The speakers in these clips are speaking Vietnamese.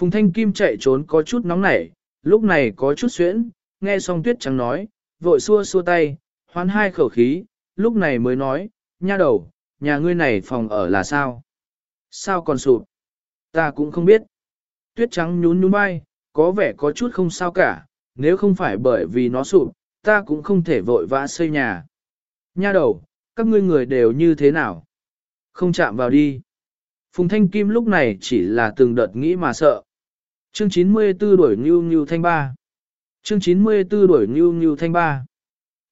Phùng Thanh Kim chạy trốn có chút nóng nảy, lúc này có chút xuyễn, nghe xong tuyết trắng nói, vội xua xua tay, hoán hai khẩu khí, lúc này mới nói, nha đầu, nhà ngươi này phòng ở là sao? Sao còn sụp? Ta cũng không biết. Tuyết trắng nhún nhún vai, có vẻ có chút không sao cả, nếu không phải bởi vì nó sụp, ta cũng không thể vội vã xây nhà. Nha đầu, các ngươi người đều như thế nào? Không chạm vào đi. Phùng Thanh Kim lúc này chỉ là từng đợt nghĩ mà sợ. Chương 94 đuổi Ngưu Ngưu Thanh Ba Chương 94 đuổi Ngưu Ngưu Thanh Ba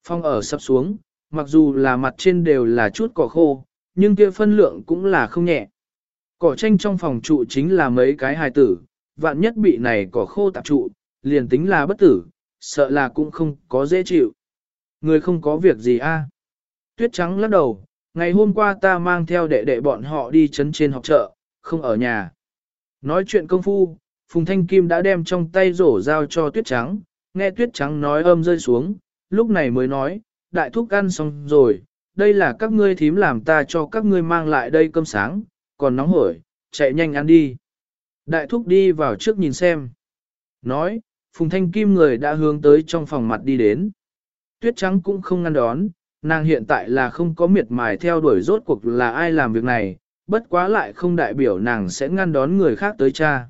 Phong ở sắp xuống, mặc dù là mặt trên đều là chút cỏ khô, nhưng kia phân lượng cũng là không nhẹ. Cỏ tranh trong phòng trụ chính là mấy cái hài tử, vạn nhất bị này cỏ khô tạp trụ, liền tính là bất tử, sợ là cũng không có dễ chịu. Người không có việc gì a? Tuyết trắng lắc đầu, ngày hôm qua ta mang theo đệ đệ bọn họ đi chấn trên học chợ, không ở nhà. Nói chuyện công phu, Phùng Thanh Kim đã đem trong tay rổ giao cho Tuyết Trắng, nghe Tuyết Trắng nói âm rơi xuống, lúc này mới nói, đại thúc ăn xong rồi, đây là các ngươi thím làm ta cho các ngươi mang lại đây cơm sáng, còn nóng hổi, chạy nhanh ăn đi. Đại thúc đi vào trước nhìn xem. Nói, Phùng Thanh Kim người đã hướng tới trong phòng mặt đi đến. Tuyết Trắng cũng không ngăn đón, nàng hiện tại là không có miệt mài theo đuổi rốt cuộc là ai làm việc này, bất quá lại không đại biểu nàng sẽ ngăn đón người khác tới cha.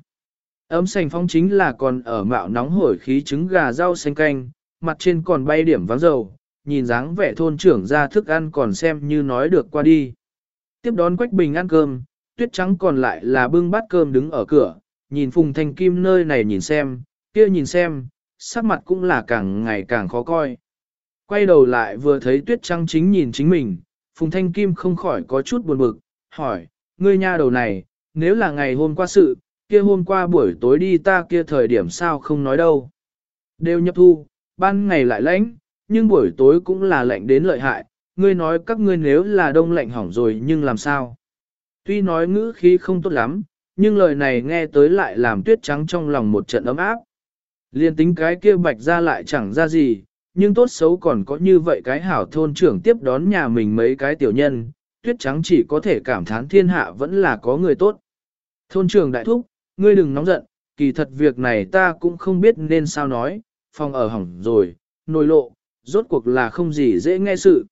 Ấm sành phong chính là còn ở mạo nóng hổi khí trứng gà rau xanh canh, mặt trên còn bay điểm vắng dầu, nhìn dáng vẻ thôn trưởng ra thức ăn còn xem như nói được qua đi. Tiếp đón Quách Bình ăn cơm, tuyết trắng còn lại là bưng bát cơm đứng ở cửa, nhìn Phùng Thanh Kim nơi này nhìn xem, kia nhìn xem, sắc mặt cũng là càng ngày càng khó coi. Quay đầu lại vừa thấy tuyết trắng chính nhìn chính mình, Phùng Thanh Kim không khỏi có chút buồn bực, hỏi, ngươi nha đầu này, nếu là ngày hôm qua sự, kia hôm qua buổi tối đi ta kia thời điểm sao không nói đâu. Đều nhập thu, ban ngày lại lạnh, nhưng buổi tối cũng là lạnh đến lợi hại, ngươi nói các ngươi nếu là đông lạnh hỏng rồi nhưng làm sao. Tuy nói ngữ khí không tốt lắm, nhưng lời này nghe tới lại làm tuyết trắng trong lòng một trận ấm áp. Liên tính cái kia bạch ra lại chẳng ra gì, nhưng tốt xấu còn có như vậy cái hảo thôn trưởng tiếp đón nhà mình mấy cái tiểu nhân, tuyết trắng chỉ có thể cảm thán thiên hạ vẫn là có người tốt. Thôn trưởng đại thúc, ngươi đừng nóng giận, kỳ thật việc này ta cũng không biết nên sao nói, phòng ở hỏng rồi, nồi lộ, rốt cuộc là không gì dễ nghe sự.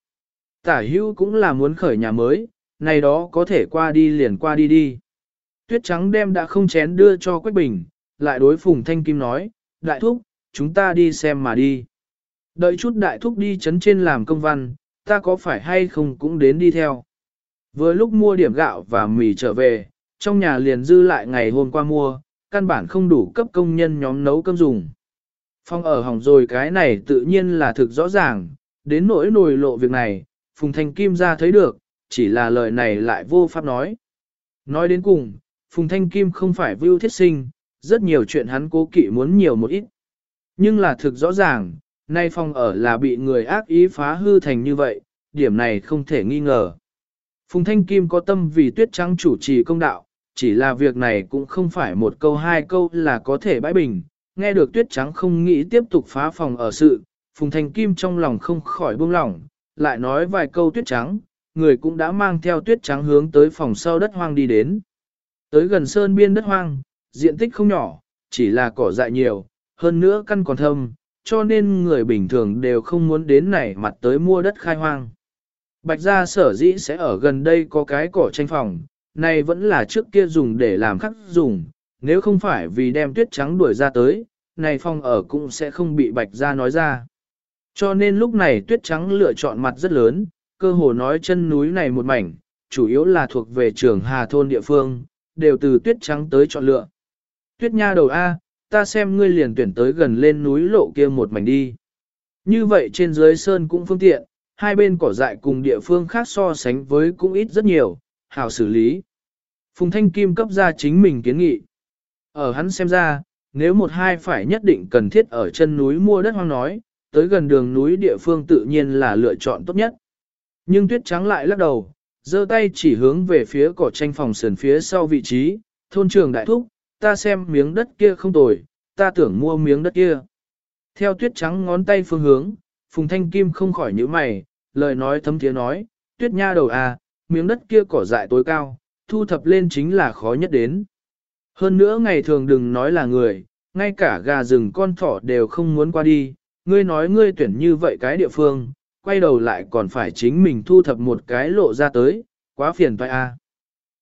Tả Hưu cũng là muốn khởi nhà mới, này đó có thể qua đi liền qua đi đi. Tuyết trắng đem đã không chén đưa cho Quách Bình, lại đối Phùng Thanh Kim nói, đại thúc, chúng ta đi xem mà đi. Đợi chút đại thúc đi chấn trên làm công văn, ta có phải hay không cũng đến đi theo. Vừa lúc mua điểm gạo và mì trở về, trong nhà liền dư lại ngày hôm qua mua, căn bản không đủ cấp công nhân nhóm nấu cơm dùng. Phong ở hỏng rồi cái này tự nhiên là thực rõ ràng, đến nỗi nồi lộ việc này, Phùng Thanh Kim ra thấy được, chỉ là lời này lại vô pháp nói. Nói đến cùng, Phùng Thanh Kim không phải vưu thiết sinh, rất nhiều chuyện hắn cố kỵ muốn nhiều một ít. Nhưng là thực rõ ràng, nay phong ở là bị người ác ý phá hư thành như vậy, điểm này không thể nghi ngờ. Phùng Thanh Kim có tâm vì tuyết trắng chủ trì công đạo, chỉ là việc này cũng không phải một câu hai câu là có thể bãi bình. Nghe được tuyết trắng không nghĩ tiếp tục phá phòng ở sự, Phùng thành Kim trong lòng không khỏi buông lỏng, lại nói vài câu tuyết trắng, người cũng đã mang theo tuyết trắng hướng tới phòng sau đất hoang đi đến. Tới gần sơn biên đất hoang, diện tích không nhỏ, chỉ là cỏ dại nhiều, hơn nữa căn còn thâm, cho nên người bình thường đều không muốn đến này mặt tới mua đất khai hoang. Bạch gia sở dĩ sẽ ở gần đây có cái cỏ tranh phòng, này vẫn là trước kia dùng để làm khắc dùng, nếu không phải vì đem tuyết trắng đuổi ra tới, này phòng ở cũng sẽ không bị bạch gia nói ra. Cho nên lúc này tuyết trắng lựa chọn mặt rất lớn, cơ hồ nói chân núi này một mảnh, chủ yếu là thuộc về trường Hà Thôn địa phương, đều từ tuyết trắng tới chọn lựa. Tuyết nha đầu A, ta xem ngươi liền tuyển tới gần lên núi lộ kia một mảnh đi. Như vậy trên dưới sơn cũng phương tiện, hai bên cỏ dại cùng địa phương khác so sánh với cũng ít rất nhiều, hảo xử lý. Phùng Thanh Kim cấp ra chính mình kiến nghị. Ở hắn xem ra, nếu một hai phải nhất định cần thiết ở chân núi mua đất hoang nói, tới gần đường núi địa phương tự nhiên là lựa chọn tốt nhất. Nhưng tuyết trắng lại lắc đầu, giơ tay chỉ hướng về phía cỏ tranh phòng sườn phía sau vị trí, thôn trường đại thúc, ta xem miếng đất kia không tồi, ta tưởng mua miếng đất kia. Theo tuyết trắng ngón tay phương hướng, Phùng Thanh Kim không khỏi nhíu mày, lời nói thấm thiế nói, tuyết nha đầu à, miếng đất kia cỏ dại tối cao, thu thập lên chính là khó nhất đến. Hơn nữa ngày thường đừng nói là người, ngay cả gà rừng con thỏ đều không muốn qua đi, ngươi nói ngươi tuyển như vậy cái địa phương, quay đầu lại còn phải chính mình thu thập một cái lộ ra tới, quá phiền toái a.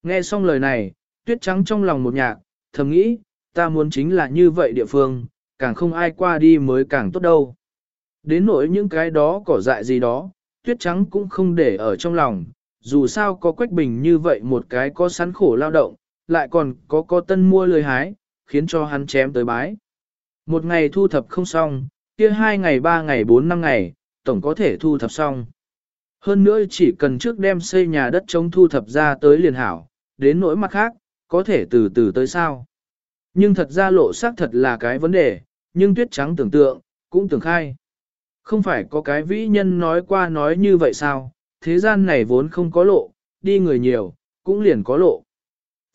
Nghe xong lời này, tuyết trắng trong lòng một nhạc, thầm nghĩ, ta muốn chính là như vậy địa phương, càng không ai qua đi mới càng tốt đâu. Đến nỗi những cái đó cỏ dại gì đó, tuyết trắng cũng không để ở trong lòng, dù sao có quách bình như vậy một cái có sẵn khổ lao động, lại còn có có tân mua lười hái, khiến cho hắn chém tới bái. Một ngày thu thập không xong, kia hai ngày ba ngày bốn năm ngày, tổng có thể thu thập xong. Hơn nữa chỉ cần trước đem xây nhà đất chống thu thập ra tới liền hảo, đến nỗi mặt khác, có thể từ từ tới sao. Nhưng thật ra lộ xác thật là cái vấn đề, nhưng tuyết trắng tưởng tượng, cũng tưởng khai. Không phải có cái vĩ nhân nói qua nói như vậy sao, thế gian này vốn không có lộ, đi người nhiều, cũng liền có lộ.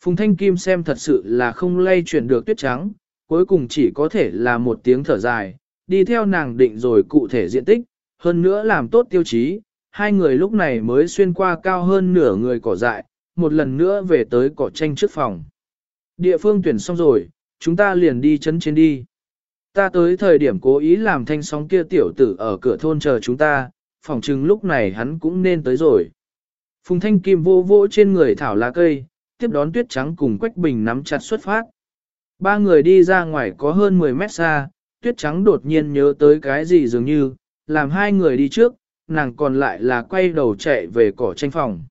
Phùng Thanh Kim xem thật sự là không lay chuyển được tuyết trắng, cuối cùng chỉ có thể là một tiếng thở dài, đi theo nàng định rồi cụ thể diện tích, hơn nữa làm tốt tiêu chí, hai người lúc này mới xuyên qua cao hơn nửa người cỏ dại, một lần nữa về tới cỏ tranh trước phòng. Địa phương tuyển xong rồi, chúng ta liền đi chấn trên đi. Ta tới thời điểm cố ý làm thanh sóng kia tiểu tử ở cửa thôn chờ chúng ta, phòng chừng lúc này hắn cũng nên tới rồi. Phùng thanh kim vô vỗ trên người thảo lá cây, tiếp đón tuyết trắng cùng Quách Bình nắm chặt xuất phát. Ba người đi ra ngoài có hơn 10 mét xa, tuyết trắng đột nhiên nhớ tới cái gì dường như, làm hai người đi trước, nàng còn lại là quay đầu chạy về cỏ tranh phòng.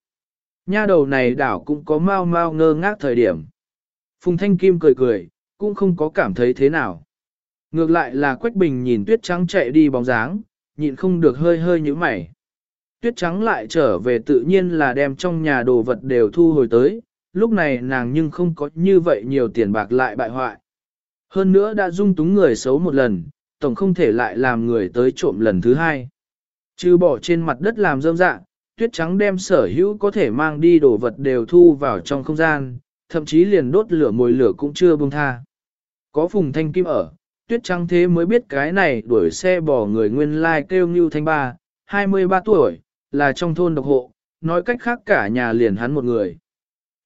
Nha đầu này đảo cũng có mau mau ngơ ngác thời điểm. Phùng Thanh Kim cười cười, cũng không có cảm thấy thế nào. Ngược lại là Quách Bình nhìn tuyết trắng chạy đi bóng dáng, nhịn không được hơi hơi như mày. Tuyết trắng lại trở về tự nhiên là đem trong nhà đồ vật đều thu hồi tới, lúc này nàng nhưng không có như vậy nhiều tiền bạc lại bại hoại. Hơn nữa đã dung túng người xấu một lần, tổng không thể lại làm người tới trộm lần thứ hai. Chứ bỏ trên mặt đất làm rơm dạ, tuyết trắng đem sở hữu có thể mang đi đồ vật đều thu vào trong không gian, thậm chí liền đốt lửa mồi lửa cũng chưa buông tha. Có phùng thanh kim ở, tuyết trắng thế mới biết cái này đuổi xe bỏ người nguyên lai like kêu Ngưu thanh ba, 23 tuổi, là trong thôn độc hộ, nói cách khác cả nhà liền hắn một người.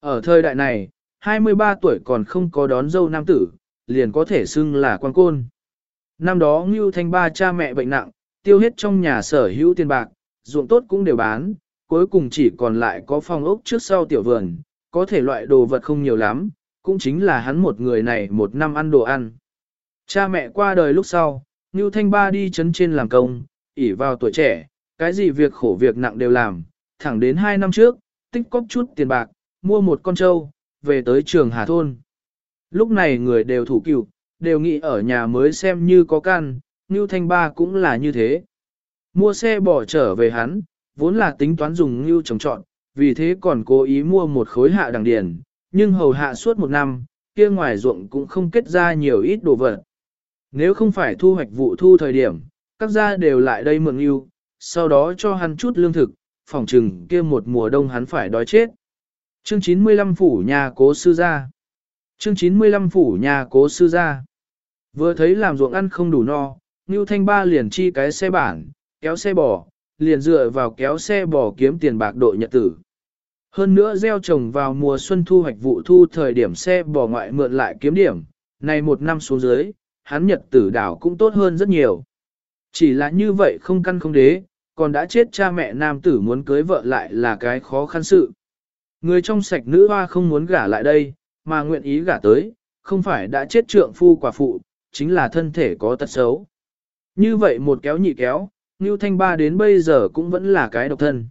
Ở thời đại này, 23 tuổi còn không có đón dâu nam tử, liền có thể xưng là quan côn. Năm đó Ngưu Thanh Ba cha mẹ bệnh nặng, tiêu hết trong nhà sở hữu tiền bạc, ruộng tốt cũng đều bán, cuối cùng chỉ còn lại có phòng ốc trước sau tiểu vườn, có thể loại đồ vật không nhiều lắm, cũng chính là hắn một người này một năm ăn đồ ăn. Cha mẹ qua đời lúc sau, Ngưu Thanh Ba đi chấn trên làm công, ỉ vào tuổi trẻ, cái gì việc khổ việc nặng đều làm, thẳng đến hai năm trước, tích cóp chút tiền bạc, mua một con trâu, về tới trường Hà Thôn. Lúc này người đều thủ cựu, đều nghĩ ở nhà mới xem như có căn, Ngưu Thanh Ba cũng là như thế. Mua xe bỏ trở về hắn, vốn là tính toán dùng Ngưu trồng trọn, vì thế còn cố ý mua một khối hạ đằng điển, nhưng hầu hạ suốt một năm, kia ngoài ruộng cũng không kết ra nhiều ít đồ vật. Nếu không phải thu hoạch vụ thu thời điểm, các gia đều lại đây mượn yêu, sau đó cho hắn chút lương thực, phòng trừng kia một mùa đông hắn phải đói chết. Chương 95 Phủ Nhà Cố Sư Gia Chương 95 Phủ Nhà Cố Sư Gia Vừa thấy làm ruộng ăn không đủ no, Ngưu Thanh Ba liền chi cái xe bản, kéo xe bò, liền dựa vào kéo xe bò kiếm tiền bạc đội nhật tử. Hơn nữa gieo trồng vào mùa xuân thu hoạch vụ thu thời điểm xe bò ngoại mượn lại kiếm điểm, này một năm xuống dưới, hắn nhật tử đảo cũng tốt hơn rất nhiều. Chỉ là như vậy không căn không đế, còn đã chết cha mẹ nam tử muốn cưới vợ lại là cái khó khăn sự. Người trong sạch nữ hoa không muốn gả lại đây, mà nguyện ý gả tới, không phải đã chết trượng phu quả phụ, chính là thân thể có tật xấu. Như vậy một kéo nhị kéo, Ngưu Thanh Ba đến bây giờ cũng vẫn là cái độc thân.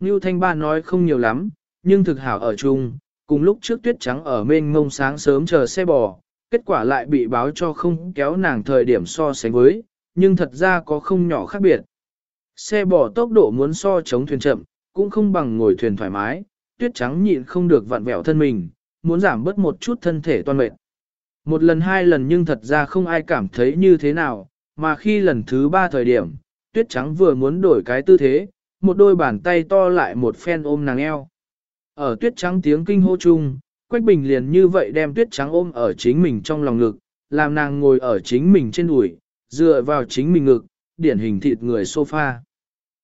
Ngưu Thanh Ba nói không nhiều lắm, nhưng thực hảo ở chung, cùng lúc trước tuyết trắng ở mênh ngông sáng sớm chờ xe bò, kết quả lại bị báo cho không kéo nàng thời điểm so sánh với, nhưng thật ra có không nhỏ khác biệt. Xe bò tốc độ muốn so chống thuyền chậm, cũng không bằng ngồi thuyền thoải mái, tuyết trắng nhịn không được vặn vẹo thân mình, muốn giảm bớt một chút thân thể toan mệt. Một lần hai lần nhưng thật ra không ai cảm thấy như thế nào, mà khi lần thứ ba thời điểm, tuyết trắng vừa muốn đổi cái tư thế, một đôi bàn tay to lại một phen ôm nàng eo. Ở tuyết trắng tiếng kinh hô chung, Quách Bình liền như vậy đem tuyết trắng ôm ở chính mình trong lòng ngực, làm nàng ngồi ở chính mình trên đùi, dựa vào chính mình ngực, điển hình thịt người sofa.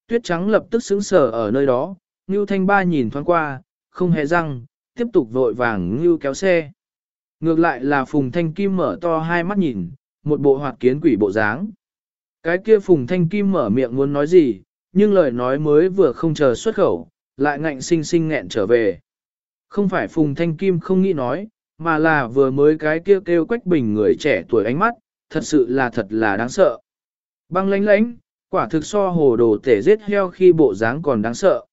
Tuyết trắng lập tức sững sờ ở nơi đó, Ngưu Thanh Ba nhìn thoáng qua, không hề răng, tiếp tục vội vàng Ngưu kéo xe. Ngược lại là Phùng Thanh Kim mở to hai mắt nhìn, một bộ hoạt kiến quỷ bộ dáng. Cái kia Phùng Thanh Kim mở miệng muốn nói gì, nhưng lời nói mới vừa không chờ xuất khẩu, lại ngạnh sinh sinh nghẹn trở về. Không phải Phùng Thanh Kim không nghĩ nói, mà là vừa mới cái kia kêu, kêu quách bình người trẻ tuổi ánh mắt, thật sự là thật là đáng sợ. Băng lánh lánh, quả thực so hồ đồ tể giết heo khi bộ dáng còn đáng sợ.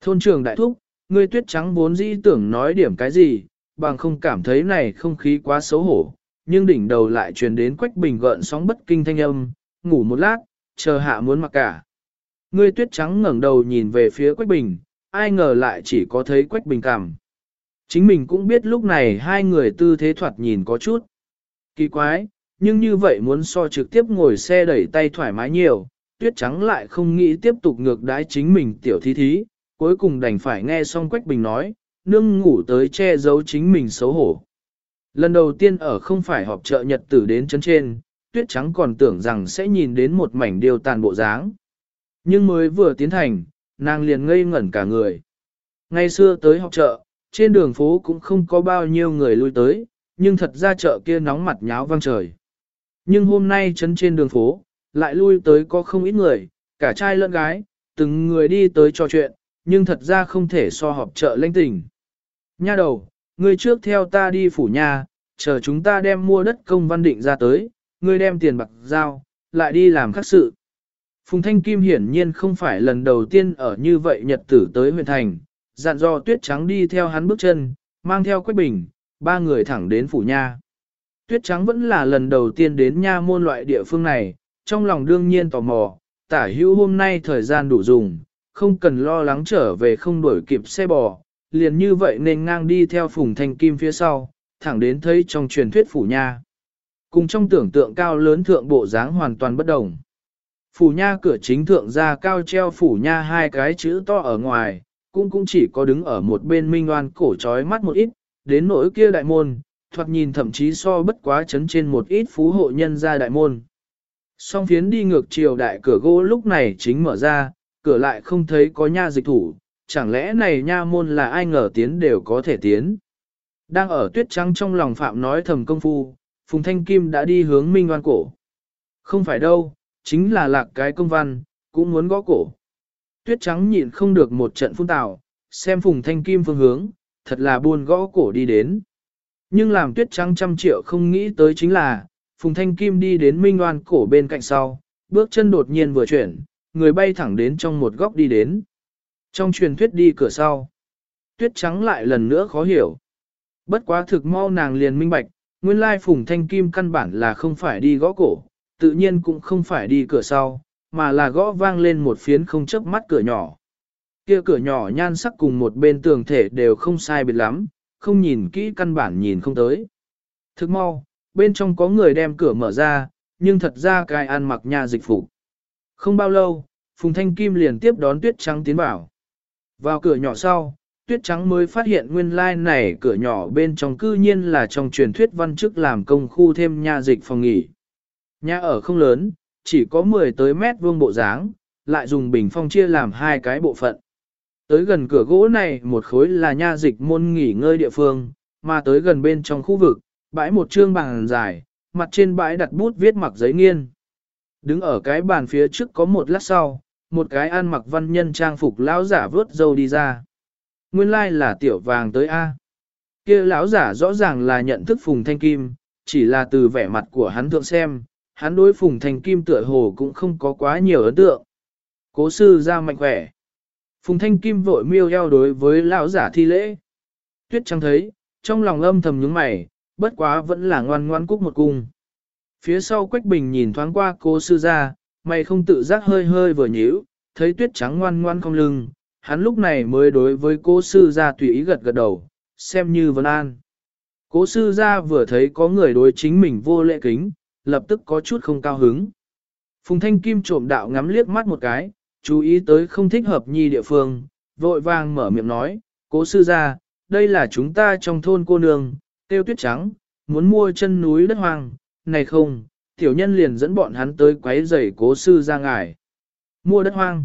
Thôn trường đại thúc, ngươi tuyết trắng vốn dĩ tưởng nói điểm cái gì, bằng không cảm thấy này không khí quá xấu hổ, nhưng đỉnh đầu lại truyền đến quách bình gợn sóng bất kinh thanh âm, ngủ một lát, chờ hạ muốn mặc cả. Ngươi tuyết trắng ngẩng đầu nhìn về phía quách bình, ai ngờ lại chỉ có thấy quách bình cảm. Chính mình cũng biết lúc này hai người tư thế thoạt nhìn có chút kỳ quái, nhưng như vậy muốn so trực tiếp ngồi xe đẩy tay thoải mái nhiều, tuyết trắng lại không nghĩ tiếp tục ngược đái chính mình tiểu thí thí, cuối cùng đành phải nghe xong Quách Bình nói, nương ngủ tới che giấu chính mình xấu hổ. Lần đầu tiên ở không phải họp chợ nhật tử đến chân trên, tuyết trắng còn tưởng rằng sẽ nhìn đến một mảnh điều tàn bộ dáng. Nhưng mới vừa tiến thành, nàng liền ngây ngẩn cả người. Ngày xưa tới học chợ, trên đường phố cũng không có bao nhiêu người lui tới, nhưng thật ra chợ kia nóng mặt nháo vang trời. Nhưng hôm nay chấn trên đường phố, lại lui tới có không ít người, cả trai lẫn gái, từng người đi tới trò chuyện, nhưng thật ra không thể so họp chợ lãnh tình. Nha đầu, ngươi trước theo ta đi phủ nhà, chờ chúng ta đem mua đất công văn định ra tới, ngươi đem tiền bạc giao, lại đi làm các sự. Phùng Thanh Kim hiển nhiên không phải lần đầu tiên ở như vậy nhật tử tới huyện thành, dặn dò tuyết trắng đi theo hắn bước chân, mang theo quách bình, ba người thẳng đến phủ nha. Tuyết trắng vẫn là lần đầu tiên đến nha môn loại địa phương này, trong lòng đương nhiên tò mò, tả hữu hôm nay thời gian đủ dùng, không cần lo lắng trở về không đuổi kịp xe bò, liền như vậy nên ngang đi theo phùng thanh kim phía sau, thẳng đến thấy trong truyền thuyết phủ nha. Cùng trong tưởng tượng cao lớn thượng bộ dáng hoàn toàn bất đồng. Phủ nha cửa chính thượng ra cao treo phủ nha hai cái chữ to ở ngoài, cũng cũng chỉ có đứng ở một bên minh oan cổ trói mắt một ít, đến nỗi kia đại môn, thoạt nhìn thậm chí so bất quá chấn trên một ít phú hộ nhân ra đại môn. Song phiến đi ngược chiều đại cửa gỗ lúc này chính mở ra, cửa lại không thấy có nha dịch thủ, chẳng lẽ này nha môn là ai ngờ tiến đều có thể tiến. Đang ở tuyết trắng trong lòng phạm nói thầm công phu, Phùng Thanh Kim đã đi hướng Minh Oan cổ. Không phải đâu, chính là lạc cái công văn, cũng muốn gõ cổ. Tuyết trắng nhịn không được một trận phun tào, xem Phùng Thanh Kim phương hướng, thật là buồn gõ cổ đi đến. Nhưng làm tuyết trắng trăm triệu không nghĩ tới chính là, Phùng Thanh Kim đi đến Minh Oan cổ bên cạnh sau, bước chân đột nhiên vừa chuyển, người bay thẳng đến trong một góc đi đến. Trong truyền thuyết đi cửa sau, tuyết trắng lại lần nữa khó hiểu. Bất quá thực mau nàng liền minh bạch, nguyên lai Phùng Thanh Kim căn bản là không phải đi gõ cổ, tự nhiên cũng không phải đi cửa sau, mà là gõ vang lên một phiến không chớp mắt cửa nhỏ. Kia cửa nhỏ nhan sắc cùng một bên tường thể đều không sai biệt lắm, không nhìn kỹ căn bản nhìn không tới. Thức mau, bên trong có người đem cửa mở ra, nhưng thật ra cái ăn mặc nhà dịch vụ. Không bao lâu, Phùng Thanh Kim liền tiếp đón Tuyết Trắng tiến vào. Vào cửa nhỏ sau, Tuyết Trắng mới phát hiện nguyên lai like này cửa nhỏ bên trong cư nhiên là trong truyền thuyết văn chức làm công khu thêm nhà dịch phòng nghỉ. Nhà ở không lớn, chỉ có 10 tới mét vuông bộ dáng, lại dùng bình phong chia làm hai cái bộ phận. Tới gần cửa gỗ này một khối là nha dịch môn nghỉ ngơi địa phương, mà tới gần bên trong khu vực, bãi một trương bàn dài, mặt trên bãi đặt bút viết mặc giấy nghiên. Đứng ở cái bàn phía trước có một lát sau, một cái ăn mặc văn nhân trang phục lão giả vớt dâu đi ra. Nguyên lai like là tiểu vàng tới A. kia lão giả rõ ràng là nhận thức Phùng Thanh Kim, chỉ là từ vẻ mặt của hắn thượng xem, hắn đối Phùng Thanh Kim tựa hồ cũng không có quá nhiều ấn tượng. Cố sư ra mạnh khỏe. Phùng Thanh Kim vội miêu eo đối với lão giả thi lễ. Tuyết trắng thấy, trong lòng âm thầm nhướng mày, bất quá vẫn là ngoan ngoan cúc một cung. Phía sau Quách Bình nhìn thoáng qua cô sư ra, mày không tự giác hơi hơi vừa nhíu, thấy tuyết trắng ngoan ngoan không lưng, hắn lúc này mới đối với cô sư ra tùy ý gật gật đầu, xem như vấn an. Cố sư ra vừa thấy có người đối chính mình vô lễ kính, lập tức có chút không cao hứng. Phùng Thanh Kim trộm đạo ngắm liếc mắt một cái, chú ý tới không thích hợp nhi địa phương, vội vàng mở miệng nói, cố sư gia, đây là chúng ta trong thôn cô nương, tiêu tuyết trắng, muốn mua chân núi đất hoang, này không, tiểu nhân liền dẫn bọn hắn tới quấy rầy cố sư gia ngài. Mua đất hoang.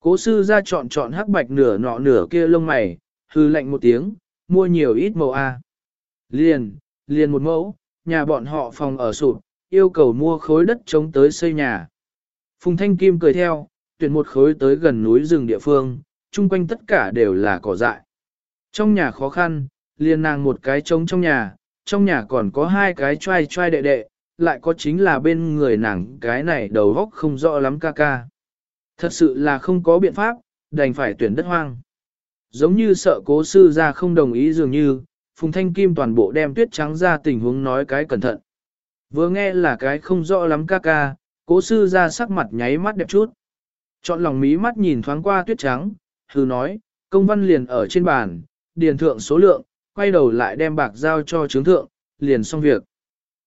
Cố sư gia chọn chọn hắc bạch nửa nọ nửa kia lông mày, hư lạnh một tiếng, mua nhiều ít màu A. Liền, liền một mẫu, nhà bọn họ phòng ở sụp, yêu cầu mua khối đất chống tới xây nhà. Phùng Thanh Kim cười theo, tuyển một khối tới gần núi rừng địa phương, chung quanh tất cả đều là cỏ dại. Trong nhà khó khăn, liền nàng một cái trống trong nhà, trong nhà còn có hai cái trai trai đệ đệ, lại có chính là bên người nàng cái này đầu góc không rõ lắm ca ca. Thật sự là không có biện pháp, đành phải tuyển đất hoang. Giống như sợ cố sư ra không đồng ý dường như, Phùng Thanh Kim toàn bộ đem tuyết trắng ra tình huống nói cái cẩn thận. Vừa nghe là cái không rõ lắm ca ca, cố sư ra sắc mặt nháy mắt đẹp chút. Chọn lòng mí mắt nhìn thoáng qua tuyết trắng, hừ nói, công văn liền ở trên bàn, điền thượng số lượng, quay đầu lại đem bạc giao cho chứng thượng, liền xong việc.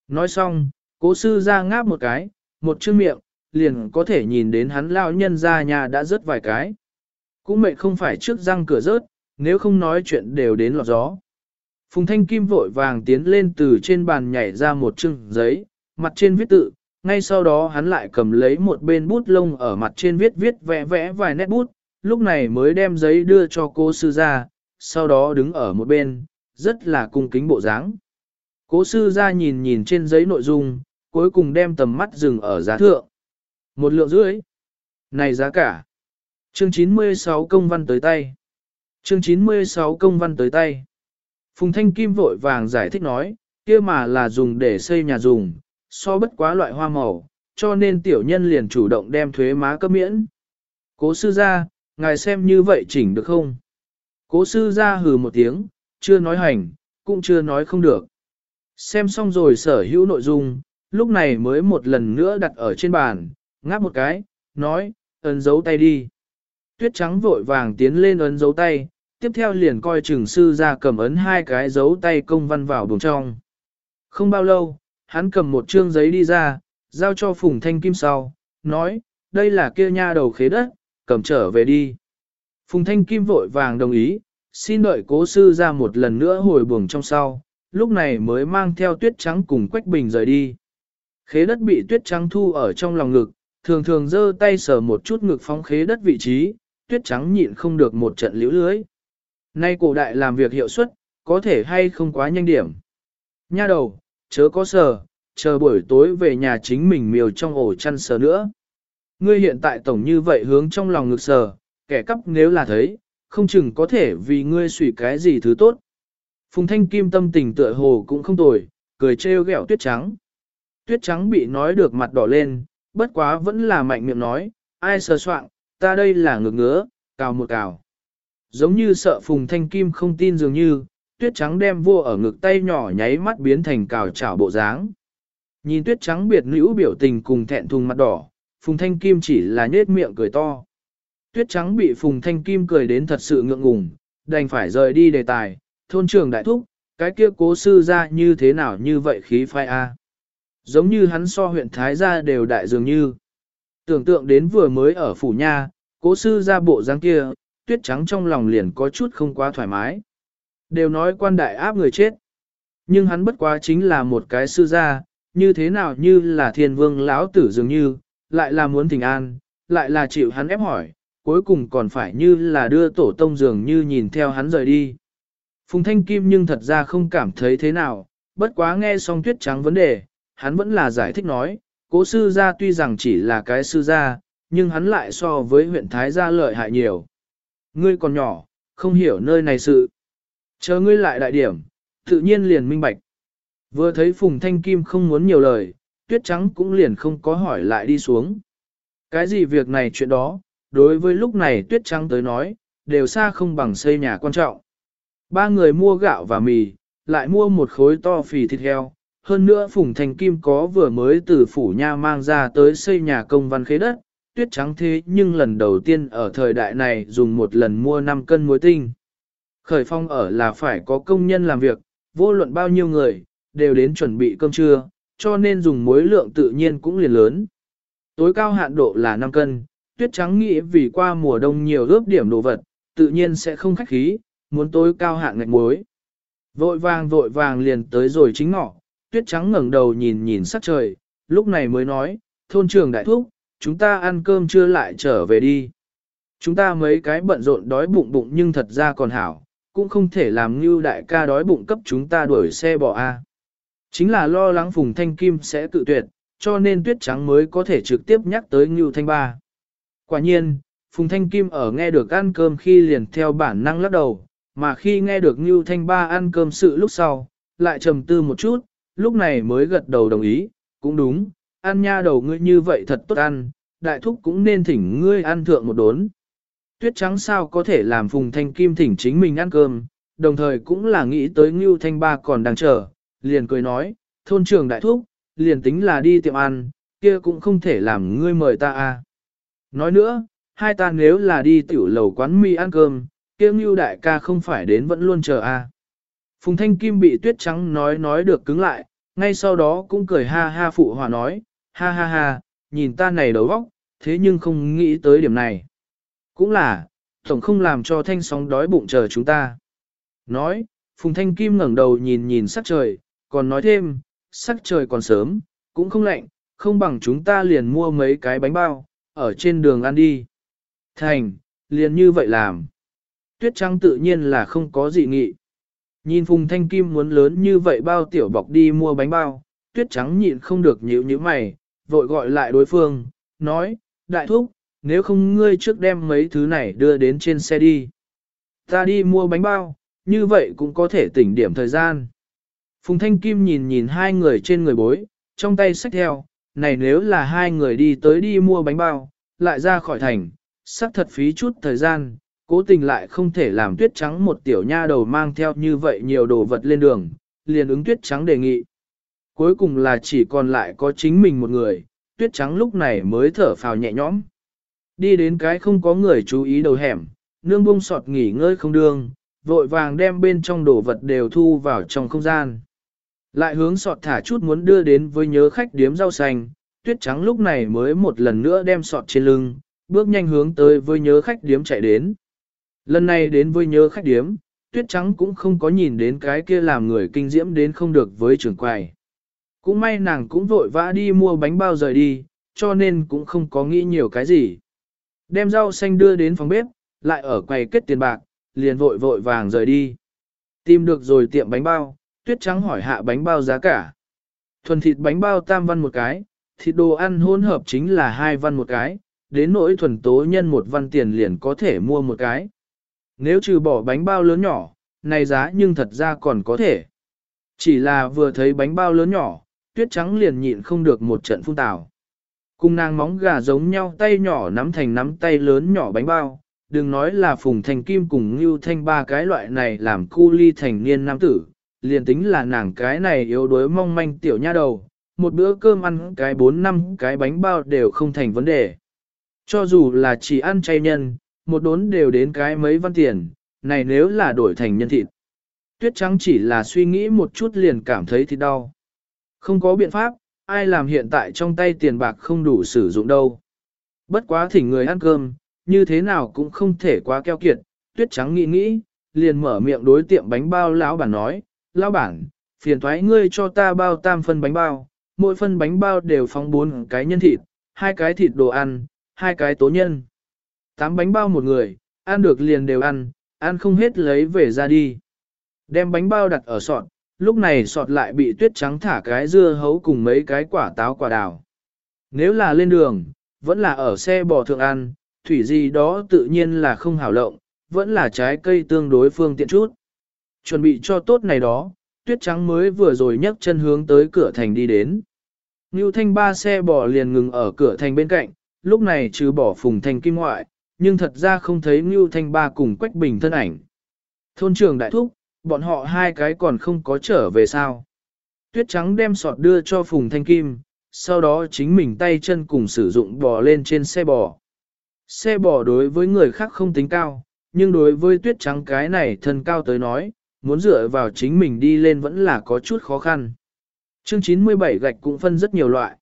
Nói xong, cố sư ra ngáp một cái, một chữ miệng, liền có thể nhìn đến hắn lao nhân ra nhà đã rớt vài cái. Cũng mệt không phải trước răng cửa rớt, nếu không nói chuyện đều đến lọt gió. Phùng Thanh Kim vội vàng tiến lên từ trên bàn nhảy ra một chưng giấy, mặt trên viết tự, ngay sau đó hắn lại cầm lấy một bên bút lông ở mặt trên viết viết vẽ vẽ vài nét bút, lúc này mới đem giấy đưa cho cô sư ra, sau đó đứng ở một bên, rất là cung kính bộ dáng. Cố sư ra nhìn nhìn trên giấy nội dung, cuối cùng đem tầm mắt dừng ở giá thượng. Một lượng rưỡi. Này giá cả. Chương 96 công văn tới tay. Chương 96 công văn tới tay. Phùng Thanh Kim vội vàng giải thích nói, kia mà là dùng để xây nhà dùng, so bất quá loại hoa màu, cho nên tiểu nhân liền chủ động đem thuế má cấp miễn. Cố sư gia, ngài xem như vậy chỉnh được không? Cố sư gia hừ một tiếng, chưa nói hành, cũng chưa nói không được. Xem xong rồi sở hữu nội dung, lúc này mới một lần nữa đặt ở trên bàn, ngáp một cái, nói, ấn dấu tay đi. Tuyết trắng vội vàng tiến lên ấn dấu tay, tiếp theo liền coi trường sư ra cầm ấn hai cái dấu tay công văn vào buồng trong. Không bao lâu, hắn cầm một chương giấy đi ra, giao cho Phùng Thanh Kim sau, nói, đây là kia nha đầu khế đất, cầm trở về đi. Phùng Thanh Kim vội vàng đồng ý, xin đợi cố sư ra một lần nữa hồi buồng trong sau, lúc này mới mang theo tuyết trắng cùng Quách Bình rời đi. Khế đất bị tuyết trắng thu ở trong lòng ngực, thường thường giơ tay sờ một chút ngực phóng khế đất vị trí, tuyết trắng nhịn không được một trận liễu lưới. Nay cổ đại làm việc hiệu suất, có thể hay không quá nhanh điểm. Nha đầu, chớ có sờ, chờ buổi tối về nhà chính mình miều trong ổ chăn sờ nữa. Ngươi hiện tại tổng như vậy hướng trong lòng ngực sờ, kẻ cắp nếu là thấy, không chừng có thể vì ngươi suy cái gì thứ tốt. Phùng thanh kim tâm tình tựa hồ cũng không tồi, cười trêu ghẹo tuyết trắng. Tuyết trắng bị nói được mặt đỏ lên, bất quá vẫn là mạnh miệng nói, ai sờ soạn, ta đây là ngực ngứa, cào một cào. Giống như sợ phùng thanh kim không tin dường như, tuyết trắng đem vua ở ngực tay nhỏ nháy mắt biến thành cào chảo bộ dáng. Nhìn tuyết trắng biệt nữ biểu tình cùng thẹn thùng mặt đỏ, phùng thanh kim chỉ là nhết miệng cười to. Tuyết trắng bị phùng thanh kim cười đến thật sự ngượng ngùng, đành phải rời đi đề tài, thôn trưởng đại thúc, cái kia cố sư ra như thế nào như vậy khí phai a Giống như hắn so huyện Thái gia đều đại dường như. Tưởng tượng đến vừa mới ở phủ nha, cố sư ra bộ dáng kia, tuyết trắng trong lòng liền có chút không quá thoải mái. Đều nói quan đại áp người chết. Nhưng hắn bất quá chính là một cái sư gia, như thế nào như là thiên vương lão tử dường như, lại là muốn thỉnh an, lại là chịu hắn ép hỏi, cuối cùng còn phải như là đưa tổ tông dường như nhìn theo hắn rời đi. Phùng Thanh Kim nhưng thật ra không cảm thấy thế nào, bất quá nghe xong tuyết trắng vấn đề, hắn vẫn là giải thích nói, cố sư gia tuy rằng chỉ là cái sư gia, nhưng hắn lại so với huyện Thái gia lợi hại nhiều. Ngươi còn nhỏ, không hiểu nơi này sự. Chờ ngươi lại đại điểm, tự nhiên liền minh bạch. Vừa thấy Phùng Thanh Kim không muốn nhiều lời, tuyết trắng cũng liền không có hỏi lại đi xuống. Cái gì việc này chuyện đó, đối với lúc này tuyết trắng tới nói, đều xa không bằng xây nhà quan trọng. Ba người mua gạo và mì, lại mua một khối to phì thịt heo. Hơn nữa Phùng Thanh Kim có vừa mới từ phủ nha mang ra tới xây nhà công văn khế đất, tuyết trắng thế nhưng lần đầu tiên ở thời đại này dùng một lần mua 5 cân muối tinh. Khởi phong ở là phải có công nhân làm việc, vô luận bao nhiêu người, đều đến chuẩn bị cơm trưa, cho nên dùng muối lượng tự nhiên cũng liền lớn. Tối cao hạn độ là 5 cân, tuyết trắng nghĩ vì qua mùa đông nhiều ướp điểm đồ vật, tự nhiên sẽ không khách khí, muốn tối cao hạn ngạch muối. Vội vàng vội vàng liền tới rồi chính ngọ, tuyết trắng ngẩng đầu nhìn nhìn sắc trời, lúc này mới nói, thôn trưởng đại thúc, chúng ta ăn cơm chưa lại trở về đi. Chúng ta mấy cái bận rộn đói bụng bụng nhưng thật ra còn hảo, cũng không thể làm như đại ca đói bụng cấp chúng ta đuổi xe bỏ a. Chính là lo lắng Phùng Thanh Kim sẽ tự tuyệt, cho nên tuyết trắng mới có thể trực tiếp nhắc tới Ngưu Thanh Ba. Quả nhiên, Phùng Thanh Kim ở nghe được ăn cơm khi liền theo bản năng lắc đầu, mà khi nghe được Ngưu Thanh Ba ăn cơm sự lúc sau, lại trầm tư một chút, lúc này mới gật đầu đồng ý, cũng đúng, ăn nha đầu ngươi như vậy thật tốt ăn, đại thúc cũng nên thỉnh ngươi ăn thượng một đốn. Tuyết trắng sao có thể làm Phùng Thanh Kim thỉnh chính mình ăn cơm, đồng thời cũng là nghĩ tới Ngưu Thanh Ba còn đang chờ, liền cười nói, thôn trưởng đại thúc, liền tính là đi tiệm ăn, kia cũng không thể làm ngươi mời ta à. Nói nữa, hai ta nếu là đi tiểu lầu quán mì ăn cơm, kia Ngưu đại ca không phải đến vẫn luôn chờ à. Phùng Thanh Kim bị tuyết trắng nói nói được cứng lại, ngay sau đó cũng cười ha ha phụ hòa nói, ha ha ha, nhìn ta này đầu óc, thế nhưng không nghĩ tới điểm này. Cũng là, tổng không làm cho thanh sóng đói bụng chờ chúng ta. Nói, Phùng Thanh Kim ngẩng đầu nhìn nhìn sắc trời, còn nói thêm, sắc trời còn sớm, cũng không lạnh, không bằng chúng ta liền mua mấy cái bánh bao, ở trên đường ăn đi. Thành, liền như vậy làm. Tuyết trắng tự nhiên là không có gì nghị. Nhìn Phùng Thanh Kim muốn lớn như vậy bao tiểu bọc đi mua bánh bao, tuyết trắng nhịn không được nhíu như mày, vội gọi lại đối phương, nói, đại thúc, nếu không ngươi trước đem mấy thứ này đưa đến trên xe đi. Ta đi mua bánh bao, như vậy cũng có thể tỉnh điểm thời gian. Phùng Thanh Kim nhìn nhìn hai người trên người bối, trong tay sách theo, này nếu là hai người đi tới đi mua bánh bao, lại ra khỏi thành, sắc thật phí chút thời gian, cố tình lại không thể làm tuyết trắng một tiểu nha đầu mang theo như vậy nhiều đồ vật lên đường, liền ứng tuyết trắng đề nghị. Cuối cùng là chỉ còn lại có chính mình một người, tuyết trắng lúc này mới thở phào nhẹ nhõm. Đi đến cái không có người chú ý đầu hẻm, nương bông sọt nghỉ ngơi không đương, vội vàng đem bên trong đồ vật đều thu vào trong không gian. Lại hướng sọt thả chút muốn đưa đến với nhớ khách điếm rau xanh, tuyết trắng lúc này mới một lần nữa đem sọt trên lưng, bước nhanh hướng tới với nhớ khách điếm chạy đến. Lần này đến với nhớ khách điếm, tuyết trắng cũng không có nhìn đến cái kia làm người kinh diễm đến không được với trường quầy. Cũng may nàng cũng vội vã đi mua bánh bao rời đi, cho nên cũng không có nghĩ nhiều cái gì. Đem rau xanh đưa đến phòng bếp, lại ở quầy kết tiền bạc, liền vội vội vàng rời đi. Tìm được rồi tiệm bánh bao, tuyết trắng hỏi hạ bánh bao giá cả. Thuần thịt bánh bao tam văn một cái, thịt đồ ăn hỗn hợp chính là hai văn một cái, đến nỗi thuần tố nhân một văn tiền liền có thể mua một cái. Nếu trừ bỏ bánh bao lớn nhỏ, này giá nhưng thật ra còn có thể. Chỉ là vừa thấy bánh bao lớn nhỏ, tuyết trắng liền nhịn không được một trận phun tào. Cùng nàng móng gà giống nhau tay nhỏ nắm thành nắm tay lớn nhỏ bánh bao, đừng nói là phùng thành kim cùng như thanh ba cái loại này làm cu ly thành niên nam tử, liền tính là nàng cái này yếu đuối mong manh tiểu nha đầu, một bữa cơm ăn cái bốn năm cái bánh bao đều không thành vấn đề. Cho dù là chỉ ăn chay nhân, một đốn đều đến cái mấy văn tiền, này nếu là đổi thành nhân thịt. Tuyết trắng chỉ là suy nghĩ một chút liền cảm thấy thịt đau. Không có biện pháp, ai làm hiện tại trong tay tiền bạc không đủ sử dụng đâu. Bất quá thỉnh người ăn cơm, như thế nào cũng không thể quá keo kiệt, tuyết trắng nghĩ nghĩ, liền mở miệng đối tiệm bánh bao lão bản nói, lão bản, phiền thoái ngươi cho ta bao tam phân bánh bao, mỗi phân bánh bao đều phóng bốn cái nhân thịt, hai cái thịt đồ ăn, hai cái tố nhân. Tám bánh bao một người, ăn được liền đều ăn, ăn không hết lấy về ra đi. Đem bánh bao đặt ở sọt, lúc này sọt lại bị tuyết trắng thả cái dưa hấu cùng mấy cái quả táo quả đào. Nếu là lên đường, vẫn là ở xe bò thượng ăn, thủy gì đó tự nhiên là không hảo lộng, vẫn là trái cây tương đối phương tiện chút. Chuẩn bị cho tốt này đó, tuyết trắng mới vừa rồi nhấc chân hướng tới cửa thành đi đến. Ngưu thanh ba xe bò liền ngừng ở cửa thành bên cạnh, lúc này trừ bỏ phùng thành kim ngoại, nhưng thật ra không thấy Ngưu thanh ba cùng Quách Bình thân ảnh. Thôn trưởng đại thúc, bọn họ hai cái còn không có trở về sao. Tuyết trắng đem sọt đưa cho Phùng Thanh Kim, sau đó chính mình tay chân cùng sử dụng bò lên trên xe bò. Xe bò đối với người khác không tính cao, nhưng đối với tuyết trắng cái này thân cao tới nói, muốn dựa vào chính mình đi lên vẫn là có chút khó khăn. Chương 97 gạch cũng phân rất nhiều loại.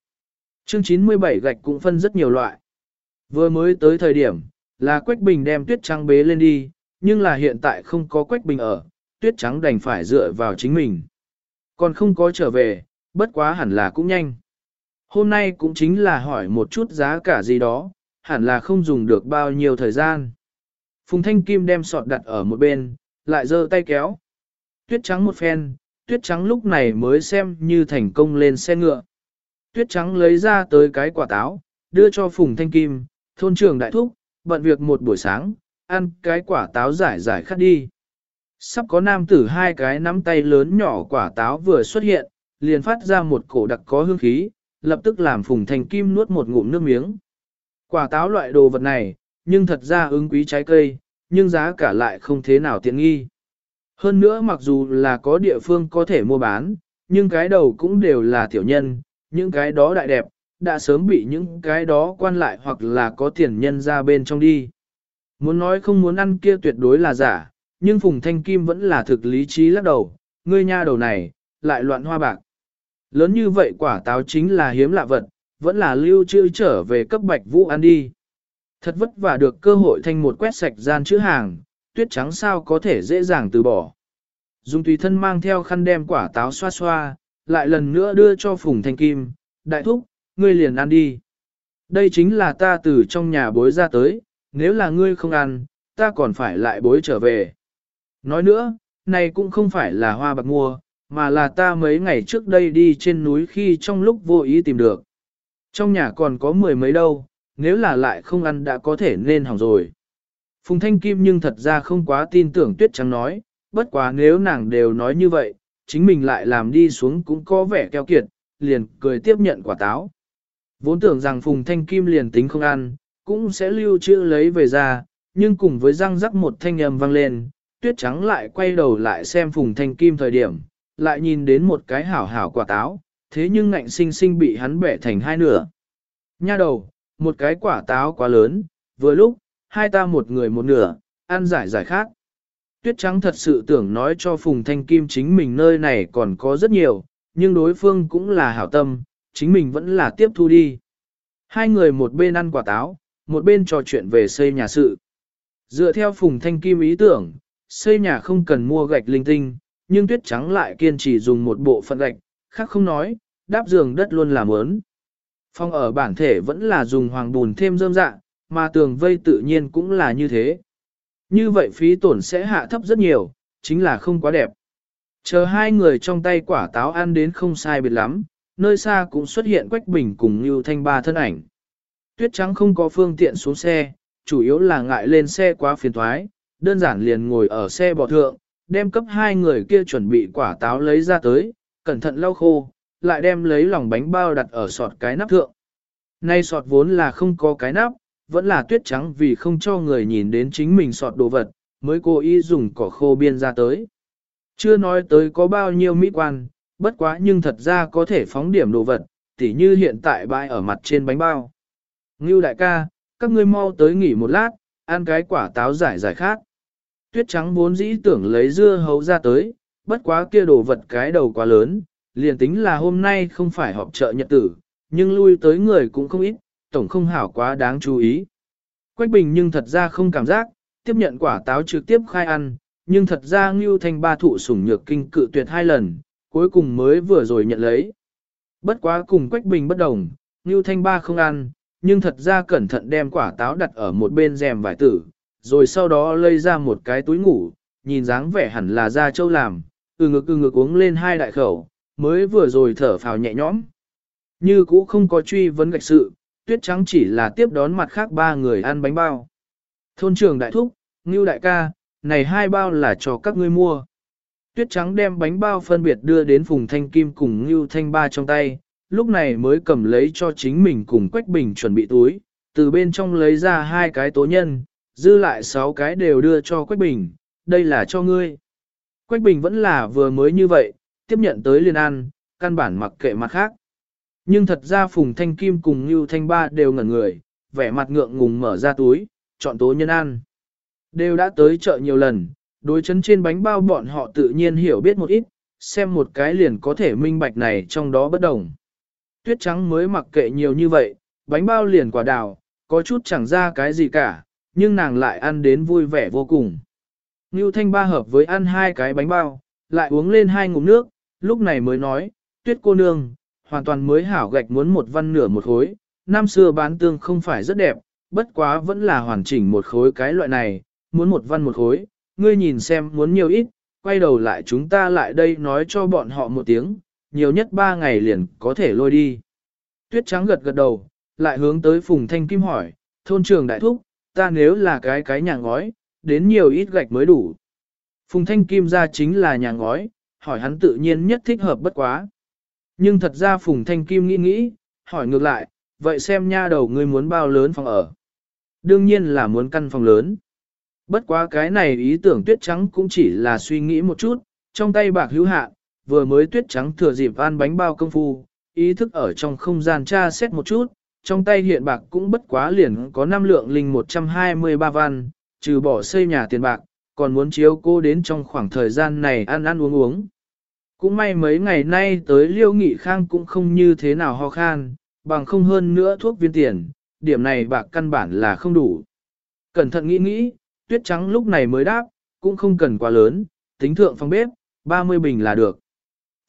Chương 97 gạch cũng phân rất nhiều loại. Vừa mới tới thời điểm, là Quách Bình đem tuyết trắng bế lên đi, nhưng là hiện tại không có Quách Bình ở, tuyết trắng đành phải dựa vào chính mình. Còn không có trở về, bất quá hẳn là cũng nhanh. Hôm nay cũng chính là hỏi một chút giá cả gì đó, hẳn là không dùng được bao nhiêu thời gian. Phùng Thanh Kim đem sọt đặt ở một bên, lại giơ tay kéo. Tuyết trắng một phen, tuyết trắng lúc này mới xem như thành công lên xe ngựa. Tuyết trắng lấy ra tới cái quả táo, đưa cho Phùng Thanh Kim, thôn trưởng đại thúc, bận việc một buổi sáng, ăn cái quả táo giải giải khát đi. Sắp có nam tử hai cái nắm tay lớn nhỏ quả táo vừa xuất hiện, liền phát ra một cổ đặc có hương khí, lập tức làm Phùng thành Kim nuốt một ngụm nước miếng. Quả táo loại đồ vật này, nhưng thật ra ứng quý trái cây, nhưng giá cả lại không thế nào tiện nghi. Hơn nữa mặc dù là có địa phương có thể mua bán, nhưng cái đầu cũng đều là tiểu nhân, những cái đó đại đẹp, đã sớm bị những cái đó quan lại hoặc là có tiền nhân ra bên trong đi. Muốn nói không muốn ăn kia tuyệt đối là giả, nhưng Phùng Thanh Kim vẫn là thực lý trí lắc đầu, ngươi nha đầu này, lại loạn hoa bạc. Lớn như vậy quả táo chính là hiếm lạ vật, vẫn là lưu trữ trở về cấp bạch vũ ăn đi. Thật vất vả được cơ hội thanh một quét sạch gian chữ hàng, tuyết trắng sao có thể dễ dàng từ bỏ. Dung tùy thân mang theo khăn đem quả táo xoa xoa, lại lần nữa đưa cho Phùng Thanh Kim, đại thúc, ngươi liền ăn đi. Đây chính là ta từ trong nhà bối ra tới, nếu là ngươi không ăn, ta còn phải lại bối trở về. Nói nữa, này cũng không phải là hoa bạc mua, mà là ta mấy ngày trước đây đi trên núi khi trong lúc vô ý tìm được. Trong nhà còn có mười mấy đâu, nếu là lại không ăn đã có thể nên hỏng rồi. Phùng Thanh Kim nhưng thật ra không quá tin tưởng Tuyết Trắng nói, bất quá nếu nàng đều nói như vậy, chính mình lại làm đi xuống cũng có vẻ keo kiệt, liền cười tiếp nhận quả táo. Vốn tưởng rằng Phùng Thanh Kim liền tính không ăn, cũng sẽ lưu trữ lấy về ra, nhưng cùng với răng rắc một thanh âm vang lên, Tuyết Trắng lại quay đầu lại xem Phùng Thanh Kim thời điểm, lại nhìn đến một cái hảo hảo quả táo, thế nhưng ngạnh sinh sinh bị hắn bẻ thành hai nửa. Nha đầu, một cái quả táo quá lớn, vừa lúc, hai ta một người một nửa, ăn giải giải khác. Tuyết trắng thật sự tưởng nói cho Phùng Thanh Kim chính mình nơi này còn có rất nhiều, nhưng đối phương cũng là hảo tâm, chính mình vẫn là tiếp thu đi. Hai người một bên ăn quả táo, một bên trò chuyện về xây nhà sự. Dựa theo Phùng Thanh Kim ý tưởng, xây nhà không cần mua gạch linh tinh, nhưng tuyết trắng lại kiên trì dùng một bộ phận gạch, khác không nói, đáp giường đất luôn làm ớn. Phong ở bản thể vẫn là dùng hoàng bùn thêm rơm dạ, mà tường vây tự nhiên cũng là như thế. Như vậy phí tổn sẽ hạ thấp rất nhiều, chính là không quá đẹp. Chờ hai người trong tay quả táo ăn đến không sai biệt lắm, nơi xa cũng xuất hiện Quách Bình cùng Như Thanh ba thân ảnh. Tuyết trắng không có phương tiện xuống xe, chủ yếu là ngại lên xe quá phiền thoái, đơn giản liền ngồi ở xe bò thượng, đem cấp hai người kia chuẩn bị quả táo lấy ra tới, cẩn thận lau khô, lại đem lấy lòng bánh bao đặt ở sọt cái nắp thượng. Nay sọt vốn là không có cái nắp, vẫn là tuyết trắng vì không cho người nhìn đến chính mình sọt đồ vật, mới cố ý dùng cỏ khô biên ra tới. Chưa nói tới có bao nhiêu mỹ quan, bất quá nhưng thật ra có thể phóng điểm đồ vật, tỉ như hiện tại bãi ở mặt trên bánh bao. Ngưu đại ca, các ngươi mau tới nghỉ một lát, ăn cái quả táo giải giải khác. Tuyết trắng vốn dĩ tưởng lấy dưa hấu ra tới, bất quá kia đồ vật cái đầu quá lớn, liền tính là hôm nay không phải họp chợ nhật tử, nhưng lui tới người cũng không ít, tổng không hảo quá đáng chú ý. Quách Bình nhưng thật ra không cảm giác, tiếp nhận quả táo trực tiếp khai ăn, nhưng thật ra Ngưu Thanh ba thụ sủng nhược kinh cự tuyệt hai lần, cuối cùng mới vừa rồi nhận lấy. Bất quá cùng Quách Bình bất đồng, Ngưu Thanh ba không ăn, nhưng thật ra cẩn thận đem quả táo đặt ở một bên rèm vải tử, rồi sau đó lấy ra một cái túi ngủ, nhìn dáng vẻ hẳn là ra châu làm, từ ngực từ ngực uống lên hai đại khẩu, mới vừa rồi thở phào nhẹ nhõm. Như cũ không có truy vấn gạch sự, tuyết trắng chỉ là tiếp đón mặt khác ba người ăn bánh bao. Thôn trưởng đại thúc, Ngưu đại ca, này hai bao là cho các ngươi mua. Tuyết trắng đem bánh bao phân biệt đưa đến Phùng Thanh Kim cùng Ngưu Thanh Ba trong tay, lúc này mới cầm lấy cho chính mình cùng Quách Bình chuẩn bị túi, từ bên trong lấy ra hai cái tố nhân, dư lại sáu cái đều đưa cho Quách Bình, đây là cho ngươi. Quách Bình vẫn là vừa mới như vậy, tiếp nhận tới liên an, căn bản mặc kệ mặt khác. Nhưng thật ra Phùng Thanh Kim cùng Như Thanh Ba đều ngẩn người, vẻ mặt ngượng ngùng mở ra túi, chọn tố nhân ăn. Đều đã tới chợ nhiều lần, đối chấn trên bánh bao bọn họ tự nhiên hiểu biết một ít, xem một cái liền có thể minh bạch này trong đó bất đồng. Tuyết trắng mới mặc kệ nhiều như vậy, bánh bao liền quả đào, có chút chẳng ra cái gì cả, nhưng nàng lại ăn đến vui vẻ vô cùng. Ngưu Thanh Ba hợp với ăn hai cái bánh bao, lại uống lên hai ngụm nước, lúc này mới nói, tuyết cô nương, hoàn toàn mới hảo gạch muốn một văn nửa một khối, năm xưa bán tương không phải rất đẹp, bất quá vẫn là hoàn chỉnh một khối cái loại này, muốn một văn một khối, ngươi nhìn xem muốn nhiều ít, quay đầu lại chúng ta lại đây nói cho bọn họ một tiếng, nhiều nhất ba ngày liền có thể lôi đi. Tuyết trắng gật gật đầu, lại hướng tới Phùng Thanh Kim hỏi, thôn trường đại thúc, ta nếu là cái cái nhà ngói, đến nhiều ít gạch mới đủ. Phùng Thanh Kim ra chính là nhà ngói, hỏi hắn tự nhiên nhất thích hợp bất quá. Nhưng thật ra Phùng Thanh Kim nghĩ nghĩ, hỏi ngược lại, vậy xem nha đầu ngươi muốn bao lớn phòng ở. Đương nhiên là muốn căn phòng lớn. Bất quá cái này ý tưởng tuyết trắng cũng chỉ là suy nghĩ một chút, trong tay bạc hữu hạn, vừa mới tuyết trắng thừa dịp ăn bánh bao công phu, ý thức ở trong không gian tra xét một chút, trong tay hiện bạc cũng bất quá liền có 5 lượng linh 123 văn, trừ bỏ xây nhà tiền bạc, còn muốn chiếu cô đến trong khoảng thời gian này ăn ăn uống uống. Cũng may mấy ngày nay tới liêu nghị khang cũng không như thế nào ho khan, bằng không hơn nữa thuốc viên tiền, điểm này bạc căn bản là không đủ. Cẩn thận nghĩ nghĩ, tuyết trắng lúc này mới đáp, cũng không cần quá lớn, tính thượng phòng bếp, 30 bình là được.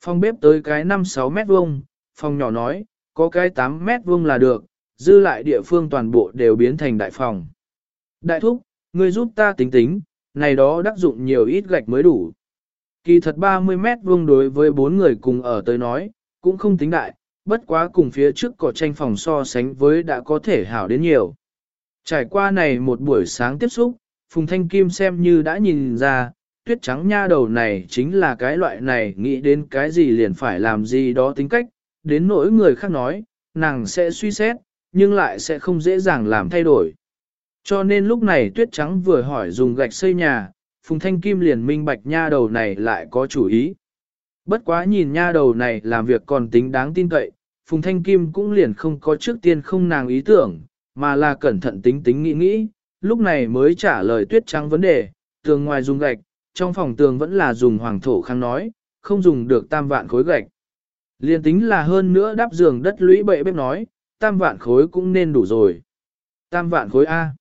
Phòng bếp tới cái 5-6 mét vuông, phòng nhỏ nói, có cái 8 mét vuông là được, dư lại địa phương toàn bộ đều biến thành đại phòng. Đại thúc, ngươi giúp ta tính tính, này đó đắc dụng nhiều ít gạch mới đủ. Kỳ thật 30 mét vuông đối với bốn người cùng ở tới nói, cũng không tính đại, bất quá cùng phía trước cỏ tranh phòng so sánh với đã có thể hảo đến nhiều. Trải qua này một buổi sáng tiếp xúc, Phùng Thanh Kim xem như đã nhìn ra, tuyết trắng nha đầu này chính là cái loại này nghĩ đến cái gì liền phải làm gì đó tính cách, đến nỗi người khác nói, nàng sẽ suy xét, nhưng lại sẽ không dễ dàng làm thay đổi. Cho nên lúc này tuyết trắng vừa hỏi dùng gạch xây nhà, Phùng Thanh Kim liền minh bạch nha đầu này lại có chủ ý. Bất quá nhìn nha đầu này làm việc còn tính đáng tin cậy, Phùng Thanh Kim cũng liền không có trước tiên không nàng ý tưởng, mà là cẩn thận tính tính nghĩ nghĩ, lúc này mới trả lời tuyết trắng vấn đề, tường ngoài dùng gạch, trong phòng tường vẫn là dùng hoàng thổ khang nói, không dùng được tam vạn khối gạch. Liên tính là hơn nữa đắp giường đất lũy bệ bếp nói, tam vạn khối cũng nên đủ rồi. Tam vạn khối A.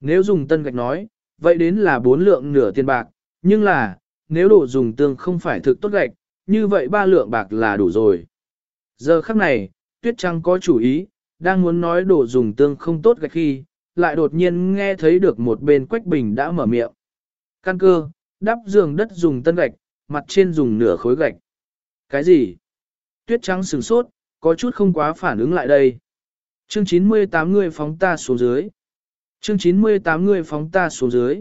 Nếu dùng tân gạch nói, vậy đến là bốn lượng nửa tiền bạc, nhưng là, nếu đồ dùng tương không phải thực tốt gạch, như vậy ba lượng bạc là đủ rồi. Giờ khắc này, Tuyết Trăng có chủ ý, đang muốn nói đồ dùng tương không tốt gạch khi, lại đột nhiên nghe thấy được một bên Quách Bình đã mở miệng. Căn cơ, đắp giường đất dùng tân gạch, mặt trên dùng nửa khối gạch. Cái gì? Tuyết trắng sửng sốt, có chút không quá phản ứng lại đây. Chương 98 người phóng ta xuống dưới. Chương 98 người phóng ta xuống dưới.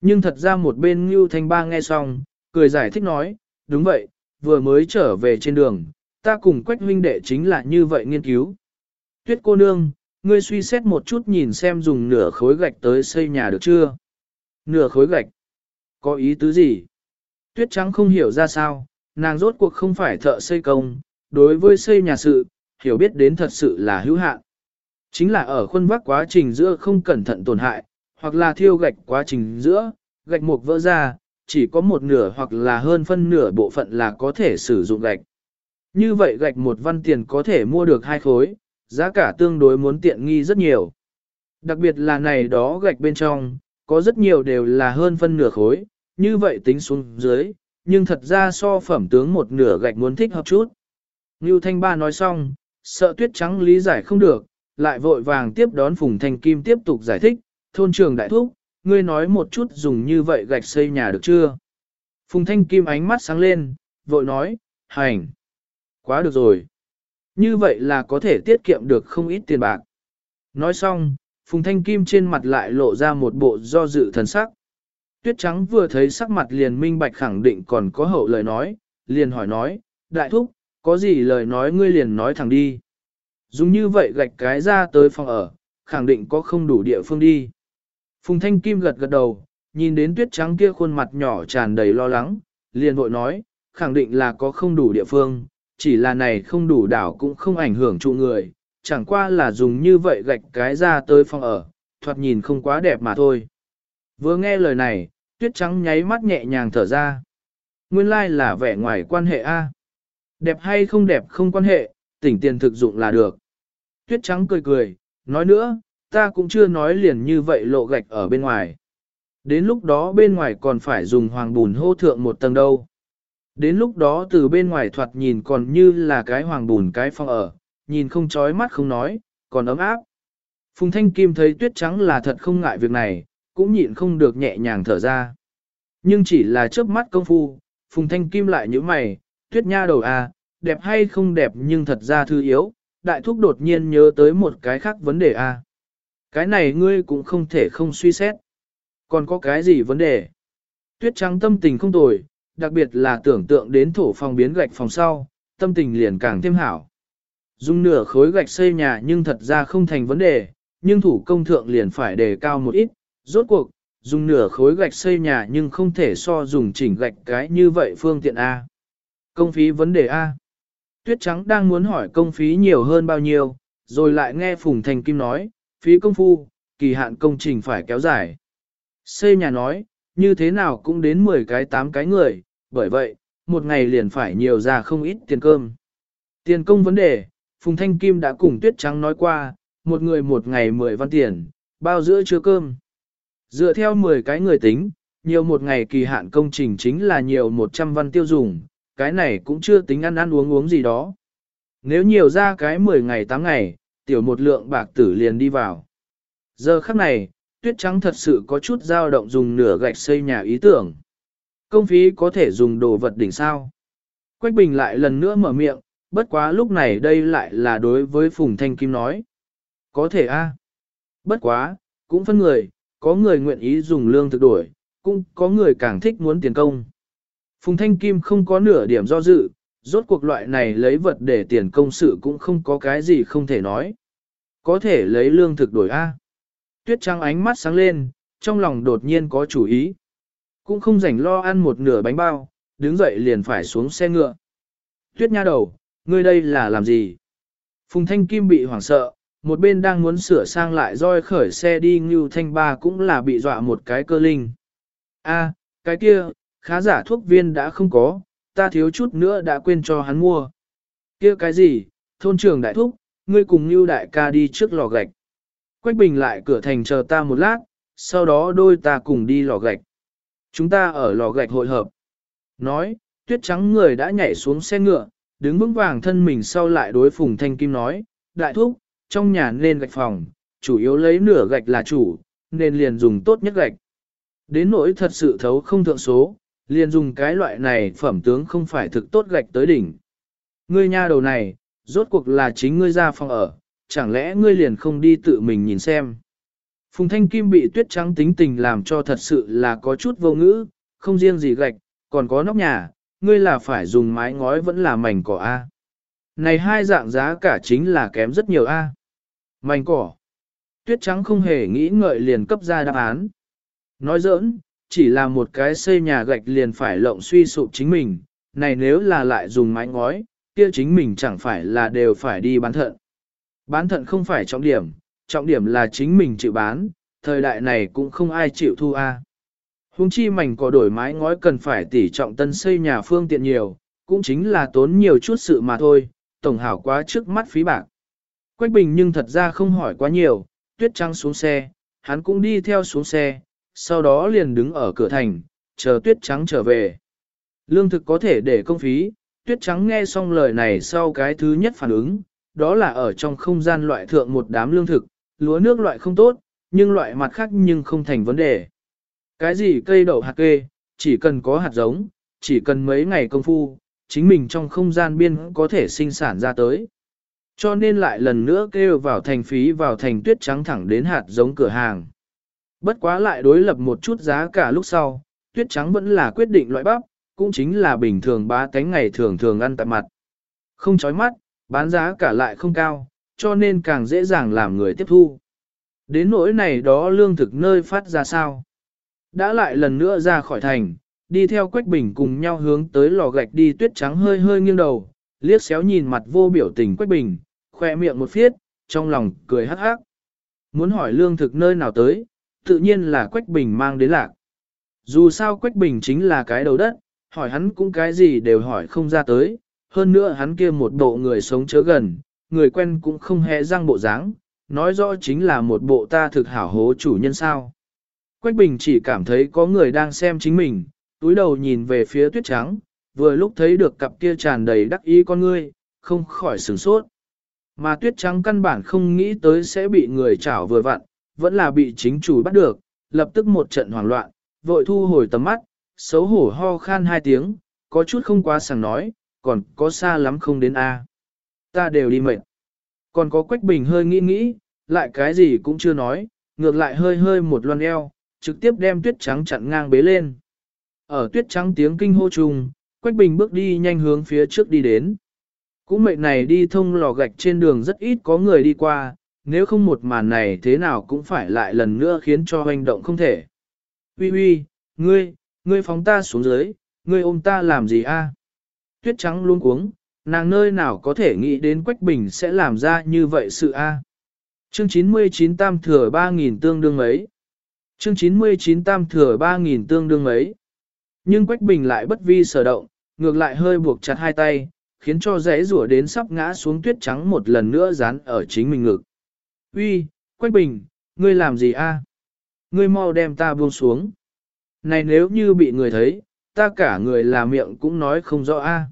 Nhưng thật ra một bên Ngưu Thanh Ba nghe xong, cười giải thích nói, đúng vậy, vừa mới trở về trên đường, ta cùng Quách huynh đệ chính là như vậy nghiên cứu. Tuyết cô nương, ngươi suy xét một chút nhìn xem dùng nửa khối gạch tới xây nhà được chưa? Nửa khối gạch? Có ý tứ gì? Tuyết trắng không hiểu ra sao, nàng rốt cuộc không phải thợ xây công, đối với xây nhà sự, hiểu biết đến thật sự là hữu hạn. Chính là ở khuôn vác quá trình giữa không cẩn thận tổn hại, hoặc là thiêu gạch quá trình giữa, gạch mục vỡ ra, chỉ có một nửa hoặc là hơn phân nửa bộ phận là có thể sử dụng gạch. Như vậy gạch một văn tiền có thể mua được hai khối, giá cả tương đối muốn tiện nghi rất nhiều. Đặc biệt là này đó gạch bên trong, có rất nhiều đều là hơn phân nửa khối, như vậy tính xuống dưới, nhưng thật ra so phẩm tướng một nửa gạch muốn thích hợp chút. Ngưu Thanh Ba nói xong, sợ tuyết trắng lý giải không được, lại vội vàng tiếp đón Phùng Thanh Kim tiếp tục giải thích, thôn trường đại thúc, ngươi nói một chút dùng như vậy gạch xây nhà được chưa? Phùng Thanh Kim ánh mắt sáng lên, vội nói, hành. Quá được rồi. Như vậy là có thể tiết kiệm được không ít tiền bạc. Nói xong, Phùng Thanh Kim trên mặt lại lộ ra một bộ do dự thần sắc. Tuyết Trắng vừa thấy sắc mặt liền minh bạch khẳng định còn có hậu lời nói, liền hỏi nói, đại thúc, có gì lời nói ngươi liền nói thẳng đi. Dùng như vậy gạch cái ra tới phòng ở, khẳng định có không đủ địa phương đi. Phùng Thanh Kim gật gật đầu, nhìn đến tuyết trắng kia khuôn mặt nhỏ tràn đầy lo lắng, liền vội nói, khẳng định là có không đủ địa phương, chỉ là này không đủ đảo cũng không ảnh hưởng trụ người, chẳng qua là dùng như vậy gạch cái ra tới phòng ở, thoạt nhìn không quá đẹp mà thôi. Vừa nghe lời này, tuyết trắng nháy mắt nhẹ nhàng thở ra. Nguyên lai like là vẻ ngoài quan hệ A. Đẹp hay không đẹp không quan hệ, tỉnh tiền thực dụng là được. Tuyết trắng cười cười, nói nữa, ta cũng chưa nói liền như vậy lộ gạch ở bên ngoài. Đến lúc đó bên ngoài còn phải dùng hoàng bùn hô thượng một tầng đâu. Đến lúc đó từ bên ngoài thoạt nhìn còn như là cái hoàng bùn cái phong ở, nhìn không chói mắt không nói, còn ấm áp. Phùng Thanh Kim thấy tuyết trắng là thật không ngại việc này, cũng nhịn không được nhẹ nhàng thở ra. Nhưng chỉ là chớp mắt công phu, Phùng Thanh Kim lại như mày, tuyết nha đầu à, đẹp hay không đẹp nhưng thật ra thư yếu, đại thúc đột nhiên nhớ tới một cái khác vấn đề à. Cái này ngươi cũng không thể không suy xét. Còn có cái gì vấn đề? Tuyết trắng tâm tình không tồi, đặc biệt là tưởng tượng đến thổ phòng biến gạch phòng sau, tâm tình liền càng thêm hảo. Dùng nửa khối gạch xây nhà nhưng thật ra không thành vấn đề, nhưng thủ công thượng liền phải đề cao một ít, rốt cuộc, dùng nửa khối gạch xây nhà nhưng không thể so dùng chỉnh gạch cái như vậy phương tiện A. Công phí vấn đề A. Tuyết Trắng đang muốn hỏi công phí nhiều hơn bao nhiêu, rồi lại nghe Phùng Thành Kim nói, phí công phu, kỳ hạn công trình phải kéo dài. Xây nhà nói, như thế nào cũng đến 10 cái 8 cái người, bởi vậy, một ngày liền phải nhiều ra không ít tiền cơm. Tiền công vấn đề, Phùng Thanh Kim đã cùng Tuyết Trắng nói qua, một người một ngày 10 văn tiền, bao giữa chưa cơm. Dựa theo 10 cái người tính, nhiều một ngày kỳ hạn công trình chính là nhiều 100 văn tiêu dùng, cái này cũng chưa tính ăn ăn uống uống gì đó. Nếu nhiều ra cái 10 ngày 8 ngày, tiểu một lượng bạc tử liền đi vào. Giờ khắc này, tuyết trắng thật sự có chút dao động dùng nửa gạch xây nhà ý tưởng. Công phí có thể dùng đồ vật đỉnh sao. Quách Bình lại lần nữa mở miệng, bất quá lúc này đây lại là đối với Phùng Thanh Kim nói. Có thể a Bất quá, cũng phân người, có người nguyện ý dùng lương thực đổi, cũng có người càng thích muốn tiền công. Phùng Thanh Kim không có nửa điểm do dự, rốt cuộc loại này lấy vật để tiền công sự cũng không có cái gì không thể nói. Có thể lấy lương thực đổi A. Tuyết Trăng ánh mắt sáng lên, trong lòng đột nhiên có chủ ý. Cũng không rảnh lo ăn một nửa bánh bao, đứng dậy liền phải xuống xe ngựa. Tuyết nha đầu, ngươi đây là làm gì? Phùng Thanh Kim bị hoảng sợ, một bên đang muốn sửa sang lại roi khởi xe đi Ngưu Thanh Ba cũng là bị dọa một cái cơ linh. A, cái kia, khá giả thuốc viên đã không có, ta thiếu chút nữa đã quên cho hắn mua. Kia cái gì, thôn trưởng đại thúc, ngươi cùng như đại ca đi trước lò gạch. Quách Bình lại cửa thành chờ ta một lát, sau đó đôi ta cùng đi lò gạch. Chúng ta ở lò gạch hội hợp. Nói, tuyết trắng người đã nhảy xuống xe ngựa, đứng vững vàng thân mình sau lại đối Phùng Thanh Kim nói, đại thúc, trong nhà nên gạch phòng, chủ yếu lấy nửa gạch là chủ, nên liền dùng tốt nhất gạch. Đến nỗi thật sự thấu không thượng số, liền dùng cái loại này phẩm tướng không phải thực tốt gạch tới đỉnh. Ngươi nha đầu này, rốt cuộc là chính ngươi ra phòng ở, chẳng lẽ ngươi liền không đi tự mình nhìn xem. Phùng Thanh Kim bị tuyết trắng tính tình làm cho thật sự là có chút vô ngữ, không riêng gì gạch, còn có nóc nhà, ngươi là phải dùng mái ngói vẫn là mảnh cỏ A. Này hai dạng giá cả chính là kém rất nhiều A. Mảnh cỏ. Tuyết trắng không hề nghĩ ngợi liền cấp ra đáp án. Nói giỡn, chỉ là một cái xây nhà gạch liền phải lộng suy sụp chính mình, này nếu là lại dùng mái ngói, kia chính mình chẳng phải là đều phải đi bán thận. Bán thận không phải trọng điểm, trọng điểm là chính mình chịu bán, thời đại này cũng không ai chịu thu a. À. Hùng chi mảnh cỏ đổi mái ngói cần phải tỉ trọng tân xây nhà phương tiện nhiều, cũng chính là tốn nhiều chút sự mà thôi, tổng hảo quá trước mắt phí bạc. Quách Bình nhưng thật ra không hỏi quá nhiều, tuyết trăng xuống xe, hắn cũng đi theo xuống xe, sau đó liền đứng ở cửa thành, chờ tuyết trắng trở về. Lương thực có thể để công phí, tuyết trắng nghe xong lời này sau cái thứ nhất phản ứng, đó là ở trong không gian loại thượng một đám lương thực, lúa nước loại không tốt, nhưng loại mặt khác nhưng không thành vấn đề. Cái gì cây đậu hạt kê, chỉ cần có hạt giống, chỉ cần mấy ngày công phu, chính mình trong không gian biên có thể sinh sản ra tới. Cho nên lại lần nữa kêu vào thành phí vào thành tuyết trắng thẳng đến hạt giống cửa hàng. Bất quá lại đối lập một chút giá cả lúc sau, tuyết trắng vẫn là quyết định loại bắp, cũng chính là bình thường bá tánh ngày thường thường ăn tại mặt. Không chói mắt, bán giá cả lại không cao, cho nên càng dễ dàng làm người tiếp thu. Đến nỗi này đó lương thực nơi phát ra sao. Đã lại lần nữa ra khỏi thành, đi theo Quách Bình cùng nhau hướng tới lò gạch đi tuyết trắng hơi hơi nghiêng đầu, liếc xéo nhìn mặt vô biểu tình Quách Bình, khoe miệng một phiết, trong lòng cười hắc hắc. Muốn hỏi lương thực nơi nào tới, tự nhiên là Quách Bình mang đến lạc. Dù sao Quách Bình chính là cái đầu đất, hỏi hắn cũng cái gì đều hỏi không ra tới, hơn nữa hắn kia một bộ người sống chớ gần, người quen cũng không hề răng bộ dáng, nói rõ chính là một bộ ta thực hảo hố chủ nhân sao. Quách Bình chỉ cảm thấy có người đang xem chính mình, túi đầu nhìn về phía tuyết trắng, vừa lúc thấy được cặp kia tràn đầy đắc ý con ngươi, không khỏi sửng sốt. Mà tuyết trắng căn bản không nghĩ tới sẽ bị người chảo vừa vặn, vẫn là bị chính chủ bắt được, lập tức một trận hoảng loạn, vội thu hồi tầm mắt, xấu hổ ho khan hai tiếng, có chút không quá sảng nói, còn có xa lắm không đến A. Ta đều đi mệt. Còn có Quách Bình hơi nghĩ nghĩ, lại cái gì cũng chưa nói, ngược lại hơi hơi một loan eo, trực tiếp đem tuyết trắng chặn ngang bế lên. Ở tuyết trắng tiếng kinh hô trùng, Quách Bình bước đi nhanh hướng phía trước đi đến. Cũng mệnh này đi thông lò gạch trên đường rất ít có người đi qua, nếu không một màn này thế nào cũng phải lại lần nữa khiến cho hành động không thể. Ui ui, ngươi, ngươi phóng ta xuống dưới, ngươi ôm ta làm gì a? Tuyết trắng luôn cuống, nàng nơi nào có thể nghĩ đến Quách Bình sẽ làm ra như vậy sự a? Chương 99 tam thừa 3.000 tương đương ấy. Chương 99 tam thừa 3.000 tương đương ấy. Nhưng Quách Bình lại bất vi sở động, ngược lại hơi buộc chặt hai tay, khiến cho rẽ rủa đến sắp ngã xuống tuyết trắng một lần nữa dán ở chính mình ngực. Uy, Quách Bình, ngươi làm gì a? Ngươi mau đem ta buông xuống. Này nếu như bị người thấy, ta cả người là miệng cũng nói không rõ a.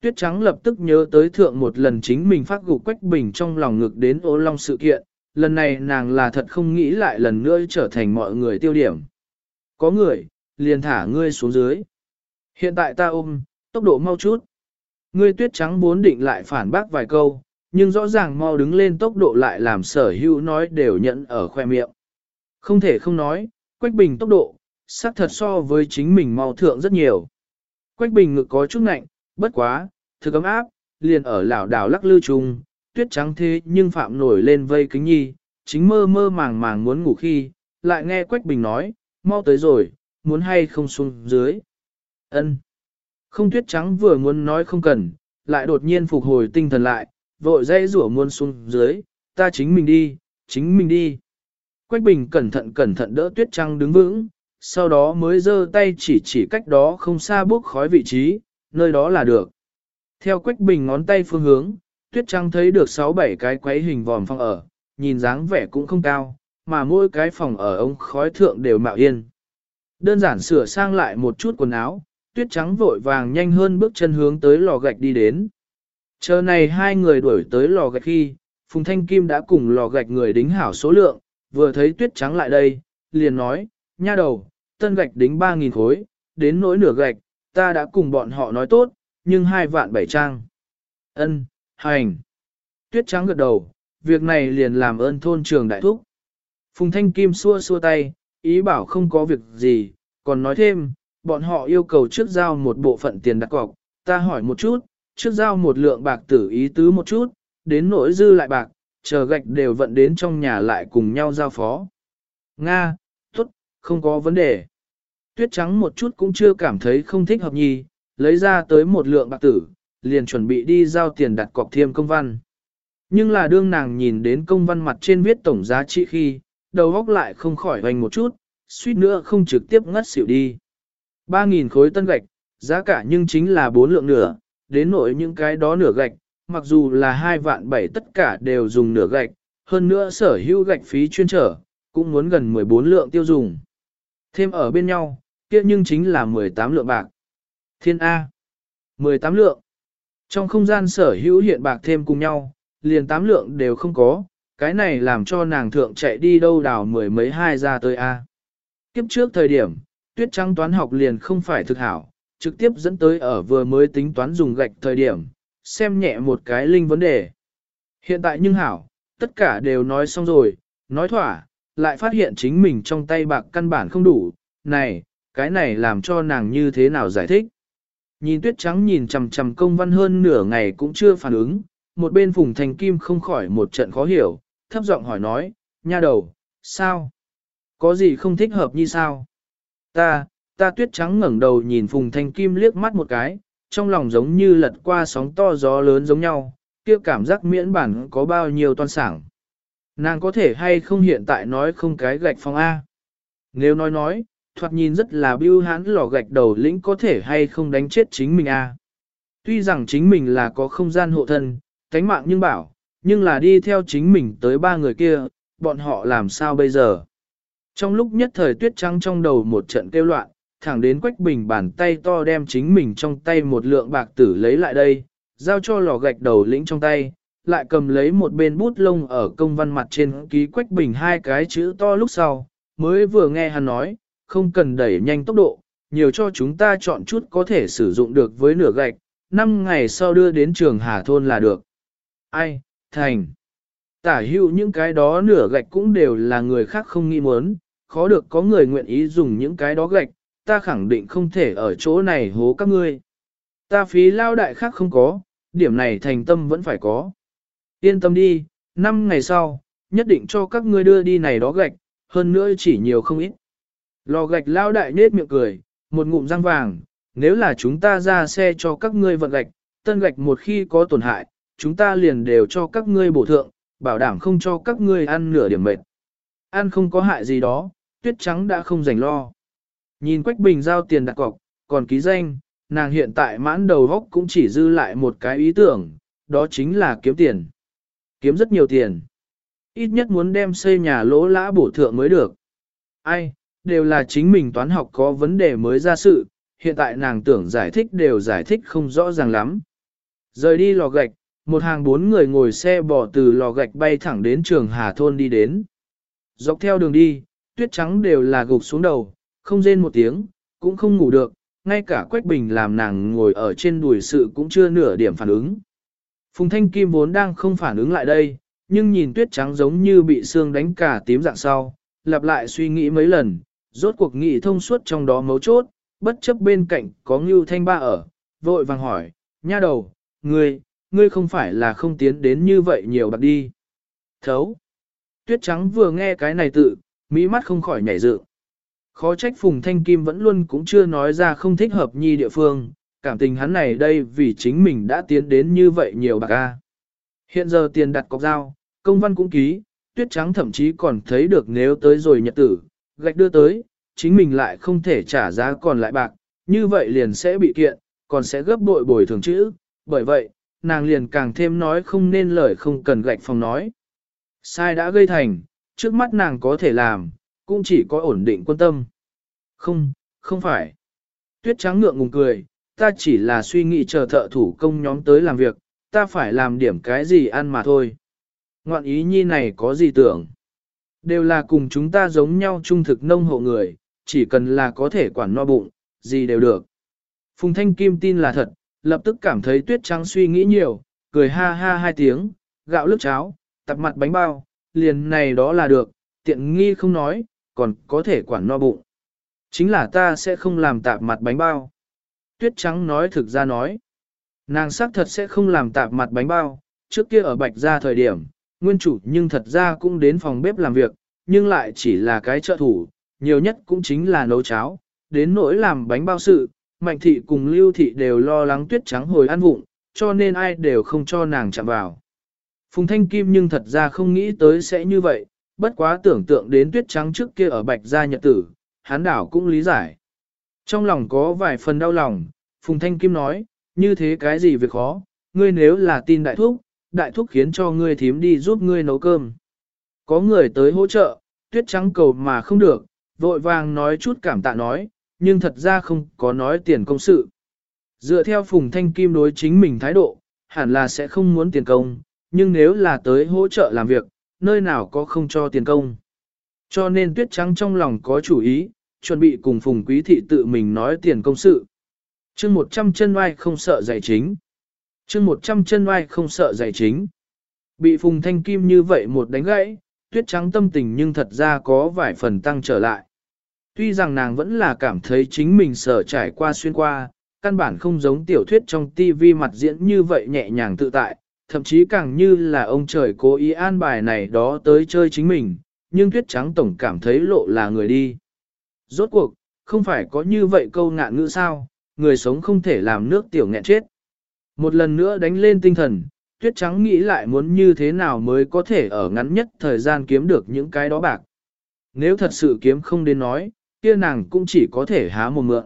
Tuyết trắng lập tức nhớ tới thượng một lần chính mình phát gục Quách Bình trong lòng ngực đến ố long sự kiện, lần này nàng là thật không nghĩ lại lần nữa trở thành mọi người tiêu điểm. Có người, liền thả ngươi xuống dưới. Hiện tại ta ôm, tốc độ mau chút. Ngươi tuyết trắng muốn định lại phản bác vài câu, nhưng rõ ràng mau đứng lên tốc độ lại làm sở hữu nói đều nhận ở khoe miệng. Không thể không nói, Quách Bình tốc độ, xác thật so với chính mình mau thượng rất nhiều. Quách Bình ngực có chút nạnh, bất quá, thực ấm áp, liền ở lảo đảo lắc lư chung, tuyết trắng thế nhưng phạm nổi lên vây kính nhi, chính mơ mơ màng màng muốn ngủ khi, lại nghe Quách Bình nói, mau tới rồi, muốn hay không xuống dưới. ân Không tuyết trắng vừa muốn nói không cần, lại đột nhiên phục hồi tinh thần lại, vội dây rủa muôn xuống dưới, ta chính mình đi, chính mình đi. Quách Bình cẩn thận cẩn thận đỡ tuyết Trăng đứng vững, sau đó mới giơ tay chỉ chỉ cách đó không xa bước khói vị trí, nơi đó là được. Theo Quách Bình ngón tay phương hướng, tuyết Trăng thấy được 6-7 cái quấy hình vòm phòng ở, nhìn dáng vẻ cũng không cao, mà mỗi cái phòng ở ông khói thượng đều mạo yên. Đơn giản sửa sang lại một chút quần áo, tuyết trắng vội vàng nhanh hơn bước chân hướng tới lò gạch đi đến. Chờ này hai người đuổi tới lò gạch khi, Phùng Thanh Kim đã cùng lò gạch người đính hảo số lượng, vừa thấy tuyết trắng lại đây, liền nói, nha đầu, tân gạch đính 3.000 khối, đến nỗi nửa gạch, ta đã cùng bọn họ nói tốt, nhưng hai vạn bảy trang. Ân, hành. Tuyết trắng gật đầu, việc này liền làm ơn thôn trường đại thúc. Phùng Thanh Kim xua xua tay, ý bảo không có việc gì, còn nói thêm, bọn họ yêu cầu trước giao một bộ phận tiền đặt cọc, ta hỏi một chút, trước giao một lượng bạc tử ý tứ một chút, đến nỗi dư lại bạc, chờ gạch đều vận đến trong nhà lại cùng nhau giao phó. Nga, tốt, không có vấn đề. Tuyết trắng một chút cũng chưa cảm thấy không thích hợp nhì, lấy ra tới một lượng bạc tử, liền chuẩn bị đi giao tiền đặt cọc thiêm công văn. Nhưng là đương nàng nhìn đến công văn mặt trên viết tổng giá trị khi, đầu góc lại không khỏi hoành một chút, suýt nữa không trực tiếp ngất xỉu đi. 3.000 khối tân gạch, giá cả nhưng chính là 4 lượng nửa, đến nỗi những cái đó nửa gạch, mặc dù là hai vạn bảy tất cả đều dùng nửa gạch, hơn nữa sở hữu gạch phí chuyên trở, cũng muốn gần 14 lượng tiêu dùng. Thêm ở bên nhau, kia nhưng chính là 18 lượng bạc. Thiên A. 18 lượng. Trong không gian sở hữu hiện bạc thêm cùng nhau, liền 8 lượng đều không có, cái này làm cho nàng thượng chạy đi đâu đào mười mấy hai ra tới A. Kiếp trước thời điểm, tuyết trắng toán học liền không phải thực hảo, trực tiếp dẫn tới ở vừa mới tính toán dùng gạch thời điểm, xem nhẹ một cái linh vấn đề. Hiện tại nhưng hảo, tất cả đều nói xong rồi, nói thỏa, lại phát hiện chính mình trong tay bạc căn bản không đủ, này, cái này làm cho nàng như thế nào giải thích. Nhìn tuyết trắng nhìn chằm chằm công văn hơn nửa ngày cũng chưa phản ứng, một bên phùng thành kim không khỏi một trận khó hiểu, thấp giọng hỏi nói, nha đầu, sao? Có gì không thích hợp như sao? Ta, ta tuyết trắng ngẩng đầu nhìn phùng Thanh kim liếc mắt một cái, trong lòng giống như lật qua sóng to gió lớn giống nhau, kia cảm giác miễn bản có bao nhiêu toan sảng. Nàng có thể hay không hiện tại nói không cái gạch phong A. Nếu nói nói, thoạt nhìn rất là biêu hãn lò gạch đầu lĩnh có thể hay không đánh chết chính mình a. Tuy rằng chính mình là có không gian hộ thân, cánh mạng nhưng bảo, nhưng là đi theo chính mình tới ba người kia, bọn họ làm sao bây giờ? Trong lúc nhất thời tuyết trắng trong đầu một trận kêu loạn, thẳng đến quách bình bàn tay to đem chính mình trong tay một lượng bạc tử lấy lại đây, giao cho lò gạch đầu lĩnh trong tay, lại cầm lấy một bên bút lông ở công văn mặt trên ký quách bình hai cái chữ to lúc sau, mới vừa nghe hắn nói, không cần đẩy nhanh tốc độ, nhiều cho chúng ta chọn chút có thể sử dụng được với nửa gạch, 5 ngày sau đưa đến trường Hà Thôn là được. Ai, thành. Tả hữu những cái đó nửa gạch cũng đều là người khác không nghĩ muốn, khó được có người nguyện ý dùng những cái đó gạch, ta khẳng định không thể ở chỗ này hố các ngươi. Ta phí lao đại khác không có, điểm này thành tâm vẫn phải có. Yên tâm đi, năm ngày sau, nhất định cho các ngươi đưa đi này đó gạch, hơn nữa chỉ nhiều không ít. Lò gạch lao đại nết miệng cười, một ngụm răng vàng, nếu là chúng ta ra xe cho các ngươi vận gạch, tân gạch một khi có tổn hại, chúng ta liền đều cho các ngươi bổ thượng, bảo đảm không cho các ngươi ăn nửa điểm mệt. Ăn không có hại gì đó, tuyết trắng đã không rảnh lo. Nhìn Quách Bình giao tiền đặt cọc, còn ký danh, nàng hiện tại mãn đầu góc cũng chỉ dư lại một cái ý tưởng, đó chính là kiếm tiền. Kiếm rất nhiều tiền. Ít nhất muốn đem xây nhà lỗ lã bổ thượng mới được. Ai, đều là chính mình toán học có vấn đề mới ra sự, hiện tại nàng tưởng giải thích đều giải thích không rõ ràng lắm. Rời đi lò gạch, một hàng bốn người ngồi xe bò từ lò gạch bay thẳng đến trường Hà Thôn đi đến. Dọc theo đường đi, tuyết trắng đều là gục xuống đầu, không rên một tiếng, cũng không ngủ được, ngay cả Quách Bình làm nàng ngồi ở trên đùi sự cũng chưa nửa điểm phản ứng. Phùng Thanh Kim vốn đang không phản ứng lại đây, nhưng nhìn tuyết trắng giống như bị xương đánh cả tím dạng sau, lặp lại suy nghĩ mấy lần, rốt cuộc nghĩ thông suốt trong đó mấu chốt, bất chấp bên cạnh có Ngưu Thanh Ba ở, vội vàng hỏi, nha đầu, ngươi, ngươi không phải là không tiến đến như vậy nhiều bạc đi. Thấu. Tuyết trắng vừa nghe cái này tự, mỹ mắt không khỏi nhảy dựng. Khó trách Phùng Thanh Kim vẫn luôn cũng chưa nói ra không thích hợp nhi địa phương, cảm tình hắn này đây vì chính mình đã tiến đến như vậy nhiều bạc a. Hiện giờ tiền đặt cọc giao, công văn cũng ký, tuyết trắng thậm chí còn thấy được nếu tới rồi nhật tử, gạch đưa tới, chính mình lại không thể trả giá còn lại bạc, như vậy liền sẽ bị kiện, còn sẽ gấp bội bồi thường chữ, bởi vậy, nàng liền càng thêm nói không nên lời không cần gạch phòng nói. Sai đã gây thành, trước mắt nàng có thể làm, cũng chỉ có ổn định quân tâm. Không, không phải. Tuyết trắng ngượng ngùng cười, ta chỉ là suy nghĩ chờ thợ thủ công nhóm tới làm việc, ta phải làm điểm cái gì ăn mà thôi. Ngoạn ý nhi này có gì tưởng? Đều là cùng chúng ta giống nhau trung thực nông hộ người, chỉ cần là có thể quản no bụng, gì đều được. Phùng Thanh Kim tin là thật, lập tức cảm thấy tuyết trắng suy nghĩ nhiều, cười ha ha hai tiếng, gạo lức cháo, tập mặt bánh bao, liền này đó là được, tiện nghi không nói, còn có thể quản no bụng. Chính là ta sẽ không làm tạp mặt bánh bao. Tuyết trắng nói thực ra nói. Nàng xác thật sẽ không làm tạp mặt bánh bao, trước kia ở bạch gia thời điểm, nguyên chủ nhưng thật ra cũng đến phòng bếp làm việc, nhưng lại chỉ là cái trợ thủ, nhiều nhất cũng chính là nấu cháo, đến nỗi làm bánh bao sự, mạnh thị cùng lưu thị đều lo lắng tuyết trắng hồi ăn vụng, cho nên ai đều không cho nàng chạm vào. Phùng Thanh Kim nhưng thật ra không nghĩ tới sẽ như vậy, bất quá tưởng tượng đến tuyết trắng trước kia ở bạch gia nhật tử, hán đảo cũng lý giải. Trong lòng có vài phần đau lòng, Phùng Thanh Kim nói, như thế cái gì việc khó, ngươi nếu là tin đại thúc, đại thúc khiến cho ngươi thím đi giúp ngươi nấu cơm. Có người tới hỗ trợ, tuyết trắng cầu mà không được, vội vàng nói chút cảm tạ nói, nhưng thật ra không có nói tiền công sự. Dựa theo Phùng Thanh Kim đối chính mình thái độ, hẳn là sẽ không muốn tiền công, nhưng nếu là tới hỗ trợ làm việc, nơi nào có không cho tiền công. Cho nên tuyết trắng trong lòng có chủ ý, chuẩn bị cùng Phùng Quý Thị tự mình nói tiền công sự. chương 100 chân oai không sợ giải chính. chương 100 chân oai không sợ giải chính. Bị Phùng Thanh Kim như vậy một đánh gãy, tuyết trắng tâm tình nhưng thật ra có vài phần tăng trở lại. Tuy rằng nàng vẫn là cảm thấy chính mình sợ trải qua xuyên qua, căn bản không giống tiểu thuyết trong tivi mặt diễn như vậy nhẹ nhàng tự tại, thậm chí càng như là ông trời cố ý an bài này đó tới chơi chính mình, nhưng tuyết trắng tổng cảm thấy lộ là người đi. Rốt cuộc, không phải có như vậy câu ngạn ngữ sao, người sống không thể làm nước tiểu nghẹn chết. Một lần nữa đánh lên tinh thần, tuyết trắng nghĩ lại muốn như thế nào mới có thể ở ngắn nhất thời gian kiếm được những cái đó bạc. Nếu thật sự kiếm không đến nói, kia nàng cũng chỉ có thể há một mượn.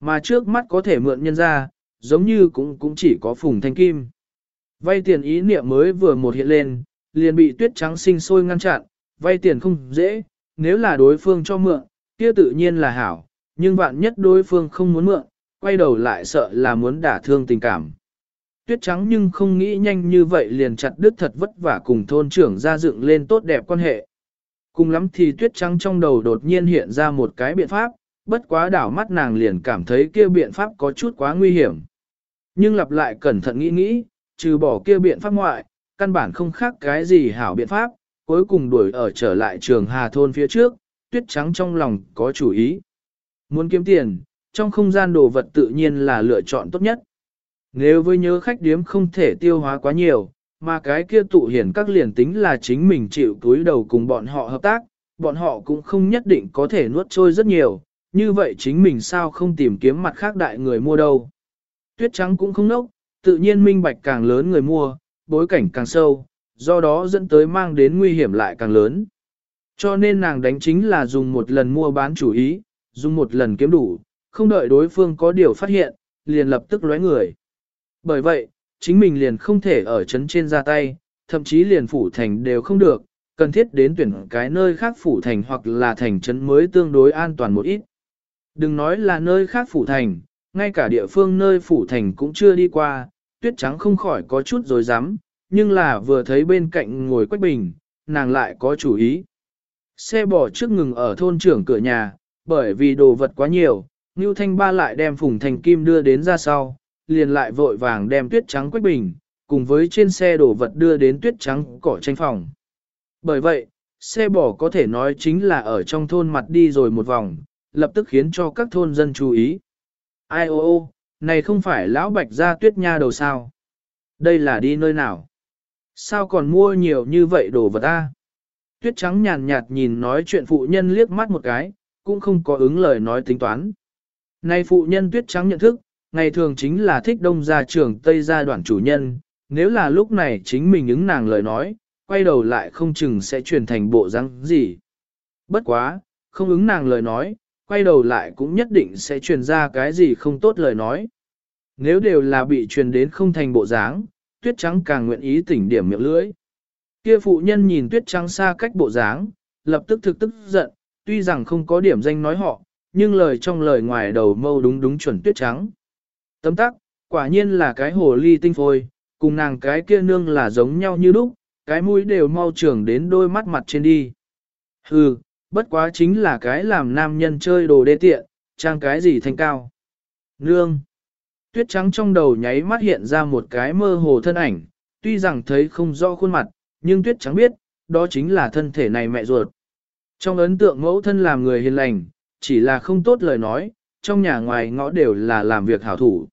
Mà trước mắt có thể mượn nhân ra, giống như cũng cũng chỉ có phùng thanh kim. Vay tiền ý niệm mới vừa một hiện lên, liền bị tuyết trắng sinh sôi ngăn chặn, vay tiền không dễ, nếu là đối phương cho mượn, kia tự nhiên là hảo, nhưng vạn nhất đối phương không muốn mượn, quay đầu lại sợ là muốn đả thương tình cảm. Tuyết trắng nhưng không nghĩ nhanh như vậy liền chặt đứt thật vất vả cùng thôn trưởng ra dựng lên tốt đẹp quan hệ. Cùng lắm thì tuyết trắng trong đầu đột nhiên hiện ra một cái biện pháp, bất quá đảo mắt nàng liền cảm thấy kia biện pháp có chút quá nguy hiểm. Nhưng lặp lại cẩn thận nghĩ nghĩ, trừ bỏ kia biện pháp ngoại, căn bản không khác cái gì hảo biện pháp, cuối cùng đuổi ở trở lại trường Hà Thôn phía trước, tuyết trắng trong lòng có chủ ý. Muốn kiếm tiền, trong không gian đồ vật tự nhiên là lựa chọn tốt nhất. Nếu với nhớ khách điếm không thể tiêu hóa quá nhiều, mà cái kia tụ hiển các liền tính là chính mình chịu túi đầu cùng bọn họ hợp tác, bọn họ cũng không nhất định có thể nuốt trôi rất nhiều, như vậy chính mình sao không tìm kiếm mặt khác đại người mua đâu. Tuyết trắng cũng không nốc, tự nhiên minh bạch càng lớn người mua, bối cảnh càng sâu, do đó dẫn tới mang đến nguy hiểm lại càng lớn. Cho nên nàng đánh chính là dùng một lần mua bán chủ ý, dùng một lần kiếm đủ, không đợi đối phương có điều phát hiện, liền lập tức lóe người. Bởi vậy, chính mình liền không thể ở chấn trên ra tay, thậm chí liền phủ thành đều không được, cần thiết đến tuyển cái nơi khác phủ thành hoặc là thành trấn mới tương đối an toàn một ít. Đừng nói là nơi khác phủ thành, ngay cả địa phương nơi phủ thành cũng chưa đi qua, tuyết trắng không khỏi có chút rồi dám, nhưng là vừa thấy bên cạnh ngồi quách bình, nàng lại có chủ ý. Xe bỏ trước ngừng ở thôn trưởng cửa nhà, bởi vì đồ vật quá nhiều, Ngưu Thanh Ba lại đem Phùng Thành Kim đưa đến ra sau, liền lại vội vàng đem tuyết trắng quách bình, cùng với trên xe đồ vật đưa đến tuyết trắng cỏ tranh phòng. Bởi vậy, xe bò có thể nói chính là ở trong thôn mặt đi rồi một vòng, lập tức khiến cho các thôn dân chú ý. Ai ô ô, này không phải lão bạch ra tuyết nha đầu sao? Đây là đi nơi nào? Sao còn mua nhiều như vậy đồ vật ta? Tuyết trắng nhàn nhạt nhìn nói chuyện phụ nhân liếc mắt một cái, cũng không có ứng lời nói tính toán. Này phụ nhân tuyết trắng nhận thức, ngày thường chính là thích đông gia trưởng Tây gia đoạn chủ nhân, nếu là lúc này chính mình ứng nàng lời nói, quay đầu lại không chừng sẽ truyền thành bộ răng gì. Bất quá, không ứng nàng lời nói, quay đầu lại cũng nhất định sẽ truyền ra cái gì không tốt lời nói. Nếu đều là bị truyền đến không thành bộ dáng, tuyết trắng càng nguyện ý tỉnh điểm miệng lưỡi. Kia phụ nhân nhìn tuyết trắng xa cách bộ dáng, lập tức thực tức giận, tuy rằng không có điểm danh nói họ, nhưng lời trong lời ngoài đầu mâu đúng đúng chuẩn tuyết trắng. Tấm tắc, quả nhiên là cái hồ ly tinh phôi, cùng nàng cái kia nương là giống nhau như lúc, cái mũi đều mau trưởng đến đôi mắt mặt trên đi. Hừ, bất quá chính là cái làm nam nhân chơi đồ đê tiện, trang cái gì thanh cao. Nương. Tuyết trắng trong đầu nháy mắt hiện ra một cái mơ hồ thân ảnh, tuy rằng thấy không rõ khuôn mặt, nhưng tuyết trắng biết, đó chính là thân thể này mẹ ruột. Trong ấn tượng mẫu thân làm người hiền lành, chỉ là không tốt lời nói, trong nhà ngoài ngõ đều là làm việc hảo thủ.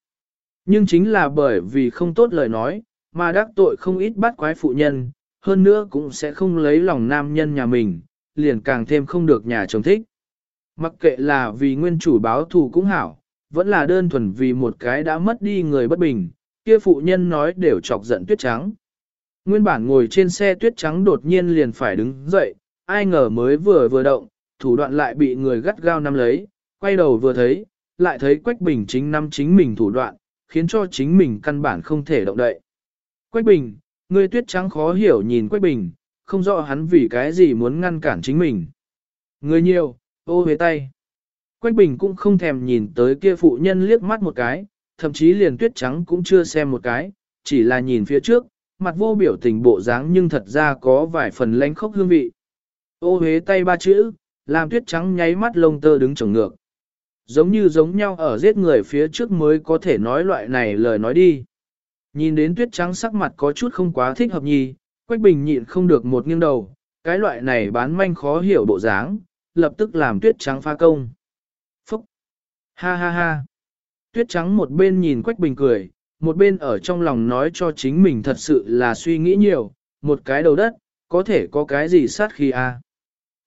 Nhưng chính là bởi vì không tốt lời nói, mà đắc tội không ít bắt quái phụ nhân, hơn nữa cũng sẽ không lấy lòng nam nhân nhà mình, liền càng thêm không được nhà chồng thích. Mặc kệ là vì nguyên chủ báo thù cũng hảo, vẫn là đơn thuần vì một cái đã mất đi người bất bình, kia phụ nhân nói đều chọc giận tuyết trắng. Nguyên bản ngồi trên xe tuyết trắng đột nhiên liền phải đứng dậy, ai ngờ mới vừa vừa động, thủ đoạn lại bị người gắt gao nắm lấy, quay đầu vừa thấy, lại thấy Quách Bình chính nắm chính mình thủ đoạn, khiến cho chính mình căn bản không thể động đậy. Quách Bình, người tuyết trắng khó hiểu nhìn Quách Bình, không rõ hắn vì cái gì muốn ngăn cản chính mình. Người nhiều, ô hế tay. Quách Bình cũng không thèm nhìn tới kia phụ nhân liếc mắt một cái, thậm chí liền tuyết trắng cũng chưa xem một cái, chỉ là nhìn phía trước, mặt vô biểu tình bộ dáng nhưng thật ra có vài phần lánh khốc hương vị. Ô hế tay ba chữ, làm tuyết trắng nháy mắt lông tơ đứng trồng ngược. Giống như giống nhau ở giết người phía trước mới có thể nói loại này lời nói đi. Nhìn đến tuyết trắng sắc mặt có chút không quá thích hợp nhì, Quách Bình nhịn không được một nghiêng đầu, cái loại này bán manh khó hiểu bộ dáng, lập tức làm tuyết trắng pha công. Phúc! Ha ha ha! Tuyết trắng một bên nhìn Quách Bình cười, một bên ở trong lòng nói cho chính mình thật sự là suy nghĩ nhiều, một cái đầu đất, có thể có cái gì sát khi a? À.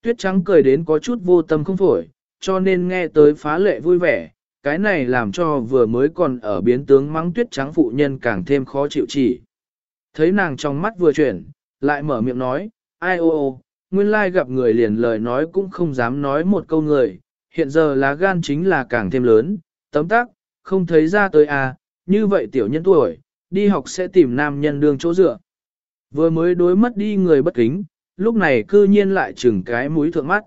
Tuyết trắng cười đến có chút vô tâm không phổi, cho nên nghe tới phá lệ vui vẻ, cái này làm cho vừa mới còn ở biến tướng mắng tuyết trắng phụ nhân càng thêm khó chịu chỉ. Thấy nàng trong mắt vừa chuyển, lại mở miệng nói, ai ô ô, nguyên lai gặp người liền lời nói cũng không dám nói một câu người, hiện giờ lá gan chính là càng thêm lớn, tấm tắc, không thấy ra tới à, như vậy tiểu nhân tuổi, đi học sẽ tìm nam nhân đương chỗ dựa. Vừa mới đối mất đi người bất kính, lúc này cư nhiên lại chừng cái mũi thượng mắt.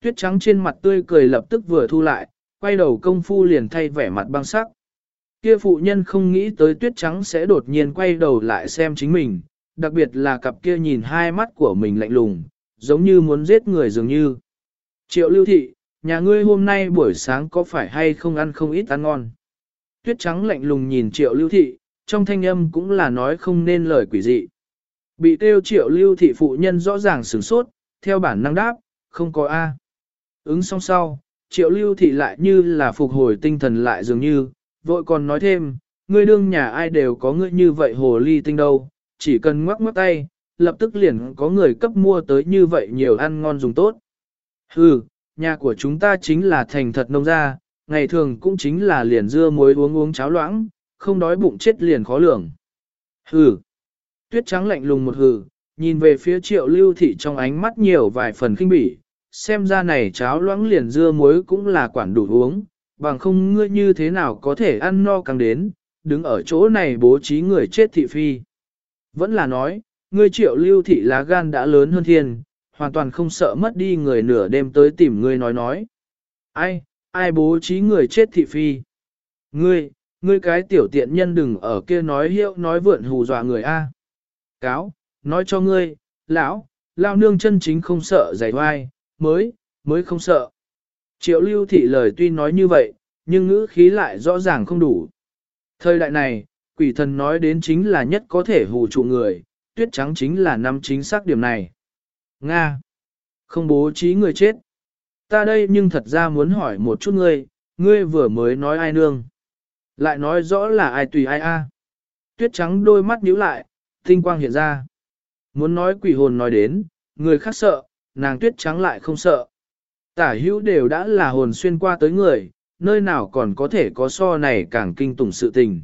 Tuyết trắng trên mặt tươi cười lập tức vừa thu lại, quay đầu công phu liền thay vẻ mặt băng sắc. Kia phụ nhân không nghĩ tới tuyết trắng sẽ đột nhiên quay đầu lại xem chính mình, đặc biệt là cặp kia nhìn hai mắt của mình lạnh lùng, giống như muốn giết người dường như. Triệu lưu thị, nhà ngươi hôm nay buổi sáng có phải hay không ăn không ít ăn ngon. Tuyết trắng lạnh lùng nhìn triệu lưu thị, trong thanh âm cũng là nói không nên lời quỷ dị. Bị tiêu triệu lưu thị phụ nhân rõ ràng sửng sốt, theo bản năng đáp, không có A. Ứng xong sau, triệu lưu thị lại như là phục hồi tinh thần lại dường như, vội còn nói thêm, ngươi đương nhà ai đều có ngươi như vậy hồ ly tinh đâu, chỉ cần ngoắc ngoắc tay, lập tức liền có người cấp mua tới như vậy nhiều ăn ngon dùng tốt. Hừ, nhà của chúng ta chính là thành thật nông gia, ngày thường cũng chính là liền dưa muối uống uống cháo loãng, không đói bụng chết liền khó lường. Hừ, tuyết trắng lạnh lùng một hừ, nhìn về phía triệu lưu thị trong ánh mắt nhiều vài phần kinh bỉ, xem ra này cháo loãng liền dưa muối cũng là quản đủ uống, bằng không ngươi như thế nào có thể ăn no càng đến, đứng ở chỗ này bố trí người chết thị phi. Vẫn là nói, ngươi triệu lưu thị lá gan đã lớn hơn thiên, hoàn toàn không sợ mất đi người nửa đêm tới tìm ngươi nói nói. Ai, ai bố trí người chết thị phi? Ngươi, ngươi cái tiểu tiện nhân đừng ở kia nói hiệu nói vượn hù dọa người A. Cáo, nói cho ngươi, lão, lao nương chân chính không sợ giải hoai, mới, mới không sợ. Triệu lưu thị lời tuy nói như vậy, nhưng ngữ khí lại rõ ràng không đủ. Thời đại này, quỷ thần nói đến chính là nhất có thể hù trụ người, tuyết trắng chính là năm chính xác điểm này. Nga. Không bố trí người chết. Ta đây nhưng thật ra muốn hỏi một chút ngươi, ngươi vừa mới nói ai nương. Lại nói rõ là ai tùy ai a. Tuyết trắng đôi mắt nhíu lại, tinh quang hiện ra. Muốn nói quỷ hồn nói đến, người khác sợ, nàng tuyết trắng lại không sợ. Tả hữu đều đã là hồn xuyên qua tới người, nơi nào còn có thể có so này càng kinh tủng sự tình.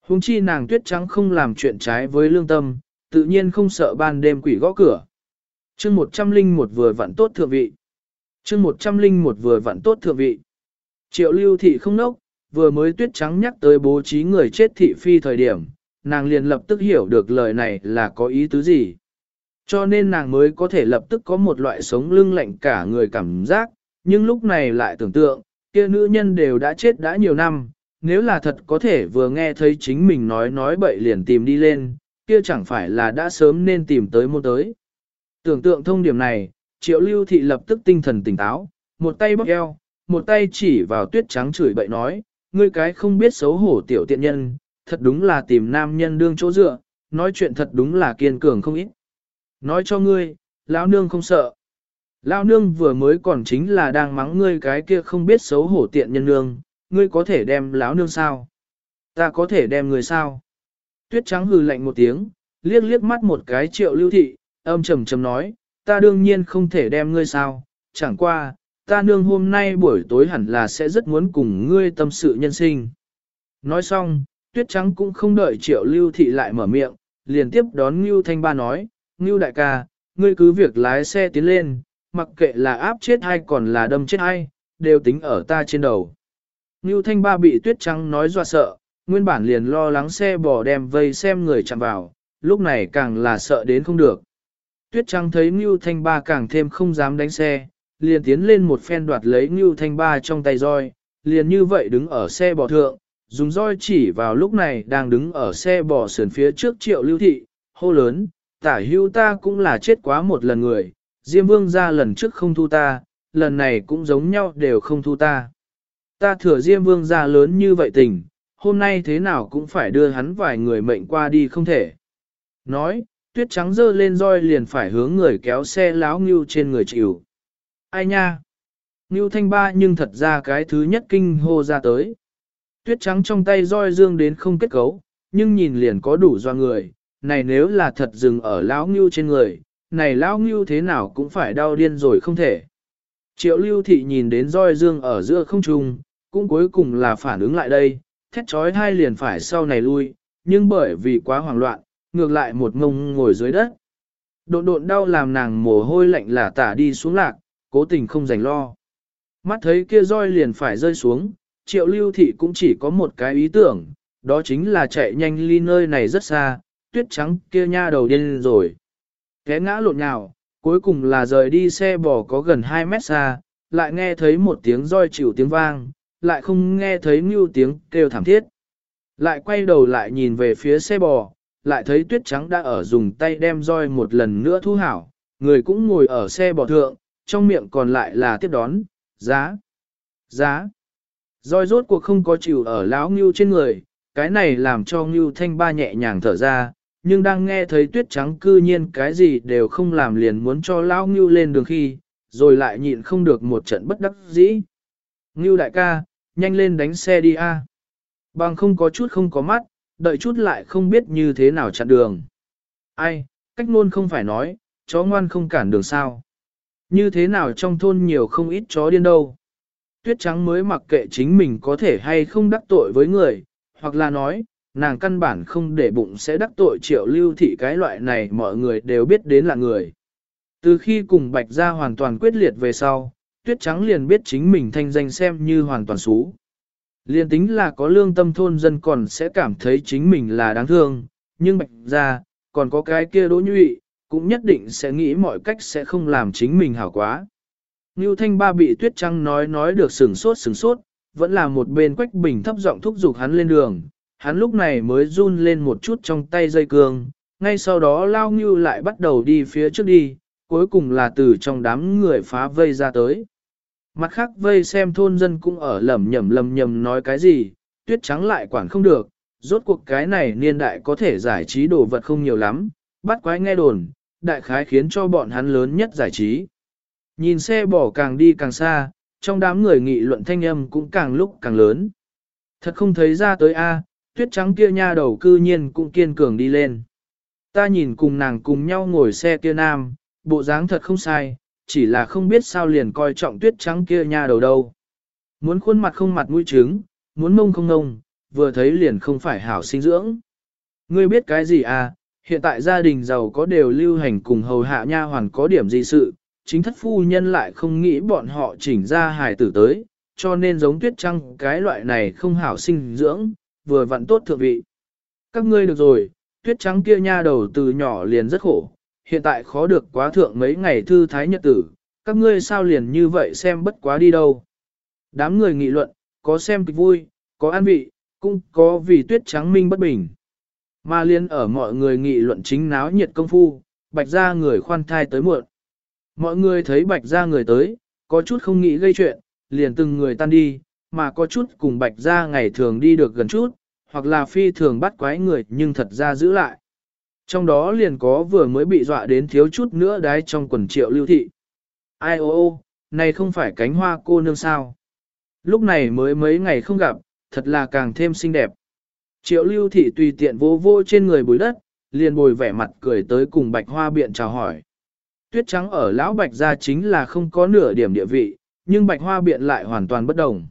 Hùng chi nàng tuyết trắng không làm chuyện trái với lương tâm, tự nhiên không sợ ban đêm quỷ gõ cửa. chương một trăm linh một vừa vặn tốt thượng vị. chương một trăm linh một vừa vặn tốt thượng vị. Triệu lưu thị không nốc, vừa mới tuyết trắng nhắc tới bố trí người chết thị phi thời điểm, nàng liền lập tức hiểu được lời này là có ý tứ gì. Cho nên nàng mới có thể lập tức có một loại sống lưng lạnh cả người cảm giác, nhưng lúc này lại tưởng tượng, kia nữ nhân đều đã chết đã nhiều năm, nếu là thật có thể vừa nghe thấy chính mình nói nói bậy liền tìm đi lên, kia chẳng phải là đã sớm nên tìm tới môn tới. Tưởng tượng thông điểm này, triệu lưu thị lập tức tinh thần tỉnh táo, một tay bóp eo, một tay chỉ vào tuyết trắng chửi bậy nói, ngươi cái không biết xấu hổ tiểu tiện nhân, thật đúng là tìm nam nhân đương chỗ dựa, nói chuyện thật đúng là kiên cường không ít. Nói cho ngươi, lão nương không sợ. Lão nương vừa mới còn chính là đang mắng ngươi cái kia không biết xấu hổ tiện nhân nương, ngươi có thể đem lão nương sao? Ta có thể đem người sao? Tuyết trắng hừ lạnh một tiếng, liếc liếc mắt một cái triệu lưu thị, âm trầm trầm nói, ta đương nhiên không thể đem ngươi sao, chẳng qua, ta nương hôm nay buổi tối hẳn là sẽ rất muốn cùng ngươi tâm sự nhân sinh. Nói xong, tuyết trắng cũng không đợi triệu lưu thị lại mở miệng, liền tiếp đón Ngưu Thanh Ba nói, Ngưu đại ca, ngươi cứ việc lái xe tiến lên, mặc kệ là áp chết hay còn là đâm chết hay, đều tính ở ta trên đầu. Ngưu Thanh Ba bị tuyết trắng nói dọa sợ, nguyên bản liền lo lắng xe bò đem vây xem người chạm vào, lúc này càng là sợ đến không được. Tuyết trắng thấy Ngưu Thanh Ba càng thêm không dám đánh xe, liền tiến lên một phen đoạt lấy Ngưu Thanh Ba trong tay roi, liền như vậy đứng ở xe bò thượng, dùng roi chỉ vào lúc này đang đứng ở xe bò sườn phía trước triệu lưu thị, hô lớn, tả hưu ta cũng là chết quá một lần người, Diêm Vương ra lần trước không thu ta, lần này cũng giống nhau đều không thu ta. Ta thừa Diêm Vương ra lớn như vậy tình, hôm nay thế nào cũng phải đưa hắn vài người mệnh qua đi không thể. Nói, tuyết trắng dơ lên roi liền phải hướng người kéo xe láo ngưu trên người chịu. Ai nha? Ngưu thanh ba nhưng thật ra cái thứ nhất kinh hô ra tới. Tuyết trắng trong tay roi dương đến không kết cấu, nhưng nhìn liền có đủ do người, này nếu là thật dừng ở lão ngưu trên người, này lão ngưu thế nào cũng phải đau điên rồi không thể. Triệu lưu thị nhìn đến roi dương ở giữa không trung, cũng cuối cùng là phản ứng lại đây, thét trói hai liền phải sau này lui, nhưng bởi vì quá hoảng loạn, ngược lại một ngông ngồi dưới đất. Độn độn đau làm nàng mồ hôi lạnh là tả đi xuống lạc, cố tình không dành lo. Mắt thấy kia roi liền phải rơi xuống, triệu lưu thị cũng chỉ có một cái ý tưởng, đó chính là chạy nhanh ly nơi này rất xa, tuyết trắng kia nha đầu điên rồi. Té ngã lộn nhào, cuối cùng là rời đi xe bò có gần 2 mét xa, lại nghe thấy một tiếng roi chịu tiếng vang, lại không nghe thấy như tiếng kêu thảm thiết. Lại quay đầu lại nhìn về phía xe bò, lại thấy tuyết trắng đã ở dùng tay đem roi một lần nữa thu hảo, người cũng ngồi ở xe bò thượng, trong miệng còn lại là tiếp đón, giá, giá. Rồi rốt cuộc không có chịu ở lão ngưu trên người, cái này làm cho ngưu thanh ba nhẹ nhàng thở ra, nhưng đang nghe thấy tuyết trắng cư nhiên cái gì đều không làm liền muốn cho lão ngưu lên đường khi, rồi lại nhịn không được một trận bất đắc dĩ. Ngưu đại ca, nhanh lên đánh xe đi a. Bằng không có chút không có mắt, đợi chút lại không biết như thế nào chặn đường. Ai, cách luôn không phải nói, chó ngoan không cản đường sao. Như thế nào trong thôn nhiều không ít chó điên đâu. Tuyết trắng mới mặc kệ chính mình có thể hay không đắc tội với người, hoặc là nói, nàng căn bản không để bụng sẽ đắc tội triệu lưu thị cái loại này mọi người đều biết đến là người. Từ khi cùng Bạch Gia hoàn toàn quyết liệt về sau, Tuyết Trắng liền biết chính mình thanh danh xem như hoàn toàn xú. Liền tính là có lương tâm thôn dân còn sẽ cảm thấy chính mình là đáng thương, nhưng Bạch Gia, còn có cái kia đỗ nhụy, cũng nhất định sẽ nghĩ mọi cách sẽ không làm chính mình hảo quá. Ngưu Thanh Ba bị Tuyết Trắng nói nói được sừng sốt sừng sốt, vẫn là một bên Quách Bình thấp giọng thúc giục hắn lên đường, hắn lúc này mới run lên một chút trong tay dây cương, ngay sau đó Lao Ngưu lại bắt đầu đi phía trước đi, cuối cùng là từ trong đám người phá vây ra tới. Mặt khác vây xem thôn dân cũng ở lầm nhầm lầm nhầm nói cái gì, tuyết trắng lại quản không được, rốt cuộc cái này niên đại có thể giải trí đồ vật không nhiều lắm, bắt quái nghe đồn, đại khái khiến cho bọn hắn lớn nhất giải trí. Nhìn xe bỏ càng đi càng xa, trong đám người nghị luận thanh âm cũng càng lúc càng lớn. Thật không thấy ra tới a, tuyết trắng kia nha đầu cư nhiên cũng kiên cường đi lên. Ta nhìn cùng nàng cùng nhau ngồi xe kia nam, bộ dáng thật không sai, chỉ là không biết sao liền coi trọng tuyết trắng kia nha đầu đâu. Muốn khuôn mặt không mặt mũi trứng, muốn mông không ngông, vừa thấy liền không phải hảo sinh dưỡng. Ngươi biết cái gì à, hiện tại gia đình giàu có đều lưu hành cùng hầu hạ nha hoàn có điểm gì sự, chính thất phu nhân lại không nghĩ bọn họ chỉnh ra hài tử tới, cho nên giống tuyết trăng cái loại này không hảo sinh dưỡng, vừa vặn tốt thượng vị. Các ngươi được rồi, tuyết trắng kia nha đầu từ nhỏ liền rất khổ, hiện tại khó được quá thượng mấy ngày thư thái nhật tử, các ngươi sao liền như vậy xem bất quá đi đâu. Đám người nghị luận, có xem kịch vui, có an vị, cũng có vì tuyết trắng minh bất bình. Mà liên ở mọi người nghị luận chính náo nhiệt công phu, bạch ra người khoan thai tới muộn. Mọi người thấy bạch ra người tới, có chút không nghĩ gây chuyện, liền từng người tan đi, mà có chút cùng bạch ra ngày thường đi được gần chút, hoặc là phi thường bắt quái người nhưng thật ra giữ lại. Trong đó liền có vừa mới bị dọa đến thiếu chút nữa đái trong quần triệu lưu thị. Ai ô ô, này không phải cánh hoa cô nương sao. Lúc này mới mấy ngày không gặp, thật là càng thêm xinh đẹp. Triệu lưu thị tùy tiện vô vô trên người bùi đất, liền bồi vẻ mặt cười tới cùng bạch hoa biện chào hỏi. Tuyết trắng ở lão bạch gia chính là không có nửa điểm địa vị, nhưng bạch hoa biện lại hoàn toàn bất đồng.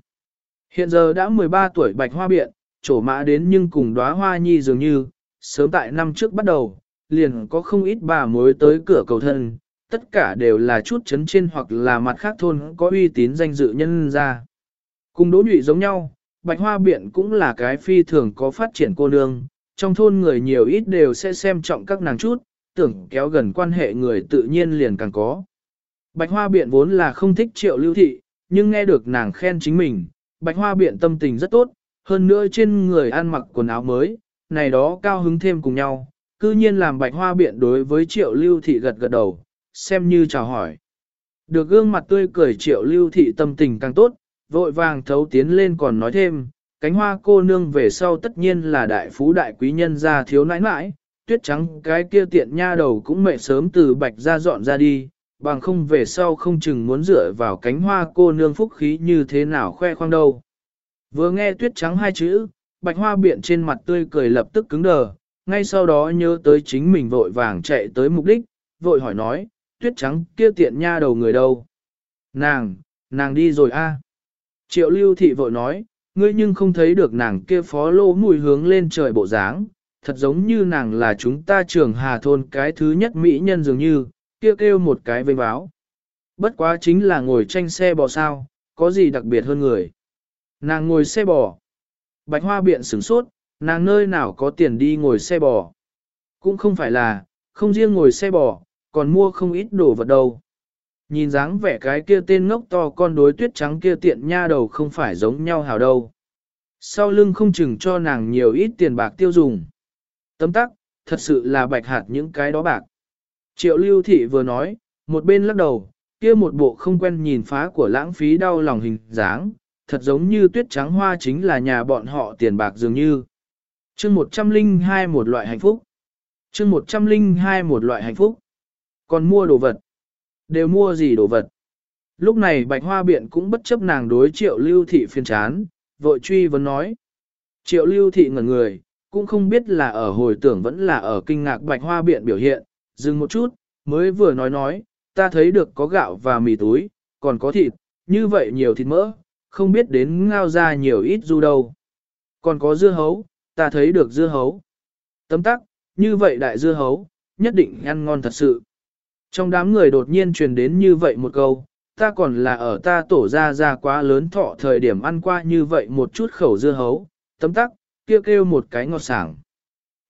Hiện giờ đã 13 tuổi bạch hoa biện, trổ mã đến nhưng cùng đóa hoa nhi dường như, sớm tại năm trước bắt đầu, liền có không ít bà mối tới cửa cầu thân, tất cả đều là chút chấn trên hoặc là mặt khác thôn có uy tín danh dự nhân ra. Cùng đỗ nhụy giống nhau, bạch hoa biện cũng là cái phi thường có phát triển cô nương, trong thôn người nhiều ít đều sẽ xem trọng các nàng chút, tưởng kéo gần quan hệ người tự nhiên liền càng có. Bạch hoa biện vốn là không thích triệu lưu thị, nhưng nghe được nàng khen chính mình, bạch hoa biện tâm tình rất tốt, hơn nữa trên người ăn mặc quần áo mới, này đó cao hứng thêm cùng nhau, cư nhiên làm bạch hoa biện đối với triệu lưu thị gật gật đầu, xem như chào hỏi. Được gương mặt tươi cười triệu lưu thị tâm tình càng tốt, vội vàng thấu tiến lên còn nói thêm, cánh hoa cô nương về sau tất nhiên là đại phú đại quý nhân gia thiếu nãi nãi, tuyết trắng cái kia tiện nha đầu cũng mệt sớm từ bạch ra dọn ra đi, bằng không về sau không chừng muốn dựa vào cánh hoa cô nương phúc khí như thế nào khoe khoang đâu. Vừa nghe tuyết trắng hai chữ, bạch hoa biện trên mặt tươi cười lập tức cứng đờ, ngay sau đó nhớ tới chính mình vội vàng chạy tới mục đích, vội hỏi nói, tuyết trắng kia tiện nha đầu người đâu? Nàng, nàng đi rồi a. À? Triệu lưu thị vội nói, ngươi nhưng không thấy được nàng kia phó lô mùi hướng lên trời bộ dáng, thật giống như nàng là chúng ta trường hà thôn cái thứ nhất mỹ nhân dường như, kêu, kêu một cái vênh báo. Bất quá chính là ngồi tranh xe bò sao, có gì đặc biệt hơn người. Nàng ngồi xe bò. Bạch hoa biện sửng sốt, nàng nơi nào có tiền đi ngồi xe bò. Cũng không phải là, không riêng ngồi xe bò, còn mua không ít đồ vật đâu. Nhìn dáng vẻ cái kia tên ngốc to con đối tuyết trắng kia tiện nha đầu không phải giống nhau hào đâu. Sau lưng không chừng cho nàng nhiều ít tiền bạc tiêu dùng. Tấm tắc, thật sự là bạch hạt những cái đó bạc. Triệu lưu thị vừa nói, một bên lắc đầu, kia một bộ không quen nhìn phá của lãng phí đau lòng hình dáng, thật giống như tuyết trắng hoa chính là nhà bọn họ tiền bạc dường như. chương 102 một loại hạnh phúc. chương 102 một loại hạnh phúc. Còn mua đồ vật. Đều mua gì đồ vật. Lúc này bạch hoa biện cũng bất chấp nàng đối triệu lưu thị phiên chán, vội truy vấn nói. Triệu lưu thị ngẩn người, cũng không biết là ở hồi tưởng vẫn là ở kinh ngạc bạch hoa biện biểu hiện, dừng một chút, mới vừa nói nói, ta thấy được có gạo và mì túi, còn có thịt, như vậy nhiều thịt mỡ, không biết đến ngao ra nhiều ít du đâu. Còn có dưa hấu, ta thấy được dưa hấu. Tấm tắc, như vậy đại dưa hấu, nhất định ăn ngon thật sự. Trong đám người đột nhiên truyền đến như vậy một câu, ta còn là ở ta tổ ra ra quá lớn thọ thời điểm ăn qua như vậy một chút khẩu dưa hấu, tấm tắc, kêu kêu một cái ngọt sảng.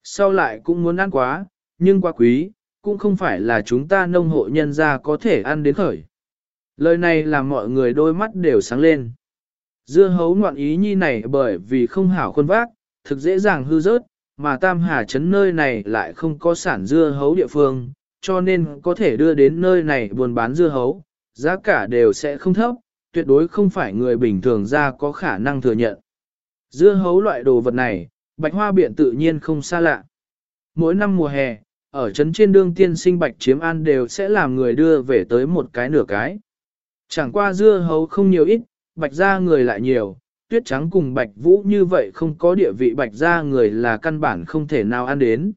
Sau lại cũng muốn ăn quá, nhưng quá quý, cũng không phải là chúng ta nông hộ nhân gia có thể ăn đến khởi. Lời này làm mọi người đôi mắt đều sáng lên. Dưa hấu ngoạn ý nhi này bởi vì không hảo khuôn vác, thực dễ dàng hư rớt, mà Tam Hà Trấn nơi này lại không có sản dưa hấu địa phương, cho nên có thể đưa đến nơi này buôn bán dưa hấu, giá cả đều sẽ không thấp, tuyệt đối không phải người bình thường ra có khả năng thừa nhận. Dưa hấu loại đồ vật này, bạch hoa biện tự nhiên không xa lạ. Mỗi năm mùa hè, ở trấn trên đương tiên sinh bạch chiếm ăn đều sẽ làm người đưa về tới một cái nửa cái. Chẳng qua dưa hấu không nhiều ít, bạch ra người lại nhiều, tuyết trắng cùng bạch vũ như vậy không có địa vị bạch ra người là căn bản không thể nào ăn đến.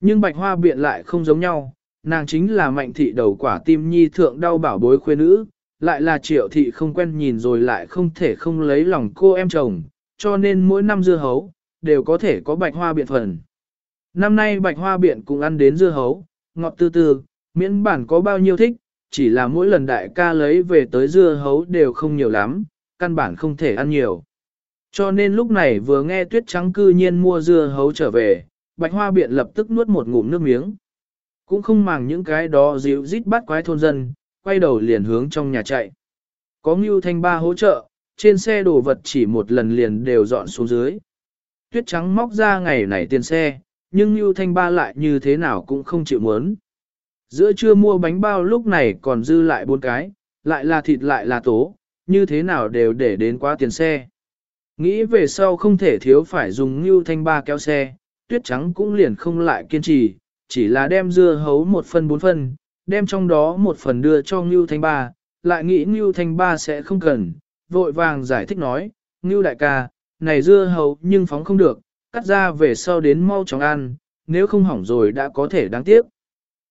Nhưng bạch hoa biện lại không giống nhau, nàng chính là mạnh thị đầu quả tim nhi thượng đau bảo bối khuê nữ, lại là triệu thị không quen nhìn rồi lại không thể không lấy lòng cô em chồng, cho nên mỗi năm dưa hấu, đều có thể có bạch hoa biện phần. Năm nay bạch hoa biện cũng ăn đến dưa hấu, ngọt tư tư, miễn bản có bao nhiêu thích, chỉ là mỗi lần đại ca lấy về tới dưa hấu đều không nhiều lắm, căn bản không thể ăn nhiều. Cho nên lúc này vừa nghe tuyết trắng cư nhiên mua dưa hấu trở về, bạch hoa biện lập tức nuốt một ngụm nước miếng. Cũng không màng những cái đó dịu rít bắt quái thôn dân, quay đầu liền hướng trong nhà chạy. Có Ngưu Thanh Ba hỗ trợ, trên xe đồ vật chỉ một lần liền đều dọn xuống dưới. Tuyết trắng móc ra ngày này tiền xe, nhưng Ngưu Thanh Ba lại như thế nào cũng không chịu muốn. Giữa trưa mua bánh bao lúc này còn dư lại bốn cái, lại là thịt lại là tố, như thế nào đều để đến quá tiền xe. Nghĩ về sau không thể thiếu phải dùng Ngưu Thanh Ba kéo xe, tuyết trắng cũng liền không lại kiên trì, chỉ là đem dưa hấu một phần bốn phần, đem trong đó một phần đưa cho Ngưu Thanh Ba, lại nghĩ Ngưu Thanh Ba sẽ không cần, vội vàng giải thích nói, Ngưu đại ca, này dưa hấu nhưng phóng không được, cắt ra về sau đến mau chóng ăn, nếu không hỏng rồi đã có thể đáng tiếc.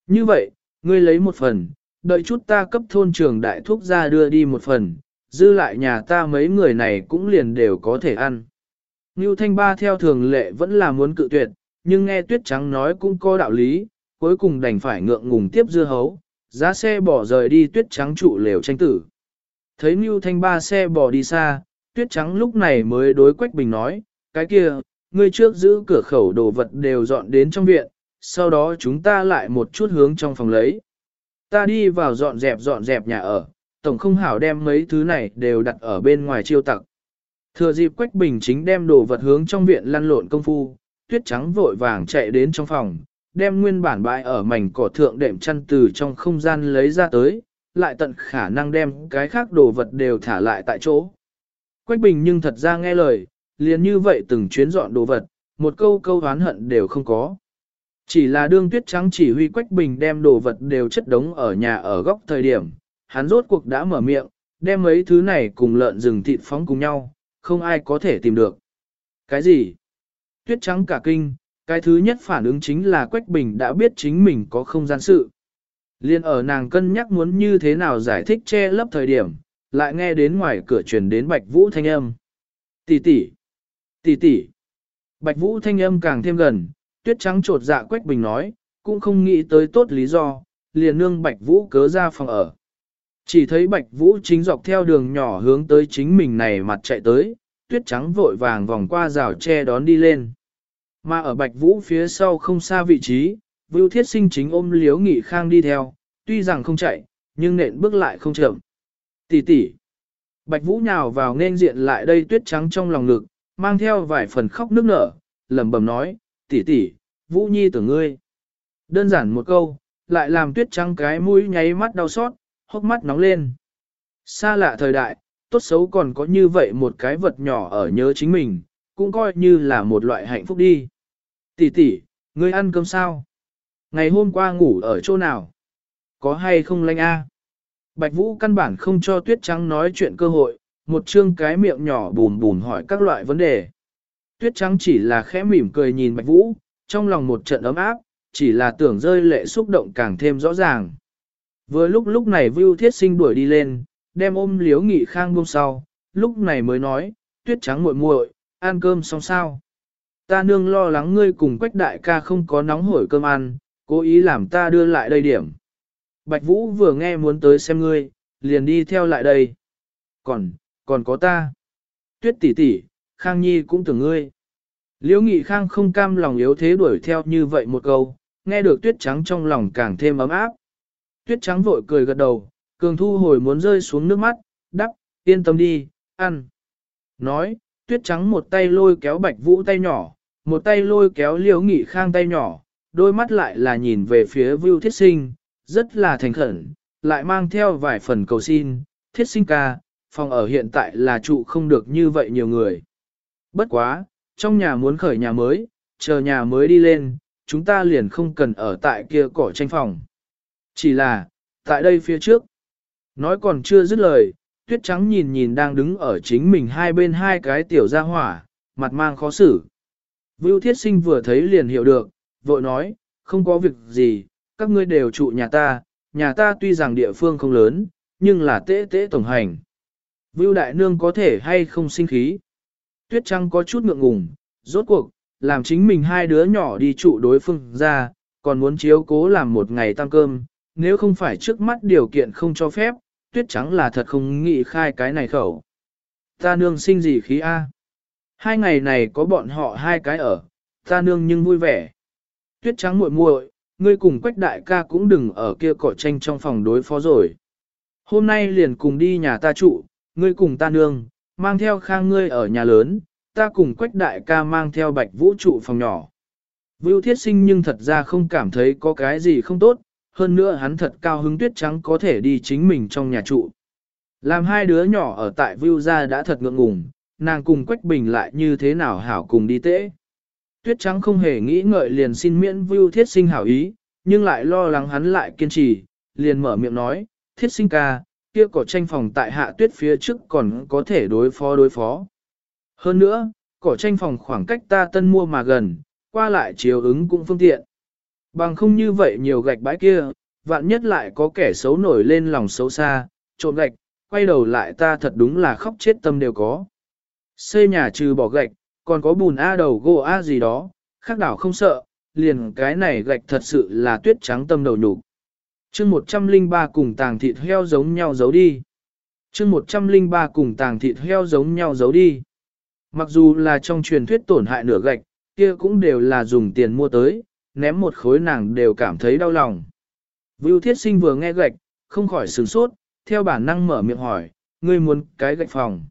Như vậy, ngươi lấy một phần, đợi chút ta cấp thôn trường đại thuốc ra đưa đi một phần, dư lại nhà ta mấy người này cũng liền đều có thể ăn. Ngưu Thanh Ba theo thường lệ vẫn là muốn cự tuyệt, nhưng nghe Tuyết Trắng nói cũng có đạo lý, cuối cùng đành phải ngượng ngùng tiếp dưa hấu, giá xe bỏ rời đi Tuyết Trắng trụ lều tranh tử. Thấy Ngưu Thanh Ba xe bỏ đi xa, Tuyết Trắng lúc này mới đối Quách Bình nói, cái kia, ngươi trước giữ cửa khẩu đồ vật đều dọn đến trong viện, sau đó chúng ta lại một chút hướng trong phòng lấy. Ta đi vào dọn dẹp dọn dẹp nhà ở, tổng không hảo đem mấy thứ này đều đặt ở bên ngoài chiêu tặc. Thừa dịp Quách Bình chính đem đồ vật hướng trong viện lăn lộn công phu, tuyết trắng vội vàng chạy đến trong phòng, đem nguyên bản bãi ở mảnh cỏ thượng đệm chăn từ trong không gian lấy ra tới, lại tận khả năng đem cái khác đồ vật đều thả lại tại chỗ. Quách Bình nhưng thật ra nghe lời, liền như vậy từng chuyến dọn đồ vật, một câu câu oán hận đều không có. Chỉ là đương tuyết trắng chỉ huy Quách Bình đem đồ vật đều chất đống ở nhà ở góc thời điểm, hắn rốt cuộc đã mở miệng, đem mấy thứ này cùng lợn rừng thịt phóng cùng nhau, không ai có thể tìm được. Cái gì? Tuyết trắng cả kinh, cái thứ nhất phản ứng chính là Quách Bình đã biết chính mình có không gian sự. Liên ở nàng cân nhắc muốn như thế nào giải thích che lấp thời điểm, lại nghe đến ngoài cửa truyền đến Bạch Vũ thanh âm. Tỷ tỷ, tỷ tỷ. Bạch Vũ thanh âm càng thêm gần, tuyết trắng trột dạ Quách Bình nói, cũng không nghĩ tới tốt lý do, liền nương Bạch Vũ cớ ra phòng ở. Chỉ thấy Bạch Vũ chính dọc theo đường nhỏ hướng tới chính mình này mặt chạy tới, tuyết trắng vội vàng vòng qua rào tre đón đi lên. Mà ở Bạch Vũ phía sau không xa vị trí, Vưu Thiết Sinh chính ôm Liếu Nghị Khang đi theo, tuy rằng không chạy, nhưng nện bước lại không chậm. Tỷ tỷ. Bạch Vũ nhào vào nên diện lại đây tuyết trắng trong lòng ngực, mang theo vài phần khóc nước nở, lẩm bẩm nói, tỷ tỷ, Vũ Nhi tưởng ngươi. Đơn giản một câu, lại làm tuyết trắng cái mũi nháy mắt đau xót, hốc mắt nóng lên. Xa lạ thời đại, tốt xấu còn có như vậy một cái vật nhỏ ở nhớ chính mình, cũng coi như là một loại hạnh phúc đi. Tỷ tỷ, ngươi ăn cơm sao? Ngày hôm qua ngủ ở chỗ nào? Có hay không lanh a? Bạch Vũ căn bản không cho Tuyết Trắng nói chuyện cơ hội, một chương cái miệng nhỏ bùn bùn hỏi các loại vấn đề. Tuyết Trắng chỉ là khẽ mỉm cười nhìn Bạch Vũ, trong lòng một trận ấm áp, chỉ là tưởng rơi lệ xúc động càng thêm rõ ràng. Vừa lúc lúc này Vưu Thiết Sinh đuổi đi lên, đem ôm Liếu Nghị Khang buông sau, lúc này mới nói, Tuyết Trắng muội muội, ăn cơm xong sao? Ta nương lo lắng ngươi cùng Quách đại ca không có nóng hổi cơm ăn, cố ý làm ta đưa lại đây điểm. Bạch Vũ vừa nghe muốn tới xem ngươi, liền đi theo lại đây. Còn, còn có ta. Tuyết tỷ tỷ, Khang Nhi cũng tưởng ngươi. Liễu Nghị Khang không cam lòng yếu thế đuổi theo như vậy một câu, nghe được tuyết trắng trong lòng càng thêm ấm áp. Tuyết trắng vội cười gật đầu, cường thu hồi muốn rơi xuống nước mắt, đắp, yên tâm đi, ăn. Nói, tuyết trắng một tay lôi kéo bạch vũ tay nhỏ, một tay lôi kéo liễu nghị khang tay nhỏ, đôi mắt lại là nhìn về phía Vưu thiết sinh, rất là thành khẩn, lại mang theo vài phần cầu xin, thiết sinh ca, phòng ở hiện tại là trụ không được như vậy nhiều người. Bất quá, trong nhà muốn khởi nhà mới, chờ nhà mới đi lên, chúng ta liền không cần ở tại kia cỏ tranh phòng. Chỉ là, tại đây phía trước, nói còn chưa dứt lời, tuyết trắng nhìn nhìn đang đứng ở chính mình hai bên hai cái tiểu gia hỏa, mặt mang khó xử. Vưu thiết sinh vừa thấy liền hiểu được, vội nói, không có việc gì, các ngươi đều trụ nhà ta, nhà ta tuy rằng địa phương không lớn, nhưng là tế tế tổng hành. Vưu đại nương có thể hay không sinh khí. Tuyết Trăng có chút ngượng ngùng, rốt cuộc, làm chính mình hai đứa nhỏ đi trụ đối phương ra, còn muốn chiếu cố làm một ngày tăng cơm, nếu không phải trước mắt điều kiện không cho phép, tuyết trắng là thật không nghĩ khai cái này khẩu. Ta nương sinh gì khí A. Hai ngày này có bọn họ hai cái ở, ta nương nhưng vui vẻ. Tuyết trắng muội muội, ngươi cùng quách đại ca cũng đừng ở kia cỏ tranh trong phòng đối phó rồi. Hôm nay liền cùng đi nhà ta trụ, ngươi cùng ta nương, mang theo khang ngươi ở nhà lớn, ta cùng quách đại ca mang theo bạch vũ trụ phòng nhỏ. Vưu thiết sinh nhưng thật ra không cảm thấy có cái gì không tốt, hơn nữa hắn thật cao hứng tuyết trắng có thể đi chính mình trong nhà trụ. Làm hai đứa nhỏ ở tại Vưu gia đã thật ngượng ngùng, nàng cùng Quách Bình lại như thế nào hảo cùng đi tễ. Tuyết trắng không hề nghĩ ngợi liền xin miễn Vưu thiết sinh hảo ý, nhưng lại lo lắng hắn lại kiên trì, liền mở miệng nói, thiết sinh ca, kia cỏ tranh phòng tại hạ tuyết phía trước còn có thể đối phó đối phó. Hơn nữa, cỏ tranh phòng khoảng cách ta tân mua mà gần, qua lại chiều ứng cũng phương tiện. Bằng không như vậy nhiều gạch bãi kia, vạn nhất lại có kẻ xấu nổi lên lòng xấu xa, trộn gạch, quay đầu lại ta thật đúng là khóc chết tâm đều có. Xây nhà trừ bỏ gạch, còn có bùn A đầu gỗ A gì đó, khác đảo không sợ, liền cái này gạch thật sự là tuyết trắng tâm đầu nhục chương 103 cùng tàng thịt heo giống nhau giấu đi. chương 103 cùng tàng thịt heo giống nhau giấu đi. Mặc dù là trong truyền thuyết tổn hại nửa gạch, kia cũng đều là dùng tiền mua tới, ném một khối nàng đều cảm thấy đau lòng. Vưu thiết sinh vừa nghe gạch, không khỏi sửng sốt, theo bản năng mở miệng hỏi, ngươi muốn cái gạch phòng.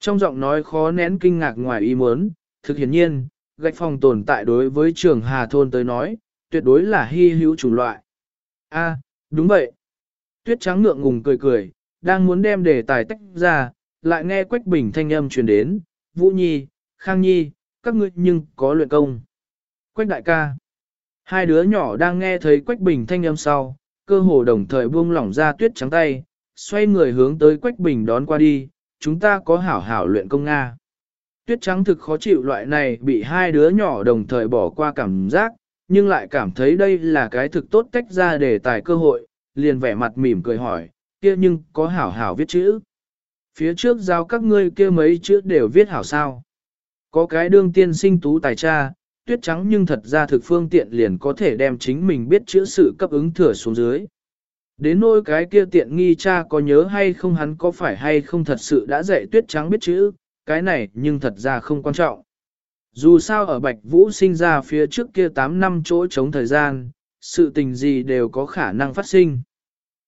Trong giọng nói khó nén kinh ngạc ngoài ý muốn, thực hiển nhiên, gạch phòng tồn tại đối với trường Hà Thôn tới nói, tuyệt đối là hy hữu chủng loại. A, đúng vậy. Tuyết trắng ngượng ngùng cười cười, đang muốn đem đề tài tách ra, lại nghe Quách Bình thanh âm truyền đến, Vũ Nhi, Khang Nhi, các ngươi nhưng có luyện công. Quách đại ca. Hai đứa nhỏ đang nghe thấy Quách Bình thanh âm sau, cơ hồ đồng thời buông lỏng ra tuyết trắng tay, xoay người hướng tới Quách Bình đón qua đi, chúng ta có hảo hảo luyện công Nga. Tuyết trắng thực khó chịu loại này bị hai đứa nhỏ đồng thời bỏ qua cảm giác, nhưng lại cảm thấy đây là cái thực tốt cách ra để tài cơ hội, liền vẻ mặt mỉm cười hỏi, kia nhưng có hảo hảo viết chữ. Phía trước giao các ngươi kia mấy chữ đều viết hảo sao. Có cái đương tiên sinh tú tài cha, tuyết trắng nhưng thật ra thực phương tiện liền có thể đem chính mình biết chữ sự cấp ứng thừa xuống dưới. Đến nỗi cái kia tiện nghi cha có nhớ hay không hắn có phải hay không thật sự đã dạy tuyết trắng biết chữ, cái này nhưng thật ra không quan trọng. Dù sao ở Bạch Vũ sinh ra phía trước kia 8 năm chỗ chống thời gian, sự tình gì đều có khả năng phát sinh.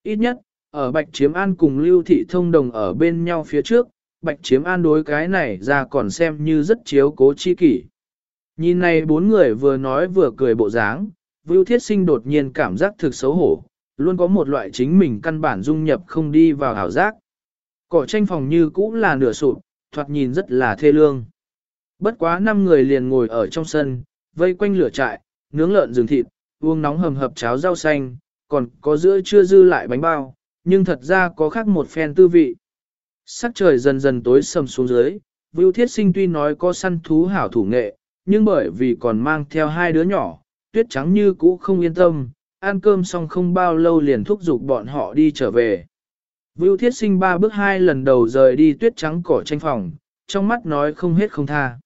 Ít nhất, ở Bạch Chiếm An cùng Lưu Thị Thông Đồng ở bên nhau phía trước, Bạch Chiếm An đối cái này ra còn xem như rất chiếu cố chi kỷ. Nhìn này bốn người vừa nói vừa cười bộ dáng, Vưu Thiết Sinh đột nhiên cảm giác thực xấu hổ, luôn có một loại chính mình căn bản dung nhập không đi vào ảo giác. Cỏ tranh phòng như cũ là nửa sụp, thoạt nhìn rất là thê lương. Bất quá năm người liền ngồi ở trong sân, vây quanh lửa trại, nướng lợn rừng thịt, uống nóng hầm hập cháo rau xanh, còn có giữa chưa dư lại bánh bao, nhưng thật ra có khác một phen tư vị. Sắc trời dần dần tối sầm xuống dưới, Vưu Thiết Sinh tuy nói có săn thú hảo thủ nghệ, nhưng bởi vì còn mang theo hai đứa nhỏ, tuyết trắng như cũ không yên tâm, ăn cơm xong không bao lâu liền thúc giục bọn họ đi trở về. Vưu Thiết Sinh ba bước hai lần đầu rời đi tuyết trắng cỏ tranh phòng, trong mắt nói không hết không tha.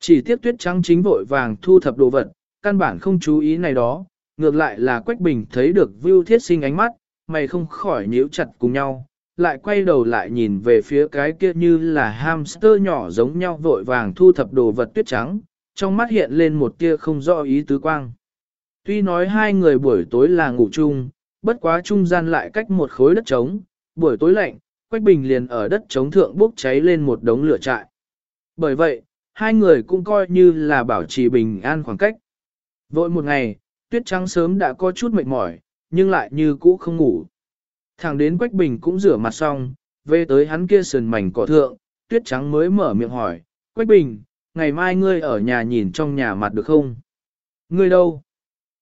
Chỉ tiếc tuyết trắng chính vội vàng thu thập đồ vật, căn bản không chú ý này đó, ngược lại là Quách Bình thấy được Vưu Thiết Sinh ánh mắt, mày không khỏi nhíu chặt cùng nhau, lại quay đầu lại nhìn về phía cái kia như là hamster nhỏ giống nhau vội vàng thu thập đồ vật tuyết trắng, trong mắt hiện lên một tia không rõ ý tứ quang. Tuy nói hai người buổi tối là ngủ chung, bất quá trung gian lại cách một khối đất trống, buổi tối lạnh, Quách Bình liền ở đất trống thượng bốc cháy lên một đống lửa trại. Bởi vậy, hai người cũng coi như là bảo trì bình an khoảng cách. Vội một ngày, tuyết trắng sớm đã có chút mệt mỏi, nhưng lại như cũ không ngủ. Thẳng đến Quách Bình cũng rửa mặt xong, về tới hắn kia sườn mảnh cỏ thượng, tuyết trắng mới mở miệng hỏi, Quách Bình, ngày mai ngươi ở nhà nhìn trong nhà mặt được không? Ngươi đâu?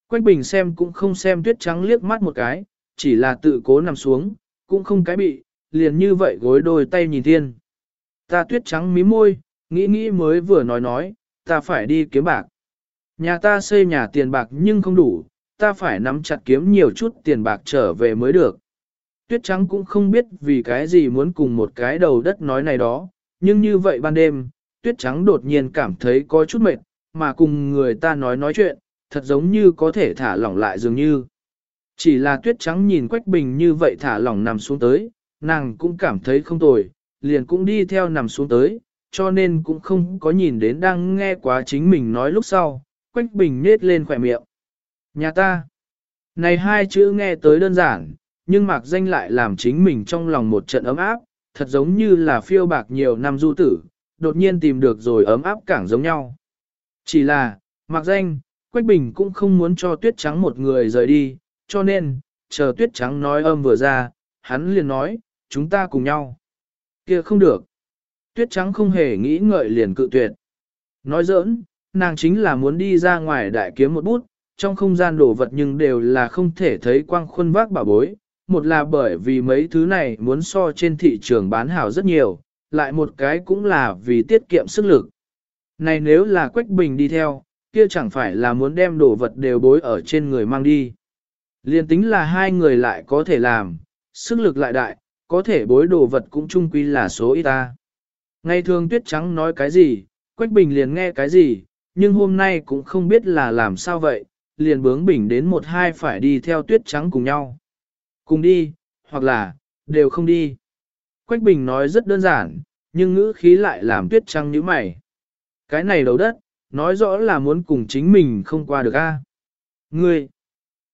Quách Bình xem cũng không xem tuyết trắng liếc mắt một cái, chỉ là tự cố nằm xuống, cũng không cái bị, liền như vậy gối đôi tay nhìn thiên. Ta tuyết trắng mí môi, nghĩ nghĩ mới vừa nói nói, ta phải đi kiếm bạc. Nhà ta xây nhà tiền bạc nhưng không đủ, ta phải nắm chặt kiếm nhiều chút tiền bạc trở về mới được. Tuyết trắng cũng không biết vì cái gì muốn cùng một cái đầu đất nói này đó, nhưng như vậy ban đêm, tuyết trắng đột nhiên cảm thấy có chút mệt, mà cùng người ta nói nói chuyện, thật giống như có thể thả lỏng lại dường như. Chỉ là tuyết trắng nhìn Quách Bình như vậy thả lỏng nằm xuống tới, nàng cũng cảm thấy không tồi, liền cũng đi theo nằm xuống tới, cho nên cũng không có nhìn đến đang nghe quá chính mình nói lúc sau, Quách Bình nết lên khỏe miệng. Nhà ta. Này hai chữ nghe tới đơn giản, nhưng mạc danh lại làm chính mình trong lòng một trận ấm áp, thật giống như là phiêu bạc nhiều năm du tử, đột nhiên tìm được rồi ấm áp cảng giống nhau. Chỉ là, mạc danh, Quách Bình cũng không muốn cho tuyết trắng một người rời đi, cho nên, chờ tuyết trắng nói âm vừa ra, hắn liền nói, chúng ta cùng nhau. kia không được. Tuyết trắng không hề nghĩ ngợi liền cự tuyệt. Nói giỡn, nàng chính là muốn đi ra ngoài đại kiếm một bút, trong không gian đồ vật nhưng đều là không thể thấy quang khuôn vác bảo bối. Một là bởi vì mấy thứ này muốn so trên thị trường bán hảo rất nhiều, lại một cái cũng là vì tiết kiệm sức lực. Này nếu là Quách Bình đi theo, kia chẳng phải là muốn đem đồ vật đều bối ở trên người mang đi. Liên tính là hai người lại có thể làm, sức lực lại đại, có thể bối đồ vật cũng chung quy là số ít ta. Ngày thường tuyết trắng nói cái gì, Quách Bình liền nghe cái gì, nhưng hôm nay cũng không biết là làm sao vậy, liền bướng bình đến một hai phải đi theo tuyết trắng cùng nhau. Cùng đi, hoặc là, đều không đi. Quách Bình nói rất đơn giản, nhưng ngữ khí lại làm tuyết trắng như mày. Cái này đầu đất, nói rõ là muốn cùng chính mình không qua được a. À? Ngươi!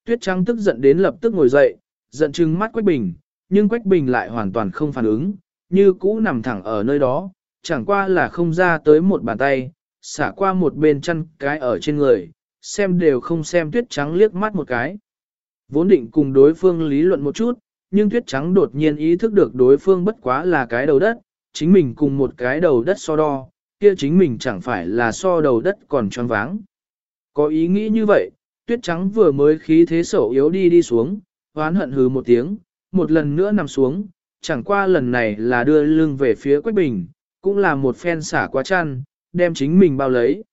Tuyết trắng tức giận đến lập tức ngồi dậy, giận trừng mắt Quách Bình, nhưng Quách Bình lại hoàn toàn không phản ứng, như cũ nằm thẳng ở nơi đó, chẳng qua là không ra tới một bàn tay, xả qua một bên chân cái ở trên người, xem đều không xem tuyết trắng liếc mắt một cái. Vốn định cùng đối phương lý luận một chút, nhưng tuyết trắng đột nhiên ý thức được đối phương bất quá là cái đầu đất, chính mình cùng một cái đầu đất so đo, kia chính mình chẳng phải là so đầu đất còn tròn váng. Có ý nghĩ như vậy, tuyết trắng vừa mới khí thế sổ yếu đi đi xuống, hoán hận hừ một tiếng, một lần nữa nằm xuống, chẳng qua lần này là đưa lưng về phía Quách Bình, cũng là một phen xả quá chăn, đem chính mình bao lấy.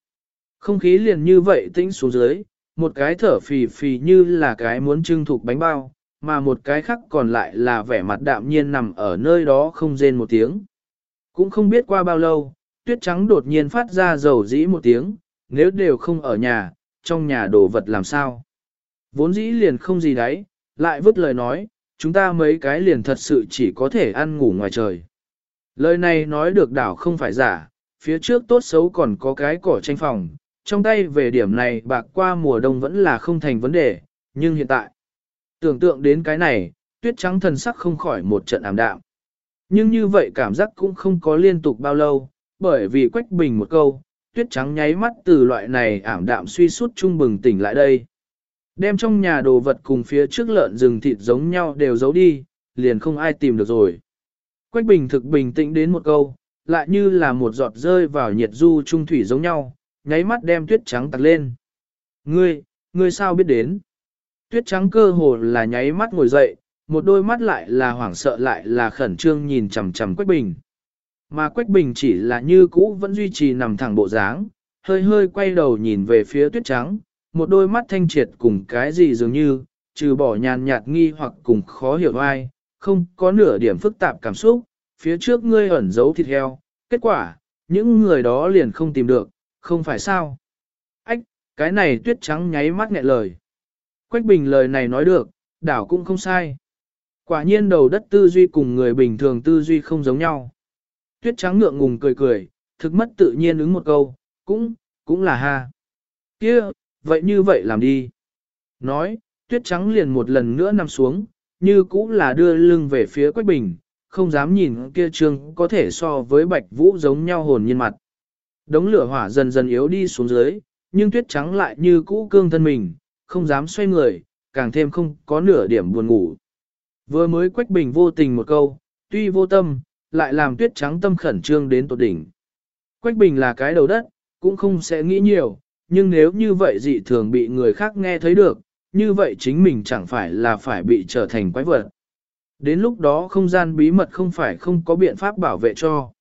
Không khí liền như vậy tĩnh xuống dưới, một cái thở phì phì như là cái muốn trưng thục bánh bao, mà một cái khác còn lại là vẻ mặt đạm nhiên nằm ở nơi đó không rên một tiếng. Cũng không biết qua bao lâu, tuyết trắng đột nhiên phát ra dầu dĩ một tiếng, nếu đều không ở nhà, trong nhà đồ vật làm sao. Vốn dĩ liền không gì đấy, lại vứt lời nói, chúng ta mấy cái liền thật sự chỉ có thể ăn ngủ ngoài trời. Lời này nói được đảo không phải giả, phía trước tốt xấu còn có cái cỏ tranh phòng, trong tay về điểm này bạc qua mùa đông vẫn là không thành vấn đề, nhưng hiện tại, tưởng tượng đến cái này, tuyết trắng thần sắc không khỏi một trận ảm đạm. Nhưng như vậy cảm giác cũng không có liên tục bao lâu, bởi vì quách bình một câu, tuyết trắng nháy mắt từ loại này ảm đạm suy sút trung bừng tỉnh lại đây. Đem trong nhà đồ vật cùng phía trước lợn rừng thịt giống nhau đều giấu đi, liền không ai tìm được rồi. Quách bình thực bình tĩnh đến một câu, lại như là một giọt rơi vào nhiệt du trung thủy giống nhau, nháy mắt đem tuyết trắng tặc lên. Ngươi, ngươi sao biết đến? Tuyết trắng cơ hồ là nháy mắt ngồi dậy, một đôi mắt lại là hoảng sợ lại là khẩn trương nhìn chằm chằm Quách Bình. Mà Quách Bình chỉ là như cũ vẫn duy trì nằm thẳng bộ dáng, hơi hơi quay đầu nhìn về phía tuyết trắng, một đôi mắt thanh triệt cùng cái gì dường như, trừ bỏ nhàn nhạt nghi hoặc cùng khó hiểu ai, không có nửa điểm phức tạp cảm xúc, phía trước ngươi ẩn giấu thịt heo, kết quả, những người đó liền không tìm được, không phải sao. Ách, cái này tuyết trắng nháy mắt nghẹn lời. Quách bình lời này nói được, đảo cũng không sai. Quả nhiên đầu đất tư duy cùng người bình thường tư duy không giống nhau. Tuyết trắng ngượng ngùng cười cười, thực mất tự nhiên ứng một câu, cũng, cũng là ha. kia vậy như vậy làm đi. Nói, tuyết trắng liền một lần nữa nằm xuống, như cũng là đưa lưng về phía Quách Bình, không dám nhìn kia trương có thể so với bạch vũ giống nhau hồn nhiên mặt. Đống lửa hỏa dần dần yếu đi xuống dưới, nhưng tuyết trắng lại như cũ cương thân mình, không dám xoay người, càng thêm không có nửa điểm buồn ngủ. Vừa mới Quách Bình vô tình một câu, tuy vô tâm, lại làm tuyết trắng tâm khẩn trương đến tột đỉnh. Quách Bình là cái đầu đất, cũng không sẽ nghĩ nhiều, nhưng nếu như vậy dị thường bị người khác nghe thấy được, như vậy chính mình chẳng phải là phải bị trở thành quái vật. Đến lúc đó không gian bí mật không phải không có biện pháp bảo vệ cho.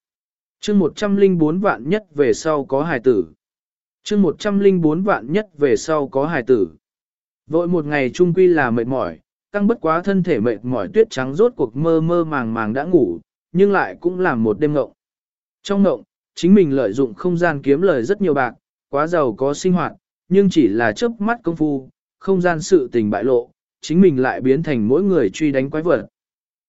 chương 104 vạn nhất về sau có hài tử. chương 104 vạn nhất về sau có hài tử. Vội một ngày trung quy là mệt mỏi, căng bất quá thân thể mệt mỏi tuyết trắng rốt cuộc mơ mơ màng màng đã ngủ, nhưng lại cũng làm một đêm ngộng. Trong ngộng, chính mình lợi dụng không gian kiếm lời rất nhiều bạc, quá giàu có sinh hoạt, nhưng chỉ là chớp mắt công phu, không gian sự tình bại lộ, chính mình lại biến thành mỗi người truy đánh quái vật.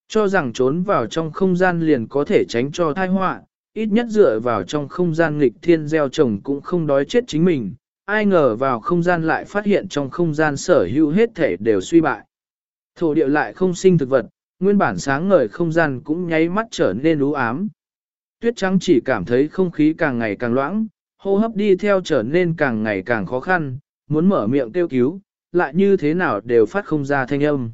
Cho rằng trốn vào trong không gian liền có thể tránh cho tai họa, ít nhất dựa vào trong không gian nghịch thiên gieo trồng cũng không đói chết chính mình, ai ngờ vào không gian lại phát hiện trong không gian sở hữu hết thể đều suy bại. Thổ địa lại không sinh thực vật, nguyên bản sáng ngời không gian cũng nháy mắt trở nên u ám. Tuyết trắng chỉ cảm thấy không khí càng ngày càng loãng, hô hấp đi theo trở nên càng ngày càng khó khăn, muốn mở miệng kêu cứu, lại như thế nào đều phát không ra thanh âm.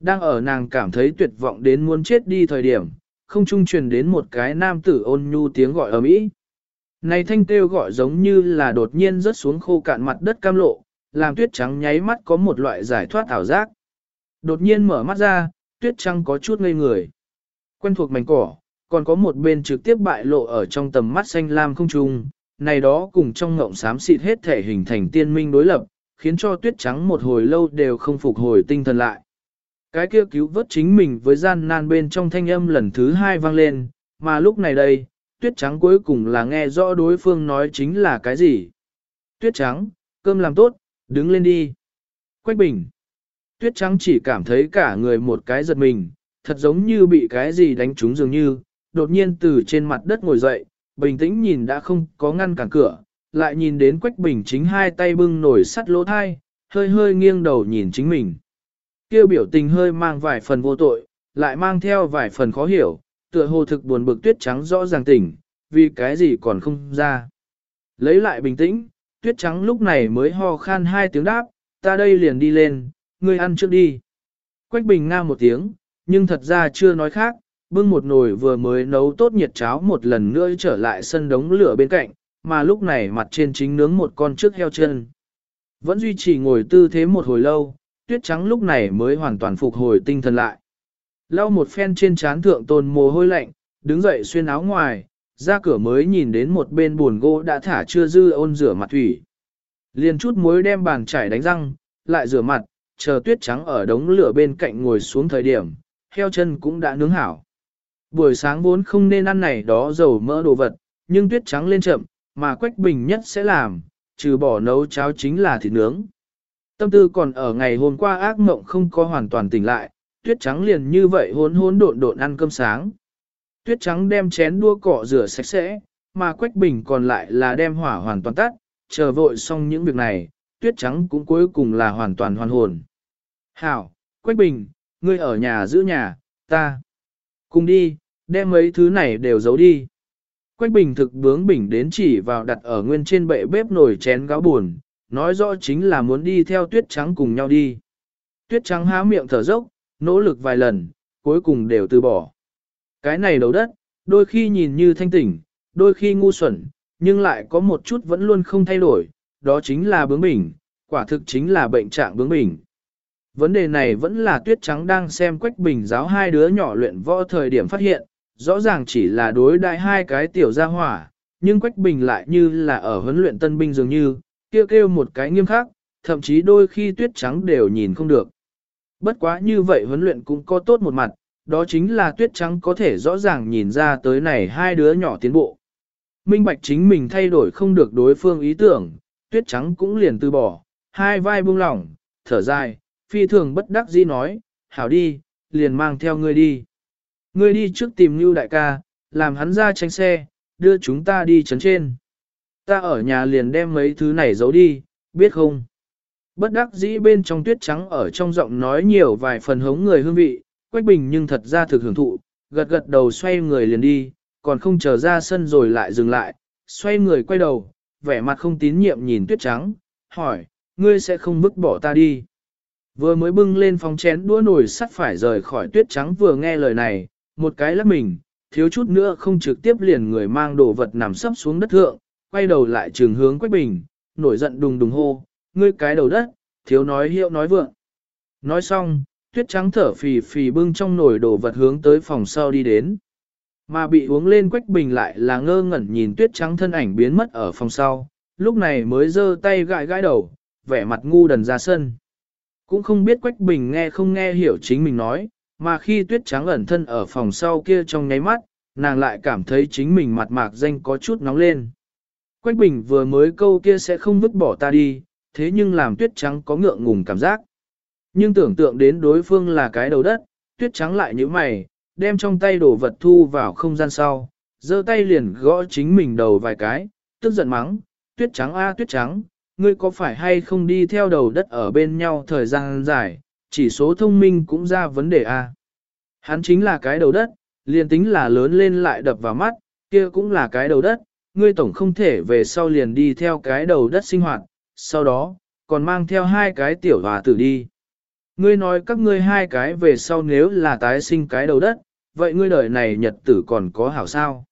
Đang ở nàng cảm thấy tuyệt vọng đến muốn chết đi thời điểm, không trung truyền đến một cái nam tử ôn nhu tiếng gọi ở mỹ. Này thanh kêu gọi giống như là đột nhiên rớt xuống khô cạn mặt đất cam lộ, làm tuyết trắng nháy mắt có một loại giải thoát ảo giác. Đột nhiên mở mắt ra, tuyết trắng có chút ngây người. Quen thuộc mảnh cỏ, còn có một bên trực tiếp bại lộ ở trong tầm mắt xanh lam không trung, này đó cùng trong ngộng xám xịt hết thể hình thành tiên minh đối lập, khiến cho tuyết trắng một hồi lâu đều không phục hồi tinh thần lại. Cái kia cứu vớt chính mình với gian nan bên trong thanh âm lần thứ hai vang lên, mà lúc này đây, tuyết trắng cuối cùng là nghe rõ đối phương nói chính là cái gì. Tuyết trắng, cơm làm tốt, đứng lên đi. Quách bình. Tuyết trắng chỉ cảm thấy cả người một cái giật mình, thật giống như bị cái gì đánh trúng dường như, đột nhiên từ trên mặt đất ngồi dậy, bình tĩnh nhìn đã không có ngăn cản cửa, lại nhìn đến Quách Bình chính hai tay bưng nổi sắt lỗ thai, hơi hơi nghiêng đầu nhìn chính mình. Kêu biểu tình hơi mang vài phần vô tội, lại mang theo vài phần khó hiểu, tựa hồ thực buồn bực tuyết trắng rõ ràng tỉnh, vì cái gì còn không ra. Lấy lại bình tĩnh, tuyết trắng lúc này mới ho khan hai tiếng đáp, ta đây liền đi lên, ngươi ăn trước đi. Quách Bình nga một tiếng, nhưng thật ra chưa nói khác, bưng một nồi vừa mới nấu tốt nhiệt cháo một lần nữa trở lại sân đống lửa bên cạnh, mà lúc này mặt trên chính nướng một con trước heo chân. Vẫn duy trì ngồi tư thế một hồi lâu, tuyết trắng lúc này mới hoàn toàn phục hồi tinh thần lại. Lau một phen trên trán thượng tồn mồ hôi lạnh, đứng dậy xuyên áo ngoài, ra cửa mới nhìn đến một bên buồn gỗ đã thả chưa dư ôn rửa mặt thủy. Liền chút muối đem bàn chải đánh răng, lại rửa mặt, chờ tuyết trắng ở đống lửa bên cạnh ngồi xuống thời điểm, heo chân cũng đã nướng hảo. Buổi sáng vốn không nên ăn này đó dầu mỡ đồ vật, nhưng tuyết trắng lên chậm, mà Quách Bình nhất sẽ làm, trừ bỏ nấu cháo chính là thịt nướng. Tâm tư còn ở ngày hôm qua ác mộng không có hoàn toàn tỉnh lại, tuyết trắng liền như vậy hốn hốn độn độn ăn cơm sáng. Tuyết trắng đem chén đua cọ rửa sạch sẽ, mà Quách Bình còn lại là đem hỏa hoàn toàn tắt, chờ vội xong những việc này, tuyết trắng cũng cuối cùng là hoàn toàn hoàn hồn. Hảo, Quách Bình, ngươi ở nhà giữ nhà, ta. Cùng đi, đem mấy thứ này đều giấu đi. Quách bình thực bướng bỉnh đến chỉ vào đặt ở nguyên trên bệ bếp nồi chén gáo buồn, nói rõ chính là muốn đi theo tuyết trắng cùng nhau đi. Tuyết trắng há miệng thở dốc, nỗ lực vài lần, cuối cùng đều từ bỏ. Cái này đầu đất, đôi khi nhìn như thanh tỉnh, đôi khi ngu xuẩn, nhưng lại có một chút vẫn luôn không thay đổi, đó chính là bướng bỉnh, quả thực chính là bệnh trạng bướng bỉnh. Vấn đề này vẫn là tuyết trắng đang xem quách bình giáo hai đứa nhỏ luyện võ thời điểm phát hiện, rõ ràng chỉ là đối đại hai cái tiểu gia hỏa, nhưng quách bình lại như là ở huấn luyện tân binh dường như, kêu kêu một cái nghiêm khắc, thậm chí đôi khi tuyết trắng đều nhìn không được. Bất quá như vậy huấn luyện cũng có tốt một mặt, đó chính là tuyết trắng có thể rõ ràng nhìn ra tới này hai đứa nhỏ tiến bộ. Minh bạch chính mình thay đổi không được đối phương ý tưởng, tuyết trắng cũng liền từ bỏ, hai vai buông lỏng, thở dài, phi thường bất đắc dĩ nói, hảo đi, liền mang theo ngươi đi. Ngươi đi trước tìm Nưu đại ca, làm hắn ra tránh xe, đưa chúng ta đi chấn trên. Ta ở nhà liền đem mấy thứ này giấu đi, biết không? Bất đắc dĩ bên trong tuyết trắng ở trong giọng nói nhiều vài phần hống người hương vị, Quách Bình nhưng thật ra thực hưởng thụ, gật gật đầu xoay người liền đi, còn không chờ ra sân rồi lại dừng lại, xoay người quay đầu, vẻ mặt không tín nhiệm nhìn tuyết trắng, hỏi, ngươi sẽ không vứt bỏ ta đi. Vừa mới bưng lên phòng chén đũa nồi sắt phải rời khỏi tuyết trắng vừa nghe lời này, một cái lắc mình, thiếu chút nữa không trực tiếp liền người mang đồ vật nằm sấp xuống đất thượng, quay đầu lại trường hướng Quách Bình, nổi giận đùng đùng hô, ngươi cái đầu đất, thiếu nói hiệu nói vượng. Nói xong, tuyết trắng thở phì phì bưng trong nồi đồ vật hướng tới phòng sau đi đến. Mà bị uống lên Quách Bình lại là ngơ ngẩn nhìn tuyết trắng thân ảnh biến mất ở phòng sau, lúc này mới giơ tay gãi gãi đầu, vẻ mặt ngu đần ra sân. Cũng không biết Quách Bình nghe không nghe hiểu chính mình nói, mà khi tuyết trắng ẩn thân ở phòng sau kia trong nháy mắt, nàng lại cảm thấy chính mình mặt mạc danh có chút nóng lên. Quách Bình vừa mới câu kia sẽ không vứt bỏ ta đi, thế nhưng làm tuyết trắng có ngượng ngùng cảm giác. Nhưng tưởng tượng đến đối phương là cái đầu đất, tuyết trắng lại như mày, đem trong tay đồ vật thu vào không gian sau, giơ tay liền gõ chính mình đầu vài cái, tức giận mắng, tuyết trắng a tuyết trắng, ngươi có phải hay không đi theo đầu đất ở bên nhau thời gian dài, chỉ số thông minh cũng ra vấn đề a. Hắn chính là cái đầu đất, liền tính là lớn lên lại đập vào mắt, kia cũng là cái đầu đất, ngươi tổng không thể về sau liền đi theo cái đầu đất sinh hoạt, sau đó, còn mang theo hai cái tiểu hòa tử đi. Ngươi nói các ngươi hai cái về sau nếu là tái sinh cái đầu đất, vậy ngươi đời này nhật tử còn có hảo sao?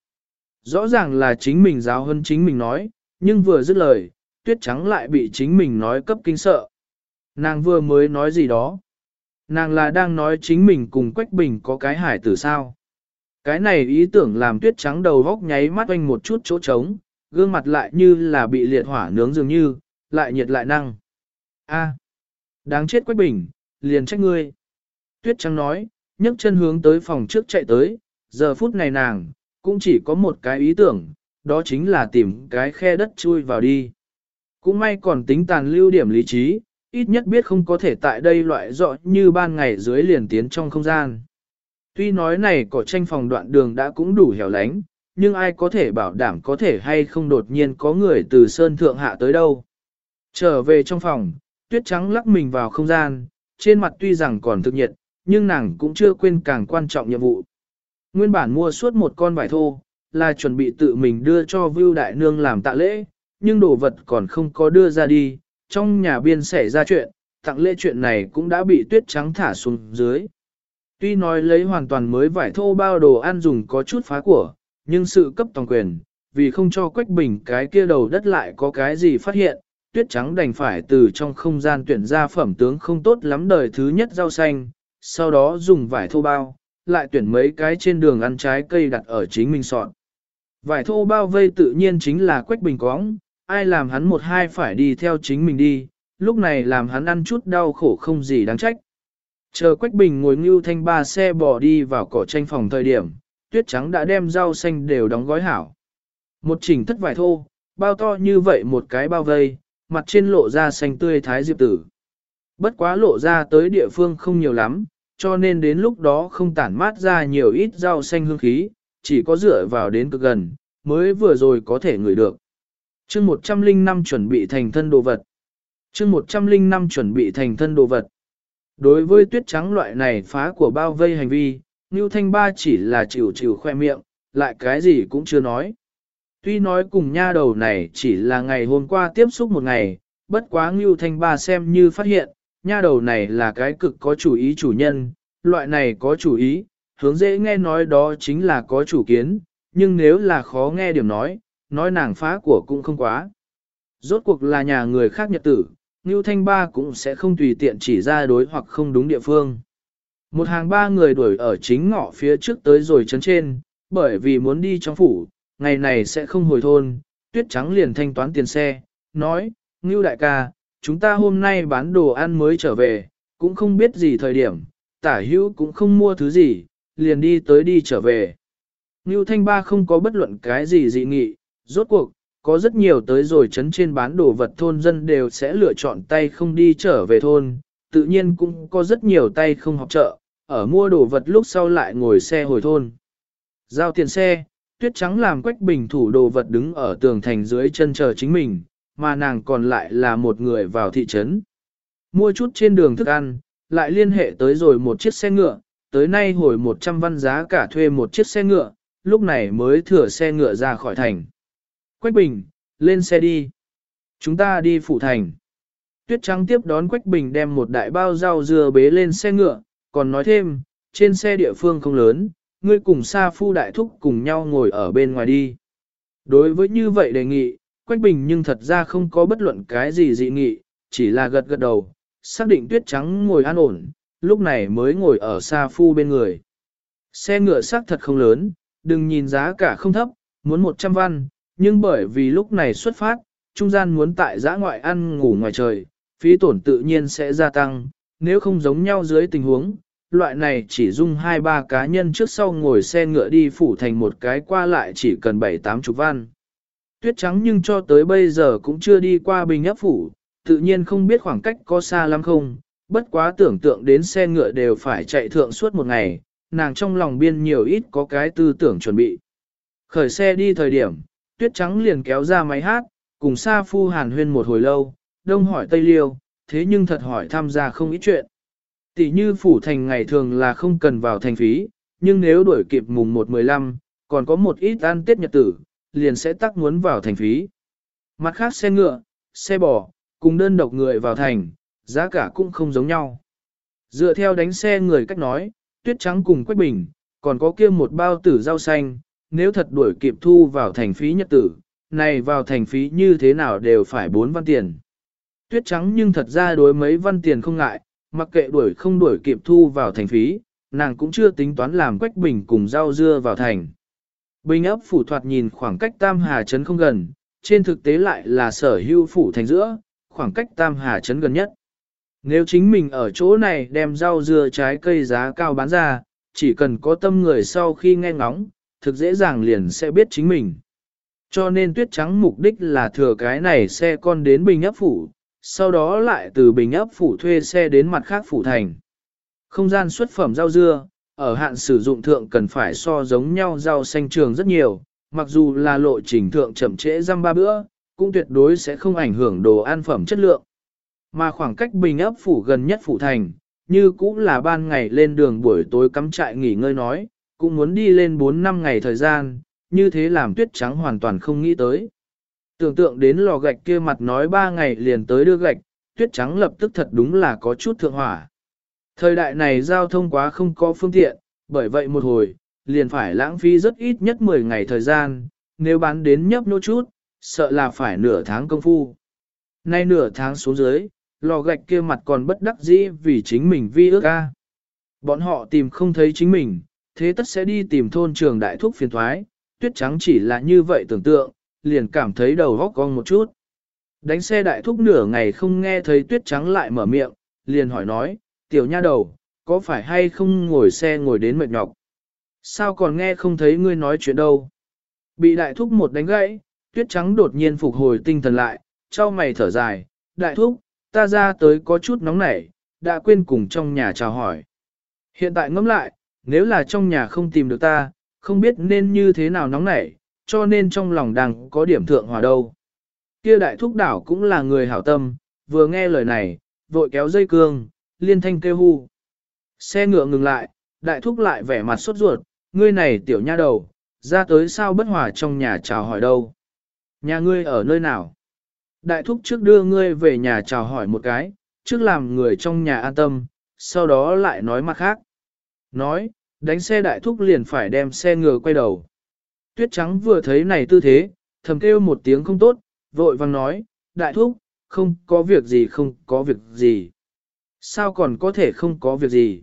Rõ ràng là chính mình giáo hơn chính mình nói, nhưng vừa dứt lời, tuyết trắng lại bị chính mình nói cấp kinh sợ. Nàng vừa mới nói gì đó? Nàng là đang nói chính mình cùng Quách Bình có cái hải tử sao? Cái này ý tưởng làm tuyết trắng đầu góc nháy mắt oanh một chút chỗ trống, gương mặt lại như là bị liệt hỏa nướng dường như, lại nhiệt lại năng. A, đáng chết Quách Bình, liền trách ngươi. Tuyết trắng nói, nhấc chân hướng tới phòng trước chạy tới, giờ phút này nàng, cũng chỉ có một cái ý tưởng, đó chính là tìm cái khe đất chui vào đi. Cũng may còn tính tàn lưu điểm lý trí, ít nhất biết không có thể tại đây loại rõ như ban ngày dưới liền tiến trong không gian. Tuy nói này cỏ tranh phòng đoạn đường đã cũng đủ hẻo lánh, nhưng ai có thể bảo đảm có thể hay không đột nhiên có người từ sơn thượng hạ tới đâu. Trở về trong phòng, tuyết trắng lắc mình vào không gian, trên mặt tuy rằng còn thực nhiệt, nhưng nàng cũng chưa quên càng quan trọng nhiệm vụ. Nguyên bản mua suốt một con vải thô, là chuẩn bị tự mình đưa cho Vưu Đại Nương làm tạ lễ, nhưng đồ vật còn không có đưa ra đi, trong nhà biên xảy ra chuyện, tặng lễ chuyện này cũng đã bị tuyết trắng thả xuống dưới. Tuy nói lấy hoàn toàn mới vải thô bao đồ ăn dùng có chút phá của, nhưng sự cấp toàn quyền, vì không cho Quách Bình cái kia đầu đất lại có cái gì phát hiện, tuyết trắng đành phải từ trong không gian tuyển ra phẩm tướng không tốt lắm đời thứ nhất rau xanh, sau đó dùng vải thô bao, lại tuyển mấy cái trên đường ăn trái cây đặt ở chính mình sọn. Vải thô bao vây tự nhiên chính là Quách Bình cóng, ai làm hắn một hai phải đi theo chính mình đi, lúc này làm hắn ăn chút đau khổ không gì đáng trách. Chờ Quách Bình ngồi ngưu thanh ba xe bò đi vào cỏ tranh phòng thời điểm, tuyết trắng đã đem rau xanh đều đóng gói hảo. Một chỉnh thất vải thô, bao to như vậy một cái bao vây, mặt trên lộ ra xanh tươi thái diệp tử. Bất quá lộ ra tới địa phương không nhiều lắm, cho nên đến lúc đó không tản mát ra nhiều ít rau xanh hương khí, chỉ có dựa vào đến cực gần, mới vừa rồi có thể ngửi được chương 105 chuẩn bị thành thân đồ vật. chương 105 chuẩn bị thành thân đồ vật. Đối với tuyết trắng loại này phá của bao vây hành vi, Ngưu Thanh Ba chỉ là chịu chịu khoe miệng, lại cái gì cũng chưa nói. Tuy nói cùng nha đầu này chỉ là ngày hôm qua tiếp xúc một ngày, bất quá Ngưu Thanh Ba xem như phát hiện, nha đầu này là cái cực có chủ ý chủ nhân, loại này có chủ ý, hướng dễ nghe nói đó chính là có chủ kiến, nhưng nếu là khó nghe điểm nói, nói nàng phá của cũng không quá. Rốt cuộc là nhà người khác nhật tử, Ngưu Thanh Ba cũng sẽ không tùy tiện chỉ ra đối hoặc không đúng địa phương. Một hàng ba người đuổi ở chính ngõ phía trước tới rồi chấn trên, bởi vì muốn đi trong phủ, ngày này sẽ không hồi thôn, tuyết trắng liền thanh toán tiền xe, nói, Ngưu đại ca, chúng ta hôm nay bán đồ ăn mới trở về, cũng không biết gì thời điểm, tả hữu cũng không mua thứ gì, liền đi tới đi trở về. Ngưu Thanh Ba không có bất luận cái gì dị nghị, rốt cuộc, có rất nhiều tới rồi chấn trên bán đồ vật thôn dân đều sẽ lựa chọn tay không đi trở về thôn, tự nhiên cũng có rất nhiều tay không học chợ, ở mua đồ vật lúc sau lại ngồi xe hồi thôn. Giao tiền xe, tuyết trắng làm quách bình thủ đồ vật đứng ở tường thành dưới chân chờ chính mình, mà nàng còn lại là một người vào thị trấn. Mua chút trên đường thức ăn, lại liên hệ tới rồi một chiếc xe ngựa, tới nay hồi 100 văn giá cả thuê một chiếc xe ngựa, lúc này mới thừa xe ngựa ra khỏi thành. Quách Bình, lên xe đi. Chúng ta đi phủ thành. Tuyết Trắng tiếp đón Quách Bình đem một đại bao rau dưa bế lên xe ngựa, còn nói thêm, trên xe địa phương không lớn, ngươi cùng Sa Phu Đại Thúc cùng nhau ngồi ở bên ngoài đi. Đối với như vậy đề nghị, Quách Bình nhưng thật ra không có bất luận cái gì dị nghị, chỉ là gật gật đầu, xác định Tuyết Trắng ngồi an ổn, lúc này mới ngồi ở Sa Phu bên người. Xe ngựa xác thật không lớn, đừng nhìn giá cả không thấp, muốn 100 văn, nhưng bởi vì lúc này xuất phát, trung gian muốn tại giã ngoại ăn ngủ ngoài trời, phí tổn tự nhiên sẽ gia tăng, nếu không giống nhau dưới tình huống, loại này chỉ dung hai ba cá nhân trước sau ngồi xe ngựa đi phủ thành một cái qua lại chỉ cần bảy tám chục văn. Tuyết trắng nhưng cho tới bây giờ cũng chưa đi qua bình ấp phủ, tự nhiên không biết khoảng cách có xa lắm không, bất quá tưởng tượng đến xe ngựa đều phải chạy thượng suốt một ngày, nàng trong lòng biên nhiều ít có cái tư tưởng chuẩn bị. Khởi xe đi thời điểm, tuyết trắng liền kéo ra máy hát, cùng Sa Phu hàn huyên một hồi lâu, đông hỏi Tây Liêu, thế nhưng thật hỏi tham gia không ít chuyện. Tỷ như phủ thành ngày thường là không cần vào thành phí, nhưng nếu đuổi kịp mùng 1-15, còn có một ít ăn tết nhật tử, liền sẽ tắc muốn vào thành phí. Mặt khác xe ngựa, xe bò, cùng đơn độc người vào thành, giá cả cũng không giống nhau. Dựa theo đánh xe người cách nói, tuyết trắng cùng quách bình, còn có kia một bao tử rau xanh, nếu thật đuổi kịp thu vào thành phí nhật tử, này vào thành phí như thế nào đều phải 4 văn tiền. Tuyết trắng nhưng thật ra đối mấy văn tiền không ngại, mặc kệ đuổi không đuổi kịp thu vào thành phí, nàng cũng chưa tính toán làm quách bình cùng rau dưa vào thành. Bình ấp phủ thoạt nhìn khoảng cách Tam Hà Trấn không gần, trên thực tế lại là sở hưu phủ thành giữa, khoảng cách Tam Hà Trấn gần nhất. Nếu chính mình ở chỗ này đem rau dưa trái cây giá cao bán ra, chỉ cần có tâm người sau khi nghe ngóng, thực dễ dàng liền sẽ biết chính mình. Cho nên tuyết trắng mục đích là thừa cái này xe con đến bình ấp phủ, sau đó lại từ bình ấp phủ thuê xe đến mặt khác phủ thành. Không gian xuất phẩm rau dưa, ở hạn sử dụng thượng cần phải so giống nhau rau xanh trường rất nhiều, mặc dù là lộ trình thượng chậm trễ răm ba bữa, cũng tuyệt đối sẽ không ảnh hưởng đồ ăn phẩm chất lượng. Mà khoảng cách bình ấp phủ gần nhất phủ thành, như cũng là ban ngày lên đường buổi tối cắm trại nghỉ ngơi nói, cũng muốn đi lên 4 năm ngày thời gian, như thế làm tuyết trắng hoàn toàn không nghĩ tới. Tưởng tượng đến lò gạch kia mặt nói 3 ngày liền tới đưa gạch, tuyết trắng lập tức thật đúng là có chút thượng hỏa. Thời đại này giao thông quá không có phương tiện, bởi vậy một hồi, liền phải lãng phí rất ít nhất 10 ngày thời gian, nếu bán đến nhấp nô chút, sợ là phải nửa tháng công phu. Nay nửa tháng xuống dưới, lò gạch kia mặt còn bất đắc dĩ vì chính mình vi ước ca. Bọn họ tìm không thấy chính mình, thế tất sẽ đi tìm thôn trường đại thúc phiền thoái, tuyết trắng chỉ là như vậy tưởng tượng, liền cảm thấy đầu góc cong một chút. Đánh xe đại thúc nửa ngày không nghe thấy tuyết trắng lại mở miệng, liền hỏi nói, tiểu nha đầu, có phải hay không ngồi xe ngồi đến mệt nhọc? Sao còn nghe không thấy ngươi nói chuyện đâu? Bị đại thúc một đánh gãy, tuyết trắng đột nhiên phục hồi tinh thần lại, trao mày thở dài, đại thúc, ta ra tới có chút nóng nảy, đã quên cùng trong nhà chào hỏi. Hiện tại ngẫm lại, nếu là trong nhà không tìm được ta, không biết nên như thế nào nóng nảy, cho nên trong lòng đang có điểm thượng hòa đâu. Kia đại thúc đảo cũng là người hảo tâm, vừa nghe lời này, vội kéo dây cương, liên thanh kêu hu. Xe ngựa ngừng lại, đại thúc lại vẻ mặt sốt ruột, ngươi này tiểu nha đầu, ra tới sao bất hòa trong nhà chào hỏi đâu. Nhà ngươi ở nơi nào? Đại thúc trước đưa ngươi về nhà chào hỏi một cái, trước làm người trong nhà an tâm, sau đó lại nói mặt khác. Nói, đánh xe đại thúc liền phải đem xe ngựa quay đầu. Tuyết trắng vừa thấy này tư thế, thầm kêu một tiếng không tốt, vội vàng nói, đại thúc, không có việc gì không có việc gì. Sao còn có thể không có việc gì?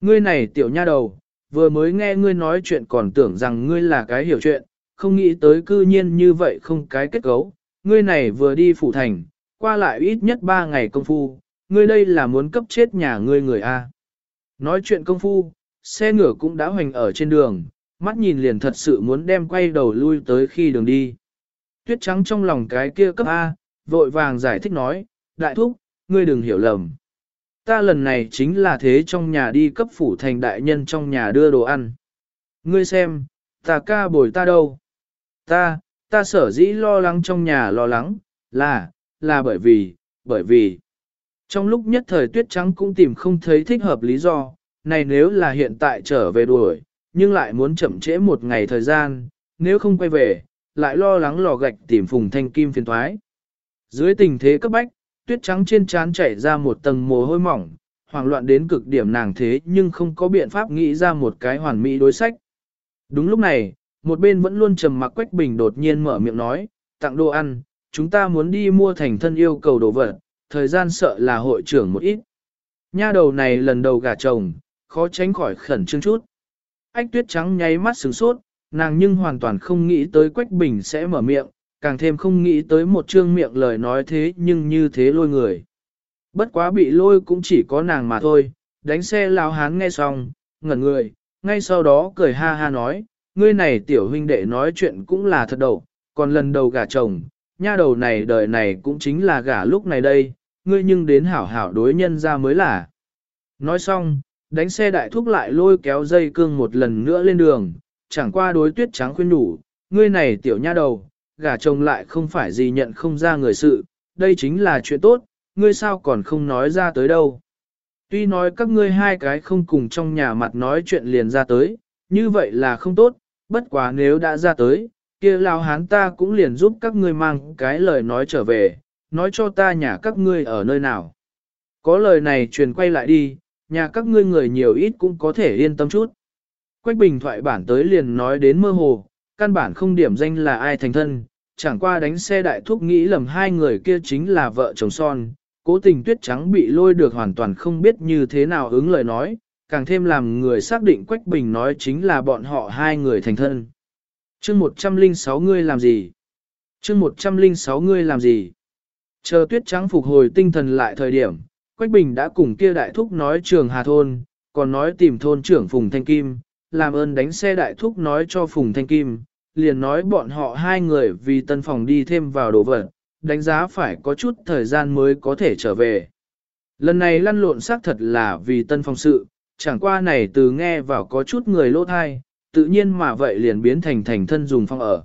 Ngươi này tiểu nha đầu, vừa mới nghe ngươi nói chuyện còn tưởng rằng ngươi là cái hiểu chuyện, không nghĩ tới cư nhiên như vậy không cái kết cấu. Ngươi này vừa đi phủ thành, qua lại ít nhất ba ngày công phu, ngươi đây là muốn cấp chết nhà ngươi người A. Nói chuyện công phu, xe ngựa cũng đã hoành ở trên đường, mắt nhìn liền thật sự muốn đem quay đầu lui tới khi đường đi. Tuyết trắng trong lòng cái kia cấp A, vội vàng giải thích nói, đại thúc, ngươi đừng hiểu lầm. Ta lần này chính là thế trong nhà đi cấp phủ thành đại nhân trong nhà đưa đồ ăn. Ngươi xem, ta ca bồi ta đâu? Ta, ta sở dĩ lo lắng trong nhà lo lắng, là, là bởi vì, bởi vì. Trong lúc nhất thời tuyết trắng cũng tìm không thấy thích hợp lý do, này nếu là hiện tại trở về đuổi, nhưng lại muốn chậm trễ một ngày thời gian, nếu không quay về, lại lo lắng lò gạch tìm phùng thanh kim phiền thoái. Dưới tình thế cấp bách, tuyết trắng trên trán chảy ra một tầng mồ hôi mỏng, hoảng loạn đến cực điểm nàng thế nhưng không có biện pháp nghĩ ra một cái hoàn mỹ đối sách. Đúng lúc này, một bên vẫn luôn trầm mặc Quách Bình đột nhiên mở miệng nói, tặng đồ ăn, chúng ta muốn đi mua thành thân yêu cầu đồ vật, thời gian sợ là hội trưởng một ít. Nha đầu này lần đầu gả chồng, khó tránh khỏi khẩn trương chút. Ách tuyết trắng nháy mắt sửng sốt, nàng nhưng hoàn toàn không nghĩ tới Quách Bình sẽ mở miệng, càng thêm không nghĩ tới một trương miệng lời nói thế nhưng như thế lôi người. Bất quá bị lôi cũng chỉ có nàng mà thôi, đánh xe lao hán nghe xong, ngẩn người, ngay sau đó cười ha ha nói, ngươi này tiểu huynh đệ nói chuyện cũng là thật đầu, còn lần đầu gả chồng, nha đầu này đời này cũng chính là gả lúc này đây, ngươi nhưng đến hảo hảo đối nhân ra mới là. Nói xong, đánh xe đại thúc lại lôi kéo dây cương một lần nữa lên đường, chẳng qua đối tuyết trắng khuyên đủ, ngươi này tiểu nha đầu, gả chồng lại không phải gì nhận không ra người sự, đây chính là chuyện tốt, ngươi sao còn không nói ra tới đâu. Tuy nói các ngươi hai cái không cùng trong nhà mặt nói chuyện liền ra tới, như vậy là không tốt, bất quá nếu đã ra tới, kia lao hán ta cũng liền giúp các ngươi mang cái lời nói trở về, nói cho ta nhà các ngươi ở nơi nào. Có lời này truyền quay lại đi, nhà các ngươi người nhiều ít cũng có thể yên tâm chút. Quách bình thoại bản tới liền nói đến mơ hồ, căn bản không điểm danh là ai thành thân, chẳng qua đánh xe đại thúc nghĩ lầm hai người kia chính là vợ chồng son, cố tình tuyết trắng bị lôi được hoàn toàn không biết như thế nào ứng lời nói, càng thêm làm người xác định Quách Bình nói chính là bọn họ hai người thành thân. chương 106 ngươi làm gì? chương 106 ngươi làm gì? Chờ tuyết trắng phục hồi tinh thần lại thời điểm, Quách Bình đã cùng kia đại thúc nói trường Hà Thôn, còn nói tìm thôn trưởng Phùng Thanh Kim, làm ơn đánh xe đại thúc nói cho Phùng Thanh Kim, liền nói bọn họ hai người vì tân phòng đi thêm vào đồ vật, đánh giá phải có chút thời gian mới có thể trở về. Lần này lăn lộn xác thật là vì tân phòng sự, chẳng qua này từ nghe vào có chút người lỗ thai, tự nhiên mà vậy liền biến thành thành thân dùng phong ở.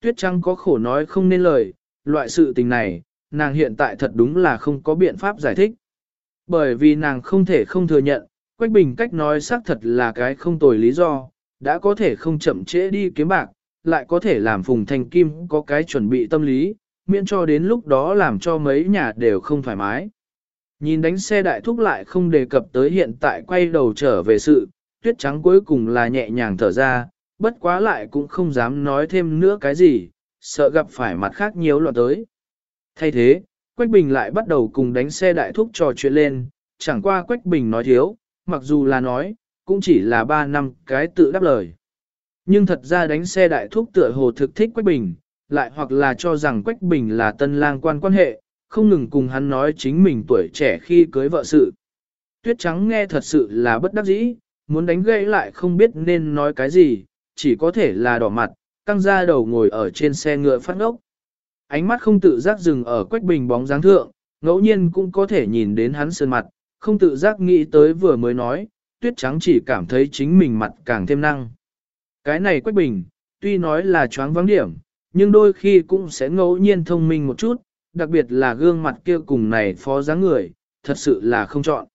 Tuyết Trăng có khổ nói không nên lời, loại sự tình này, nàng hiện tại thật đúng là không có biện pháp giải thích. Bởi vì nàng không thể không thừa nhận, Quách Bình cách nói xác thật là cái không tồi lý do, đã có thể không chậm trễ đi kiếm bạc, lại có thể làm Phùng Thành Kim có cái chuẩn bị tâm lý, miễn cho đến lúc đó làm cho mấy nhà đều không thoải mái. Nhìn đánh xe đại thúc lại không đề cập tới hiện tại quay đầu trở về sự, tuyết trắng cuối cùng là nhẹ nhàng thở ra, bất quá lại cũng không dám nói thêm nữa cái gì, sợ gặp phải mặt khác nhiều loạn tới. Thay thế, Quách Bình lại bắt đầu cùng đánh xe đại thúc trò chuyện lên, chẳng qua Quách Bình nói thiếu, mặc dù là nói, cũng chỉ là 3 năm cái tự đáp lời. Nhưng thật ra đánh xe đại thúc tựa hồ thực thích Quách Bình, lại hoặc là cho rằng Quách Bình là tân lang quan quan hệ, không ngừng cùng hắn nói chính mình tuổi trẻ khi cưới vợ sự. Tuyết trắng nghe thật sự là bất đắc dĩ, muốn đánh gãy lại không biết nên nói cái gì, chỉ có thể là đỏ mặt, căng ra đầu ngồi ở trên xe ngựa phát ngốc. Ánh mắt không tự giác dừng ở quách bình bóng dáng thượng, ngẫu nhiên cũng có thể nhìn đến hắn sơn mặt, không tự giác nghĩ tới vừa mới nói, tuyết trắng chỉ cảm thấy chính mình mặt càng thêm năng. Cái này quách bình, tuy nói là choáng vắng điểm, nhưng đôi khi cũng sẽ ngẫu nhiên thông minh một chút, đặc biệt là gương mặt kia cùng này phó dáng người, thật sự là không chọn.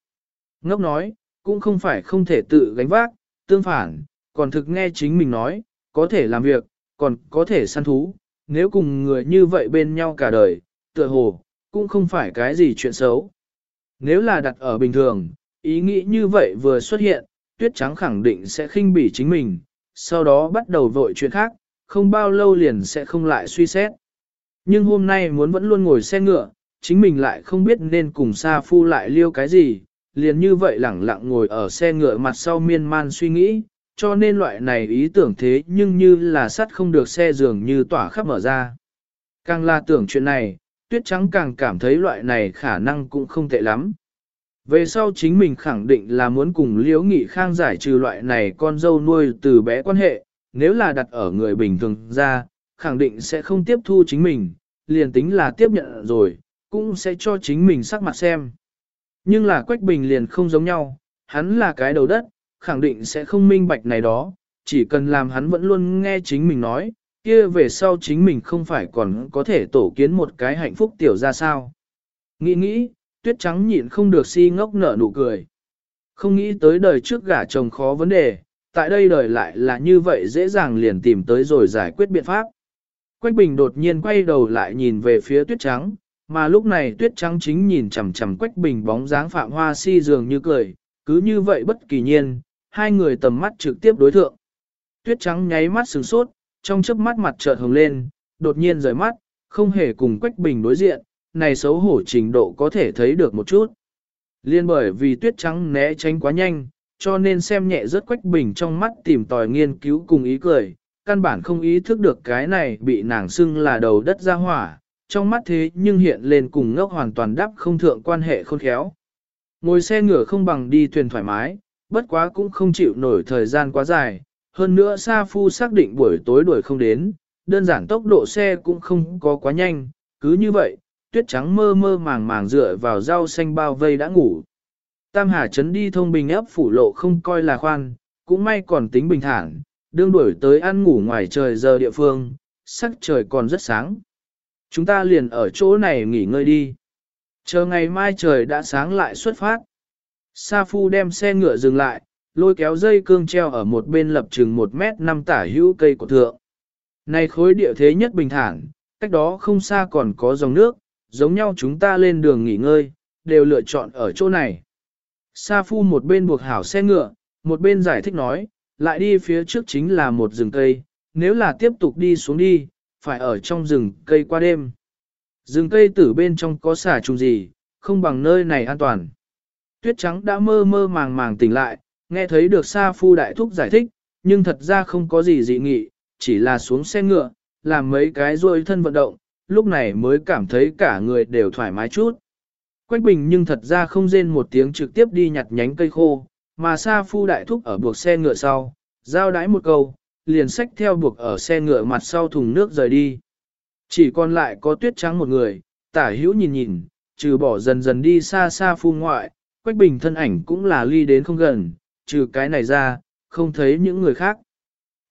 Ngốc nói, cũng không phải không thể tự gánh vác, tương phản, còn thực nghe chính mình nói, có thể làm việc, còn có thể săn thú, nếu cùng người như vậy bên nhau cả đời, tựa hồ, cũng không phải cái gì chuyện xấu. Nếu là đặt ở bình thường, ý nghĩ như vậy vừa xuất hiện, tuyết trắng khẳng định sẽ khinh bỉ chính mình, sau đó bắt đầu vội chuyện khác, không bao lâu liền sẽ không lại suy xét. Nhưng hôm nay muốn vẫn luôn ngồi xe ngựa, chính mình lại không biết nên cùng Sa Phu lại liêu cái gì, liền như vậy lẳng lặng ngồi ở xe ngựa mặt sau miên man suy nghĩ, cho nên loại này ý tưởng thế nhưng như là sắt không được xe dường như tỏa khắp mở ra. Càng là tưởng chuyện này, tuyết trắng càng cảm thấy loại này khả năng cũng không tệ lắm. Về sau chính mình khẳng định là muốn cùng Liễu Nghị Khang giải trừ loại này con dâu nuôi từ bé quan hệ, nếu là đặt ở người bình thường ra, khẳng định sẽ không tiếp thu chính mình, liền tính là tiếp nhận rồi, cũng sẽ cho chính mình sắc mặt xem. Nhưng là Quách Bình liền không giống nhau, hắn là cái đầu đất, khẳng định sẽ không minh bạch này đó, chỉ cần làm hắn vẫn luôn nghe chính mình nói, kia về sau chính mình không phải còn có thể tổ kiến một cái hạnh phúc tiểu ra sao. Nghĩ nghĩ, tuyết trắng nhịn không được si ngốc nở nụ cười. Không nghĩ tới đời trước gả chồng khó vấn đề, tại đây đời lại là như vậy dễ dàng liền tìm tới rồi giải quyết biện pháp. Quách Bình đột nhiên quay đầu lại nhìn về phía tuyết trắng, mà lúc này tuyết trắng chính nhìn chằm chằm Quách Bình bóng dáng phạm hoa si dường như cười, cứ như vậy bất kỳ nhiên, hai người tầm mắt trực tiếp đối thượng. Tuyết trắng nháy mắt sửng sốt, trong chớp mắt mặt chợt hồng lên, đột nhiên rời mắt, không hề cùng Quách Bình đối diện, này xấu hổ trình độ có thể thấy được một chút. Liên bởi vì tuyết trắng né tránh quá nhanh, cho nên xem nhẹ rất Quách Bình trong mắt tìm tòi nghiên cứu cùng ý cười, căn bản không ý thức được cái này bị nàng xưng là đầu đất ra hỏa, trong mắt thế nhưng hiện lên cùng ngốc hoàn toàn đáp không thượng quan hệ khôn khéo. Ngồi xe ngựa không bằng đi thuyền thoải mái, bất quá cũng không chịu nổi thời gian quá dài, hơn nữa Sa Phu xác định buổi tối đuổi không đến, đơn giản tốc độ xe cũng không có quá nhanh, cứ như vậy, tuyết trắng mơ mơ màng màng dựa vào rau xanh bao vây đã ngủ. Tam Hà Trấn đi thông bình ép phủ lộ không coi là khoan, cũng may còn tính bình thản, đương đuổi tới ăn ngủ ngoài trời giờ địa phương, sắc trời còn rất sáng. Chúng ta liền ở chỗ này nghỉ ngơi đi. Chờ ngày mai trời đã sáng lại xuất phát. Sa Phu đem xe ngựa dừng lại, lôi kéo dây cương treo ở một bên lập chừng một mét năm tả hữu cây của thượng. Này khối địa thế nhất bình thản, cách đó không xa còn có dòng nước, giống nhau chúng ta lên đường nghỉ ngơi, đều lựa chọn ở chỗ này. Sa Phu một bên buộc hảo xe ngựa, một bên giải thích nói, lại đi phía trước chính là một rừng cây, nếu là tiếp tục đi xuống đi, phải ở trong rừng cây qua đêm. Rừng cây tử bên trong có xả trùng gì, không bằng nơi này an toàn. Tuyết trắng đã mơ mơ màng màng tỉnh lại, nghe thấy được Sa Phu đại thúc giải thích, nhưng thật ra không có gì dị nghị, chỉ là xuống xe ngựa, làm mấy cái ruôi thân vận động, lúc này mới cảm thấy cả người đều thoải mái chút. Quách Bình nhưng thật ra không rên một tiếng trực tiếp đi nhặt nhánh cây khô, mà Sa Phu đại thúc ở buộc xe ngựa sau, giao đái một câu, liền xách theo buộc ở xe ngựa mặt sau thùng nước rời đi. Chỉ còn lại có tuyết trắng một người, tả hữu nhìn nhìn, trừ bỏ dần dần đi xa xa phu ngoại, Quách Bình thân ảnh cũng là ly đến không gần, trừ cái này ra, không thấy những người khác.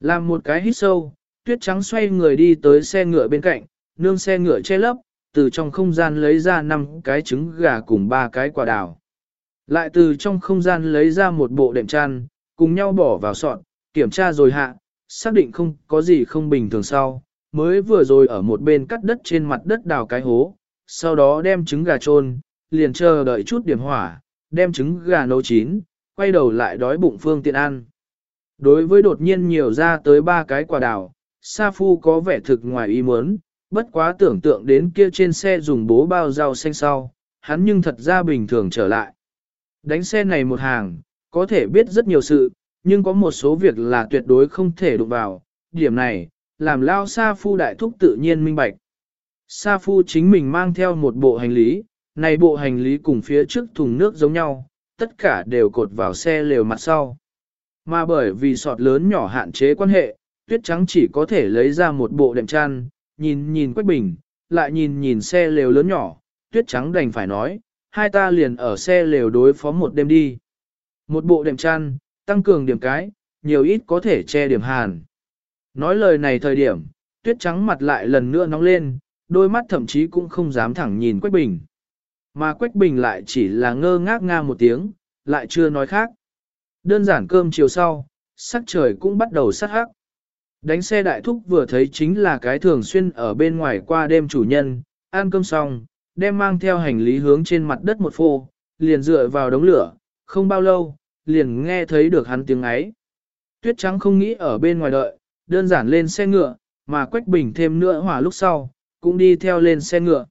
Làm một cái hít sâu, tuyết trắng xoay người đi tới xe ngựa bên cạnh, nương xe ngựa che lấp, từ trong không gian lấy ra năm cái trứng gà cùng ba cái quả đào. Lại từ trong không gian lấy ra một bộ đệm chăn, cùng nhau bỏ vào sọt, kiểm tra rồi hạ, xác định không có gì không bình thường sau, mới vừa rồi ở một bên cắt đất trên mặt đất đào cái hố, sau đó đem trứng gà trôn, liền chờ đợi chút điểm hỏa, đem trứng gà nấu chín, quay đầu lại đói bụng phương tiện ăn. Đối với đột nhiên nhiều ra tới ba cái quả đào, Sa Phu có vẻ thực ngoài ý muốn, bất quá tưởng tượng đến kia trên xe dùng bố bao rau xanh sau, hắn nhưng thật ra bình thường trở lại. Đánh xe này một hàng, có thể biết rất nhiều sự, nhưng có một số việc là tuyệt đối không thể đụng vào, điểm này, làm lao Sa Phu đại thúc tự nhiên minh bạch. Sa Phu chính mình mang theo một bộ hành lý, này bộ hành lý cùng phía trước thùng nước giống nhau, tất cả đều cột vào xe lều mặt sau. Mà bởi vì sọt lớn nhỏ hạn chế quan hệ, tuyết trắng chỉ có thể lấy ra một bộ đệm chăn, nhìn nhìn Quách Bình, lại nhìn nhìn xe lều lớn nhỏ, tuyết trắng đành phải nói, hai ta liền ở xe lều đối phó một đêm đi. Một bộ đệm chăn, tăng cường điểm cái, nhiều ít có thể che điểm hàn. Nói lời này thời điểm, tuyết trắng mặt lại lần nữa nóng lên, đôi mắt thậm chí cũng không dám thẳng nhìn Quách Bình. Mà Quách Bình lại chỉ là ngơ ngác nga một tiếng, lại chưa nói khác. Đơn giản cơm chiều sau, sắc trời cũng bắt đầu sát hắc. Đánh xe đại thúc vừa thấy chính là cái thường xuyên ở bên ngoài qua đêm chủ nhân, ăn cơm xong, đem mang theo hành lý hướng trên mặt đất một phô, liền dựa vào đống lửa, không bao lâu, liền nghe thấy được hắn tiếng ấy. Tuyết trắng không nghĩ ở bên ngoài đợi, đơn giản lên xe ngựa, mà Quách Bình thêm nữa hỏa lúc sau, cũng đi theo lên xe ngựa.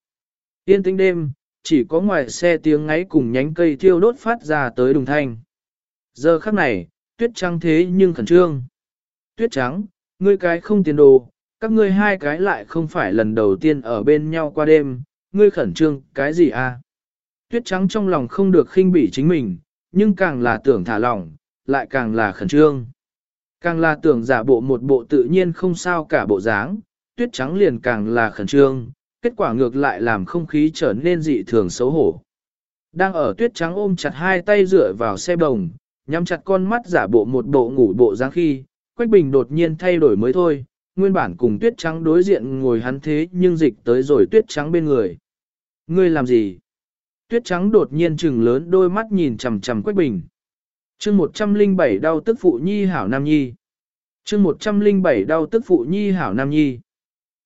Yên tĩnh đêm, chỉ có ngoài xe tiếng ngáy cùng nhánh cây thiêu đốt phát ra tới đùng thanh. Giờ khắc này, tuyết trắng thế nhưng khẩn trương. Tuyết trắng, ngươi cái không tiền đồ, các ngươi hai cái lại không phải lần đầu tiên ở bên nhau qua đêm, ngươi khẩn trương, cái gì à? Tuyết trắng trong lòng không được khinh bỉ chính mình, nhưng càng là tưởng thả lỏng, lại càng là khẩn trương. Càng là tưởng giả bộ một bộ tự nhiên không sao cả bộ dáng, tuyết trắng liền càng là khẩn trương, kết quả ngược lại làm không khí trở nên dị thường xấu hổ. Đang ở tuyết trắng ôm chặt hai tay dựa vào xe bồng, nhắm chặt con mắt giả bộ một bộ ngủ bộ dáng khi, Quách Bình đột nhiên thay đổi mới thôi, nguyên bản cùng tuyết trắng đối diện ngồi hắn thế nhưng dịch tới rồi tuyết trắng bên người. Ngươi làm gì? Tuyết trắng đột nhiên trừng lớn đôi mắt nhìn chằm chằm Quách Bình. chương 107 đau tức phụ nhi hảo nam nhi. chương 107 đau tức phụ nhi hảo nam nhi.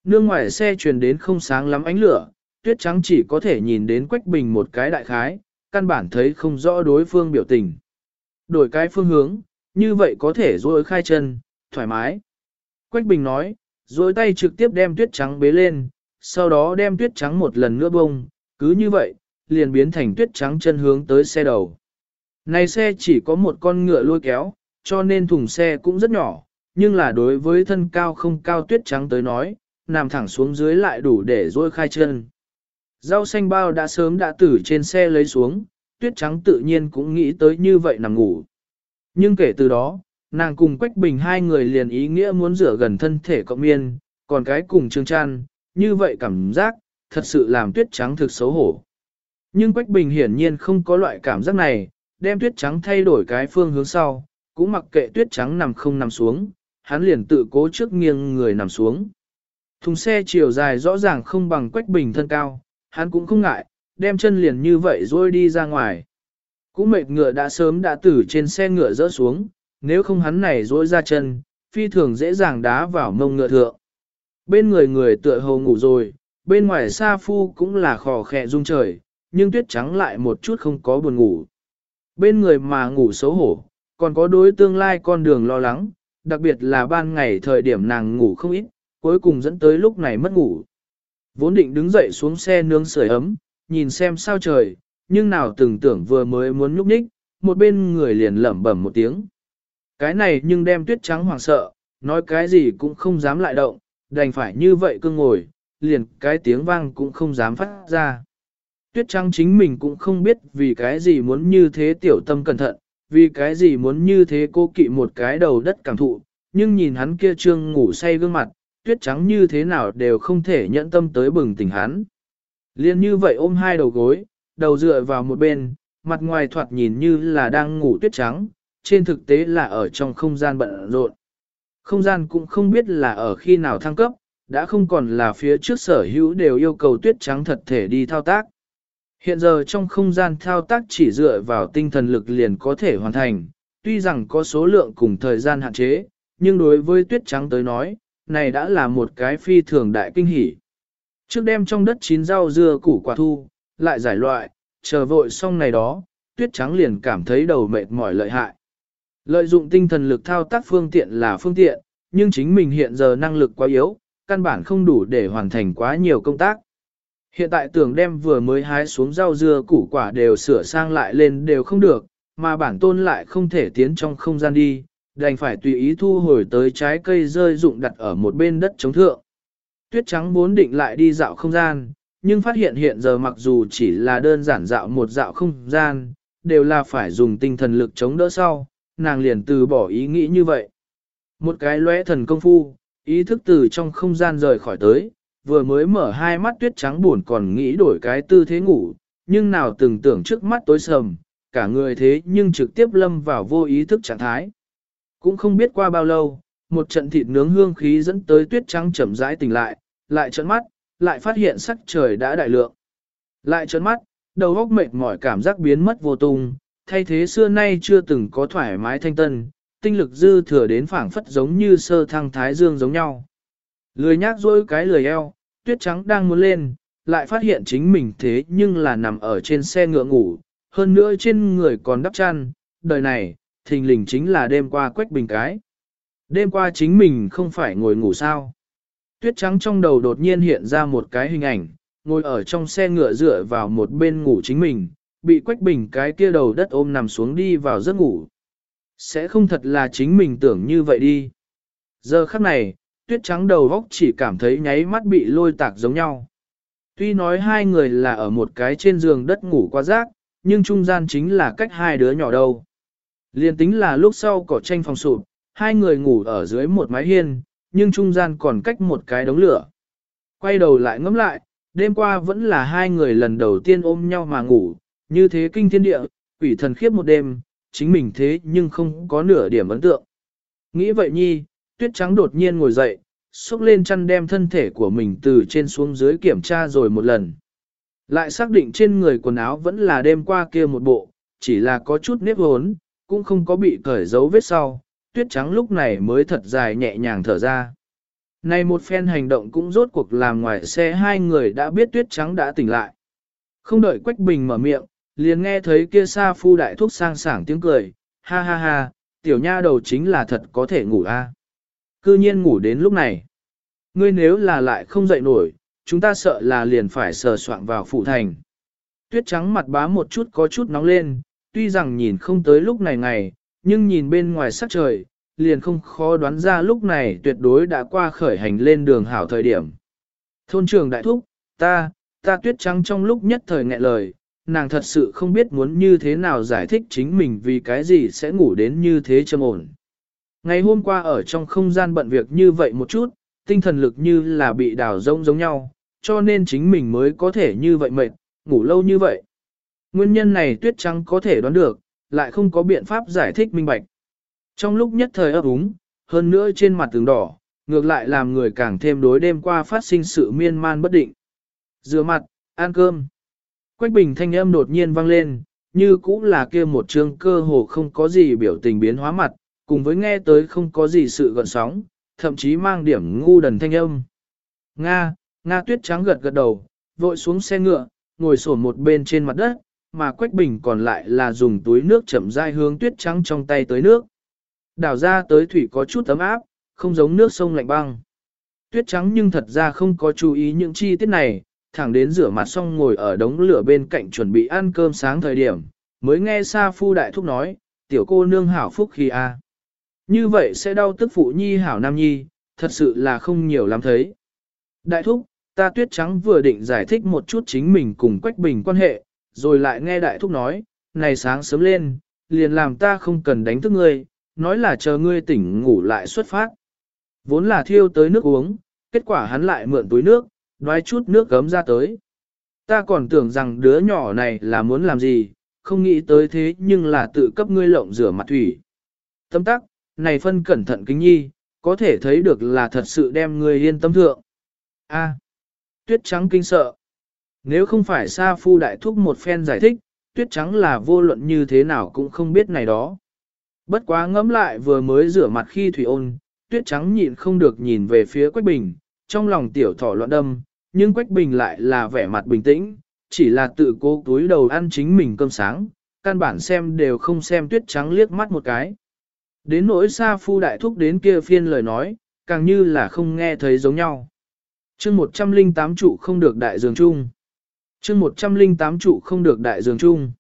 Nương ngoài xe truyền đến không sáng lắm ánh lửa, tuyết trắng chỉ có thể nhìn đến Quách Bình một cái đại khái, căn bản thấy không rõ đối phương biểu tình. Đổi cái phương hướng, như vậy có thể dối khai chân, thoải mái. Quách Bình nói, dối tay trực tiếp đem tuyết trắng bế lên, sau đó đem tuyết trắng một lần nữa bông, cứ như vậy, liền biến thành tuyết trắng chân hướng tới xe đầu. Này xe chỉ có một con ngựa lôi kéo, cho nên thùng xe cũng rất nhỏ, nhưng là đối với thân cao không cao tuyết trắng tới nói, nằm thẳng xuống dưới lại đủ để dôi khai chân. Rau xanh bao đã sớm đã tử trên xe lấy xuống, tuyết trắng tự nhiên cũng nghĩ tới như vậy nằm ngủ. Nhưng kể từ đó, nàng cùng Quách Bình hai người liền ý nghĩa muốn rửa gần thân thể cộng miên, còn cái cùng Trương Trăn, như vậy cảm giác, thật sự làm tuyết trắng thực xấu hổ. Nhưng Quách Bình hiển nhiên không có loại cảm giác này, đem tuyết trắng thay đổi cái phương hướng sau, cũng mặc kệ tuyết trắng nằm không nằm xuống, hắn liền tự cố trước nghiêng người nằm xuống. Thùng xe chiều dài rõ ràng không bằng Quách Bình thân cao, hắn cũng không ngại, đem chân liền như vậy rồi đi ra ngoài. Cũng mệt ngựa đã sớm đã tử trên xe ngựa rỡ xuống, nếu không hắn này rỗi ra chân, phi thường dễ dàng đá vào mông ngựa thượng. Bên người người tựa hồ ngủ rồi, bên ngoài xa phu cũng là khò khẹ rung trời, nhưng tuyết trắng lại một chút không có buồn ngủ. Bên người mà ngủ xấu hổ, còn có đối tương lai con đường lo lắng, đặc biệt là ban ngày thời điểm nàng ngủ không ít, cuối cùng dẫn tới lúc này mất ngủ. Vốn định đứng dậy xuống xe nướng sưởi ấm, nhìn xem sao trời, nhưng nào từng tưởng vừa mới muốn nhúc nhích, một bên người liền lẩm bẩm một tiếng. Cái này nhưng đem tuyết trắng hoảng sợ, nói cái gì cũng không dám lại động, đành phải như vậy cương ngồi, liền cái tiếng vang cũng không dám phát ra. Tuyết trắng chính mình cũng không biết vì cái gì muốn như thế tiểu tâm cẩn thận, vì cái gì muốn như thế cô kỵ một cái đầu đất cảm thụ, nhưng nhìn hắn kia trương ngủ say gương mặt, tuyết trắng như thế nào đều không thể nhẫn tâm tới bừng tỉnh hắn. Liên như vậy ôm hai đầu gối, đầu dựa vào một bên, mặt ngoài thoạt nhìn như là đang ngủ tuyết trắng, trên thực tế là ở trong không gian bận rộn. Không gian cũng không biết là ở khi nào thăng cấp, đã không còn là phía trước sở hữu đều yêu cầu tuyết trắng thật thể đi thao tác. Hiện giờ trong không gian thao tác chỉ dựa vào tinh thần lực liền có thể hoàn thành, tuy rằng có số lượng cùng thời gian hạn chế, nhưng đối với tuyết trắng tới nói, này đã là một cái phi thường đại kinh hỷ. Trước đêm trong đất chín rau dưa củ quả thu, lại giải loại, chờ vội xong này đó, tuyết trắng liền cảm thấy đầu mệt mỏi lợi hại. Lợi dụng tinh thần lực thao tác phương tiện là phương tiện, nhưng chính mình hiện giờ năng lực quá yếu, căn bản không đủ để hoàn thành quá nhiều công tác. Hiện tại tưởng đem vừa mới hái xuống rau dưa củ quả đều sửa sang lại lên đều không được, mà bản tôn lại không thể tiến trong không gian đi, đành phải tùy ý thu hồi tới trái cây rơi dụng đặt ở một bên đất chống thượng. Tuyết trắng vốn định lại đi dạo không gian, nhưng phát hiện hiện giờ mặc dù chỉ là đơn giản dạo một dạo không gian, đều là phải dùng tinh thần lực chống đỡ sau, nàng liền từ bỏ ý nghĩ như vậy. Một cái lóe thần công phu, ý thức từ trong không gian rời khỏi tới, vừa mới mở hai mắt tuyết trắng buồn còn nghĩ đổi cái tư thế ngủ, nhưng nào từng tưởng trước mắt tối sầm, cả người thế nhưng trực tiếp lâm vào vô ý thức trạng thái. Cũng không biết qua bao lâu, một trận thịt nướng hương khí dẫn tới tuyết trắng chậm rãi tỉnh lại, lại trợn mắt, lại phát hiện sắc trời đã đại lượng. Lại trợn mắt, đầu óc mệt mỏi cảm giác biến mất vô tung, thay thế xưa nay chưa từng có thoải mái thanh tân, tinh lực dư thừa đến phảng phất giống như sơ thăng thái dương giống nhau. Lười nhác dỗi cái lười eo, tuyết trắng đang muốn lên, lại phát hiện chính mình thế nhưng là nằm ở trên xe ngựa ngủ, hơn nữa trên người còn đắp chăn, đời này, thình lình chính là đêm qua quách bình cái. Đêm qua chính mình không phải ngồi ngủ sao. Tuyết trắng trong đầu đột nhiên hiện ra một cái hình ảnh, ngồi ở trong xe ngựa dựa vào một bên ngủ chính mình, bị quách bình cái kia đầu đất ôm nằm xuống đi vào giấc ngủ. Sẽ không thật là chính mình tưởng như vậy đi. Giờ khắc này, tuyết trắng đầu góc chỉ cảm thấy nháy mắt bị lôi tạc giống nhau. Tuy nói hai người là ở một cái trên giường đất ngủ qua rác, nhưng trung gian chính là cách hai đứa nhỏ đâu. Liên tính là lúc sau cỏ tranh phòng sụp, hai người ngủ ở dưới một mái hiên, nhưng trung gian còn cách một cái đống lửa. Quay đầu lại ngẫm lại, đêm qua vẫn là hai người lần đầu tiên ôm nhau mà ngủ, như thế kinh thiên địa, quỷ thần khiếp một đêm, chính mình thế nhưng không có nửa điểm ấn tượng. Nghĩ vậy nhi, tuyết trắng đột nhiên ngồi dậy, xúc lên chăn đem thân thể của mình từ trên xuống dưới kiểm tra rồi một lần. Lại xác định trên người quần áo vẫn là đêm qua kia một bộ, chỉ là có chút nếp hốn, cũng không có bị cởi dấu vết sau, tuyết trắng lúc này mới thật dài nhẹ nhàng thở ra. Này một phen hành động cũng rốt cuộc làm ngoài xe hai người đã biết tuyết trắng đã tỉnh lại. Không đợi Quách Bình mở miệng, liền nghe thấy kia xa phu đại thúc sang sảng tiếng cười, ha ha ha, tiểu nha đầu chính là thật có thể ngủ a. Cư nhiên ngủ đến lúc này. Ngươi nếu là lại không dậy nổi, chúng ta sợ là liền phải sờ soạn vào phụ thành. Tuyết trắng mặt bá một chút có chút nóng lên, tuy rằng nhìn không tới lúc này ngày, nhưng nhìn bên ngoài sắc trời, liền không khó đoán ra lúc này tuyệt đối đã qua khởi hành lên đường hảo thời điểm. Thôn trưởng đại thúc, ta, ta tuyết trắng trong lúc nhất thời nghẹn lời, nàng thật sự không biết muốn như thế nào giải thích chính mình vì cái gì sẽ ngủ đến như thế châm ổn. Ngày hôm qua ở trong không gian bận việc như vậy một chút, tinh thần lực như là bị đào rông giống nhau, cho nên chính mình mới có thể như vậy mệt, ngủ lâu như vậy. Nguyên nhân này tuyết trắng có thể đoán được, lại không có biện pháp giải thích minh bạch. Trong lúc nhất thời ấp úng, hơn nữa trên mặt tường đỏ, ngược lại làm người càng thêm đối đêm qua phát sinh sự miên man bất định. Rửa mặt, ăn cơm. Quách bình thanh âm đột nhiên vang lên, như cũng là kia một trương cơ hồ không có gì biểu tình biến hóa mặt, cùng với nghe tới không có gì sự gợn sóng, thậm chí mang điểm ngu đần thanh âm. Nga, Nga tuyết trắng gật gật đầu, vội xuống xe ngựa, ngồi sổn một bên trên mặt đất, mà Quách Bình còn lại là dùng túi nước chậm rãi hướng tuyết trắng trong tay tới nước. Đảo ra tới thủy có chút ấm áp, không giống nước sông lạnh băng. Tuyết trắng nhưng thật ra không có chú ý những chi tiết này, thẳng đến rửa mặt xong ngồi ở đống lửa bên cạnh chuẩn bị ăn cơm sáng thời điểm, mới nghe Sa Phu Đại Thúc nói, tiểu cô nương hảo phúc khi a. Như vậy sẽ đau tức phụ nhi hảo nam nhi, thật sự là không nhiều lắm thấy. Đại Thúc, ta tuyết trắng vừa định giải thích một chút chính mình cùng Quách Bình quan hệ, rồi lại nghe Đại Thúc nói, này sáng sớm lên, liền làm ta không cần đánh thức ngươi, nói là chờ ngươi tỉnh ngủ lại xuất phát. Vốn là thiêu tới nước uống, kết quả hắn lại mượn túi nước, đoái chút nước gấm ra tới. Ta còn tưởng rằng đứa nhỏ này là muốn làm gì, không nghĩ tới thế nhưng là tự cấp ngươi lộng rửa mặt thủy. Tâm tắc, này phân cẩn thận kính nhi, có thể thấy được là thật sự đem ngươi yên tâm thượng. A. tuyết trắng kinh sợ. Nếu không phải Sa Phu Đại Thúc một phen giải thích, tuyết trắng là vô luận như thế nào cũng không biết này đó. Bất quá ngẫm lại vừa mới rửa mặt khi thủy ôn, tuyết trắng nhịn không được nhìn về phía Quách Bình, trong lòng tiểu thỏ loạn đâm, nhưng Quách Bình lại là vẻ mặt bình tĩnh, chỉ là tự cố túi đầu ăn chính mình cơm sáng, căn bản xem đều không xem tuyết trắng liếc mắt một cái. Đến nỗi xa phu đại thúc đến kia phiên lời nói, càng như là không nghe thấy giống nhau. chương 108 trụ không được đại dường chung chương 108 trụ không được đại dường chung.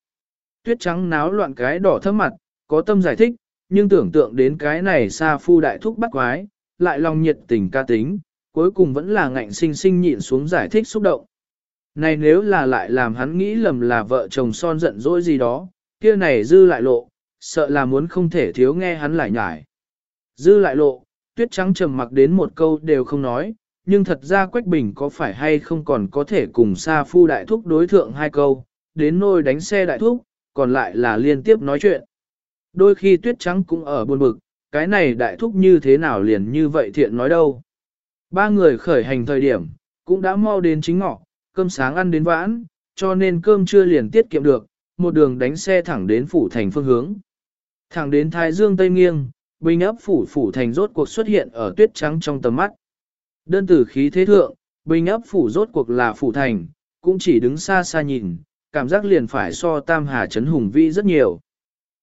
Tuyết trắng náo loạn cái đỏ thấp mặt, có tâm giải thích, nhưng tưởng tượng đến cái này xa phu đại thúc bắt quái, lại lòng nhiệt tình ca tính, cuối cùng vẫn là ngạnh sinh sinh nhịn xuống giải thích xúc động. Này nếu là lại làm hắn nghĩ lầm là vợ chồng son giận dỗi gì đó, kia này dư lại lộ, sợ là muốn không thể thiếu nghe hắn lại nhải. Dư lại lộ, tuyết trắng trầm mặc đến một câu đều không nói, nhưng thật ra Quách Bình có phải hay không còn có thể cùng Sa Phu Đại Thúc đối thượng hai câu, đến nôi đánh xe Đại Thúc, còn lại là liên tiếp nói chuyện. Đôi khi tuyết trắng cũng ở buồn bực, cái này Đại Thúc như thế nào liền như vậy thiện nói đâu. Ba người khởi hành thời điểm, cũng đã mau đến chính ngọ, cơm sáng ăn đến vãn, cho nên cơm chưa liền tiết kiệm được, một đường đánh xe thẳng đến phủ thành phương hướng. Thẳng đến Thái Dương Tây Nghiêng, bình ấp phủ phủ thành rốt cuộc xuất hiện ở tuyết trắng trong tầm mắt. Đơn tử khí thế thượng, bình ấp phủ rốt cuộc là phủ thành, cũng chỉ đứng xa xa nhìn, cảm giác liền phải so tam hà chấn hùng vĩ rất nhiều.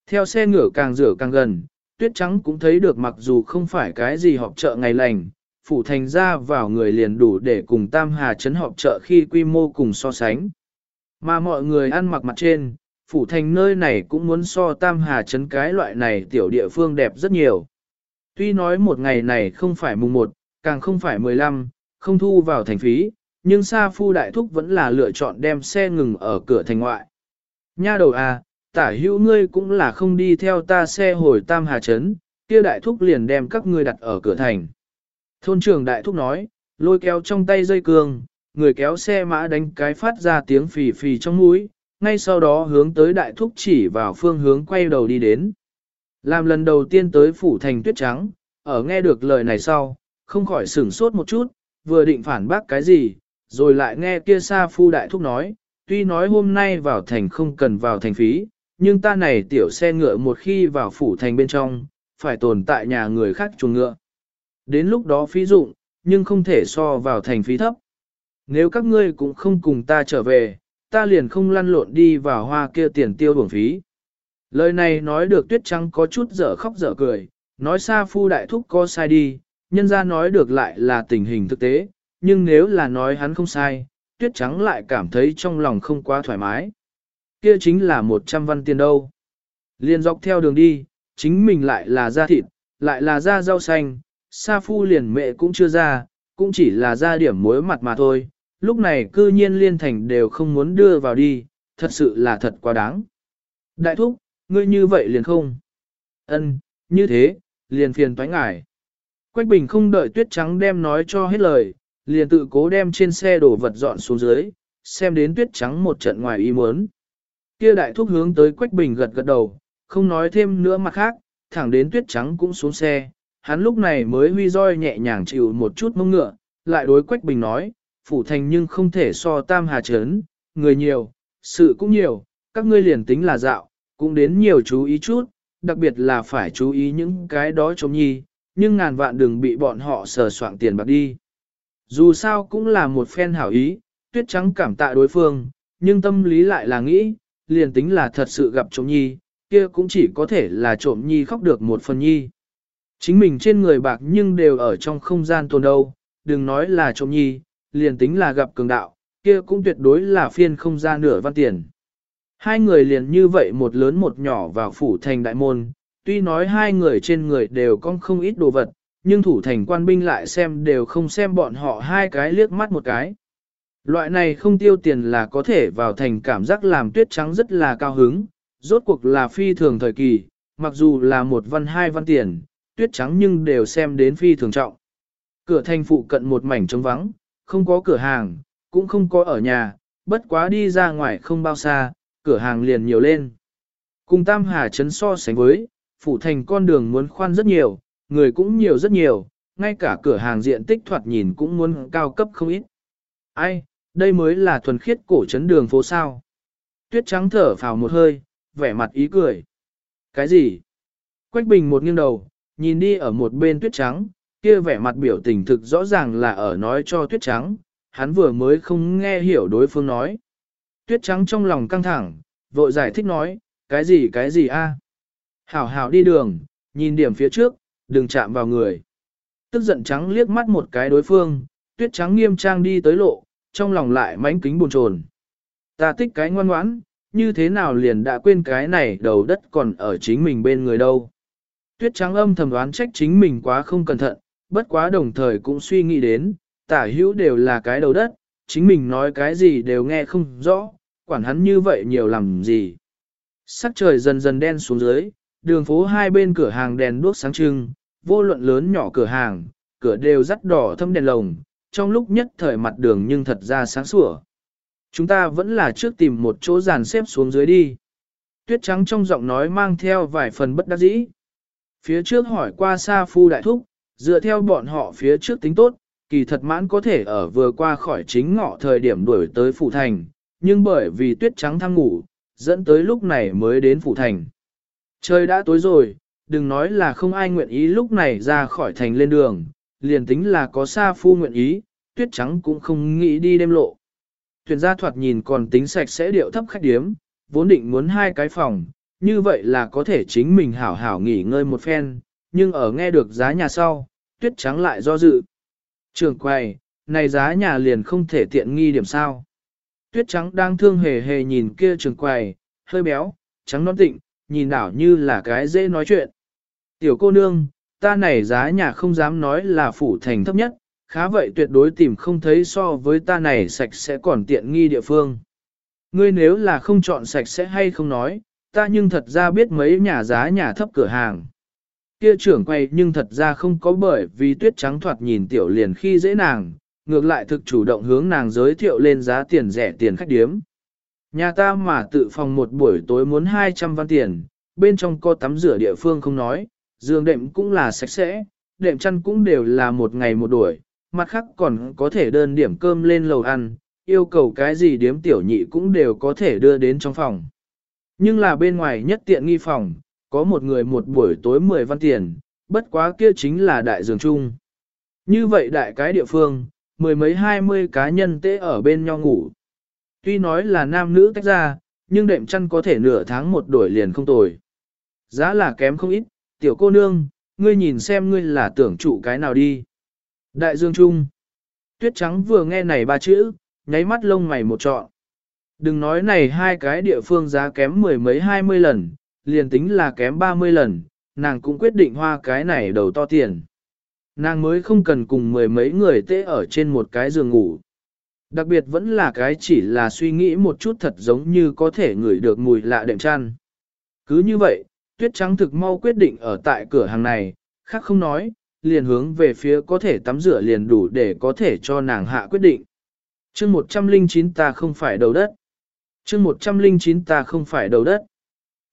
Theo xe ngựa càng rửa càng gần, tuyết trắng cũng thấy được mặc dù không phải cái gì họp chợ ngày lành, phủ thành ra vào người liền đủ để cùng tam hà chấn họp chợ khi quy mô cùng so sánh. Mà mọi người ăn mặc mặt trên, phủ thành nơi này cũng muốn so tam hà chấn cái loại này tiểu địa phương đẹp rất nhiều. Tuy nói một ngày này không phải mùng một càng không phải 15, không thu vào thành phí, nhưng Sa Phu Đại Thúc vẫn là lựa chọn đem xe ngừng ở cửa thành ngoại. Nha đầu à, tả hữu ngươi cũng là không đi theo ta xe hồi Tam Hà Trấn, kia Đại Thúc liền đem các ngươi đặt ở cửa thành. Thôn trưởng Đại Thúc nói, lôi kéo trong tay dây cương, người kéo xe mã đánh cái phát ra tiếng phì phì trong mũi, ngay sau đó hướng tới Đại Thúc chỉ vào phương hướng quay đầu đi đến. Làm lần đầu tiên tới phủ thành tuyết trắng, ở nghe được lời này sau, không khỏi sửng sốt một chút, vừa định phản bác cái gì, rồi lại nghe kia Sa Phu Đại Thúc nói, tuy nói hôm nay vào thành không cần vào thành phí, nhưng ta này tiểu xe ngựa một khi vào phủ thành bên trong, phải tồn tại nhà người khác chuồng ngựa. Đến lúc đó phí dụng, nhưng không thể so vào thành phí thấp. Nếu các ngươi cũng không cùng ta trở về, ta liền không lăn lộn đi vào hoa kia tiền tiêu bổng phí. Lời này nói được tuyết trắng có chút dở khóc dở cười, nói xa phu đại thúc có sai đi, nhân ra nói được lại là tình hình thực tế, nhưng nếu là nói hắn không sai, tuyết trắng lại cảm thấy trong lòng không quá thoải mái. Kia chính là một trăm văn tiền đâu. liên dọc theo đường đi, chính mình lại là da thịt, lại là da rau xanh, sa phu liền mẹ cũng chưa ra, cũng chỉ là da điểm muối mặt mà thôi. Lúc này cư nhiên liên thành đều không muốn đưa vào đi, thật sự là thật quá đáng. Đại thúc, ngươi như vậy liền không? Ân, như thế, liền phiền toái ngải. Quách Bình không đợi tuyết trắng đem nói cho hết lời, liền tự cố đem trên xe đổ vật dọn xuống dưới, xem đến tuyết trắng một trận ngoài ý muốn. Kia đại thúc hướng tới Quách Bình gật gật đầu, không nói thêm nữa mặt khác, thẳng đến tuyết trắng cũng xuống xe, hắn lúc này mới huy roi nhẹ nhàng chịu một chút mông ngựa, lại đối Quách Bình nói, phủ thành nhưng không thể so tam hà chấn, người nhiều, sự cũng nhiều, các ngươi liền tính là dạo, cũng đến nhiều chú ý chút, đặc biệt là phải chú ý những cái đó chống nhi, nhưng ngàn vạn đừng bị bọn họ sờ soạn tiền bạc đi. Dù sao cũng là một phen hảo ý, tuyết trắng cảm tạ đối phương, nhưng tâm lý lại là nghĩ, liền tính là thật sự gặp trộm nhi, kia cũng chỉ có thể là trộm nhi khóc được một phần nhi. Chính mình trên người bạc nhưng đều ở trong không gian tồn đâu, đừng nói là trộm nhi, liền tính là gặp cường đạo, kia cũng tuyệt đối là phiên không ra nửa văn tiền. Hai người liền như vậy một lớn một nhỏ vào phủ thành đại môn, tuy nói hai người trên người đều có không ít đồ vật, nhưng thủ thành quan binh lại xem đều không xem bọn họ hai cái liếc mắt một cái. Loại này không tiêu tiền là có thể vào thành cảm giác làm tuyết trắng rất là cao hứng, rốt cuộc là phi thường thời kỳ, mặc dù là một văn hai văn tiền, tuyết trắng nhưng đều xem đến phi thường trọng. Cửa thành phụ cận một mảnh trống vắng, không có cửa hàng, cũng không có ở nhà, bất quá đi ra ngoài không bao xa, cửa hàng liền nhiều lên. Cùng Tam Hà Trấn so sánh với, phủ thành con đường muốn khoan rất nhiều, người cũng nhiều rất nhiều, ngay cả cửa hàng diện tích thoạt nhìn cũng muốn cao cấp không ít. Ai, đây mới là thuần khiết cổ trấn đường phố sao. Tuyết trắng thở phào một hơi, vẻ mặt ý cười. Cái gì? Quách bình một nghiêng đầu, nhìn đi ở một bên tuyết trắng, kia vẻ mặt biểu tình thực rõ ràng là ở nói cho tuyết trắng, hắn vừa mới không nghe hiểu đối phương nói. Tuyết trắng trong lòng căng thẳng, vội giải thích nói, cái gì cái gì a? Hảo hảo đi đường, nhìn điểm phía trước, đừng chạm vào người. Tức giận trắng liếc mắt một cái đối phương, tuyết trắng nghiêm trang đi tới lộ, trong lòng lại mánh kính buồn trồn. Ta thích cái ngoan ngoãn, như thế nào liền đã quên cái này đầu đất còn ở chính mình bên người đâu. Tuyết trắng âm thầm đoán trách chính mình quá không cẩn thận, bất quá đồng thời cũng suy nghĩ đến, tả hữu đều là cái đầu đất, chính mình nói cái gì đều nghe không rõ, quản hắn như vậy nhiều làm gì. Sắc trời dần dần đen xuống dưới, đường phố hai bên cửa hàng đèn đuốc sáng trưng, vô luận lớn nhỏ cửa hàng, cửa đều rắt đỏ thâm đèn lồng, trong lúc nhất thời mặt đường nhưng thật ra sáng sủa. Chúng ta vẫn là trước tìm một chỗ dàn xếp xuống dưới đi. Tuyết trắng trong giọng nói mang theo vài phần bất đắc dĩ. Phía trước hỏi qua Sa Phu Đại Thúc, dựa theo bọn họ phía trước tính tốt, kỳ thật mãn có thể ở vừa qua khỏi chính ngọ thời điểm đuổi tới Phủ Thành, nhưng bởi vì tuyết trắng thăng ngủ, dẫn tới lúc này mới đến Phủ Thành. Trời đã tối rồi, đừng nói là không ai nguyện ý lúc này ra khỏi thành lên đường, liền tính là có Sa Phu nguyện ý, tuyết trắng cũng không nghĩ đi đêm lộ. Tuyển gia thoạt nhìn còn tính sạch sẽ điệu thấp khách điếm, vốn định muốn hai cái phòng, như vậy là có thể chính mình hảo hảo nghỉ ngơi một phen, nhưng ở nghe được giá nhà sau, tuyết trắng lại do dự. Trường quầy, này giá nhà liền không thể tiện nghi điểm sao. Tuyết trắng đang thương hề hề nhìn kia trường quầy, hơi béo, trắng non tịnh, nhìn đảo như là cái dễ nói chuyện. Tiểu cô nương, ta này giá nhà không dám nói là phủ thành thấp nhất, khá vậy tuyệt đối tìm không thấy so với ta này sạch sẽ còn tiện nghi địa phương. Ngươi nếu là không chọn sạch sẽ hay không nói, ta nhưng thật ra biết mấy nhà giá nhà thấp cửa hàng. Kia trưởng quay nhưng thật ra không có bởi vì tuyết trắng thoạt nhìn tiểu liền khi dễ nàng, ngược lại thực chủ động hướng nàng giới thiệu lên giá tiền rẻ tiền khách điếm. Nhà ta mà tự phòng một buổi tối muốn 200 văn tiền, bên trong có tắm rửa địa phương không nói, giường đệm cũng là sạch sẽ, đệm chăn cũng đều là một ngày một đuổi, mặt khác còn có thể đơn điểm cơm lên lầu ăn, yêu cầu cái gì điếm tiểu nhị cũng đều có thể đưa đến trong phòng. Nhưng là bên ngoài nhất tiện nghi phòng, có một người một buổi tối 10 văn tiền, bất quá kia chính là đại giường chung. Như vậy đại cái địa phương, mười mấy hai mươi cá nhân tê ở bên nhau ngủ. Tuy nói là nam nữ tách ra, nhưng đệm chăn có thể nửa tháng một đổi liền không tồi. Giá là kém không ít, tiểu cô nương, ngươi nhìn xem ngươi là tưởng trụ cái nào đi. Đại dương trung. Tuyết trắng vừa nghe này ba chữ, nháy mắt lông mày một trọn. Đừng nói này hai cái địa phương giá kém mười mấy hai mươi lần, liền tính là kém ba mươi lần, nàng cũng quyết định hoa cái này đầu to tiền. Nàng mới không cần cùng mười mấy người tê ở trên một cái giường ngủ. Đặc biệt vẫn là cái chỉ là suy nghĩ một chút thật giống như có thể ngửi được mùi lạ đệm chăn. Cứ như vậy, tuyết trắng thực mau quyết định ở tại cửa hàng này, khác không nói, liền hướng về phía có thể tắm rửa liền đủ để có thể cho nàng hạ quyết định. chương 109 ta không phải đầu đất. chương 109 ta không phải đầu đất.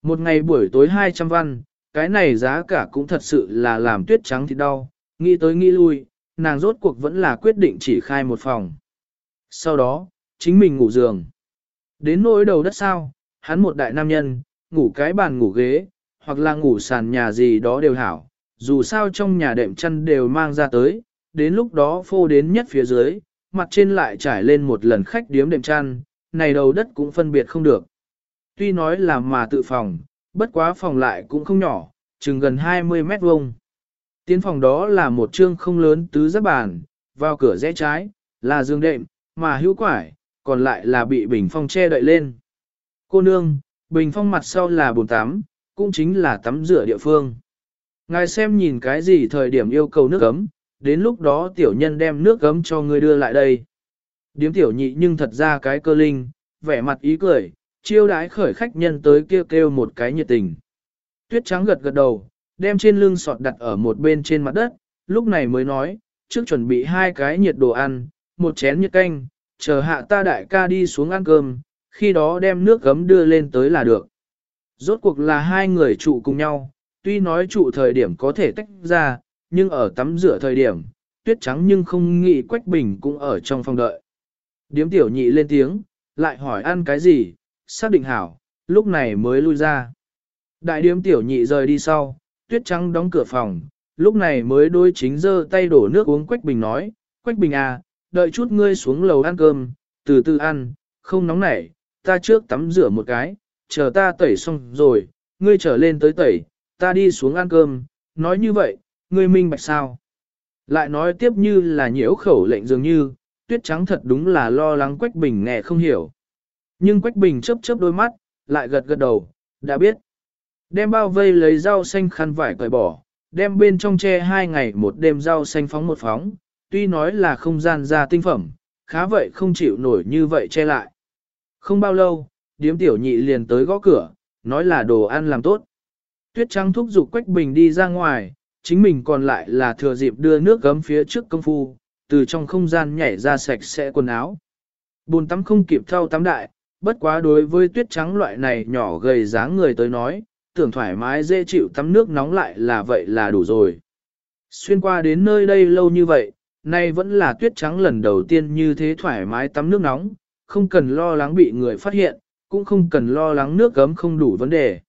Một ngày buổi tối 200 văn, cái này giá cả cũng thật sự là làm tuyết trắng thì đau, nghĩ tới nghĩ lui, nàng rốt cuộc vẫn là quyết định chỉ khai một phòng. Sau đó, chính mình ngủ giường. Đến nỗi đầu đất sao, hắn một đại nam nhân, ngủ cái bàn ngủ ghế, hoặc là ngủ sàn nhà gì đó đều hảo, dù sao trong nhà đệm chăn đều mang ra tới, đến lúc đó phô đến nhất phía dưới, mặt trên lại trải lên một lần khách điếm đệm chăn, này đầu đất cũng phân biệt không được. Tuy nói là mà tự phòng, bất quá phòng lại cũng không nhỏ, chừng gần 20 mét vuông. Tiến phòng đó là một trương không lớn tứ giác bàn, vào cửa rẽ trái, là giường đệm, mà hữu quải, còn lại là bị bình phong che đậy lên. Cô nương, bình phong mặt sau là bồn tắm, cũng chính là tắm rửa địa phương. Ngài xem nhìn cái gì thời điểm yêu cầu nước ấm, đến lúc đó tiểu nhân đem nước ấm cho người đưa lại đây. Điếm tiểu nhị nhưng thật ra cái cơ linh, vẻ mặt ý cười, chiêu đái khởi khách nhân tới kêu kêu một cái nhiệt tình. Tuyết trắng gật gật đầu, đem trên lưng sọt đặt ở một bên trên mặt đất, lúc này mới nói, trước chuẩn bị hai cái nhiệt đồ ăn, một chén nhiệt canh, chờ hạ ta đại ca đi xuống ăn cơm, khi đó đem nước gấm đưa lên tới là được. Rốt cuộc là hai người trụ cùng nhau, tuy nói trụ thời điểm có thể tách ra, nhưng ở tắm rửa thời điểm, tuyết trắng nhưng không nghĩ Quách Bình cũng ở trong phòng đợi. Điếm tiểu nhị lên tiếng, lại hỏi ăn cái gì, xác định hảo, lúc này mới lui ra. Đại điếm tiểu nhị rời đi sau, tuyết trắng đóng cửa phòng, lúc này mới đôi chính dơ tay đổ nước uống Quách Bình nói, Quách Bình à, đợi chút ngươi xuống lầu ăn cơm, từ từ ăn, không nóng nảy, ta trước tắm rửa một cái, chờ ta tẩy xong rồi, ngươi trở lên tới tẩy, ta đi xuống ăn cơm, nói như vậy, ngươi minh bạch sao. Lại nói tiếp như là nhiễu khẩu lệnh dường như, tuyết trắng thật đúng là lo lắng Quách Bình nghe không hiểu. Nhưng Quách Bình chớp chớp đôi mắt, lại gật gật đầu, đã biết. Đem bao vây lấy rau xanh khăn vải cởi bỏ, đem bên trong tre hai ngày một đêm rau xanh phóng một phóng, tuy nói là không gian ra tinh phẩm, khá vậy không chịu nổi như vậy che lại. Không bao lâu, điếm tiểu nhị liền tới gõ cửa, nói là đồ ăn làm tốt. Tuyết trắng thúc giục Quách Bình đi ra ngoài, chính mình còn lại là thừa dịp đưa nước gấm phía trước công phu, từ trong không gian nhảy ra sạch sẽ quần áo. Bồn tắm không kịp thao tắm đại, bất quá đối với tuyết trắng loại này nhỏ gầy dáng người tới nói, tưởng thoải mái dễ chịu tắm nước nóng lại là vậy là đủ rồi. Xuyên qua đến nơi đây lâu như vậy, nay vẫn là tuyết trắng lần đầu tiên như thế thoải mái tắm nước nóng, không cần lo lắng bị người phát hiện, cũng không cần lo lắng nước gấm không đủ vấn đề.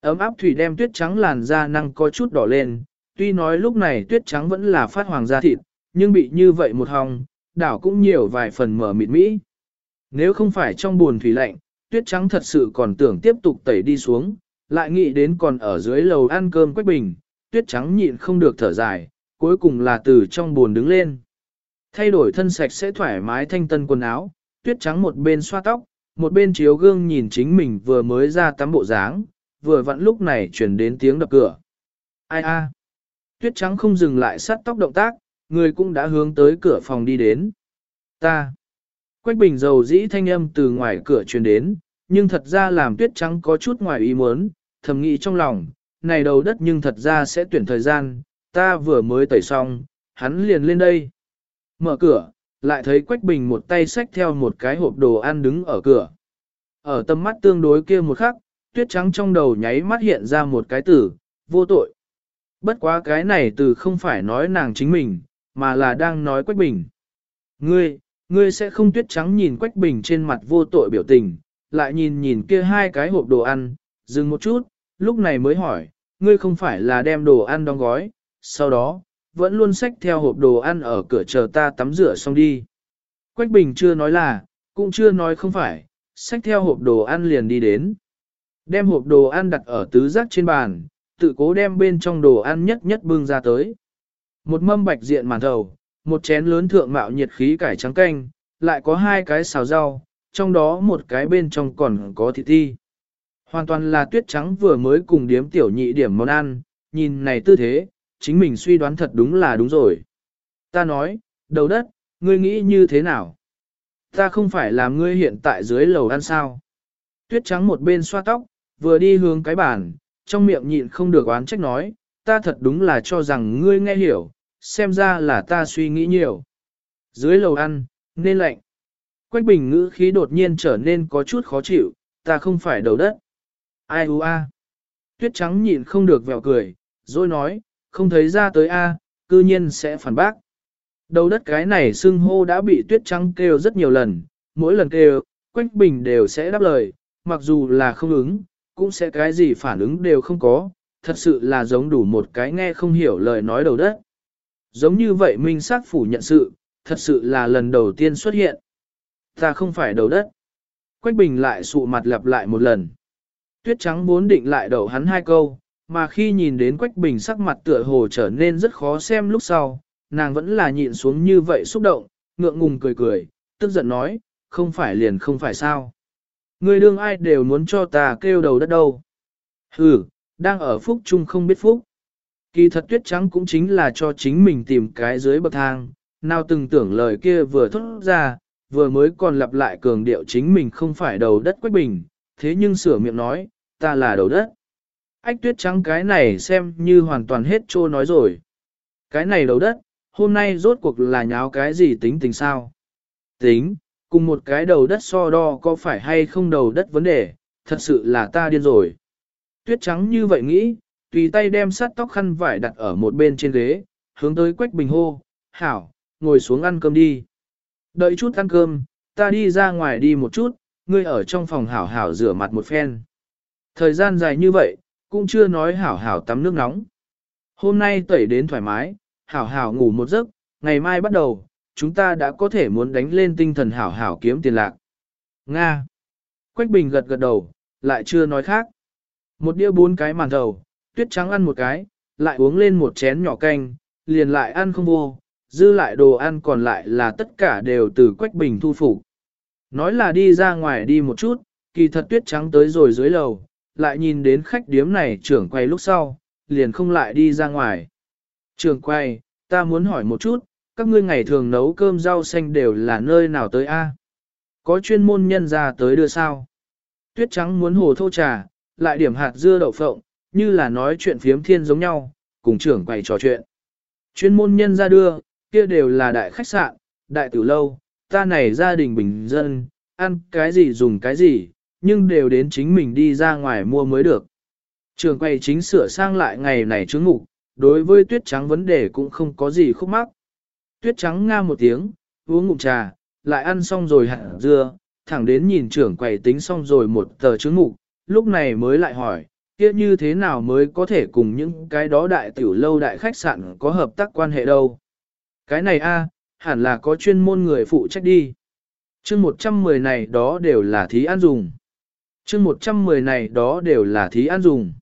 Ấm áp thủy đem tuyết trắng làn da năng có chút đỏ lên, tuy nói lúc này tuyết trắng vẫn là phát hoàng da thịt, nhưng bị như vậy một hòng, đảo cũng nhiều vài phần mở mịt mỹ. Nếu không phải trong buồn thủy lạnh, tuyết trắng thật sự còn tưởng tiếp tục tẩy đi xuống, lại nghĩ đến còn ở dưới lầu ăn cơm quách bình, tuyết trắng nhịn không được thở dài, cuối cùng là từ trong buồn đứng lên. Thay đổi thân sạch sẽ thoải mái thanh tân quần áo, tuyết trắng một bên xoa tóc, một bên chiếu gương nhìn chính mình vừa mới ra tắm bộ dáng, vừa vặn lúc này chuyển đến tiếng đập cửa. Ai a? Tuyết trắng không dừng lại sát tóc động tác, người cũng đã hướng tới cửa phòng đi đến. Ta. Quách bình dầu dĩ thanh âm từ ngoài cửa truyền đến, nhưng thật ra làm tuyết trắng có chút ngoài ý muốn, thầm nghĩ trong lòng, này đầu đất nhưng thật ra sẽ tuyển thời gian, ta vừa mới tẩy xong, hắn liền lên đây. Mở cửa, lại thấy Quách Bình một tay xách theo một cái hộp đồ ăn đứng ở cửa. Ở tầm mắt tương đối kia một khắc, tuyết trắng trong đầu nháy mắt hiện ra một cái từ, vô tội. Bất quá cái này từ không phải nói nàng chính mình, mà là đang nói Quách Bình. Ngươi, ngươi sẽ không tuyết trắng nhìn Quách Bình trên mặt vô tội biểu tình, lại nhìn nhìn kia hai cái hộp đồ ăn, dừng một chút, lúc này mới hỏi, ngươi không phải là đem đồ ăn đóng gói, sau đó, vẫn luôn xách theo hộp đồ ăn ở cửa chờ ta tắm rửa xong đi. Quách Bình chưa nói là, cũng chưa nói không phải, xách theo hộp đồ ăn liền đi đến. Đem hộp đồ ăn đặt ở tứ giác trên bàn, tự cố đem bên trong đồ ăn nhất nhất bưng ra tới. Một mâm bạch diện màn thầu, một chén lớn thượng mạo nhiệt khí cải trắng canh, lại có hai cái xào rau, trong đó một cái bên trong còn có thịt thi. Hoàn toàn là tuyết trắng vừa mới cùng điếm tiểu nhị điểm món ăn, nhìn này tư thế, chính mình suy đoán thật đúng là đúng rồi. Ta nói, đầu đất, ngươi nghĩ như thế nào? Ta không phải làm ngươi hiện tại dưới lầu ăn sao? Tuyết trắng một bên xoa tóc, vừa đi hướng cái bàn, trong miệng nhịn không được oán trách nói, ta thật đúng là cho rằng ngươi nghe hiểu, xem ra là ta suy nghĩ nhiều. Dưới lầu ăn, nên lạnh. Quách bình ngữ khí đột nhiên trở nên có chút khó chịu, ta không phải đầu đất. Ai u a. Tuyết trắng nhịn không được vèo cười, rồi nói, không thấy ra tới a, cư nhiên sẽ phản bác. Đầu đất cái này xưng hô đã bị tuyết trắng kêu rất nhiều lần, mỗi lần kêu, Quách Bình đều sẽ đáp lời, mặc dù là không ứng, cũng sẽ cái gì phản ứng đều không có, thật sự là giống đủ một cái nghe không hiểu lời nói đầu đất. Giống như vậy minh xác phủ nhận sự, thật sự là lần đầu tiên xuất hiện. Ta không phải đầu đất. Quách Bình lại sụ mặt lặp lại một lần. Tuyết trắng muốn định lại đầu hắn hai câu, mà khi nhìn đến Quách Bình sắc mặt tựa hồ trở nên rất khó xem lúc sau, nàng vẫn là nhịn xuống như vậy xúc động, ngượng ngùng cười cười, tức giận nói, không phải liền không phải sao. Người đương ai đều muốn cho ta kêu đầu đất đâu. Hừ, đang ở phúc chung không biết phúc. Kỳ thật tuyết trắng cũng chính là cho chính mình tìm cái dưới bậc thang, nào từng tưởng lời kia vừa thốt ra, vừa mới còn lặp lại cường điệu chính mình không phải đầu đất quách bình, thế nhưng sửa miệng nói, ta là đầu đất. Ách tuyết trắng cái này xem như hoàn toàn hết trô nói rồi. Cái này đầu đất, hôm nay rốt cuộc là nháo cái gì tính tình sao? Tính, cùng một cái đầu đất so đo có phải hay không đầu đất vấn đề, thật sự là ta điên rồi. Tuyết trắng như vậy nghĩ, tùy tay đem sắt tóc khăn vải đặt ở một bên trên ghế, hướng tới Quách Bình hô, hảo, ngồi xuống ăn cơm đi. Đợi chút ăn cơm, ta đi ra ngoài đi một chút, ngươi ở trong phòng hảo hảo rửa mặt một phen. Thời gian dài như vậy, cũng chưa nói hảo hảo tắm nước nóng. Hôm nay tẩy đến thoải mái, hảo hảo ngủ một giấc, ngày mai bắt đầu, chúng ta đã có thể muốn đánh lên tinh thần hảo hảo kiếm tiền lạc. Nga. Quách Bình gật gật đầu, lại chưa nói khác. Một đĩa bốn cái màn thầu, tuyết trắng ăn một cái, lại uống lên một chén nhỏ canh, liền lại ăn không vô, dư lại đồ ăn còn lại là tất cả đều từ Quách Bình thu phục. Nói là đi ra ngoài đi một chút, kỳ thật tuyết trắng tới rồi dưới lầu, lại nhìn đến khách điếm này trưởng quay lúc sau, liền không lại đi ra ngoài. Trưởng quay, ta muốn hỏi một chút, các ngươi ngày thường nấu cơm rau xanh đều là nơi nào tới a? Có chuyên môn nhân ra tới đưa sao? Tuyết trắng muốn hồ thô trà, lại điểm hạt dưa đậu phộng, như là nói chuyện phiếm thiên giống nhau, cùng trưởng quầy trò chuyện. Chuyên môn nhân ra đưa, kia đều là đại khách sạn, đại tử lâu, ta này gia đình bình dân, ăn cái gì dùng cái gì, nhưng đều đến chính mình đi ra ngoài mua mới được. Trường quay chính sửa sang lại ngày này chứng ngục, đối với tuyết trắng vấn đề cũng không có gì khúc mắc. Tuyết trắng nga một tiếng, uống ngụm trà, lại ăn xong rồi hạt dưa, thẳng đến nhìn trưởng quầy tính xong rồi một tờ chứng ngục, lúc này mới lại hỏi, kia như thế nào mới có thể cùng những cái đó đại tiểu lâu đại khách sạn có hợp tác quan hệ đâu. Cái này a, hẳn là có chuyên môn người phụ trách đi. chương 110 này đó đều là thí ăn dùng chương 110 này đó đều là thí ăn dùng.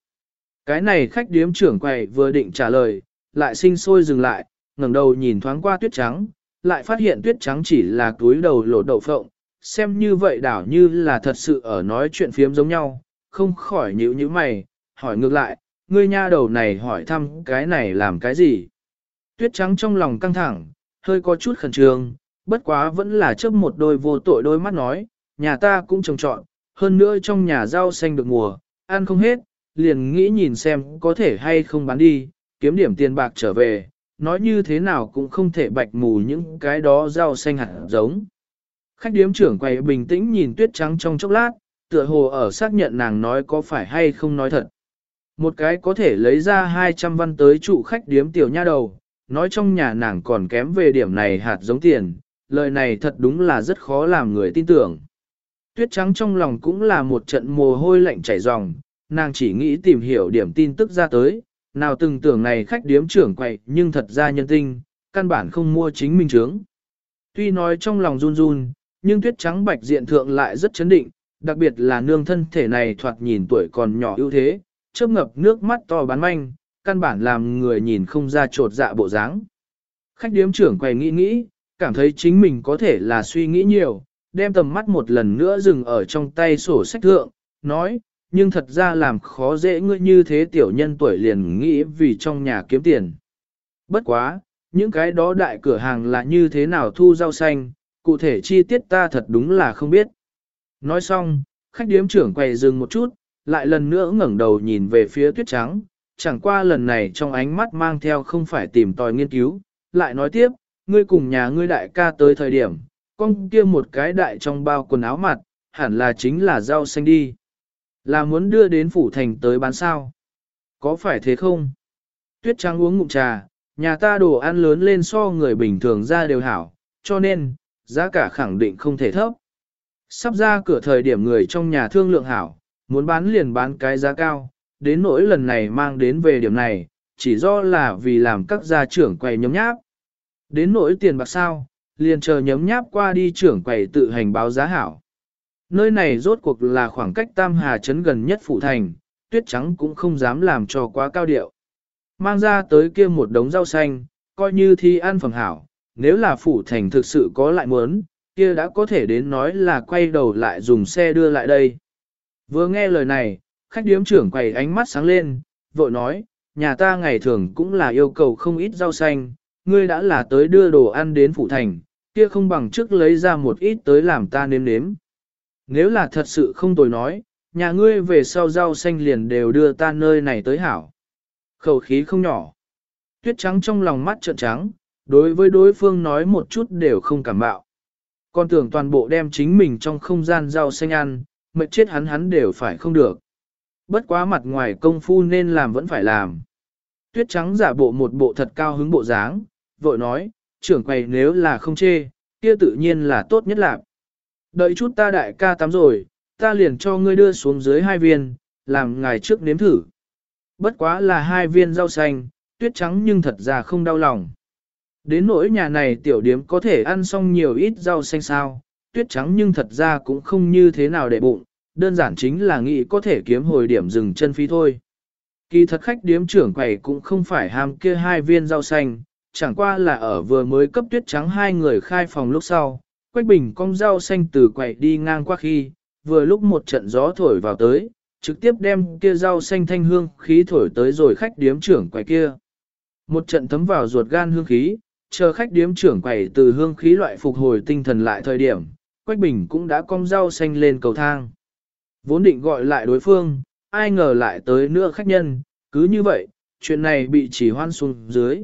Cái này khách điếm trưởng quầy vừa định trả lời, lại sinh sôi dừng lại, ngẩng đầu nhìn thoáng qua tuyết trắng, lại phát hiện tuyết trắng chỉ là túi đầu lộ đậu phộng, xem như vậy đảo như là thật sự ở nói chuyện phiếm giống nhau, không khỏi nhíu như mày, hỏi ngược lại, ngươi nha đầu này hỏi thăm cái này làm cái gì. Tuyết trắng trong lòng căng thẳng, hơi có chút khẩn trương, bất quá vẫn là chấp một đôi vô tội đôi mắt nói, nhà ta cũng trồng trọn, hơn nữa trong nhà rau xanh được mùa, ăn không hết, liền nghĩ nhìn xem có thể hay không bán đi, kiếm điểm tiền bạc trở về, nói như thế nào cũng không thể bạch mù những cái đó rau xanh hạt giống. Khách điếm trưởng quay bình tĩnh nhìn tuyết trắng trong chốc lát, tựa hồ ở xác nhận nàng nói có phải hay không nói thật. Một cái có thể lấy ra 200 văn tới trụ khách điếm tiểu nha đầu, nói trong nhà nàng còn kém về điểm này hạt giống tiền, lời này thật đúng là rất khó làm người tin tưởng. Tuyết trắng trong lòng cũng là một trận mồ hôi lạnh chảy ròng, nàng chỉ nghĩ tìm hiểu điểm tin tức ra tới, nào từng tưởng này khách điếm trưởng quậy nhưng thật ra nhân tinh, căn bản không mua chính mình trướng. Tuy nói trong lòng run run, nhưng tuyết trắng bạch diện thượng lại rất chấn định, đặc biệt là nương thân thể này thoạt nhìn tuổi còn nhỏ ưu thế, chớp ngập nước mắt to bán manh, căn bản làm người nhìn không ra trột dạ bộ dáng. Khách điếm trưởng quậy nghĩ nghĩ, cảm thấy chính mình có thể là suy nghĩ nhiều, đem tầm mắt một lần nữa dừng ở trong tay sổ sách thượng, nói, nhưng thật ra làm khó dễ ngươi như thế tiểu nhân tuổi liền nghĩ vì trong nhà kiếm tiền. Bất quá, những cái đó đại cửa hàng là như thế nào thu rau xanh, cụ thể chi tiết ta thật đúng là không biết. Nói xong, khách điếm trưởng quay dừng một chút, lại lần nữa ngẩng đầu nhìn về phía tuyết trắng, chẳng qua lần này trong ánh mắt mang theo không phải tìm tòi nghiên cứu, lại nói tiếp, ngươi cùng nhà ngươi đại ca tới thời điểm, con kia một cái đại trong bao quần áo mặt, hẳn là chính là rau xanh đi. Là muốn đưa đến phủ thành tới bán sao? Có phải thế không? Tuyết trắng uống ngụm trà, nhà ta đồ ăn lớn lên so người bình thường ra đều hảo, cho nên, giá cả khẳng định không thể thấp. Sắp ra cửa thời điểm người trong nhà thương lượng hảo, muốn bán liền bán cái giá cao, đến nỗi lần này mang đến về điểm này, chỉ do là vì làm các gia trưởng quầy nhóm nháp. Đến nỗi tiền bạc sao, liền chờ nhấm nháp qua đi trưởng quầy tự hành báo giá hảo. Nơi này rốt cuộc là khoảng cách Tam Hà Trấn gần nhất phủ thành, tuyết trắng cũng không dám làm cho quá cao điệu. Mang ra tới kia một đống rau xanh, coi như thi ăn phẩm hảo, nếu là phủ thành thực sự có lại muốn, kia đã có thể đến nói là quay đầu lại dùng xe đưa lại đây. Vừa nghe lời này, khách điếm trưởng quầy ánh mắt sáng lên, vội nói, nhà ta ngày thường cũng là yêu cầu không ít rau xanh, ngươi đã là tới đưa đồ ăn đến phủ thành, kia không bằng trước lấy ra một ít tới làm ta nếm nếm. Nếu là thật sự không tồi nói, nhà ngươi về sau rau xanh liền đều đưa ta nơi này tới hảo. Khẩu khí không nhỏ. Tuyết trắng trong lòng mắt trợn trắng, đối với đối phương nói một chút đều không cảm bạo. Con tưởng toàn bộ đem chính mình trong không gian rau xanh ăn, mệt chết hắn hắn đều phải không được. Bất quá mặt ngoài công phu nên làm vẫn phải làm. Tuyết trắng giả bộ một bộ thật cao hứng bộ dáng, vội nói, trưởng quầy nếu là không chê, kia tự nhiên là tốt nhất lạc. Đợi chút ta đại ca tắm rồi, ta liền cho ngươi đưa xuống dưới hai viên, làm ngài trước nếm thử. Bất quá là hai viên rau xanh, tuyết trắng nhưng thật ra không đau lòng. Đến nỗi nhà này tiểu điếm có thể ăn xong nhiều ít rau xanh sao, tuyết trắng nhưng thật ra cũng không như thế nào để bụng, đơn giản chính là nghĩ có thể kiếm hồi điểm dừng chân phí thôi. Kỳ thật khách điếm trưởng quầy cũng không phải ham kia hai viên rau xanh, chẳng qua là ở vừa mới cấp tuyết trắng hai người khai phòng lúc sau, Quách Bình cong rau xanh từ quầy đi ngang qua khi, vừa lúc một trận gió thổi vào tới, trực tiếp đem kia rau xanh thanh hương khí thổi tới rồi khách điếm trưởng quầy kia. Một trận thấm vào ruột gan hương khí, chờ khách điếm trưởng quầy từ hương khí loại phục hồi tinh thần lại thời điểm, Quách Bình cũng đã cong rau xanh lên cầu thang. Vốn định gọi lại đối phương, ai ngờ lại tới nữa khách nhân, cứ như vậy, chuyện này bị chỉ hoan xuống dưới.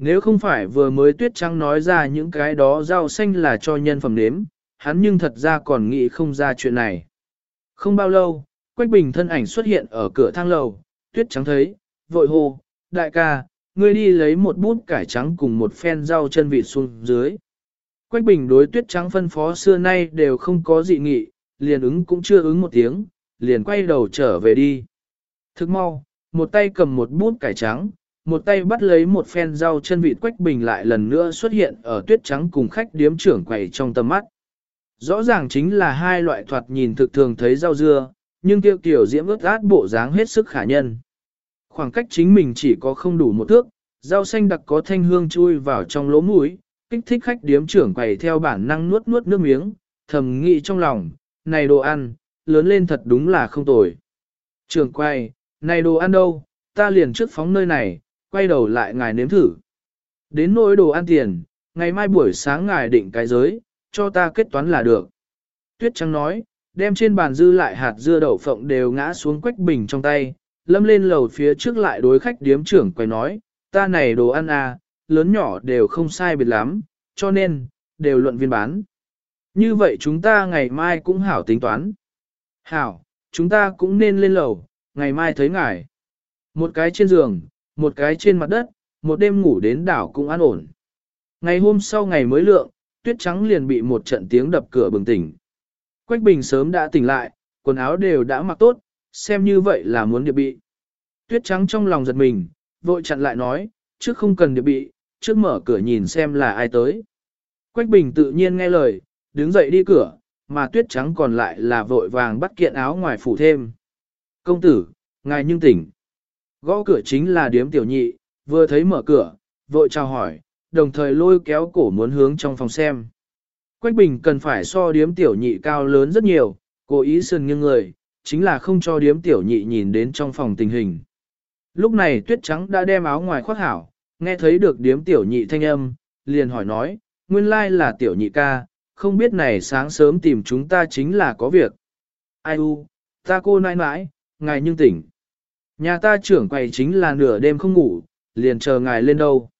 Nếu không phải vừa mới tuyết trắng nói ra những cái đó rau xanh là cho nhân phẩm nếm, hắn nhưng thật ra còn nghĩ không ra chuyện này. Không bao lâu, Quách Bình thân ảnh xuất hiện ở cửa thang lầu, tuyết trắng thấy, vội hô, đại ca, ngươi đi lấy một bút cải trắng cùng một phen rau chân vịt xuống dưới. Quách Bình đối tuyết trắng phân phó xưa nay đều không có dị nghị, liền ứng cũng chưa ứng một tiếng, liền quay đầu trở về đi. Thức mau, một tay cầm một bút cải trắng, một tay bắt lấy một phen rau chân vịt quách bình lại lần nữa xuất hiện ở tuyết trắng cùng khách điếm trưởng quầy trong tầm mắt. Rõ ràng chính là hai loại thoạt nhìn thực thường thấy rau dưa, nhưng tiêu kiểu diễm ướt át bộ dáng hết sức khả nhân. Khoảng cách chính mình chỉ có không đủ một thước, rau xanh đặc có thanh hương chui vào trong lỗ mũi, kích thích khách điếm trưởng quầy theo bản năng nuốt nuốt nước miếng, thầm nghĩ trong lòng, này đồ ăn, lớn lên thật đúng là không tồi. Trưởng quầy, này đồ ăn đâu, ta liền trước phóng nơi này, quay đầu lại ngài nếm thử. Đến nỗi đồ ăn tiền, ngày mai buổi sáng ngài định cái giới, cho ta kết toán là được. Tuyết Trắng nói, đem trên bàn dư lại hạt dưa đậu phộng đều ngã xuống quách bình trong tay, lâm lên lầu phía trước lại đối khách điếm trưởng quay nói, ta này đồ ăn à, lớn nhỏ đều không sai biệt lắm, cho nên, đều luận viên bán. Như vậy chúng ta ngày mai cũng hảo tính toán. Hảo, chúng ta cũng nên lên lầu, ngày mai thấy ngài. Một cái trên giường, một cái trên mặt đất, một đêm ngủ đến đảo cũng an ổn. Ngày hôm sau ngày mới lượng, tuyết trắng liền bị một trận tiếng đập cửa bừng tỉnh. Quách Bình sớm đã tỉnh lại, quần áo đều đã mặc tốt, xem như vậy là muốn điệp bị. Tuyết trắng trong lòng giật mình, vội chặn lại nói, trước không cần điệp bị, trước mở cửa nhìn xem là ai tới. Quách Bình tự nhiên nghe lời, đứng dậy đi cửa, mà tuyết trắng còn lại là vội vàng bắt kiện áo ngoài phủ thêm. Công tử, ngài nhưng tỉnh. Gõ cửa chính là điếm tiểu nhị, vừa thấy mở cửa, vội chào hỏi, đồng thời lôi kéo cổ muốn hướng trong phòng xem. Quách Bình cần phải so điếm tiểu nhị cao lớn rất nhiều, cố ý sườn nghiêng người, chính là không cho điếm tiểu nhị nhìn đến trong phòng tình hình. Lúc này tuyết trắng đã đem áo ngoài khoác hảo, nghe thấy được điếm tiểu nhị thanh âm, liền hỏi nói, nguyên lai là tiểu nhị ca, không biết này sáng sớm tìm chúng ta chính là có việc. Ai u, ta cô nãi nãi, ngài nhưng tỉnh. Nhà ta trưởng quầy chính là nửa đêm không ngủ, liền chờ ngài lên đâu.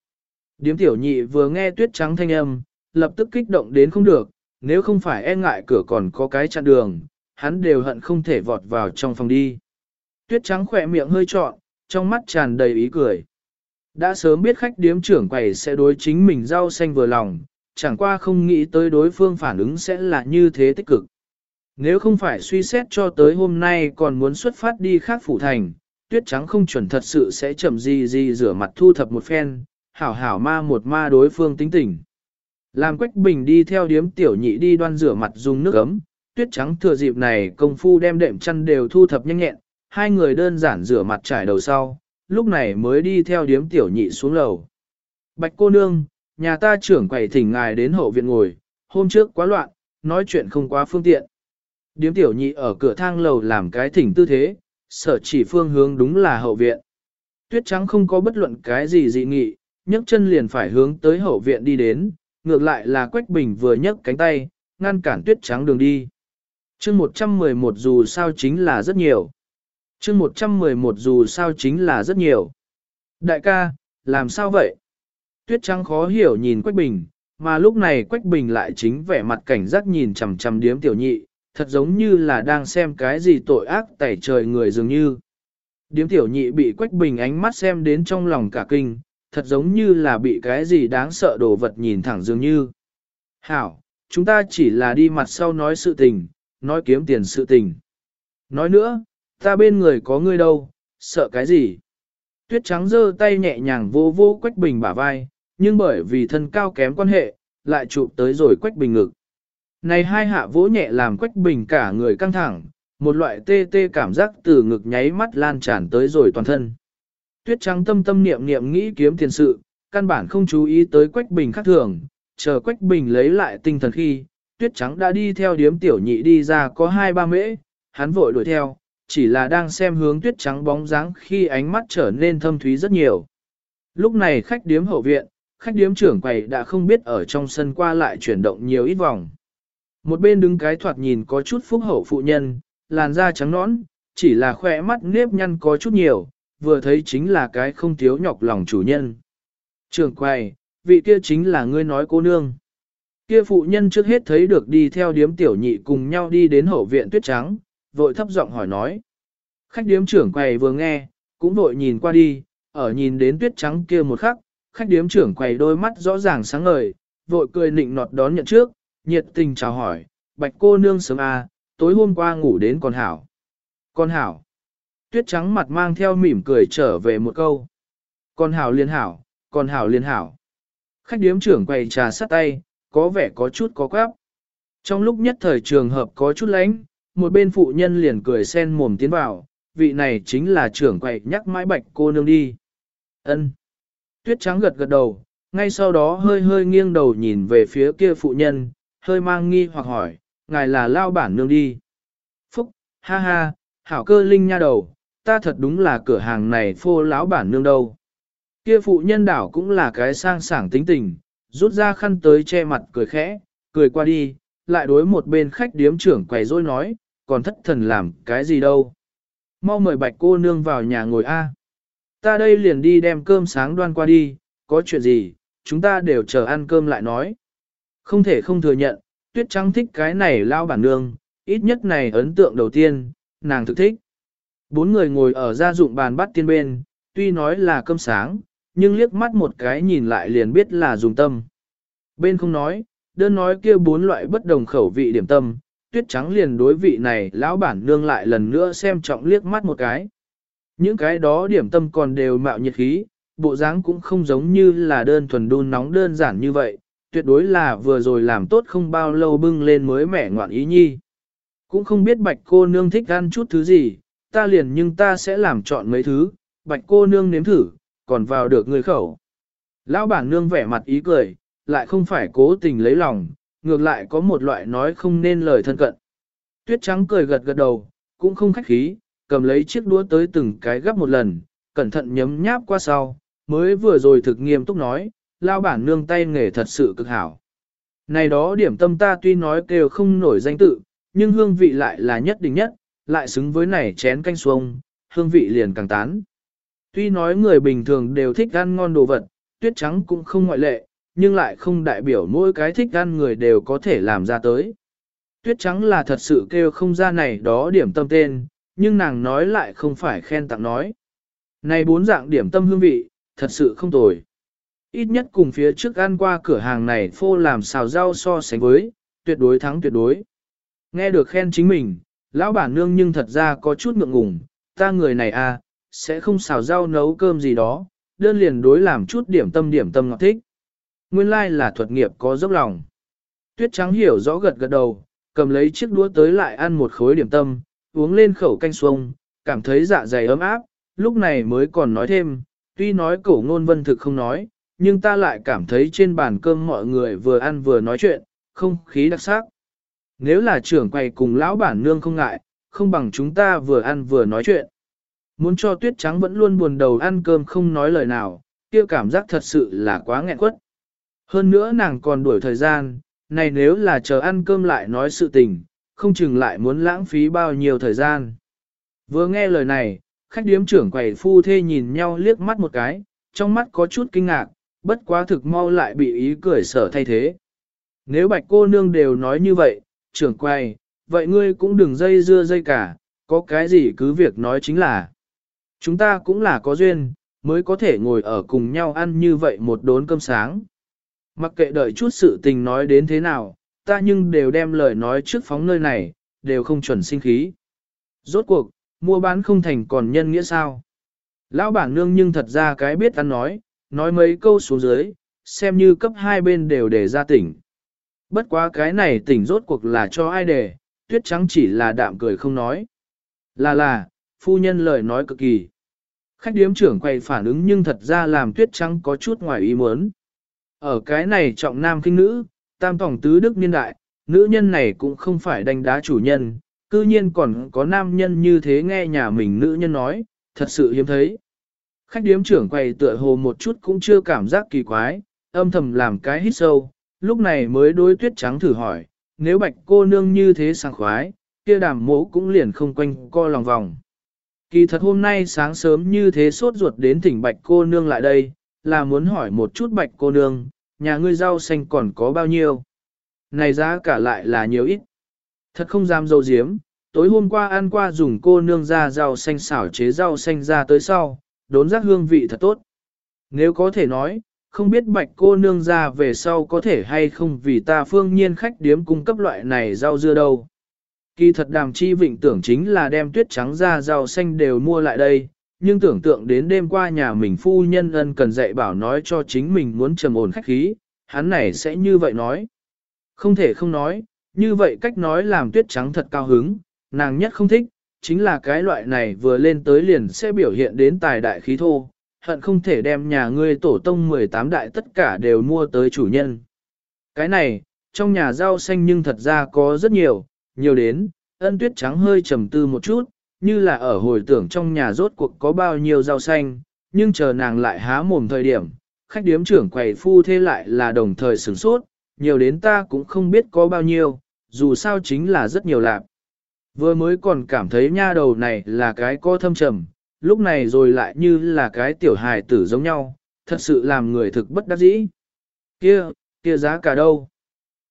Điếm tiểu nhị vừa nghe tuyết trắng thanh âm, lập tức kích động đến không được, nếu không phải e ngại cửa còn có cái chặn đường, hắn đều hận không thể vọt vào trong phòng đi. Tuyết trắng khỏe miệng hơi trọn, trong mắt tràn đầy ý cười. Đã sớm biết khách điếm trưởng quầy sẽ đối chính mình rau xanh vừa lòng, chẳng qua không nghĩ tới đối phương phản ứng sẽ là như thế tích cực. Nếu không phải suy xét cho tới hôm nay còn muốn xuất phát đi khác phủ thành, tuyết trắng không chuẩn thật sự sẽ chậm gì gì rửa mặt thu thập một phen, hảo hảo ma một ma đối phương tính tình. Làm Quách Bình đi theo điếm tiểu nhị đi đoan rửa mặt dùng nước ấm, tuyết trắng thừa dịp này công phu đem đệm chăn đều thu thập nhanh nhẹn, hai người đơn giản rửa mặt trải đầu sau, lúc này mới đi theo điếm tiểu nhị xuống lầu. Bạch cô nương, nhà ta trưởng quầy thỉnh ngài đến hậu viện ngồi, hôm trước quá loạn, nói chuyện không quá phương tiện. Điếm tiểu nhị ở cửa thang lầu làm cái thỉnh tư thế, sở chỉ phương hướng đúng là hậu viện. Tuyết trắng không có bất luận cái gì dị nghị, nhấc chân liền phải hướng tới hậu viện đi đến, ngược lại là Quách Bình vừa nhấc cánh tay, ngăn cản tuyết trắng đường đi. chương 111 dù sao chính là rất nhiều. chương 111 dù sao chính là rất nhiều. Đại ca, làm sao vậy? Tuyết trắng khó hiểu nhìn Quách Bình, mà lúc này Quách Bình lại chính vẻ mặt cảnh giác nhìn chằm chằm điếm tiểu nhị, thật giống như là đang xem cái gì tội ác tẩy trời người dường như. Điếm tiểu nhị bị Quách Bình ánh mắt xem đến trong lòng cả kinh, thật giống như là bị cái gì đáng sợ đồ vật nhìn thẳng dường như. Hảo, chúng ta chỉ là đi mặt sau nói sự tình, nói kiếm tiền sự tình. Nói nữa, ta bên người có ngươi đâu, sợ cái gì? Tuyết trắng giơ tay nhẹ nhàng vô vô Quách Bình bả vai, nhưng bởi vì thân cao kém quan hệ, lại chụp tới rồi Quách Bình ngực. Này hai hạ vỗ nhẹ làm Quách Bình cả người căng thẳng, một loại tê tê cảm giác từ ngực nháy mắt lan tràn tới rồi toàn thân. Tuyết trắng tâm tâm niệm niệm nghĩ kiếm tiền sự, căn bản không chú ý tới Quách Bình khác thường, chờ Quách Bình lấy lại tinh thần khi, Tuyết trắng đã đi theo điếm tiểu nhị đi ra có hai ba mễ, hắn vội đuổi theo, chỉ là đang xem hướng Tuyết trắng bóng dáng khi ánh mắt trở nên thâm thúy rất nhiều. Lúc này khách điếm hậu viện, khách điếm trưởng quầy đã không biết ở trong sân qua lại chuyển động nhiều ít vòng. Một bên đứng cái thoạt nhìn có chút phúc hậu phụ nhân, làn da trắng nõn, chỉ là khỏe mắt nếp nhăn có chút nhiều, vừa thấy chính là cái không thiếu nhọc lòng chủ nhân. Trường quầy, vị kia chính là ngươi nói cô nương. Kia phụ nhân trước hết thấy được đi theo điếm tiểu nhị cùng nhau đi đến hậu viện tuyết trắng, vội thấp giọng hỏi nói. Khách điếm trưởng quầy vừa nghe, cũng vội nhìn qua đi, ở nhìn đến tuyết trắng kia một khắc, khách điếm trưởng quầy đôi mắt rõ ràng sáng ngời, vội cười nịnh nọt đón nhận trước, nhiệt tình chào hỏi, bạch cô nương sớm à, tối hôm qua ngủ đến con hảo. Con hảo. Tuyết trắng mặt mang theo mỉm cười trở về một câu. con hảo liên hảo, con hảo liên hảo. Khách điếm trưởng quầy trà sắt tay, có vẻ có chút có quáp. Trong lúc nhất thời trường hợp có chút lánh, một bên phụ nhân liền cười sen mồm tiến vào, vị này chính là trưởng quầy nhắc mãi bạch cô nương đi. ân Tuyết trắng gật gật đầu, ngay sau đó hơi hơi nghiêng đầu nhìn về phía kia phụ nhân, hơi mang nghi hoặc hỏi, ngài là lao bản nương đi. Phúc, ha ha, hảo cơ linh nha đầu, ta thật đúng là cửa hàng này phô lão bản nương đâu. Kia phụ nhân đảo cũng là cái sang sảng tính tình, rút ra khăn tới che mặt cười khẽ, cười qua đi, lại đối một bên khách điếm trưởng quầy rối nói, còn thất thần làm cái gì đâu. Mau mời bạch cô nương vào nhà ngồi a. Ta đây liền đi đem cơm sáng đoan qua đi, có chuyện gì, chúng ta đều chờ ăn cơm lại nói. Không thể không thừa nhận, tuyết trắng thích cái này lao bản nương, ít nhất này ấn tượng đầu tiên, nàng thực thích. Bốn người ngồi ở gia dụng bàn bắt tiên bên, tuy nói là cơm sáng, nhưng liếc mắt một cái nhìn lại liền biết là dùng tâm. Bên không nói, đơn nói kia bốn loại bất đồng khẩu vị điểm tâm, tuyết trắng liền đối vị này lão bản nương lại lần nữa xem trọng liếc mắt một cái. Những cái đó điểm tâm còn đều mạo nhiệt khí, bộ dáng cũng không giống như là đơn thuần đun nóng đơn giản như vậy, tuyệt đối là vừa rồi làm tốt không bao lâu bưng lên mới mẻ ngoạn ý nhi. Cũng không biết bạch cô nương thích ăn chút thứ gì, ta liền nhưng ta sẽ làm chọn mấy thứ, bạch cô nương nếm thử, còn vào được người khẩu. Lão bản nương vẻ mặt ý cười, lại không phải cố tình lấy lòng, ngược lại có một loại nói không nên lời thân cận. Tuyết trắng cười gật gật đầu, cũng không khách khí, cầm lấy chiếc đũa tới từng cái gấp một lần, cẩn thận nhấm nháp qua sau, mới vừa rồi thực nghiêm túc nói, lao bản nương tay nghề thật sự cực hảo. Này đó điểm tâm ta tuy nói kêu không nổi danh tự, nhưng hương vị lại là nhất định nhất, lại xứng với này chén canh xuông, hương vị liền càng tán. Tuy nói người bình thường đều thích ăn ngon đồ vật, tuyết trắng cũng không ngoại lệ, nhưng lại không đại biểu mỗi cái thích ăn người đều có thể làm ra tới. Tuyết trắng là thật sự kêu không ra này đó điểm tâm tên, nhưng nàng nói lại không phải khen tặng nói. Này bốn dạng điểm tâm hương vị, thật sự không tồi. Ít nhất cùng phía trước ăn qua cửa hàng này phô làm xào rau so sánh với, tuyệt đối thắng tuyệt đối. Nghe được khen chính mình, lão bản nương nhưng thật ra có chút ngượng ngùng, ta người này à, sẽ không xào rau nấu cơm gì đó, đơn liền đối làm chút điểm tâm điểm tâm ngọt thích. Nguyên lai là thuật nghiệp có dốc lòng. Tuyết trắng hiểu rõ gật gật đầu, cầm lấy chiếc đũa tới lại ăn một khối điểm tâm, uống lên khẩu canh xuông, cảm thấy dạ dày ấm áp, lúc này mới còn nói thêm, tuy nói cổ ngôn vân thực không nói, nhưng ta lại cảm thấy trên bàn cơm mọi người vừa ăn vừa nói chuyện, không khí đặc sắc. Nếu là trưởng quầy cùng lão bản nương không ngại, không bằng chúng ta vừa ăn vừa nói chuyện. Muốn cho tuyết trắng vẫn luôn buồn đầu ăn cơm không nói lời nào, kia cảm giác thật sự là quá nghẹn quất. Hơn nữa nàng còn đuổi thời gian, này nếu là chờ ăn cơm lại nói sự tình, không chừng lại muốn lãng phí bao nhiêu thời gian. Vừa nghe lời này, khách điếm trưởng quầy phu thê nhìn nhau liếc mắt một cái, trong mắt có chút kinh ngạc, bất quá thực mau lại bị ý cười sở thay thế. Nếu bạch cô nương đều nói như vậy, trưởng quay, vậy ngươi cũng đừng dây dưa dây cả, có cái gì cứ việc nói chính là. Chúng ta cũng là có duyên, mới có thể ngồi ở cùng nhau ăn như vậy một đốn cơm sáng. Mặc kệ đợi chút sự tình nói đến thế nào, ta nhưng đều đem lời nói trước phóng nơi này, đều không chuẩn sinh khí. Rốt cuộc, mua bán không thành còn nhân nghĩa sao? Lão bản nương nhưng thật ra cái biết ăn nói, nói mấy câu xuống dưới, xem như cấp hai bên đều để ra tỉnh. Bất quá cái này tỉnh rốt cuộc là cho ai để, tuyết trắng chỉ là đạm cười không nói. Là là, phu nhân lời nói cực kỳ. Khách điếm trưởng quay phản ứng nhưng thật ra làm tuyết trắng có chút ngoài ý muốn. Ở cái này trọng nam kinh nữ, tam tổng tứ đức niên đại, nữ nhân này cũng không phải đánh đá chủ nhân, cư nhiên còn có nam nhân như thế nghe nhà mình nữ nhân nói, thật sự hiếm thấy. Khách điếm trưởng quay tựa hồ một chút cũng chưa cảm giác kỳ quái, âm thầm làm cái hít sâu, lúc này mới đối tuyết trắng thử hỏi, nếu bạch cô nương như thế sảng khoái, kia đàm mỗ cũng liền không quanh co lòng vòng. Kỳ thật hôm nay sáng sớm như thế sốt ruột đến thỉnh bạch cô nương lại đây, là muốn hỏi một chút bạch cô nương, nhà ngươi rau xanh còn có bao nhiêu? Này giá cả lại là nhiều ít. Thật không dám dâu diếm, tối hôm qua ăn qua dùng cô nương ra rau xanh xảo chế rau xanh ra tới sau, đốn giác hương vị thật tốt. Nếu có thể nói, không biết bạch cô nương ra về sau có thể hay không vì ta phương nhiên khách điếm cung cấp loại này rau dưa đâu. Kỳ thật đàm chi vịnh tưởng chính là đem tuyết trắng ra rau xanh đều mua lại đây, nhưng tưởng tượng đến đêm qua nhà mình phu nhân ân cần dạy bảo nói cho chính mình muốn trầm ổn khách khí, hắn này sẽ như vậy nói. Không thể không nói, như vậy cách nói làm tuyết trắng thật cao hứng, nàng nhất không thích, chính là cái loại này vừa lên tới liền sẽ biểu hiện đến tài đại khí thô, hận không thể đem nhà ngươi tổ tông 18 đại tất cả đều mua tới chủ nhân. Cái này, trong nhà rau xanh nhưng thật ra có rất nhiều, nhiều đến, ân tuyết trắng hơi trầm tư một chút, như là ở hồi tưởng trong nhà rốt cuộc có bao nhiêu rau xanh, nhưng chờ nàng lại há mồm thời điểm, khách điếm trưởng quầy phu thế lại là đồng thời sửng sốt, nhiều đến ta cũng không biết có bao nhiêu, dù sao chính là rất nhiều lạc. Vừa mới còn cảm thấy nha đầu này là cái có thâm trầm, lúc này rồi lại như là cái tiểu hài tử giống nhau, thật sự làm người thực bất đắc dĩ. Kia, kia giá cả đâu?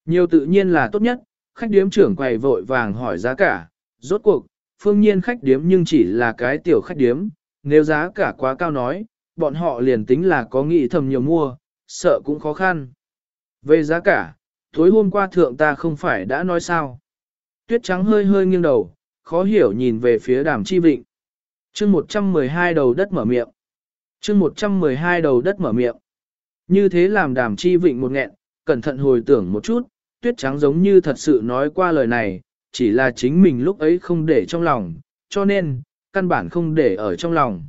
Nhiều tự nhiên là tốt nhất, khách điếm trưởng quầy vội vàng hỏi giá cả, rốt cuộc, phương nhiên khách điếm nhưng chỉ là cái tiểu khách điếm, nếu giá cả quá cao nói, bọn họ liền tính là có nghĩ thầm nhiều mua, sợ cũng khó khăn. Về giá cả, tối hôm qua thượng ta không phải đã nói sao. Tuyết trắng hơi hơi nghiêng đầu, khó hiểu nhìn về phía đàm chi vịnh. chương 112 đầu đất mở miệng. chương 112 đầu đất mở miệng. Như thế làm đàm chi vịnh một nghẹn, cẩn thận hồi tưởng một chút, tuyết trắng giống như thật sự nói qua lời này, chỉ là chính mình lúc ấy không để trong lòng, cho nên, căn bản không để ở trong lòng.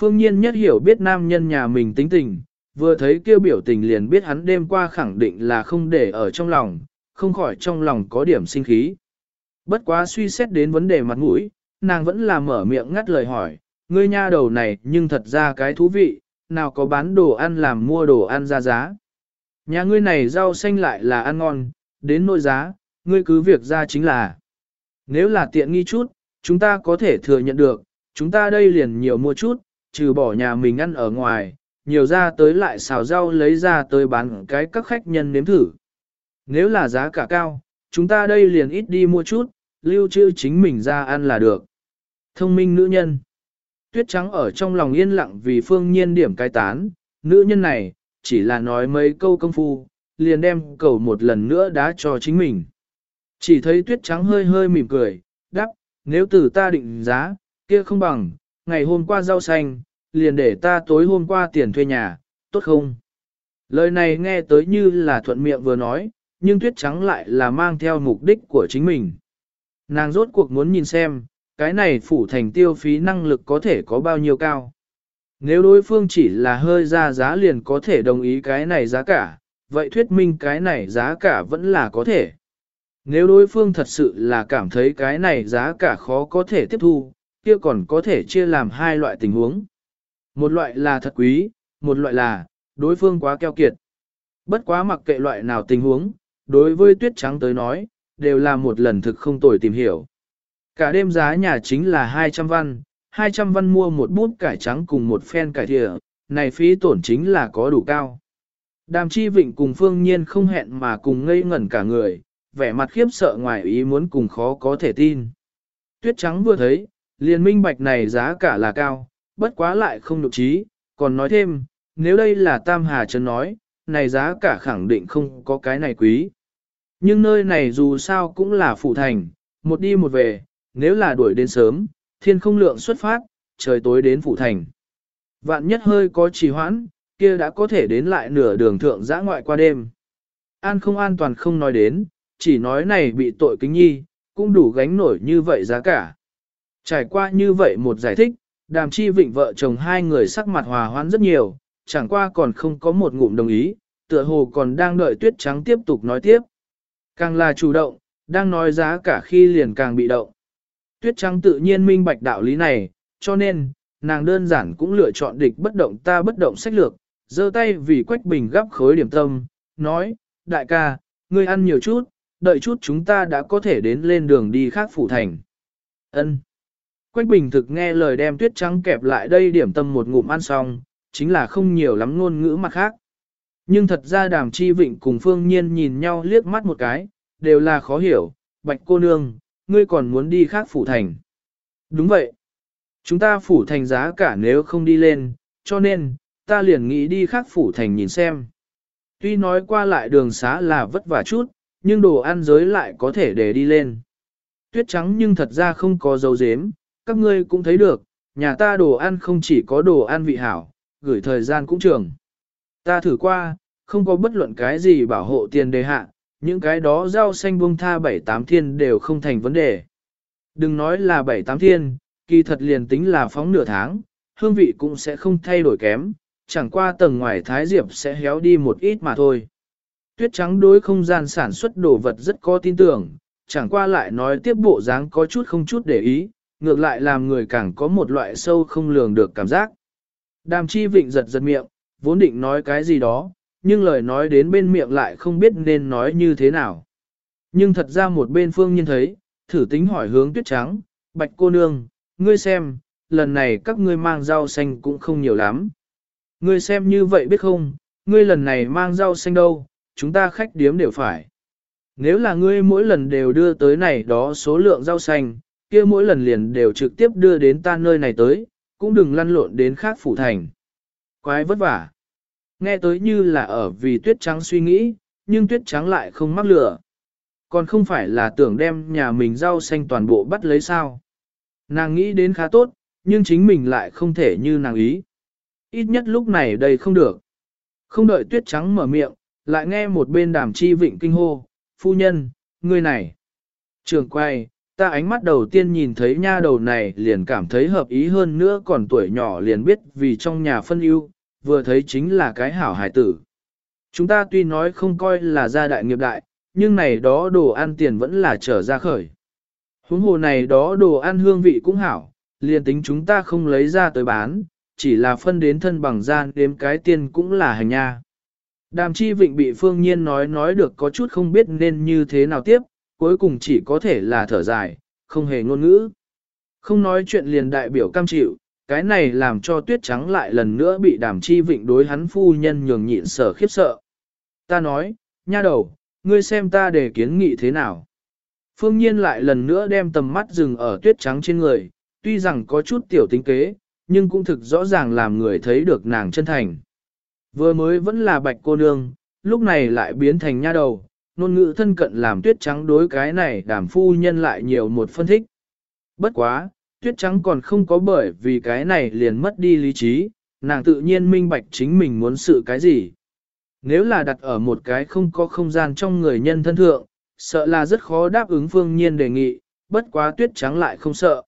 Phương nhiên nhất hiểu biết nam nhân nhà mình tính tình, vừa thấy kêu biểu tình liền biết hắn đêm qua khẳng định là không để ở trong lòng, không khỏi trong lòng có điểm sinh khí. Bất quá suy xét đến vấn đề mặt mũi, nàng vẫn là mở miệng ngắt lời hỏi, ngươi nha đầu này nhưng thật ra cái thú vị, nào có bán đồ ăn làm mua đồ ăn ra giá. Nhà ngươi này rau xanh lại là ăn ngon, đến nỗi giá, ngươi cứ việc ra chính là. Nếu là tiện nghi chút, chúng ta có thể thừa nhận được, chúng ta đây liền nhiều mua chút, trừ bỏ nhà mình ăn ở ngoài, nhiều ra tới lại xào rau lấy ra tới bán cái các khách nhân nếm thử. Nếu là giá cả cao, chúng ta đây liền ít đi mua chút, lưu trữ chính mình ra ăn là được. Thông minh nữ nhân. Tuyết trắng ở trong lòng yên lặng vì phương nhiên điểm cai tán, nữ nhân này, chỉ là nói mấy câu công phu, liền đem cầu một lần nữa đá cho chính mình. Chỉ thấy tuyết trắng hơi hơi mỉm cười, đáp, nếu từ ta định giá, kia không bằng, ngày hôm qua rau xanh, liền để ta tối hôm qua tiền thuê nhà, tốt không? Lời này nghe tới như là thuận miệng vừa nói, nhưng tuyết trắng lại là mang theo mục đích của chính mình. Nàng rốt cuộc muốn nhìn xem, cái này phủ thành tiêu phí năng lực có thể có bao nhiêu cao. Nếu đối phương chỉ là hơi ra giá liền có thể đồng ý cái này giá cả, vậy thuyết minh cái này giá cả vẫn là có thể. Nếu đối phương thật sự là cảm thấy cái này giá cả khó có thể tiếp thu, kia còn có thể chia làm hai loại tình huống. Một loại là thật quý, một loại là, đối phương quá keo kiệt. Bất quá mặc kệ loại nào tình huống, đối với tuyết trắng tới nói, đều là một lần thực không tồi tìm hiểu. Cả đêm giá nhà chính là 200 văn, 200 văn mua một bút cải trắng cùng một phen cải thịa, này phí tổn chính là có đủ cao. Đàm chi vịnh cùng phương nhiên không hẹn mà cùng ngây ngẩn cả người, vẻ mặt khiếp sợ ngoài ý muốn cùng khó có thể tin. Tuyết trắng vừa thấy, liền minh bạch này giá cả là cao, bất quá lại không nhục trí, còn nói thêm, nếu đây là Tam Hà Trấn nói, này giá cả khẳng định không có cái này quý. Nhưng nơi này dù sao cũng là phủ thành, một đi một về, nếu là đuổi đến sớm, thiên không lượng xuất phát, trời tối đến phủ thành. Vạn nhất hơi có trì hoãn, kia đã có thể đến lại nửa đường thượng giã ngoại qua đêm. An không an toàn không nói đến, chỉ nói này bị tội kính nhi, cũng đủ gánh nổi như vậy giá cả. Trải qua như vậy một giải thích, đàm chi vịnh vợ chồng hai người sắc mặt hòa hoãn rất nhiều, chẳng qua còn không có một ngụm đồng ý, tựa hồ còn đang đợi tuyết trắng tiếp tục nói tiếp. Càng là chủ động, đang nói giá cả khi liền càng bị động. Tuyết trắng tự nhiên minh bạch đạo lý này, cho nên, nàng đơn giản cũng lựa chọn địch bất động ta bất động sách lược, giơ tay vì Quách Bình gắp khối điểm tâm, nói, đại ca, ngươi ăn nhiều chút, đợi chút chúng ta đã có thể đến lên đường đi khác phủ thành. Ân. Quách Bình thực nghe lời đem tuyết trắng kẹp lại đây điểm tâm một ngụm ăn xong, chính là không nhiều lắm ngôn ngữ mặt khác. Nhưng thật ra đàm chi vịnh cùng phương nhiên nhìn nhau liếc mắt một cái, đều là khó hiểu, bạch cô nương, ngươi còn muốn đi khác phủ thành. Đúng vậy. Chúng ta phủ thành giá cả nếu không đi lên, cho nên, ta liền nghĩ đi khác phủ thành nhìn xem. Tuy nói qua lại đường xá là vất vả chút, nhưng đồ ăn giới lại có thể để đi lên. Tuyết trắng nhưng thật ra không có dấu dếm, các ngươi cũng thấy được, nhà ta đồ ăn không chỉ có đồ ăn vị hảo, gửi thời gian cũng trường. Ta thử qua, không có bất luận cái gì bảo hộ tiền đề hạ, những cái đó rau xanh buông tha bảy tám thiên đều không thành vấn đề. Đừng nói là bảy tám thiên, kỳ thật liền tính là phóng nửa tháng, hương vị cũng sẽ không thay đổi kém, chẳng qua tầng ngoài thái diệp sẽ héo đi một ít mà thôi. Tuyết trắng đối không gian sản xuất đồ vật rất có tin tưởng, chẳng qua lại nói tiếp bộ dáng có chút không chút để ý, ngược lại làm người càng có một loại sâu không lường được cảm giác. Đàm chi vịnh giật giật miệng, vốn định nói cái gì đó, nhưng lời nói đến bên miệng lại không biết nên nói như thế nào. Nhưng thật ra một bên phương nhiên thấy, thử tính hỏi hướng tuyết trắng, bạch cô nương, ngươi xem, lần này các ngươi mang rau xanh cũng không nhiều lắm. Ngươi xem như vậy biết không, ngươi lần này mang rau xanh đâu, chúng ta khách điếm đều phải. Nếu là ngươi mỗi lần đều đưa tới này đó số lượng rau xanh, kia mỗi lần liền đều trực tiếp đưa đến ta nơi này tới, cũng đừng lăn lộn đến khác phủ thành. Quái vất vả. Nghe tới như là ở vì tuyết trắng suy nghĩ, nhưng tuyết trắng lại không mắc lửa. Còn không phải là tưởng đem nhà mình rau xanh toàn bộ bắt lấy sao. Nàng nghĩ đến khá tốt, nhưng chính mình lại không thể như nàng ý. Ít nhất lúc này đây không được. Không đợi tuyết trắng mở miệng, lại nghe một bên đàm chi vịnh kinh hô, phu nhân, người này. Trường quay, ta ánh mắt đầu tiên nhìn thấy nha đầu này liền cảm thấy hợp ý hơn nữa còn tuổi nhỏ liền biết vì trong nhà phân ưu, vừa thấy chính là cái hảo hải tử. Chúng ta tuy nói không coi là gia đại nghiệp đại, nhưng này đó đồ ăn tiền vẫn là trở ra khởi. Huống hồ này đó đồ ăn hương vị cũng hảo, liền tính chúng ta không lấy ra tới bán, chỉ là phân đến thân bằng gian đếm cái tiền cũng là hành nha. Đàm chi vịnh bị phương nhiên nói nói được có chút không biết nên như thế nào tiếp, cuối cùng chỉ có thể là thở dài, không hề ngôn ngữ. Không nói chuyện liền đại biểu cam chịu, cái này làm cho tuyết trắng lại lần nữa bị đàm chi vịnh đối hắn phu nhân nhường nhịn sở khiếp sợ. Ta nói, nha đầu, ngươi xem ta để kiến nghị thế nào. Phương nhiên lại lần nữa đem tầm mắt dừng ở tuyết trắng trên người, tuy rằng có chút tiểu tính kế, nhưng cũng thực rõ ràng làm người thấy được nàng chân thành. Vừa mới vẫn là bạch cô nương, lúc này lại biến thành nha đầu, ngôn ngữ thân cận làm tuyết trắng đối cái này đàm phu nhân lại nhiều một phân thích. Bất quá, tuyết trắng còn không có bởi vì cái này liền mất đi lý trí, nàng tự nhiên minh bạch chính mình muốn sự cái gì. Nếu là đặt ở một cái không có không gian trong người nhân thân thượng, sợ là rất khó đáp ứng phương nhiên đề nghị, bất quá tuyết trắng lại không sợ.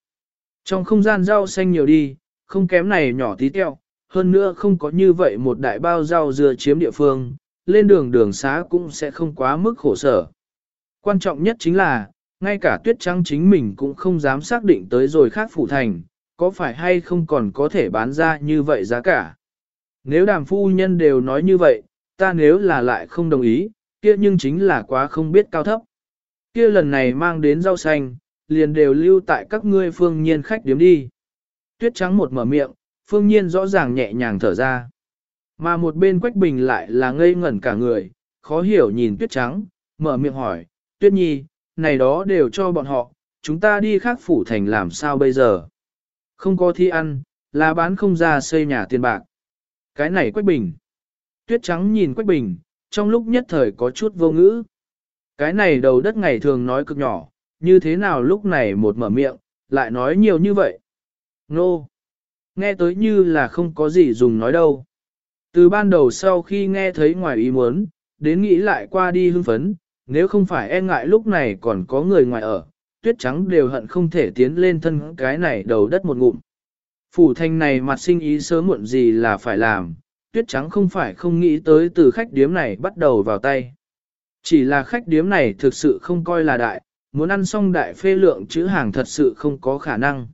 Trong không gian rau xanh nhiều đi, không kém này nhỏ tí teo, hơn nữa không có như vậy một đại bao rau dừa chiếm địa phương, lên đường đường xá cũng sẽ không quá mức khổ sở. Quan trọng nhất chính là, ngay cả tuyết trắng chính mình cũng không dám xác định tới rồi khác phủ thành, có phải hay không còn có thể bán ra như vậy giá cả. Nếu đàm phu nhân đều nói như vậy, ta nếu là lại không đồng ý, kia nhưng chính là quá không biết cao thấp. Kia lần này mang đến rau xanh, liền đều lưu tại các ngươi phương nhiên khách điếm đi. Tuyết trắng một mở miệng, phương nhiên rõ ràng nhẹ nhàng thở ra. Mà một bên Quách Bình lại là ngây ngẩn cả người, khó hiểu nhìn Tuyết Trắng, mở miệng hỏi, Tuyết Nhi, này đó đều cho bọn họ, chúng ta đi khác phủ thành làm sao bây giờ? Không có thi ăn, là bán không ra xây nhà tiền bạc. Cái này Quách Bình. Tuyết Trắng nhìn Quách Bình, trong lúc nhất thời có chút vô ngữ. Cái này đầu đất ngày thường nói cực nhỏ, như thế nào lúc này một mở miệng, lại nói nhiều như vậy. Nô! Nghe tới như là không có gì dùng nói đâu. Từ ban đầu sau khi nghe thấy ngoài ý muốn, đến nghĩ lại qua đi hưng phấn, nếu không phải e ngại lúc này còn có người ngoài ở, tuyết trắng đều hận không thể tiến lên thân cái này đầu đất một ngụm. Phủ thanh này mặt sinh ý sớm muộn gì là phải làm, tuyết trắng không phải không nghĩ tới từ khách điếm này bắt đầu vào tay. Chỉ là khách điếm này thực sự không coi là đại, muốn ăn xong đại phê lượng chữ hàng thật sự không có khả năng.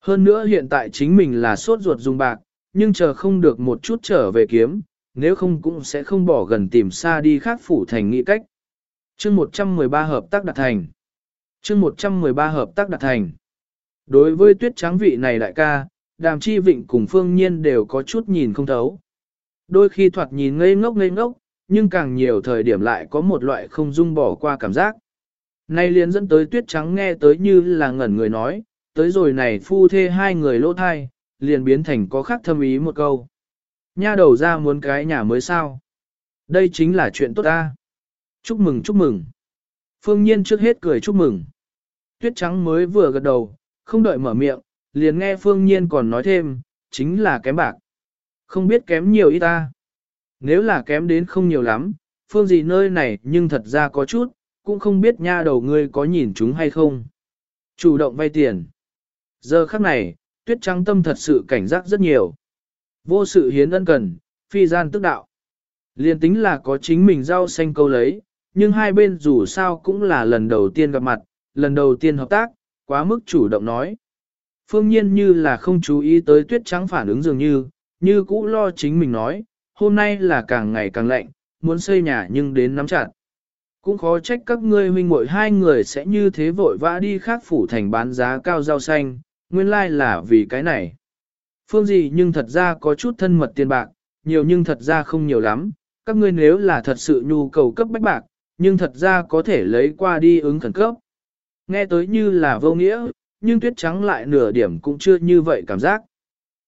Hơn nữa hiện tại chính mình là sốt ruột dùng bạc, nhưng chờ không được một chút trở về kiếm, nếu không cũng sẽ không bỏ gần tìm xa đi khác phủ thành nghị cách. chương 113 hợp tác đạt thành. chương 113 hợp tác đạt thành. Đối với tuyết trắng vị này đại ca, đàm chi vịnh cùng phương nhiên đều có chút nhìn không thấu. Đôi khi thoạt nhìn ngây ngốc ngây ngốc, nhưng càng nhiều thời điểm lại có một loại không dung bỏ qua cảm giác. Nay liền dẫn tới tuyết trắng nghe tới như là ngẩn người nói, tới rồi này phu thê hai người lỗ thai, liền biến thành có khác thâm ý một câu. Nha đầu ra muốn cái nhà mới sao. Đây chính là chuyện tốt ta. Chúc mừng chúc mừng. Phương Nhiên trước hết cười chúc mừng. Tuyết trắng mới vừa gật đầu, không đợi mở miệng, liền nghe phương nhiên còn nói thêm, chính là kém bạc. Không biết kém nhiều ít ta. Nếu là kém đến không nhiều lắm, phương gì nơi này nhưng thật ra có chút, cũng không biết nha đầu ngươi có nhìn chúng hay không. Chủ động vay tiền. Giờ khắc này, tuyết trắng tâm thật sự cảnh giác rất nhiều. Vô sự hiến ân cần, phi gian tức đạo. Liên tính là có chính mình rau xanh câu lấy, nhưng hai bên dù sao cũng là lần đầu tiên gặp mặt, lần đầu tiên hợp tác, quá mức chủ động nói. Phương nhiên như là không chú ý tới tuyết trắng phản ứng dường như, như cũ lo chính mình nói, hôm nay là càng ngày càng lạnh, muốn xây nhà nhưng đến nắm chặt. Cũng khó trách các ngươi huynh muội hai người sẽ như thế vội vã đi khác phủ thành bán giá cao rau xanh, nguyên lai là vì cái này. Phương gì nhưng thật ra có chút thân mật tiền bạc, nhiều nhưng thật ra không nhiều lắm, các ngươi nếu là thật sự nhu cầu cấp bách bạc, nhưng thật ra có thể lấy qua đi ứng khẩn cấp. Nghe tới như là vô nghĩa, nhưng tuyết trắng lại nửa điểm cũng chưa như vậy cảm giác.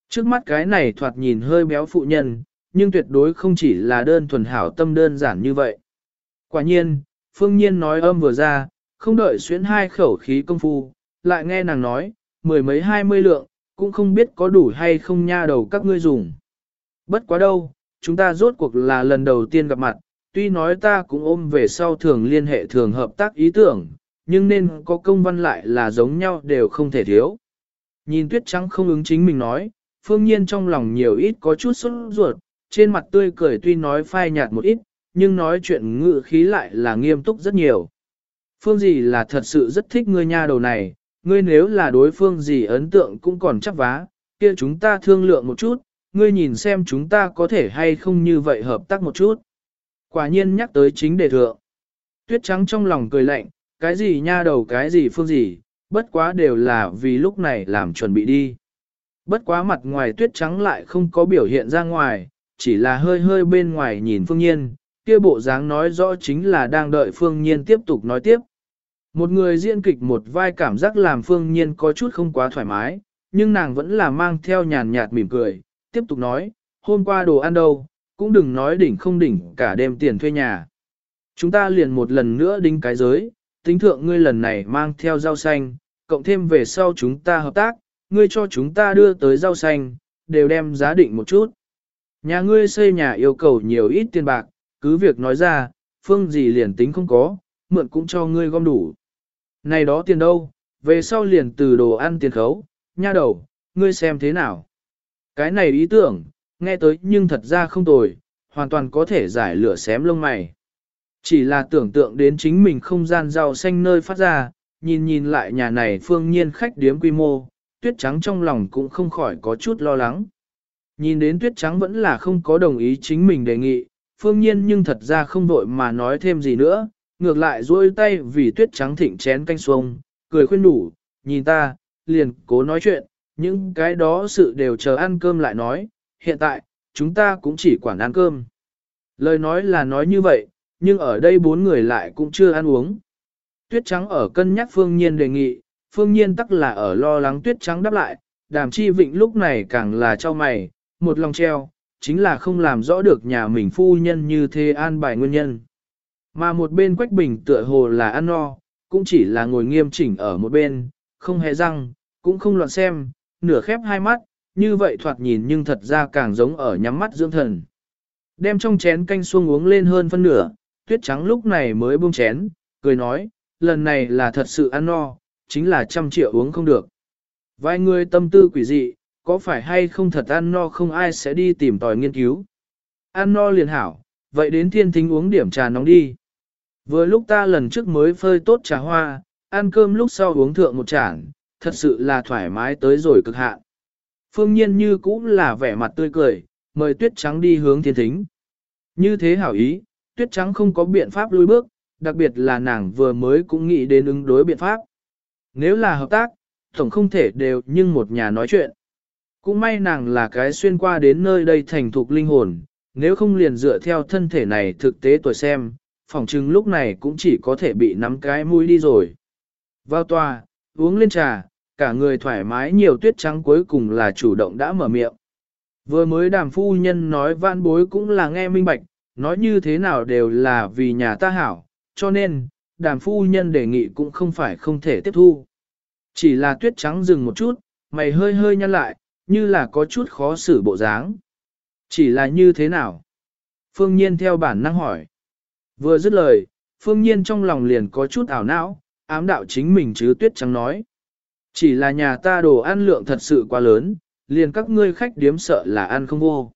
Trước mắt cái này thoạt nhìn hơi béo phụ nhân, nhưng tuyệt đối không chỉ là đơn thuần hảo tâm đơn giản như vậy. Quả nhiên, phương nhiên nói âm vừa ra, không đợi xuyến hai khẩu khí công phu, lại nghe nàng nói, mười mấy hai mươi lượng, cũng không biết có đủ hay không nha đầu các ngươi dùng. Bất quá đâu, chúng ta rốt cuộc là lần đầu tiên gặp mặt, tuy nói ta cũng ôm về sau thường liên hệ thường hợp tác ý tưởng, nhưng nên có công văn lại là giống nhau đều không thể thiếu. Nhìn tuyết trắng không ứng chính mình nói, phương nhiên trong lòng nhiều ít có chút sốt ruột, trên mặt tươi cười tuy nói phai nhạt một ít, nhưng nói chuyện ngự khí lại là nghiêm túc rất nhiều. Phương gì là thật sự rất thích ngươi nha đầu này, ngươi nếu là đối phương gì ấn tượng cũng còn chắc vá, kia chúng ta thương lượng một chút, ngươi nhìn xem chúng ta có thể hay không như vậy hợp tác một chút. Quả nhiên nhắc tới chính đề thượng. Tuyết trắng trong lòng cười lạnh, cái gì nha đầu cái gì phương gì, bất quá đều là vì lúc này làm chuẩn bị đi. Bất quá mặt ngoài tuyết trắng lại không có biểu hiện ra ngoài, chỉ là hơi hơi bên ngoài nhìn phương nhiên, kia bộ dáng nói rõ chính là đang đợi phương nhiên tiếp tục nói tiếp. Một người diễn kịch một vai cảm giác làm phương nhiên có chút không quá thoải mái, nhưng nàng vẫn là mang theo nhàn nhạt mỉm cười, tiếp tục nói, hôm qua đồ ăn đâu, cũng đừng nói đỉnh không đỉnh cả đêm tiền thuê nhà. Chúng ta liền một lần nữa đính cái giới, tính thượng ngươi lần này mang theo rau xanh, cộng thêm về sau chúng ta hợp tác, ngươi cho chúng ta đưa tới rau xanh, đều đem giá định một chút. Nhà ngươi xây nhà yêu cầu nhiều ít tiền bạc, cứ việc nói ra, phương gì liền tính không có, mượn cũng cho ngươi gom đủ. Này đó tiền đâu, về sau liền từ đồ ăn tiền khấu, nha đầu, ngươi xem thế nào. Cái này ý tưởng, nghe tới nhưng thật ra không tồi, hoàn toàn có thể giải lửa xém lông mày. Chỉ là tưởng tượng đến chính mình không gian rau xanh nơi phát ra, nhìn nhìn lại nhà này phương nhiên khách điếm quy mô, tuyết trắng trong lòng cũng không khỏi có chút lo lắng. Nhìn đến tuyết trắng vẫn là không có đồng ý chính mình đề nghị, phương nhiên nhưng thật ra không vội mà nói thêm gì nữa, ngược lại duỗi tay vì tuyết trắng thịnh chén canh xuông, cười khuyên đủ, nhìn ta, liền cố nói chuyện, những cái đó sự đều chờ ăn cơm lại nói, hiện tại, chúng ta cũng chỉ quản ăn cơm. Lời nói là nói như vậy, nhưng ở đây bốn người lại cũng chưa ăn uống. Tuyết trắng ở cân nhắc phương nhiên đề nghị, phương nhiên tắc là ở lo lắng tuyết trắng đáp lại, đàm chi vịnh lúc này càng là cho mày, một lòng treo, chính là không làm rõ được nhà mình phu nhân như thế an bài nguyên nhân. Mà một bên quách bình tựa hồ là ăn no, cũng chỉ là ngồi nghiêm chỉnh ở một bên, không hề răng, cũng không loạn xem, nửa khép hai mắt, như vậy thoạt nhìn nhưng thật ra càng giống ở nhắm mắt dưỡng thần. Đem trong chén canh xuông uống lên hơn phân nửa, tuyết trắng lúc này mới buông chén, cười nói, lần này là thật sự ăn no, chính là trăm triệu uống không được. Vài người tâm tư quỷ dị, có phải hay không thật ăn no không ai sẽ đi tìm tòi nghiên cứu. Ăn no liền hảo, vậy đến thiên thính uống điểm trà nóng đi. Vừa lúc ta lần trước mới phơi tốt trà hoa, ăn cơm lúc sau uống thượng một chản, thật sự là thoải mái tới rồi cực hạn. Phương nhiên như cũng là vẻ mặt tươi cười, mời tuyết trắng đi hướng thiên thính. Như thế hảo ý, tuyết trắng không có biện pháp lui bước, đặc biệt là nàng vừa mới cũng nghĩ đến ứng đối biện pháp. Nếu là hợp tác, tổng không thể đều nhưng một nhà nói chuyện. Cũng may nàng là cái xuyên qua đến nơi đây thành thục linh hồn, nếu không liền dựa theo thân thể này thực tế tuổi xem, phòng chừng lúc này cũng chỉ có thể bị nắm cái mũi đi rồi. Vào tòa, uống lên trà, cả người thoải mái nhiều tuyết trắng cuối cùng là chủ động đã mở miệng. Vừa mới đàm phu nhân nói vãn bối cũng là nghe minh bạch, nói như thế nào đều là vì nhà ta hảo, cho nên, đàm phu nhân đề nghị cũng không phải không thể tiếp thu. Chỉ là tuyết trắng dừng một chút, mày hơi hơi nhăn lại, như là có chút khó xử bộ dáng. Chỉ là như thế nào? Phương Nhiên theo bản năng hỏi. Vừa dứt lời, Phương Nhiên trong lòng liền có chút ảo não, ám đạo chính mình chứ tuyết trắng nói. Chỉ là nhà ta đồ ăn lượng thật sự quá lớn, liền các ngươi khách điếm sợ là ăn không vô.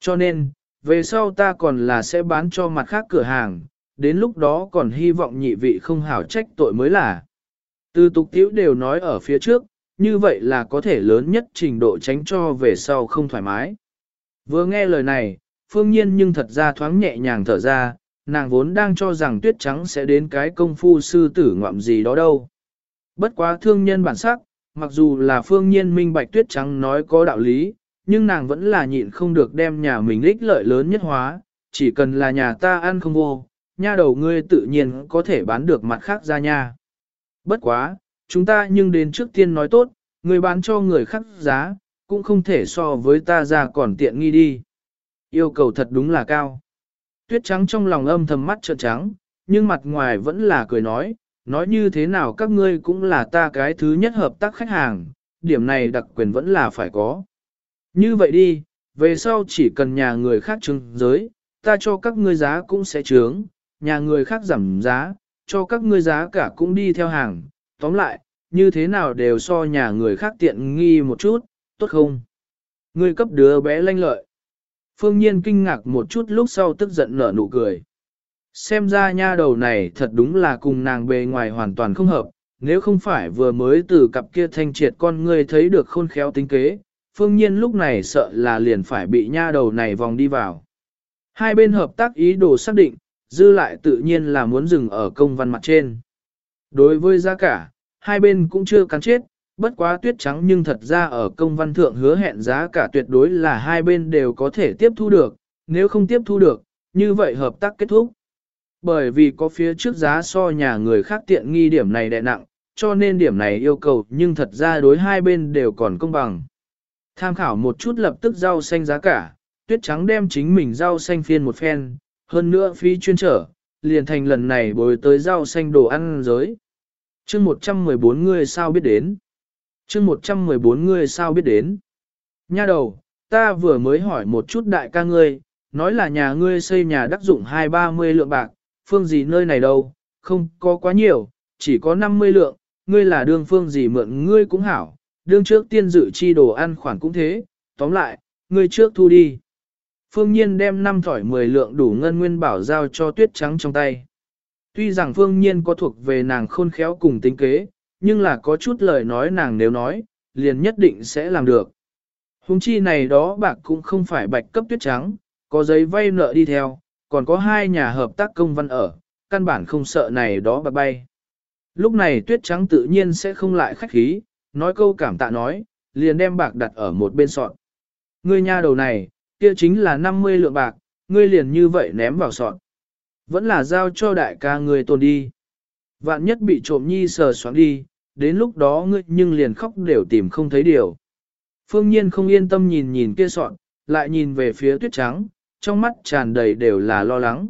Cho nên, về sau ta còn là sẽ bán cho mặt khác cửa hàng, đến lúc đó còn hy vọng nhị vị không hảo trách tội mới là. Từ tục tiếu đều nói ở phía trước, như vậy là có thể lớn nhất trình độ tránh cho về sau không thoải mái. Vừa nghe lời này, phương nhiên nhưng thật ra thoáng nhẹ nhàng thở ra, nàng vốn đang cho rằng tuyết trắng sẽ đến cái công phu sư tử ngoạm gì đó đâu. Bất quá thương nhân bản sắc, mặc dù là phương nhiên minh bạch tuyết trắng nói có đạo lý, nhưng nàng vẫn là nhịn không được đem nhà mình ích lợi lớn nhất hóa, chỉ cần là nhà ta ăn không vô, nha đầu ngươi tự nhiên có thể bán được mặt khác ra nha. Bất quá, chúng ta nhưng đến trước tiên nói tốt, người bán cho người khác giá, cũng không thể so với ta ra còn tiện nghi đi. Yêu cầu thật đúng là cao. Tuyết trắng trong lòng âm thầm mắt trợn trắng, nhưng mặt ngoài vẫn là cười nói, nói như thế nào các ngươi cũng là ta cái thứ nhất hợp tác khách hàng, điểm này đặc quyền vẫn là phải có. Như vậy đi, về sau chỉ cần nhà người khác trưng giới, ta cho các ngươi giá cũng sẽ trướng, nhà người khác giảm giá, cho các ngươi giá cả cũng đi theo hàng. Tóm lại, như thế nào đều so nhà người khác tiện nghi một chút, tốt không? Ngươi cấp đứa bé lanh lợi. Phương Nhiên kinh ngạc một chút lúc sau tức giận nở nụ cười. Xem ra nha đầu này thật đúng là cùng nàng bề ngoài hoàn toàn không hợp, nếu không phải vừa mới từ cặp kia thanh triệt con ngươi thấy được khôn khéo tính kế, Phương Nhiên lúc này sợ là liền phải bị nha đầu này vòng đi vào. Hai bên hợp tác ý đồ xác định, dư lại tự nhiên là muốn dừng ở công văn mặt trên. Đối với giá cả, hai bên cũng chưa cắn chết, bất quá tuyết trắng nhưng thật ra ở công văn thượng hứa hẹn giá cả tuyệt đối là hai bên đều có thể tiếp thu được, nếu không tiếp thu được, như vậy hợp tác kết thúc. Bởi vì có phía trước giá so nhà người khác tiện nghi điểm này đẹ nặng, cho nên điểm này yêu cầu nhưng thật ra đối hai bên đều còn công bằng. Tham khảo một chút lập tức rau xanh giá cả, tuyết trắng đem chính mình rau xanh phiên một phen, hơn nữa phi chuyên trở, liền thành lần này bồi tới rau xanh đồ ăn giới. chương 114 người sao biết đến? Chương 114 người sao biết đến? Nha đầu, ta vừa mới hỏi một chút đại ca ngươi, nói là nhà ngươi xây nhà đắc dụng hai ba mươi lượng bạc, phương gì nơi này đâu, không có quá nhiều, chỉ có 50 lượng, ngươi là đương phương gì mượn ngươi cũng hảo, đương trước tiên dự chi đồ ăn khoản cũng thế, tóm lại, ngươi trước thu đi. Phương Nhiên đem năm thỏi 10 lượng đủ ngân nguyên bảo giao cho tuyết trắng trong tay. Tuy rằng Phương Nhiên có thuộc về nàng khôn khéo cùng tính kế, nhưng là có chút lời nói nàng nếu nói, liền nhất định sẽ làm được. Hùng chi này đó bạc cũng không phải bạch cấp tuyết trắng, có giấy vay nợ đi theo, còn có hai nhà hợp tác công văn ở, căn bản không sợ này đó bạc bay. Lúc này tuyết trắng tự nhiên sẽ không lại khách khí, nói câu cảm tạ nói, liền đem bạc đặt ở một bên sọt. Ngươi nha đầu này, kia chính là 50 lượng bạc, ngươi liền như vậy ném vào sọt. Vẫn là giao cho đại ca ngươi tồn đi. Vạn nhất bị trộm nhi sờ xoắn đi, đến lúc đó ngươi nhưng liền khóc đều tìm không thấy điều. Phương Nhiên không yên tâm nhìn nhìn kia sọt, lại nhìn về phía tuyết trắng, trong mắt tràn đầy đều là lo lắng.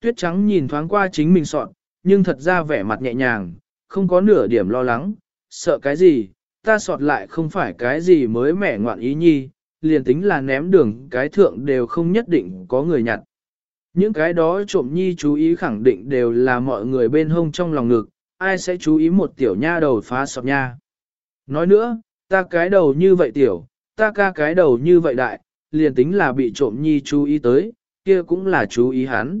Tuyết trắng nhìn thoáng qua chính mình sọt, nhưng thật ra vẻ mặt nhẹ nhàng, không có nửa điểm lo lắng, sợ cái gì, ta sọt lại không phải cái gì mới mẻ ngoạn ý nhi, liền tính là ném đường cái thượng đều không nhất định có người nhặt. Những cái đó trộm nhi chú ý khẳng định đều là mọi người bên hông trong lòng ngực, ai sẽ chú ý một tiểu nha đầu phá sọp nha. Nói nữa, ta cái đầu như vậy tiểu, ta ca cái đầu như vậy đại, liền tính là bị trộm nhi chú ý tới, kia cũng là chú ý hắn.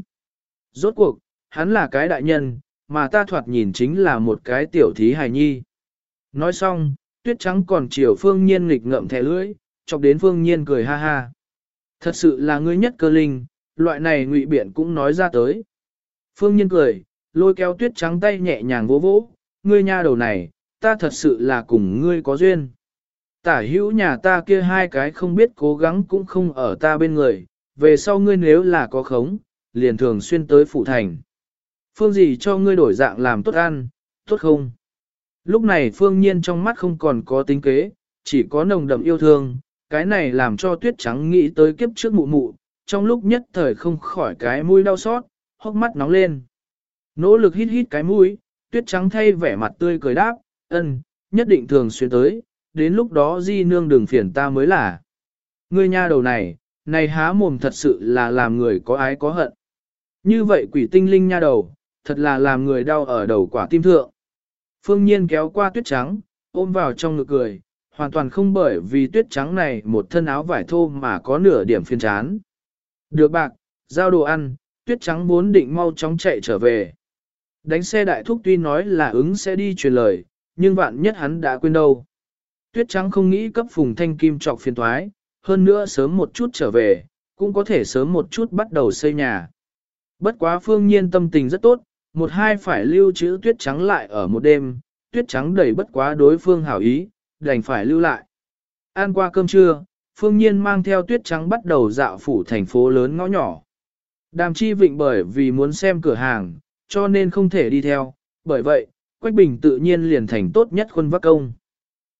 Rốt cuộc, hắn là cái đại nhân, mà ta thoạt nhìn chính là một cái tiểu thí hài nhi. Nói xong, tuyết trắng còn chiều phương nhiên nghịch ngậm thẻ lưỡi, chọc đến phương nhiên cười ha ha. Thật sự là ngươi nhất cơ linh, loại này ngụy biện cũng nói ra tới. Phương nhiên cười, lôi kéo tuyết trắng tay nhẹ nhàng vỗ vỗ, ngươi nha đầu này, ta thật sự là cùng ngươi có duyên. Tả hữu nhà ta kia hai cái không biết cố gắng cũng không ở ta bên người, về sau ngươi nếu là có khống, liền thường xuyên tới phủ thành. Phương gì cho ngươi đổi dạng làm tốt ăn, tốt không? Lúc này phương nhiên trong mắt không còn có tính kế, chỉ có nồng đậm yêu thương, cái này làm cho tuyết trắng nghĩ tới kiếp trước mụ mụ, trong lúc nhất thời không khỏi cái mũi đau xót, hốc mắt nóng lên. Nỗ lực hít hít cái mũi, tuyết trắng thay vẻ mặt tươi cười đáp, ân, nhất định thường xuyên tới, đến lúc đó di nương đừng phiền ta mới là. Ngươi nha đầu này, này há mồm thật sự là làm người có ái có hận. Như vậy quỷ tinh linh nha đầu, thật là làm người đau ở đầu quả tim thượng. Phương Nhiên kéo qua tuyết trắng, ôm vào trong ngực cười, hoàn toàn không bởi vì tuyết trắng này một thân áo vải thô mà có nửa điểm phiên chán. Được bạc, giao đồ ăn, tuyết trắng vốn định mau chóng chạy trở về. Đánh xe đại thúc tuy nói là ứng sẽ đi truyền lời, nhưng vạn nhất hắn đã quên đâu. Tuyết trắng không nghĩ cấp phùng thanh kim trọc phiền thoái, hơn nữa sớm một chút trở về, cũng có thể sớm một chút bắt đầu xây nhà. Bất quá phương nhiên tâm tình rất tốt, một hai phải lưu trữ tuyết trắng lại ở một đêm, tuyết trắng đầy bất quá đối phương hảo ý, đành phải lưu lại. Ăn qua cơm trưa, phương nhiên mang theo tuyết trắng bắt đầu dạo phủ thành phố lớn ngõ nhỏ. Đàm chi vịnh bởi vì muốn xem cửa hàng, cho nên không thể đi theo, bởi vậy, Quách Bình tự nhiên liền thành tốt nhất khuôn vác công.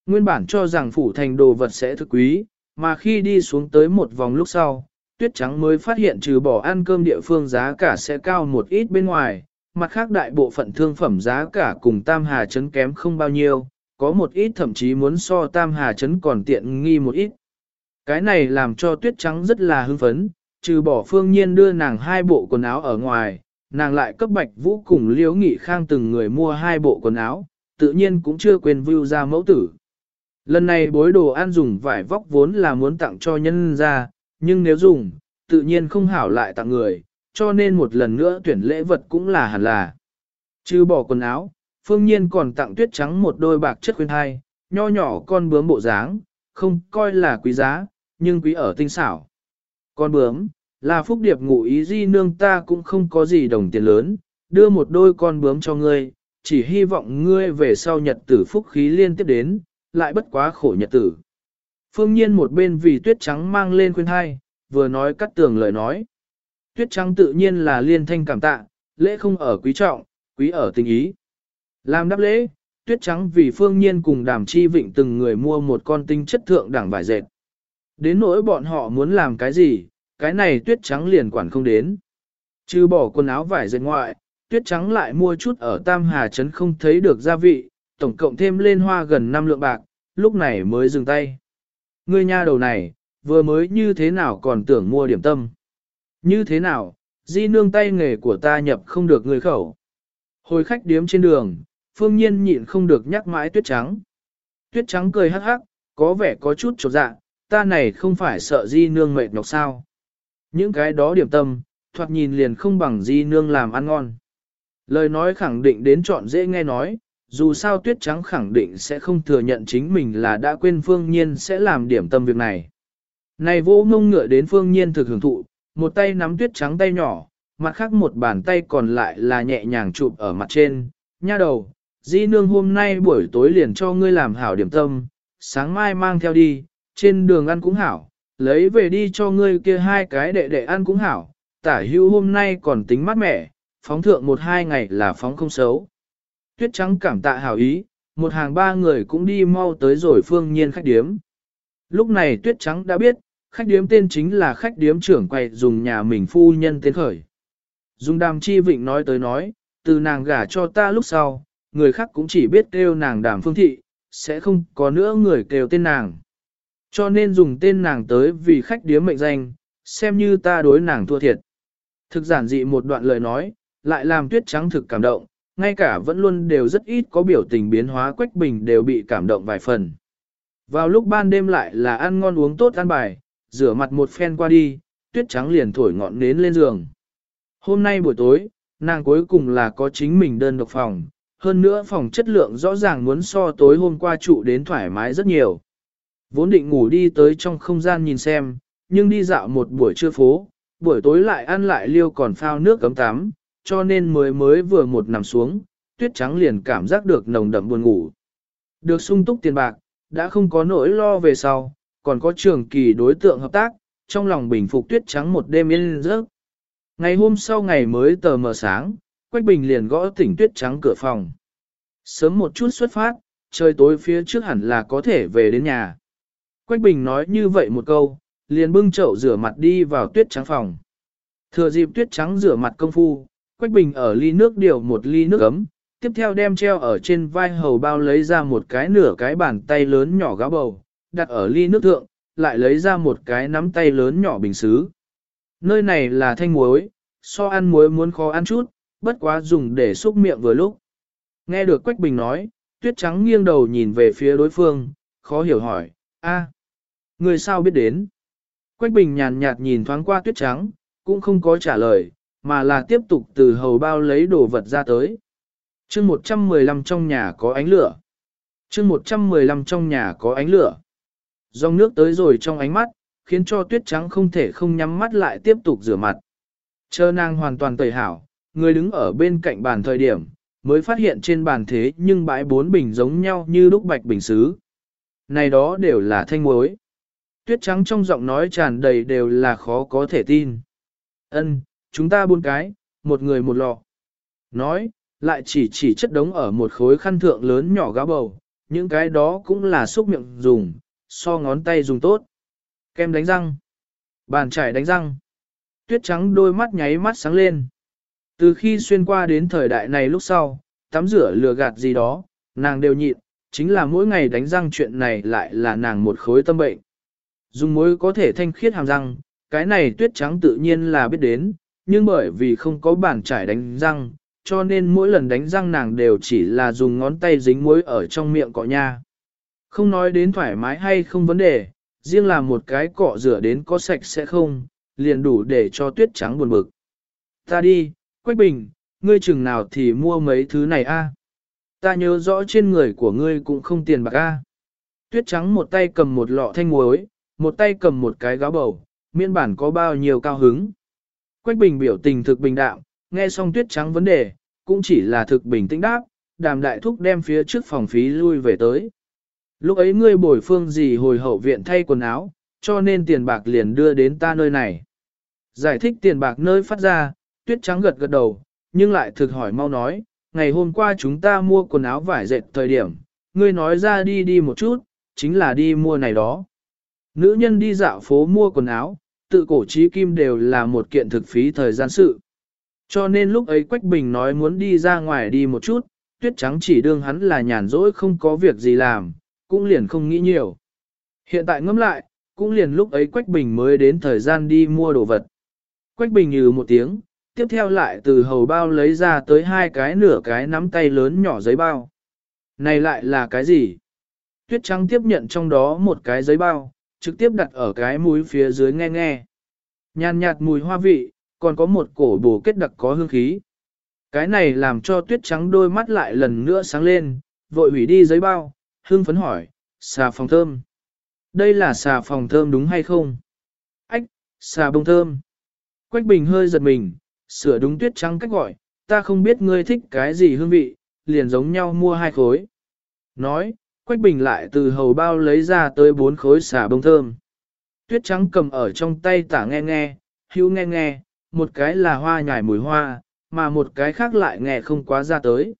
Nguyên bản cho rằng phủ thành đồ vật sẽ thực quý, mà khi đi xuống tới một vòng lúc sau, tuyết trắng mới phát hiện trừ bỏ ăn cơm địa phương giá cả sẽ cao một ít bên ngoài, mặt khác đại bộ phận thương phẩm giá cả cùng Tam Hà Trấn kém không bao nhiêu, có một ít thậm chí muốn so Tam Hà Trấn còn tiện nghi một ít. Cái này làm cho tuyết trắng rất là hưng phấn, trừ bỏ phương nhiên đưa nàng hai bộ quần áo ở ngoài, nàng lại cấp bạch vũ cùng liễu nghị khang từng người mua hai bộ quần áo, tự nhiên cũng chưa quên view ra mẫu tử. Lần này bối đồ ăn dùng vải vóc vốn là muốn tặng cho nhân ra, nhưng nếu dùng, tự nhiên không hảo lại tặng người, cho nên một lần nữa tuyển lễ vật cũng là hẳn là. Chứ bỏ quần áo, phương nhiên còn tặng tuyết trắng một đôi bạc chất khuyên thai, nho nhỏ con bướm bộ dáng, không coi là quý giá, nhưng quý ở tinh xảo. Con bướm, là phúc điệp ngụ ý di nương ta cũng không có gì đồng tiền lớn, đưa một đôi con bướm cho ngươi, chỉ hy vọng ngươi về sau nhật tử phúc khí liên tiếp đến, lại bất quá khổ nhật tử. Phương nhiên một bên vì tuyết trắng mang lên khuyên hai, vừa nói cắt tường lời nói. Tuyết trắng tự nhiên là liên thanh cảm tạ, lễ không ở quý trọng, quý ở tình ý. Làm đáp lễ, tuyết trắng vì phương nhiên cùng đàm chi vịnh từng người mua một con tinh chất thượng đẳng vải dệt. Đến nỗi bọn họ muốn làm cái gì, cái này tuyết trắng liền quản không đến. Trừ bỏ quần áo vải dệt ngoại, tuyết trắng lại mua chút ở Tam Hà Trấn không thấy được gia vị, tổng cộng thêm lên hoa gần 5 lượng bạc, lúc này mới dừng tay. Ngươi nha đầu này, vừa mới như thế nào còn tưởng mua điểm tâm. Như thế nào, di nương tay nghề của ta nhập không được người khẩu. Hồi khách điếm trên đường, phương nhiên nhịn không được nhắc mãi tuyết trắng. Tuyết trắng cười hắc hắc, có vẻ có chút trột dạ, ta này không phải sợ di nương mệt nhọc sao. Những cái đó điểm tâm, thoạt nhìn liền không bằng di nương làm ăn ngon. Lời nói khẳng định đến chọn dễ nghe nói, dù sao tuyết trắng khẳng định sẽ không thừa nhận chính mình là đã quên phương nhiên sẽ làm điểm tâm việc này. Này vô ngông ngựa đến phương nhiên thực hưởng thụ, một tay nắm tuyết trắng tay nhỏ, mặt khác một bàn tay còn lại là nhẹ nhàng chụp ở mặt trên, nha đầu, di nương hôm nay buổi tối liền cho ngươi làm hảo điểm tâm, sáng mai mang theo đi, trên đường ăn cũng hảo, lấy về đi cho ngươi kia hai cái đệ đệ ăn cũng hảo, tả hưu hôm nay còn tính mát mẻ, phóng thượng một hai ngày là phóng không xấu. Tuyết trắng cảm tạ hảo ý, một hàng ba người cũng đi mau tới rồi phương nhiên khách điếm. Lúc này tuyết trắng đã biết, khách điếm tên chính là khách điếm trưởng quầy dùng nhà mình phu nhân tên khởi. Dùng đàm chi vịnh nói tới nói, từ nàng gả cho ta lúc sau, người khác cũng chỉ biết kêu nàng đàm phương thị, sẽ không có nữa người kêu tên nàng. Cho nên dùng tên nàng tới vì khách điếm mệnh danh, xem như ta đối nàng thua thiệt. Thực giản dị một đoạn lời nói, lại làm tuyết trắng thực cảm động, ngay cả vẫn luôn đều rất ít có biểu tình biến hóa quách bình đều bị cảm động vài phần. Vào lúc ban đêm lại là ăn ngon uống tốt ăn bài, rửa mặt một phen qua đi, tuyết trắng liền thổi ngọn nến lên giường. Hôm nay buổi tối, nàng cuối cùng là có chính mình đơn độc phòng, hơn nữa phòng chất lượng rõ ràng muốn so tối hôm qua trụ đến thoải mái rất nhiều. Vốn định ngủ đi tới trong không gian nhìn xem, nhưng đi dạo một buổi trưa phố, buổi tối lại ăn lại liêu còn phao nước cấm tắm, cho nên mới mới vừa một nằm xuống, tuyết trắng liền cảm giác được nồng đậm buồn ngủ. Được sung túc tiền bạc, đã không có nỗi lo về sau, còn có trường kỳ đối tượng hợp tác, trong lòng bình phục tuyết trắng một đêm yên giấc. Ngày hôm sau ngày mới tờ mờ sáng, Quách Bình liền gõ tỉnh tuyết trắng cửa phòng. Sớm một chút xuất phát, trời tối phía trước hẳn là có thể về đến nhà. Quách Bình nói như vậy một câu, liền bưng chậu rửa mặt đi vào tuyết trắng phòng. Thừa dịp tuyết trắng rửa mặt công phu, Quách Bình ở ly nước điều một ly nước ấm, tiếp theo đem treo ở trên vai hầu bao lấy ra một cái nửa cái bàn tay lớn nhỏ gáo bầu, đặt ở ly nước thượng, lại lấy ra một cái nắm tay lớn nhỏ bình xứ. Nơi này là thanh muối, so ăn muối muốn khó ăn chút, bất quá dùng để xúc miệng vừa lúc. Nghe được Quách Bình nói, tuyết trắng nghiêng đầu nhìn về phía đối phương, khó hiểu hỏi, a, người sao biết đến? Quách Bình nhàn nhạt nhìn thoáng qua tuyết trắng, cũng không có trả lời, mà là tiếp tục từ hầu bao lấy đồ vật ra tới. chương 115 trong nhà có ánh lửa. chương 115 trong nhà có ánh lửa. Dòng nước tới rồi trong ánh mắt, khiến cho tuyết trắng không thể không nhắm mắt lại tiếp tục rửa mặt. Chờ nàng hoàn toàn tẩy hảo, người đứng ở bên cạnh bàn thời điểm, mới phát hiện trên bàn thế nhưng bãi bốn bình giống nhau như đúc bạch bình xứ. Này đó đều là thanh muối. Tuyết trắng trong giọng nói tràn đầy đều là khó có thể tin. Ân, chúng ta buôn cái, một người một lọ. Nói, lại chỉ chỉ chất đống ở một khối khăn thượng lớn nhỏ gáo bầu, những cái đó cũng là xúc miệng dùng, so ngón tay dùng tốt. Kem đánh răng, bàn chải đánh răng. Tuyết trắng đôi mắt nháy mắt sáng lên. Từ khi xuyên qua đến thời đại này lúc sau, tắm rửa lừa gạt gì đó, nàng đều nhịn, chính là mỗi ngày đánh răng chuyện này lại là nàng một khối tâm bệnh. Dùng muối có thể thanh khiết hàm răng, cái này tuyết trắng tự nhiên là biết đến, nhưng bởi vì không có bàn trải đánh răng, cho nên mỗi lần đánh răng nàng đều chỉ là dùng ngón tay dính muối ở trong miệng cọ nha. Không nói đến thoải mái hay không vấn đề, riêng là một cái cọ rửa đến có sạch sẽ không, liền đủ để cho tuyết trắng buồn bực. Ta đi, Quách Bình, ngươi chừng nào thì mua mấy thứ này a? Ta nhớ rõ trên người của ngươi cũng không tiền bạc a. Tuyết trắng một tay cầm một lọ thanh muối, một tay cầm một cái gáo bầu, miễn bản có bao nhiêu cao hứng. Quách Bình biểu tình thực bình đạm, nghe xong tuyết trắng vấn đề, cũng chỉ là thực bình tĩnh đáp, đàm đại thúc đem phía trước phòng phí lui về tới. Lúc ấy ngươi bồi phương gì hồi hậu viện thay quần áo, cho nên tiền bạc liền đưa đến ta nơi này. Giải thích tiền bạc nơi phát ra, tuyết trắng gật gật đầu, nhưng lại thực hỏi mau nói, ngày hôm qua chúng ta mua quần áo vải dệt thời điểm, ngươi nói ra đi đi một chút, chính là đi mua này đó. Nữ nhân đi dạo phố mua quần áo, tự cổ trí kim đều là một kiện thực phí thời gian sự. Cho nên lúc ấy Quách Bình nói muốn đi ra ngoài đi một chút, tuyết trắng chỉ đương hắn là nhàn rỗi không có việc gì làm, cũng liền không nghĩ nhiều. Hiện tại ngẫm lại, cũng liền lúc ấy Quách Bình mới đến thời gian đi mua đồ vật. Quách Bình như một tiếng, tiếp theo lại từ hầu bao lấy ra tới hai cái nửa cái nắm tay lớn nhỏ giấy bao. Này lại là cái gì? Tuyết trắng tiếp nhận trong đó một cái giấy bao, trực tiếp đặt ở cái mũi phía dưới nghe nghe. Nhàn nhạt mùi hoa vị, còn có một cổ bổ kết đặc có hương khí. Cái này làm cho tuyết trắng đôi mắt lại lần nữa sáng lên, vội hủy đi giấy bao, hương phấn hỏi, xà phòng thơm. Đây là xà phòng thơm đúng hay không? Ách, xà bông thơm. Quách bình hơi giật mình, sửa đúng tuyết trắng cách gọi, ta không biết ngươi thích cái gì hương vị, liền giống nhau mua hai khối. Nói, Quách Bình lại từ hầu bao lấy ra tới bốn khối xà bông thơm. Tuyết trắng cầm ở trong tay tả nghe nghe, hữu nghe nghe, một cái là hoa nhài mùi hoa, mà một cái khác lại nghe không quá ra tới.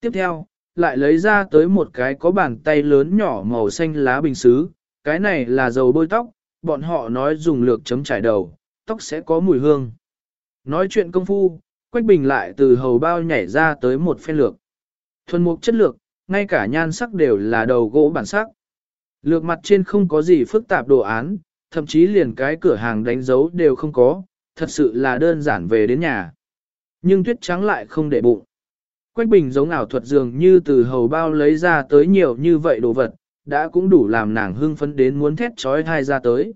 Tiếp theo, lại lấy ra tới một cái có bàn tay lớn nhỏ màu xanh lá bình xứ, cái này là dầu bôi tóc, bọn họ nói dùng lược chấm trải đầu, tóc sẽ có mùi hương. Nói chuyện công phu, Quách Bình lại từ hầu bao nhảy ra tới một phen lược. Thuần mục chất lược, ngay cả nhan sắc đều là đầu gỗ bản sắc. Lược mặt trên không có gì phức tạp đồ án, thậm chí liền cái cửa hàng đánh dấu đều không có, thật sự là đơn giản về đến nhà. Nhưng tuyết trắng lại không để bụng. Quách bình giống ảo thuật dường như từ hầu bao lấy ra tới nhiều như vậy đồ vật, đã cũng đủ làm nàng hưng phấn đến muốn thét trói thai ra tới.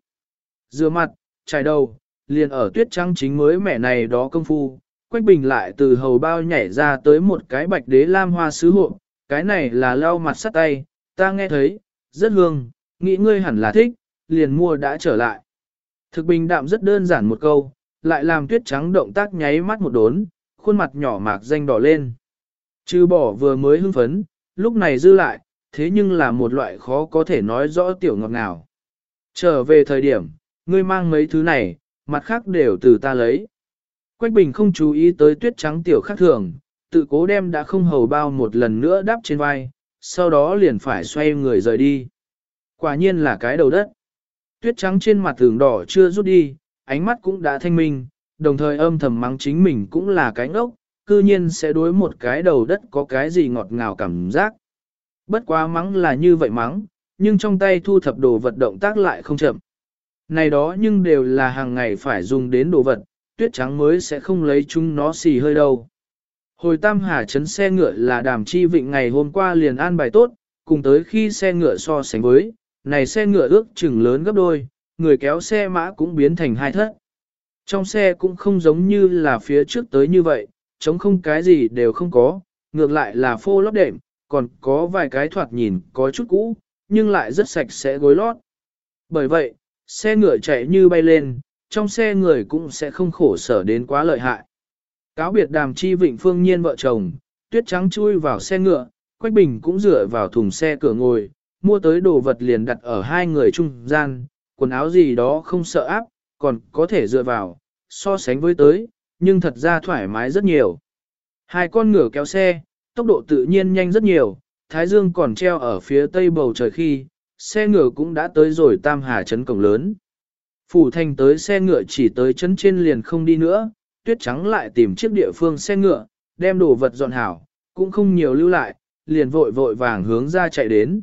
Dừa mặt, trải đầu, liền ở tuyết trắng chính mới mẻ này đó công phu, Quách Bình lại từ hầu bao nhảy ra tới một cái bạch đế lam hoa sứ hộ, cái này là lau mặt sắt tay, ta nghe thấy, rất hương, nghĩ ngươi hẳn là thích, liền mua đã trở lại. Thực bình đạm rất đơn giản một câu, lại làm tuyết trắng động tác nháy mắt một đốn, khuôn mặt nhỏ mạc danh đỏ lên. Trừ bỏ vừa mới hưng phấn, lúc này dư lại, thế nhưng là một loại khó có thể nói rõ tiểu ngọt nào. Trở về thời điểm, ngươi mang mấy thứ này, mặt khác đều từ ta lấy. Quách Bình không chú ý tới tuyết trắng tiểu khác thường, tự cố đem đã không hầu bao một lần nữa đắp trên vai, sau đó liền phải xoay người rời đi. Quả nhiên là cái đầu đất. Tuyết trắng trên mặt tường đỏ chưa rút đi, ánh mắt cũng đã thanh minh, đồng thời âm thầm mắng chính mình cũng là cái ngốc, cư nhiên sẽ đối một cái đầu đất có cái gì ngọt ngào cảm giác. Bất quá mắng là như vậy mắng, nhưng trong tay thu thập đồ vật động tác lại không chậm. Này đó nhưng đều là hàng ngày phải dùng đến đồ vật, tuyết trắng mới sẽ không lấy chúng nó xì hơi đâu. Hồi Tam Hà chấn xe ngựa là đàm chi vịnh ngày hôm qua liền an bài tốt, cùng tới khi xe ngựa so sánh với, này xe ngựa ước chừng lớn gấp đôi, người kéo xe mã cũng biến thành hai thất. Trong xe cũng không giống như là phía trước tới như vậy, chống không cái gì đều không có, ngược lại là phô lót đệm, còn có vài cái thoạt nhìn có chút cũ, nhưng lại rất sạch sẽ gối lót. Bởi vậy, xe ngựa chạy như bay lên, trong xe người cũng sẽ không khổ sở đến quá lợi hại. Cáo biệt đàm chi vịnh phương nhiên vợ chồng, tuyết trắng chui vào xe ngựa, Quách Bình cũng dựa vào thùng xe cửa ngồi, mua tới đồ vật liền đặt ở hai người trung gian, quần áo gì đó không sợ áp, còn có thể dựa vào, so sánh với tới, nhưng thật ra thoải mái rất nhiều. Hai con ngựa kéo xe, tốc độ tự nhiên nhanh rất nhiều, Thái Dương còn treo ở phía tây bầu trời khi, xe ngựa cũng đã tới rồi Tam Hà Trấn Cổng lớn. Phủ thành tới xe ngựa chỉ tới chấn trên liền không đi nữa, tuyết trắng lại tìm chiếc địa phương xe ngựa, đem đồ vật dọn hảo, cũng không nhiều lưu lại, liền vội vội vàng hướng ra chạy đến.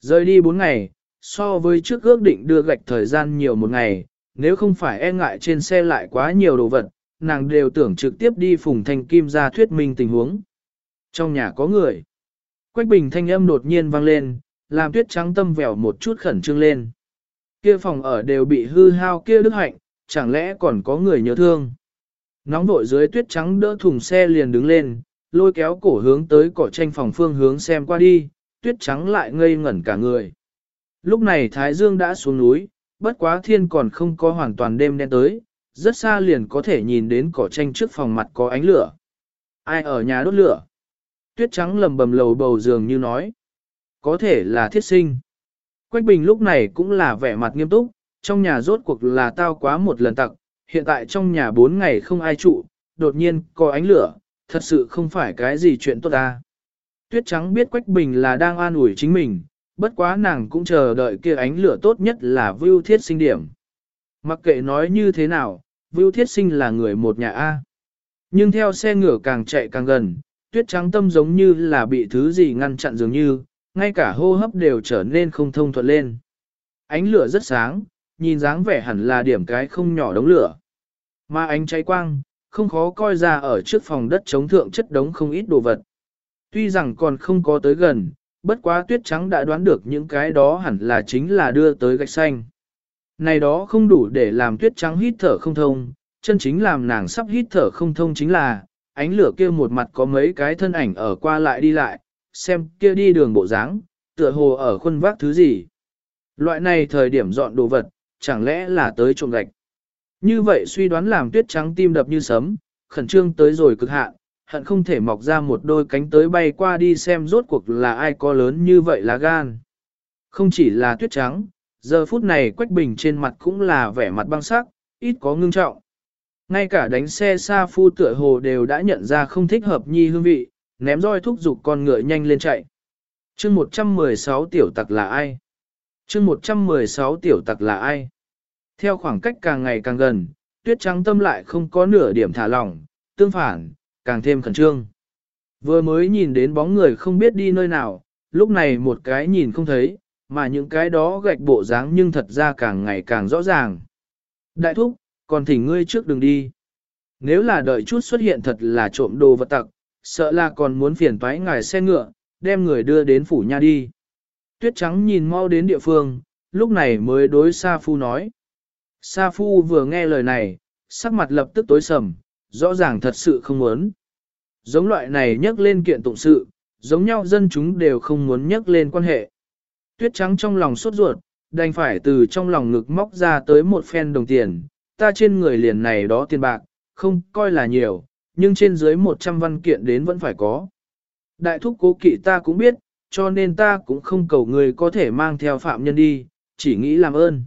Rời đi 4 ngày, so với trước ước định đưa gạch thời gian nhiều một ngày, nếu không phải e ngại trên xe lại quá nhiều đồ vật, nàng đều tưởng trực tiếp đi phùng thanh kim ra thuyết minh tình huống. Trong nhà có người. Quách bình thanh âm đột nhiên vang lên, làm tuyết trắng tâm vẻo một chút khẩn trương lên. Kia phòng ở đều bị hư hao kia đức hạnh, chẳng lẽ còn có người nhớ thương. Nóng vội dưới tuyết trắng đỡ thùng xe liền đứng lên, lôi kéo cổ hướng tới cỏ tranh phòng phương hướng xem qua đi, tuyết trắng lại ngây ngẩn cả người. Lúc này Thái Dương đã xuống núi, bất quá thiên còn không có hoàn toàn đêm đen tới, rất xa liền có thể nhìn đến cỏ tranh trước phòng mặt có ánh lửa. Ai ở nhà đốt lửa? Tuyết trắng lầm bầm lầu bầu giường như nói. Có thể là thiết sinh. Quách Bình lúc này cũng là vẻ mặt nghiêm túc, trong nhà rốt cuộc là tao quá một lần tặc, hiện tại trong nhà bốn ngày không ai trụ, đột nhiên có ánh lửa, thật sự không phải cái gì chuyện tốt ta. Tuyết trắng biết Quách Bình là đang an ủi chính mình, bất quá nàng cũng chờ đợi kia ánh lửa tốt nhất là Vưu Thiết sinh điểm. Mặc kệ nói như thế nào, Vưu Thiết sinh là người một nhà A. Nhưng theo xe ngựa càng chạy càng gần, tuyết trắng tâm giống như là bị thứ gì ngăn chặn dường như, ngay cả hô hấp đều trở nên không thông thuận lên. Ánh lửa rất sáng, nhìn dáng vẻ hẳn là điểm cái không nhỏ đống lửa. Mà ánh cháy quang, không khó coi ra ở trước phòng đất chống thượng chất đống không ít đồ vật. Tuy rằng còn không có tới gần, bất quá tuyết trắng đã đoán được những cái đó hẳn là chính là đưa tới gạch xanh. Này đó không đủ để làm tuyết trắng hít thở không thông, chân chính làm nàng sắp hít thở không thông chính là, ánh lửa kia một mặt có mấy cái thân ảnh ở qua lại đi lại, xem kia đi đường bộ dáng, tựa hồ ở khuôn vác thứ gì. Loại này thời điểm dọn đồ vật, chẳng lẽ là tới trộm gạch. Như vậy suy đoán làm tuyết trắng tim đập như sấm, khẩn trương tới rồi cực hạn, hận không thể mọc ra một đôi cánh tới bay qua đi xem rốt cuộc là ai có lớn như vậy là gan. Không chỉ là tuyết trắng, giờ phút này Quách Bình trên mặt cũng là vẻ mặt băng sắc, ít có ngưng trọng. Ngay cả đánh xe xa phu tựa hồ đều đã nhận ra không thích hợp nhi hương vị, ném roi thúc giục con ngựa nhanh lên chạy. chương 116 tiểu tặc là ai? chương 116 tiểu tặc là ai? Theo khoảng cách càng ngày càng gần, tuyết trắng tâm lại không có nửa điểm thả lỏng, tương phản, càng thêm khẩn trương. Vừa mới nhìn đến bóng người không biết đi nơi nào, lúc này một cái nhìn không thấy, mà những cái đó gạch bộ dáng nhưng thật ra càng ngày càng rõ ràng. Đại thúc, còn thỉnh ngươi trước đừng đi. Nếu là đợi chút xuất hiện thật là trộm đồ vật tặc, sợ là còn muốn phiền toái ngài xe ngựa, đem người đưa đến phủ nha đi. Tuyết trắng nhìn mau đến địa phương, lúc này mới đối Sa Phu nói. Sa Phu vừa nghe lời này, sắc mặt lập tức tối sầm, rõ ràng thật sự không muốn. Giống loại này nhắc lên kiện tụng sự, giống nhau dân chúng đều không muốn nhắc lên quan hệ. Tuyết trắng trong lòng sốt ruột, đành phải từ trong lòng ngực móc ra tới một phen đồng tiền, ta trên người liền này đó tiền bạc, không coi là nhiều, nhưng trên dưới 100 văn kiện đến vẫn phải có. Đại thúc cố kỵ ta cũng biết, cho nên ta cũng không cầu người có thể mang theo phạm nhân đi, chỉ nghĩ làm ơn.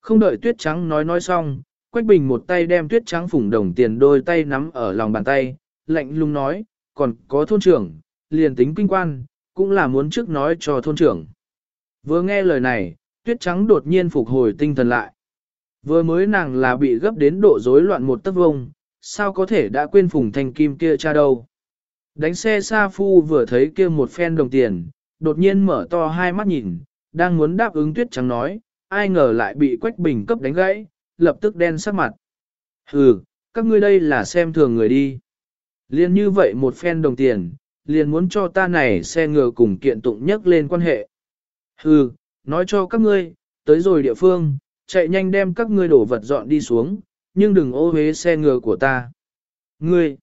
Không đợi tuyết trắng nói nói xong, Quách Bình một tay đem tuyết trắng phủng đồng tiền đôi tay nắm ở lòng bàn tay, lạnh lùng nói, còn có thôn trưởng, liền tính kinh quan, cũng là muốn trước nói cho thôn trưởng. Vừa nghe lời này, tuyết trắng đột nhiên phục hồi tinh thần lại. Vừa mới nàng là bị gấp đến độ rối loạn một tấc vông, sao có thể đã quên phùng thanh kim kia cha đâu. Đánh xe Sa Phu vừa thấy kia một phen đồng tiền, đột nhiên mở to hai mắt nhìn, đang muốn đáp ứng tuyết trắng nói, ai ngờ lại bị Quách Bình cấp đánh gãy, lập tức đen sắc mặt. Hừ, các ngươi đây là xem thường người đi. Liên như vậy một phen đồng tiền, liền muốn cho ta này xe ngựa cùng kiện tụng nhắc lên quan hệ. Hừ, nói cho các ngươi, tới rồi địa phương, chạy nhanh đem các ngươi đổ vật dọn đi xuống, nhưng đừng ô hế xe ngựa của ta. Ngươi,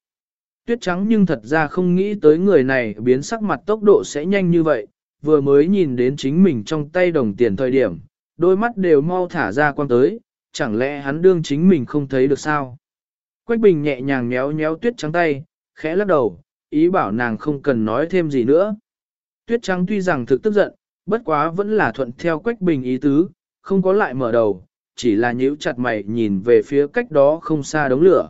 tuyết trắng nhưng thật ra không nghĩ tới người này biến sắc mặt tốc độ sẽ nhanh như vậy, vừa mới nhìn đến chính mình trong tay đồng tiền thời điểm, đôi mắt đều mau thả ra quan tới, chẳng lẽ hắn đương chính mình không thấy được sao? Quách Bình nhẹ nhàng nhéo nhéo tuyết trắng tay, khẽ lắc đầu, ý bảo nàng không cần nói thêm gì nữa. Tuyết trắng tuy rằng thực tức giận, bất quá vẫn là thuận theo Quách Bình ý tứ, không có lại mở đầu, chỉ là nhíu chặt mày nhìn về phía cách đó không xa đống lửa.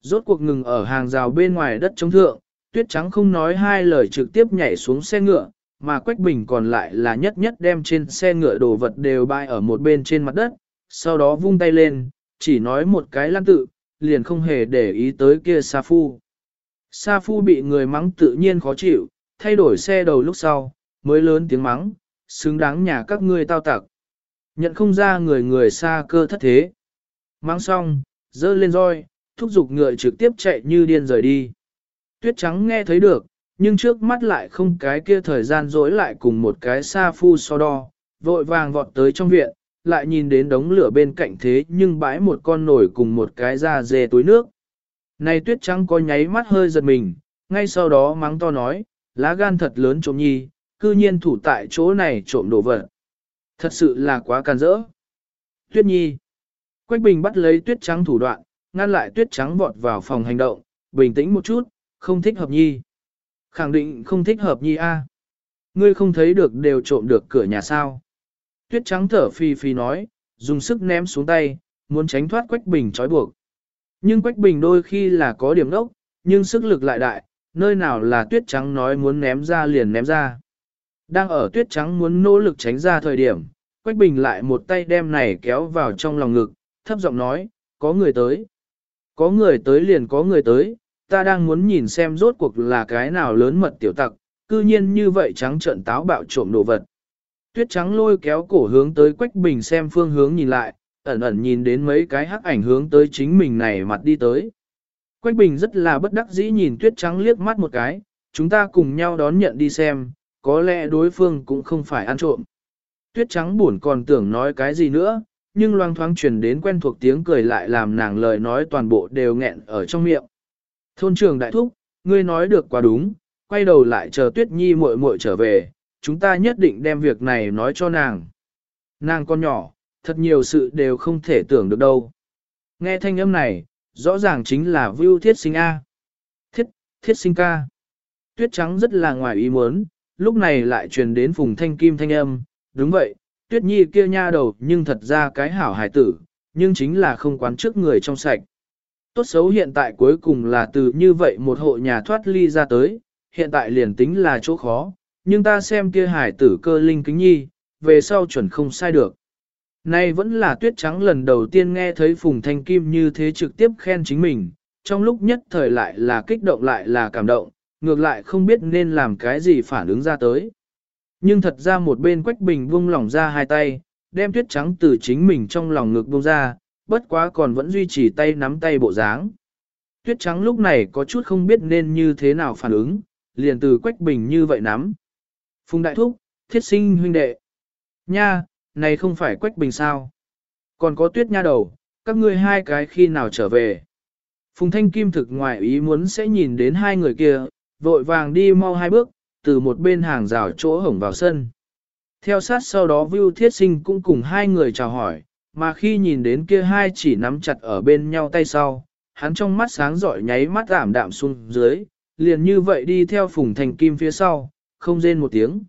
Rốt cuộc ngừng ở hàng rào bên ngoài đất chống thượng, tuyết trắng không nói hai lời trực tiếp nhảy xuống xe ngựa, mà Quách Bình còn lại là nhất nhất đem trên xe ngựa đồ vật đều bay ở một bên trên mặt đất, sau đó vung tay lên, chỉ nói một cái lan tự, liền không hề để ý tới kia Sa Phu. Sa Phu bị người mắng tự nhiên khó chịu, thay đổi xe đầu lúc sau, mới lớn tiếng mắng, xứng đáng nhà các ngươi tao tặc. Nhận không ra người người xa cơ thất thế. Mắng xong, dơ lên roi, thúc giục ngựa trực tiếp chạy như điên rời đi. Tuyết trắng nghe thấy được, nhưng trước mắt lại không cái kia thời gian dối lại cùng một cái Sa Phu so đo, vội vàng vọt tới trong viện, lại nhìn đến đống lửa bên cạnh thế nhưng bãi một con nổi cùng một cái da dê túi nước. Này tuyết trắng có nháy mắt hơi giật mình, ngay sau đó mắng to nói, lá gan thật lớn trộm nhi, cư nhiên thủ tại chỗ này trộm đồ vật. Thật sự là quá can rỡ. Tuyết nhi. Quách bình bắt lấy tuyết trắng thủ đoạn, ngăn lại tuyết trắng vọt vào phòng hành động, bình tĩnh một chút, không thích hợp nhi. Khẳng định không thích hợp nhi a. Ngươi không thấy được đều trộm được cửa nhà sao. Tuyết trắng thở phi phi nói, dùng sức ném xuống tay, muốn tránh thoát Quách Bình trói buộc. Nhưng Quách Bình đôi khi là có điểm đốc, nhưng sức lực lại đại, nơi nào là tuyết trắng nói muốn ném ra liền ném ra. Đang ở tuyết trắng muốn nỗ lực tránh ra thời điểm, Quách Bình lại một tay đem này kéo vào trong lòng ngực, thấp giọng nói, có người tới. Có người tới liền có người tới, ta đang muốn nhìn xem rốt cuộc là cái nào lớn mật tiểu tặc, cư nhiên như vậy trắng trợn táo bạo trộm đồ vật. Tuyết trắng lôi kéo cổ hướng tới Quách Bình xem phương hướng nhìn lại, ẩn ẩn nhìn đến mấy cái hắc ảnh hướng tới chính mình này mặt đi tới. Quách Bình rất là bất đắc dĩ nhìn Tuyết trắng liếc mắt một cái, chúng ta cùng nhau đón nhận đi xem, có lẽ đối phương cũng không phải ăn trộm. Tuyết trắng buồn còn tưởng nói cái gì nữa, nhưng loang thoáng truyền đến quen thuộc tiếng cười lại làm nàng lời nói toàn bộ đều nghẹn ở trong miệng. Thôn trưởng đại thúc, ngươi nói được quá đúng, quay đầu lại chờ Tuyết Nhi muội muội trở về, chúng ta nhất định đem việc này nói cho nàng. Nàng con nhỏ, thật nhiều sự đều không thể tưởng được đâu. Nghe thanh âm này, rõ ràng chính là Vưu Thiết Sinh A. Thiết, Thiết Sinh ca. Tuyết trắng rất là ngoài ý muốn, lúc này lại truyền đến phùng thanh kim thanh âm. Đúng vậy, Tuyết Nhi kia nha đầu nhưng thật ra cái hảo hài tử, nhưng chính là không quán trước người trong sạch. Tốt xấu hiện tại cuối cùng là từ như vậy một hộ nhà thoát ly ra tới, hiện tại liền tính là chỗ khó, nhưng ta xem kia hải tử cơ linh kính nhi, về sau chuẩn không sai được. Nay vẫn là tuyết trắng lần đầu tiên nghe thấy Phùng Thanh Kim như thế trực tiếp khen chính mình, trong lúc nhất thời lại là kích động lại là cảm động, ngược lại không biết nên làm cái gì phản ứng ra tới. Nhưng thật ra một bên Quách Bình buông lỏng ra hai tay, đem tuyết trắng từ chính mình trong lòng ngực buông ra, bất quá còn vẫn duy trì tay nắm tay bộ dáng. Tuyết trắng lúc này có chút không biết nên như thế nào phản ứng, liền từ Quách Bình như vậy nắm. Phùng Đại Thúc, thiết sinh huynh đệ. Nha, này không phải Quách Bình sao? Còn có tuyết nha đầu, các ngươi hai cái khi nào trở về? Phùng Thanh Kim thực ngoài ý muốn sẽ nhìn đến hai người kia, vội vàng đi mau hai bước, từ một bên hàng rào chỗ hổng vào sân. Theo sát sau đó Vưu Thiết Sinh cũng cùng hai người chào hỏi, mà khi nhìn đến kia hai chỉ nắm chặt ở bên nhau tay sau, hắn trong mắt sáng rọi nháy mắt ảm đạm xuống dưới, liền như vậy đi theo Phùng Thanh Kim phía sau, không rên một tiếng.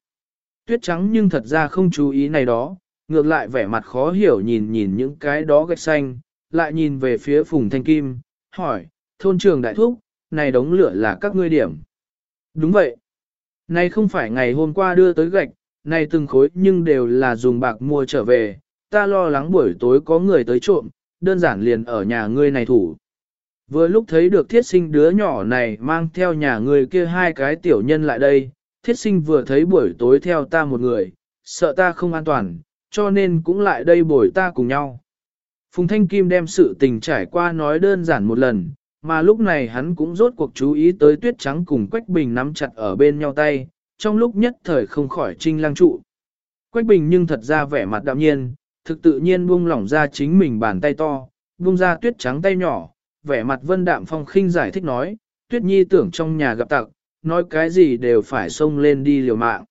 Tuyết trắng nhưng thật ra không chú ý này đó, ngược lại vẻ mặt khó hiểu nhìn nhìn những cái đó gạch xanh, lại nhìn về phía Phùng Thanh Kim, hỏi, thôn trường đại thúc, này đống lửa là các ngươi điểm. Đúng vậy. Này không phải ngày hôm qua đưa tới gạch, này từng khối nhưng đều là dùng bạc mua trở về, ta lo lắng buổi tối có người tới trộm, đơn giản liền ở nhà ngươi này thủ. Vừa lúc thấy được thiết sinh đứa nhỏ này mang theo nhà người kia hai cái tiểu nhân lại đây, thiết sinh vừa thấy buổi tối theo ta một người, sợ ta không an toàn, cho nên cũng lại đây bồi ta cùng nhau. Phùng Thanh Kim đem sự tình trải qua nói đơn giản một lần, mà lúc này hắn cũng rốt cuộc chú ý tới tuyết trắng cùng Quách Bình nắm chặt ở bên nhau tay, trong lúc nhất thời không khỏi trinh lang trụ. Quách Bình nhưng thật ra vẻ mặt đạm nhiên, thực tự nhiên buông lỏng ra chính mình bàn tay to, buông ra tuyết trắng tay nhỏ, vẻ mặt vân đạm phong khinh giải thích nói, tuyết nhi tưởng trong nhà gặp tặc, nói cái gì đều phải xông lên đi liều mạng.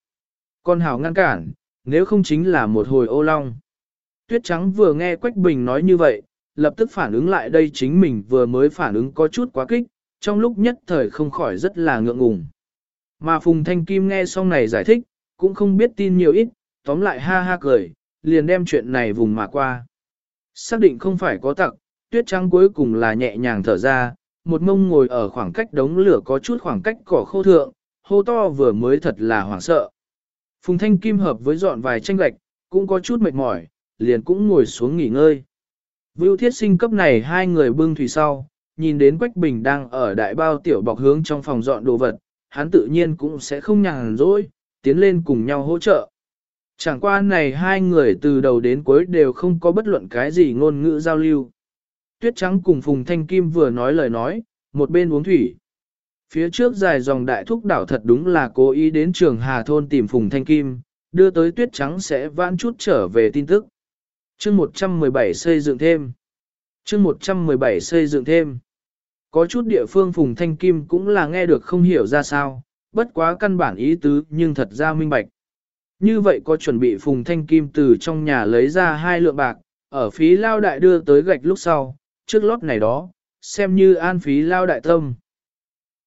Con hảo ngăn cản, nếu không chính là một hồi ô long. Tuyết trắng vừa nghe Quách Bình nói như vậy, lập tức phản ứng lại đây chính mình vừa mới phản ứng có chút quá kích, trong lúc nhất thời không khỏi rất là ngượng ngùng. Mà Phùng Thanh Kim nghe xong này giải thích, cũng không biết tin nhiều ít, tóm lại ha ha cười, liền đem chuyện này vùng mà qua. Xác định không phải có tặc, tuyết trắng cuối cùng là nhẹ nhàng thở ra, một mông ngồi ở khoảng cách đống lửa có chút khoảng cách cỏ khô thượng, hô to vừa mới thật là hoảng sợ. Phùng Thanh Kim hợp với dọn vài tranh gạch, cũng có chút mệt mỏi, liền cũng ngồi xuống nghỉ ngơi. Vưu thiết sinh cấp này hai người bưng thủy sau, nhìn đến Quách Bình đang ở đại bao tiểu bọc hướng trong phòng dọn đồ vật, hắn tự nhiên cũng sẽ không nhàn rỗi, tiến lên cùng nhau hỗ trợ. Chẳng qua này hai người từ đầu đến cuối đều không có bất luận cái gì ngôn ngữ giao lưu. Tuyết Trắng cùng Phùng Thanh Kim vừa nói lời nói, một bên uống thủy. Phía trước dài dòng đại thúc đảo thật đúng là cố ý đến trường Hà Thôn tìm Phùng Thanh Kim, đưa tới Tuyết Trắng sẽ vãn chút trở về tin tức. chương 117 xây dựng thêm. chương 117 xây dựng thêm. Có chút địa phương Phùng Thanh Kim cũng là nghe được không hiểu ra sao, bất quá căn bản ý tứ nhưng thật ra minh bạch. Như vậy có chuẩn bị Phùng Thanh Kim từ trong nhà lấy ra hai lượng bạc, ở phí lao đại đưa tới gạch lúc sau, trước lót này đó, xem như an phí lao đại tâm.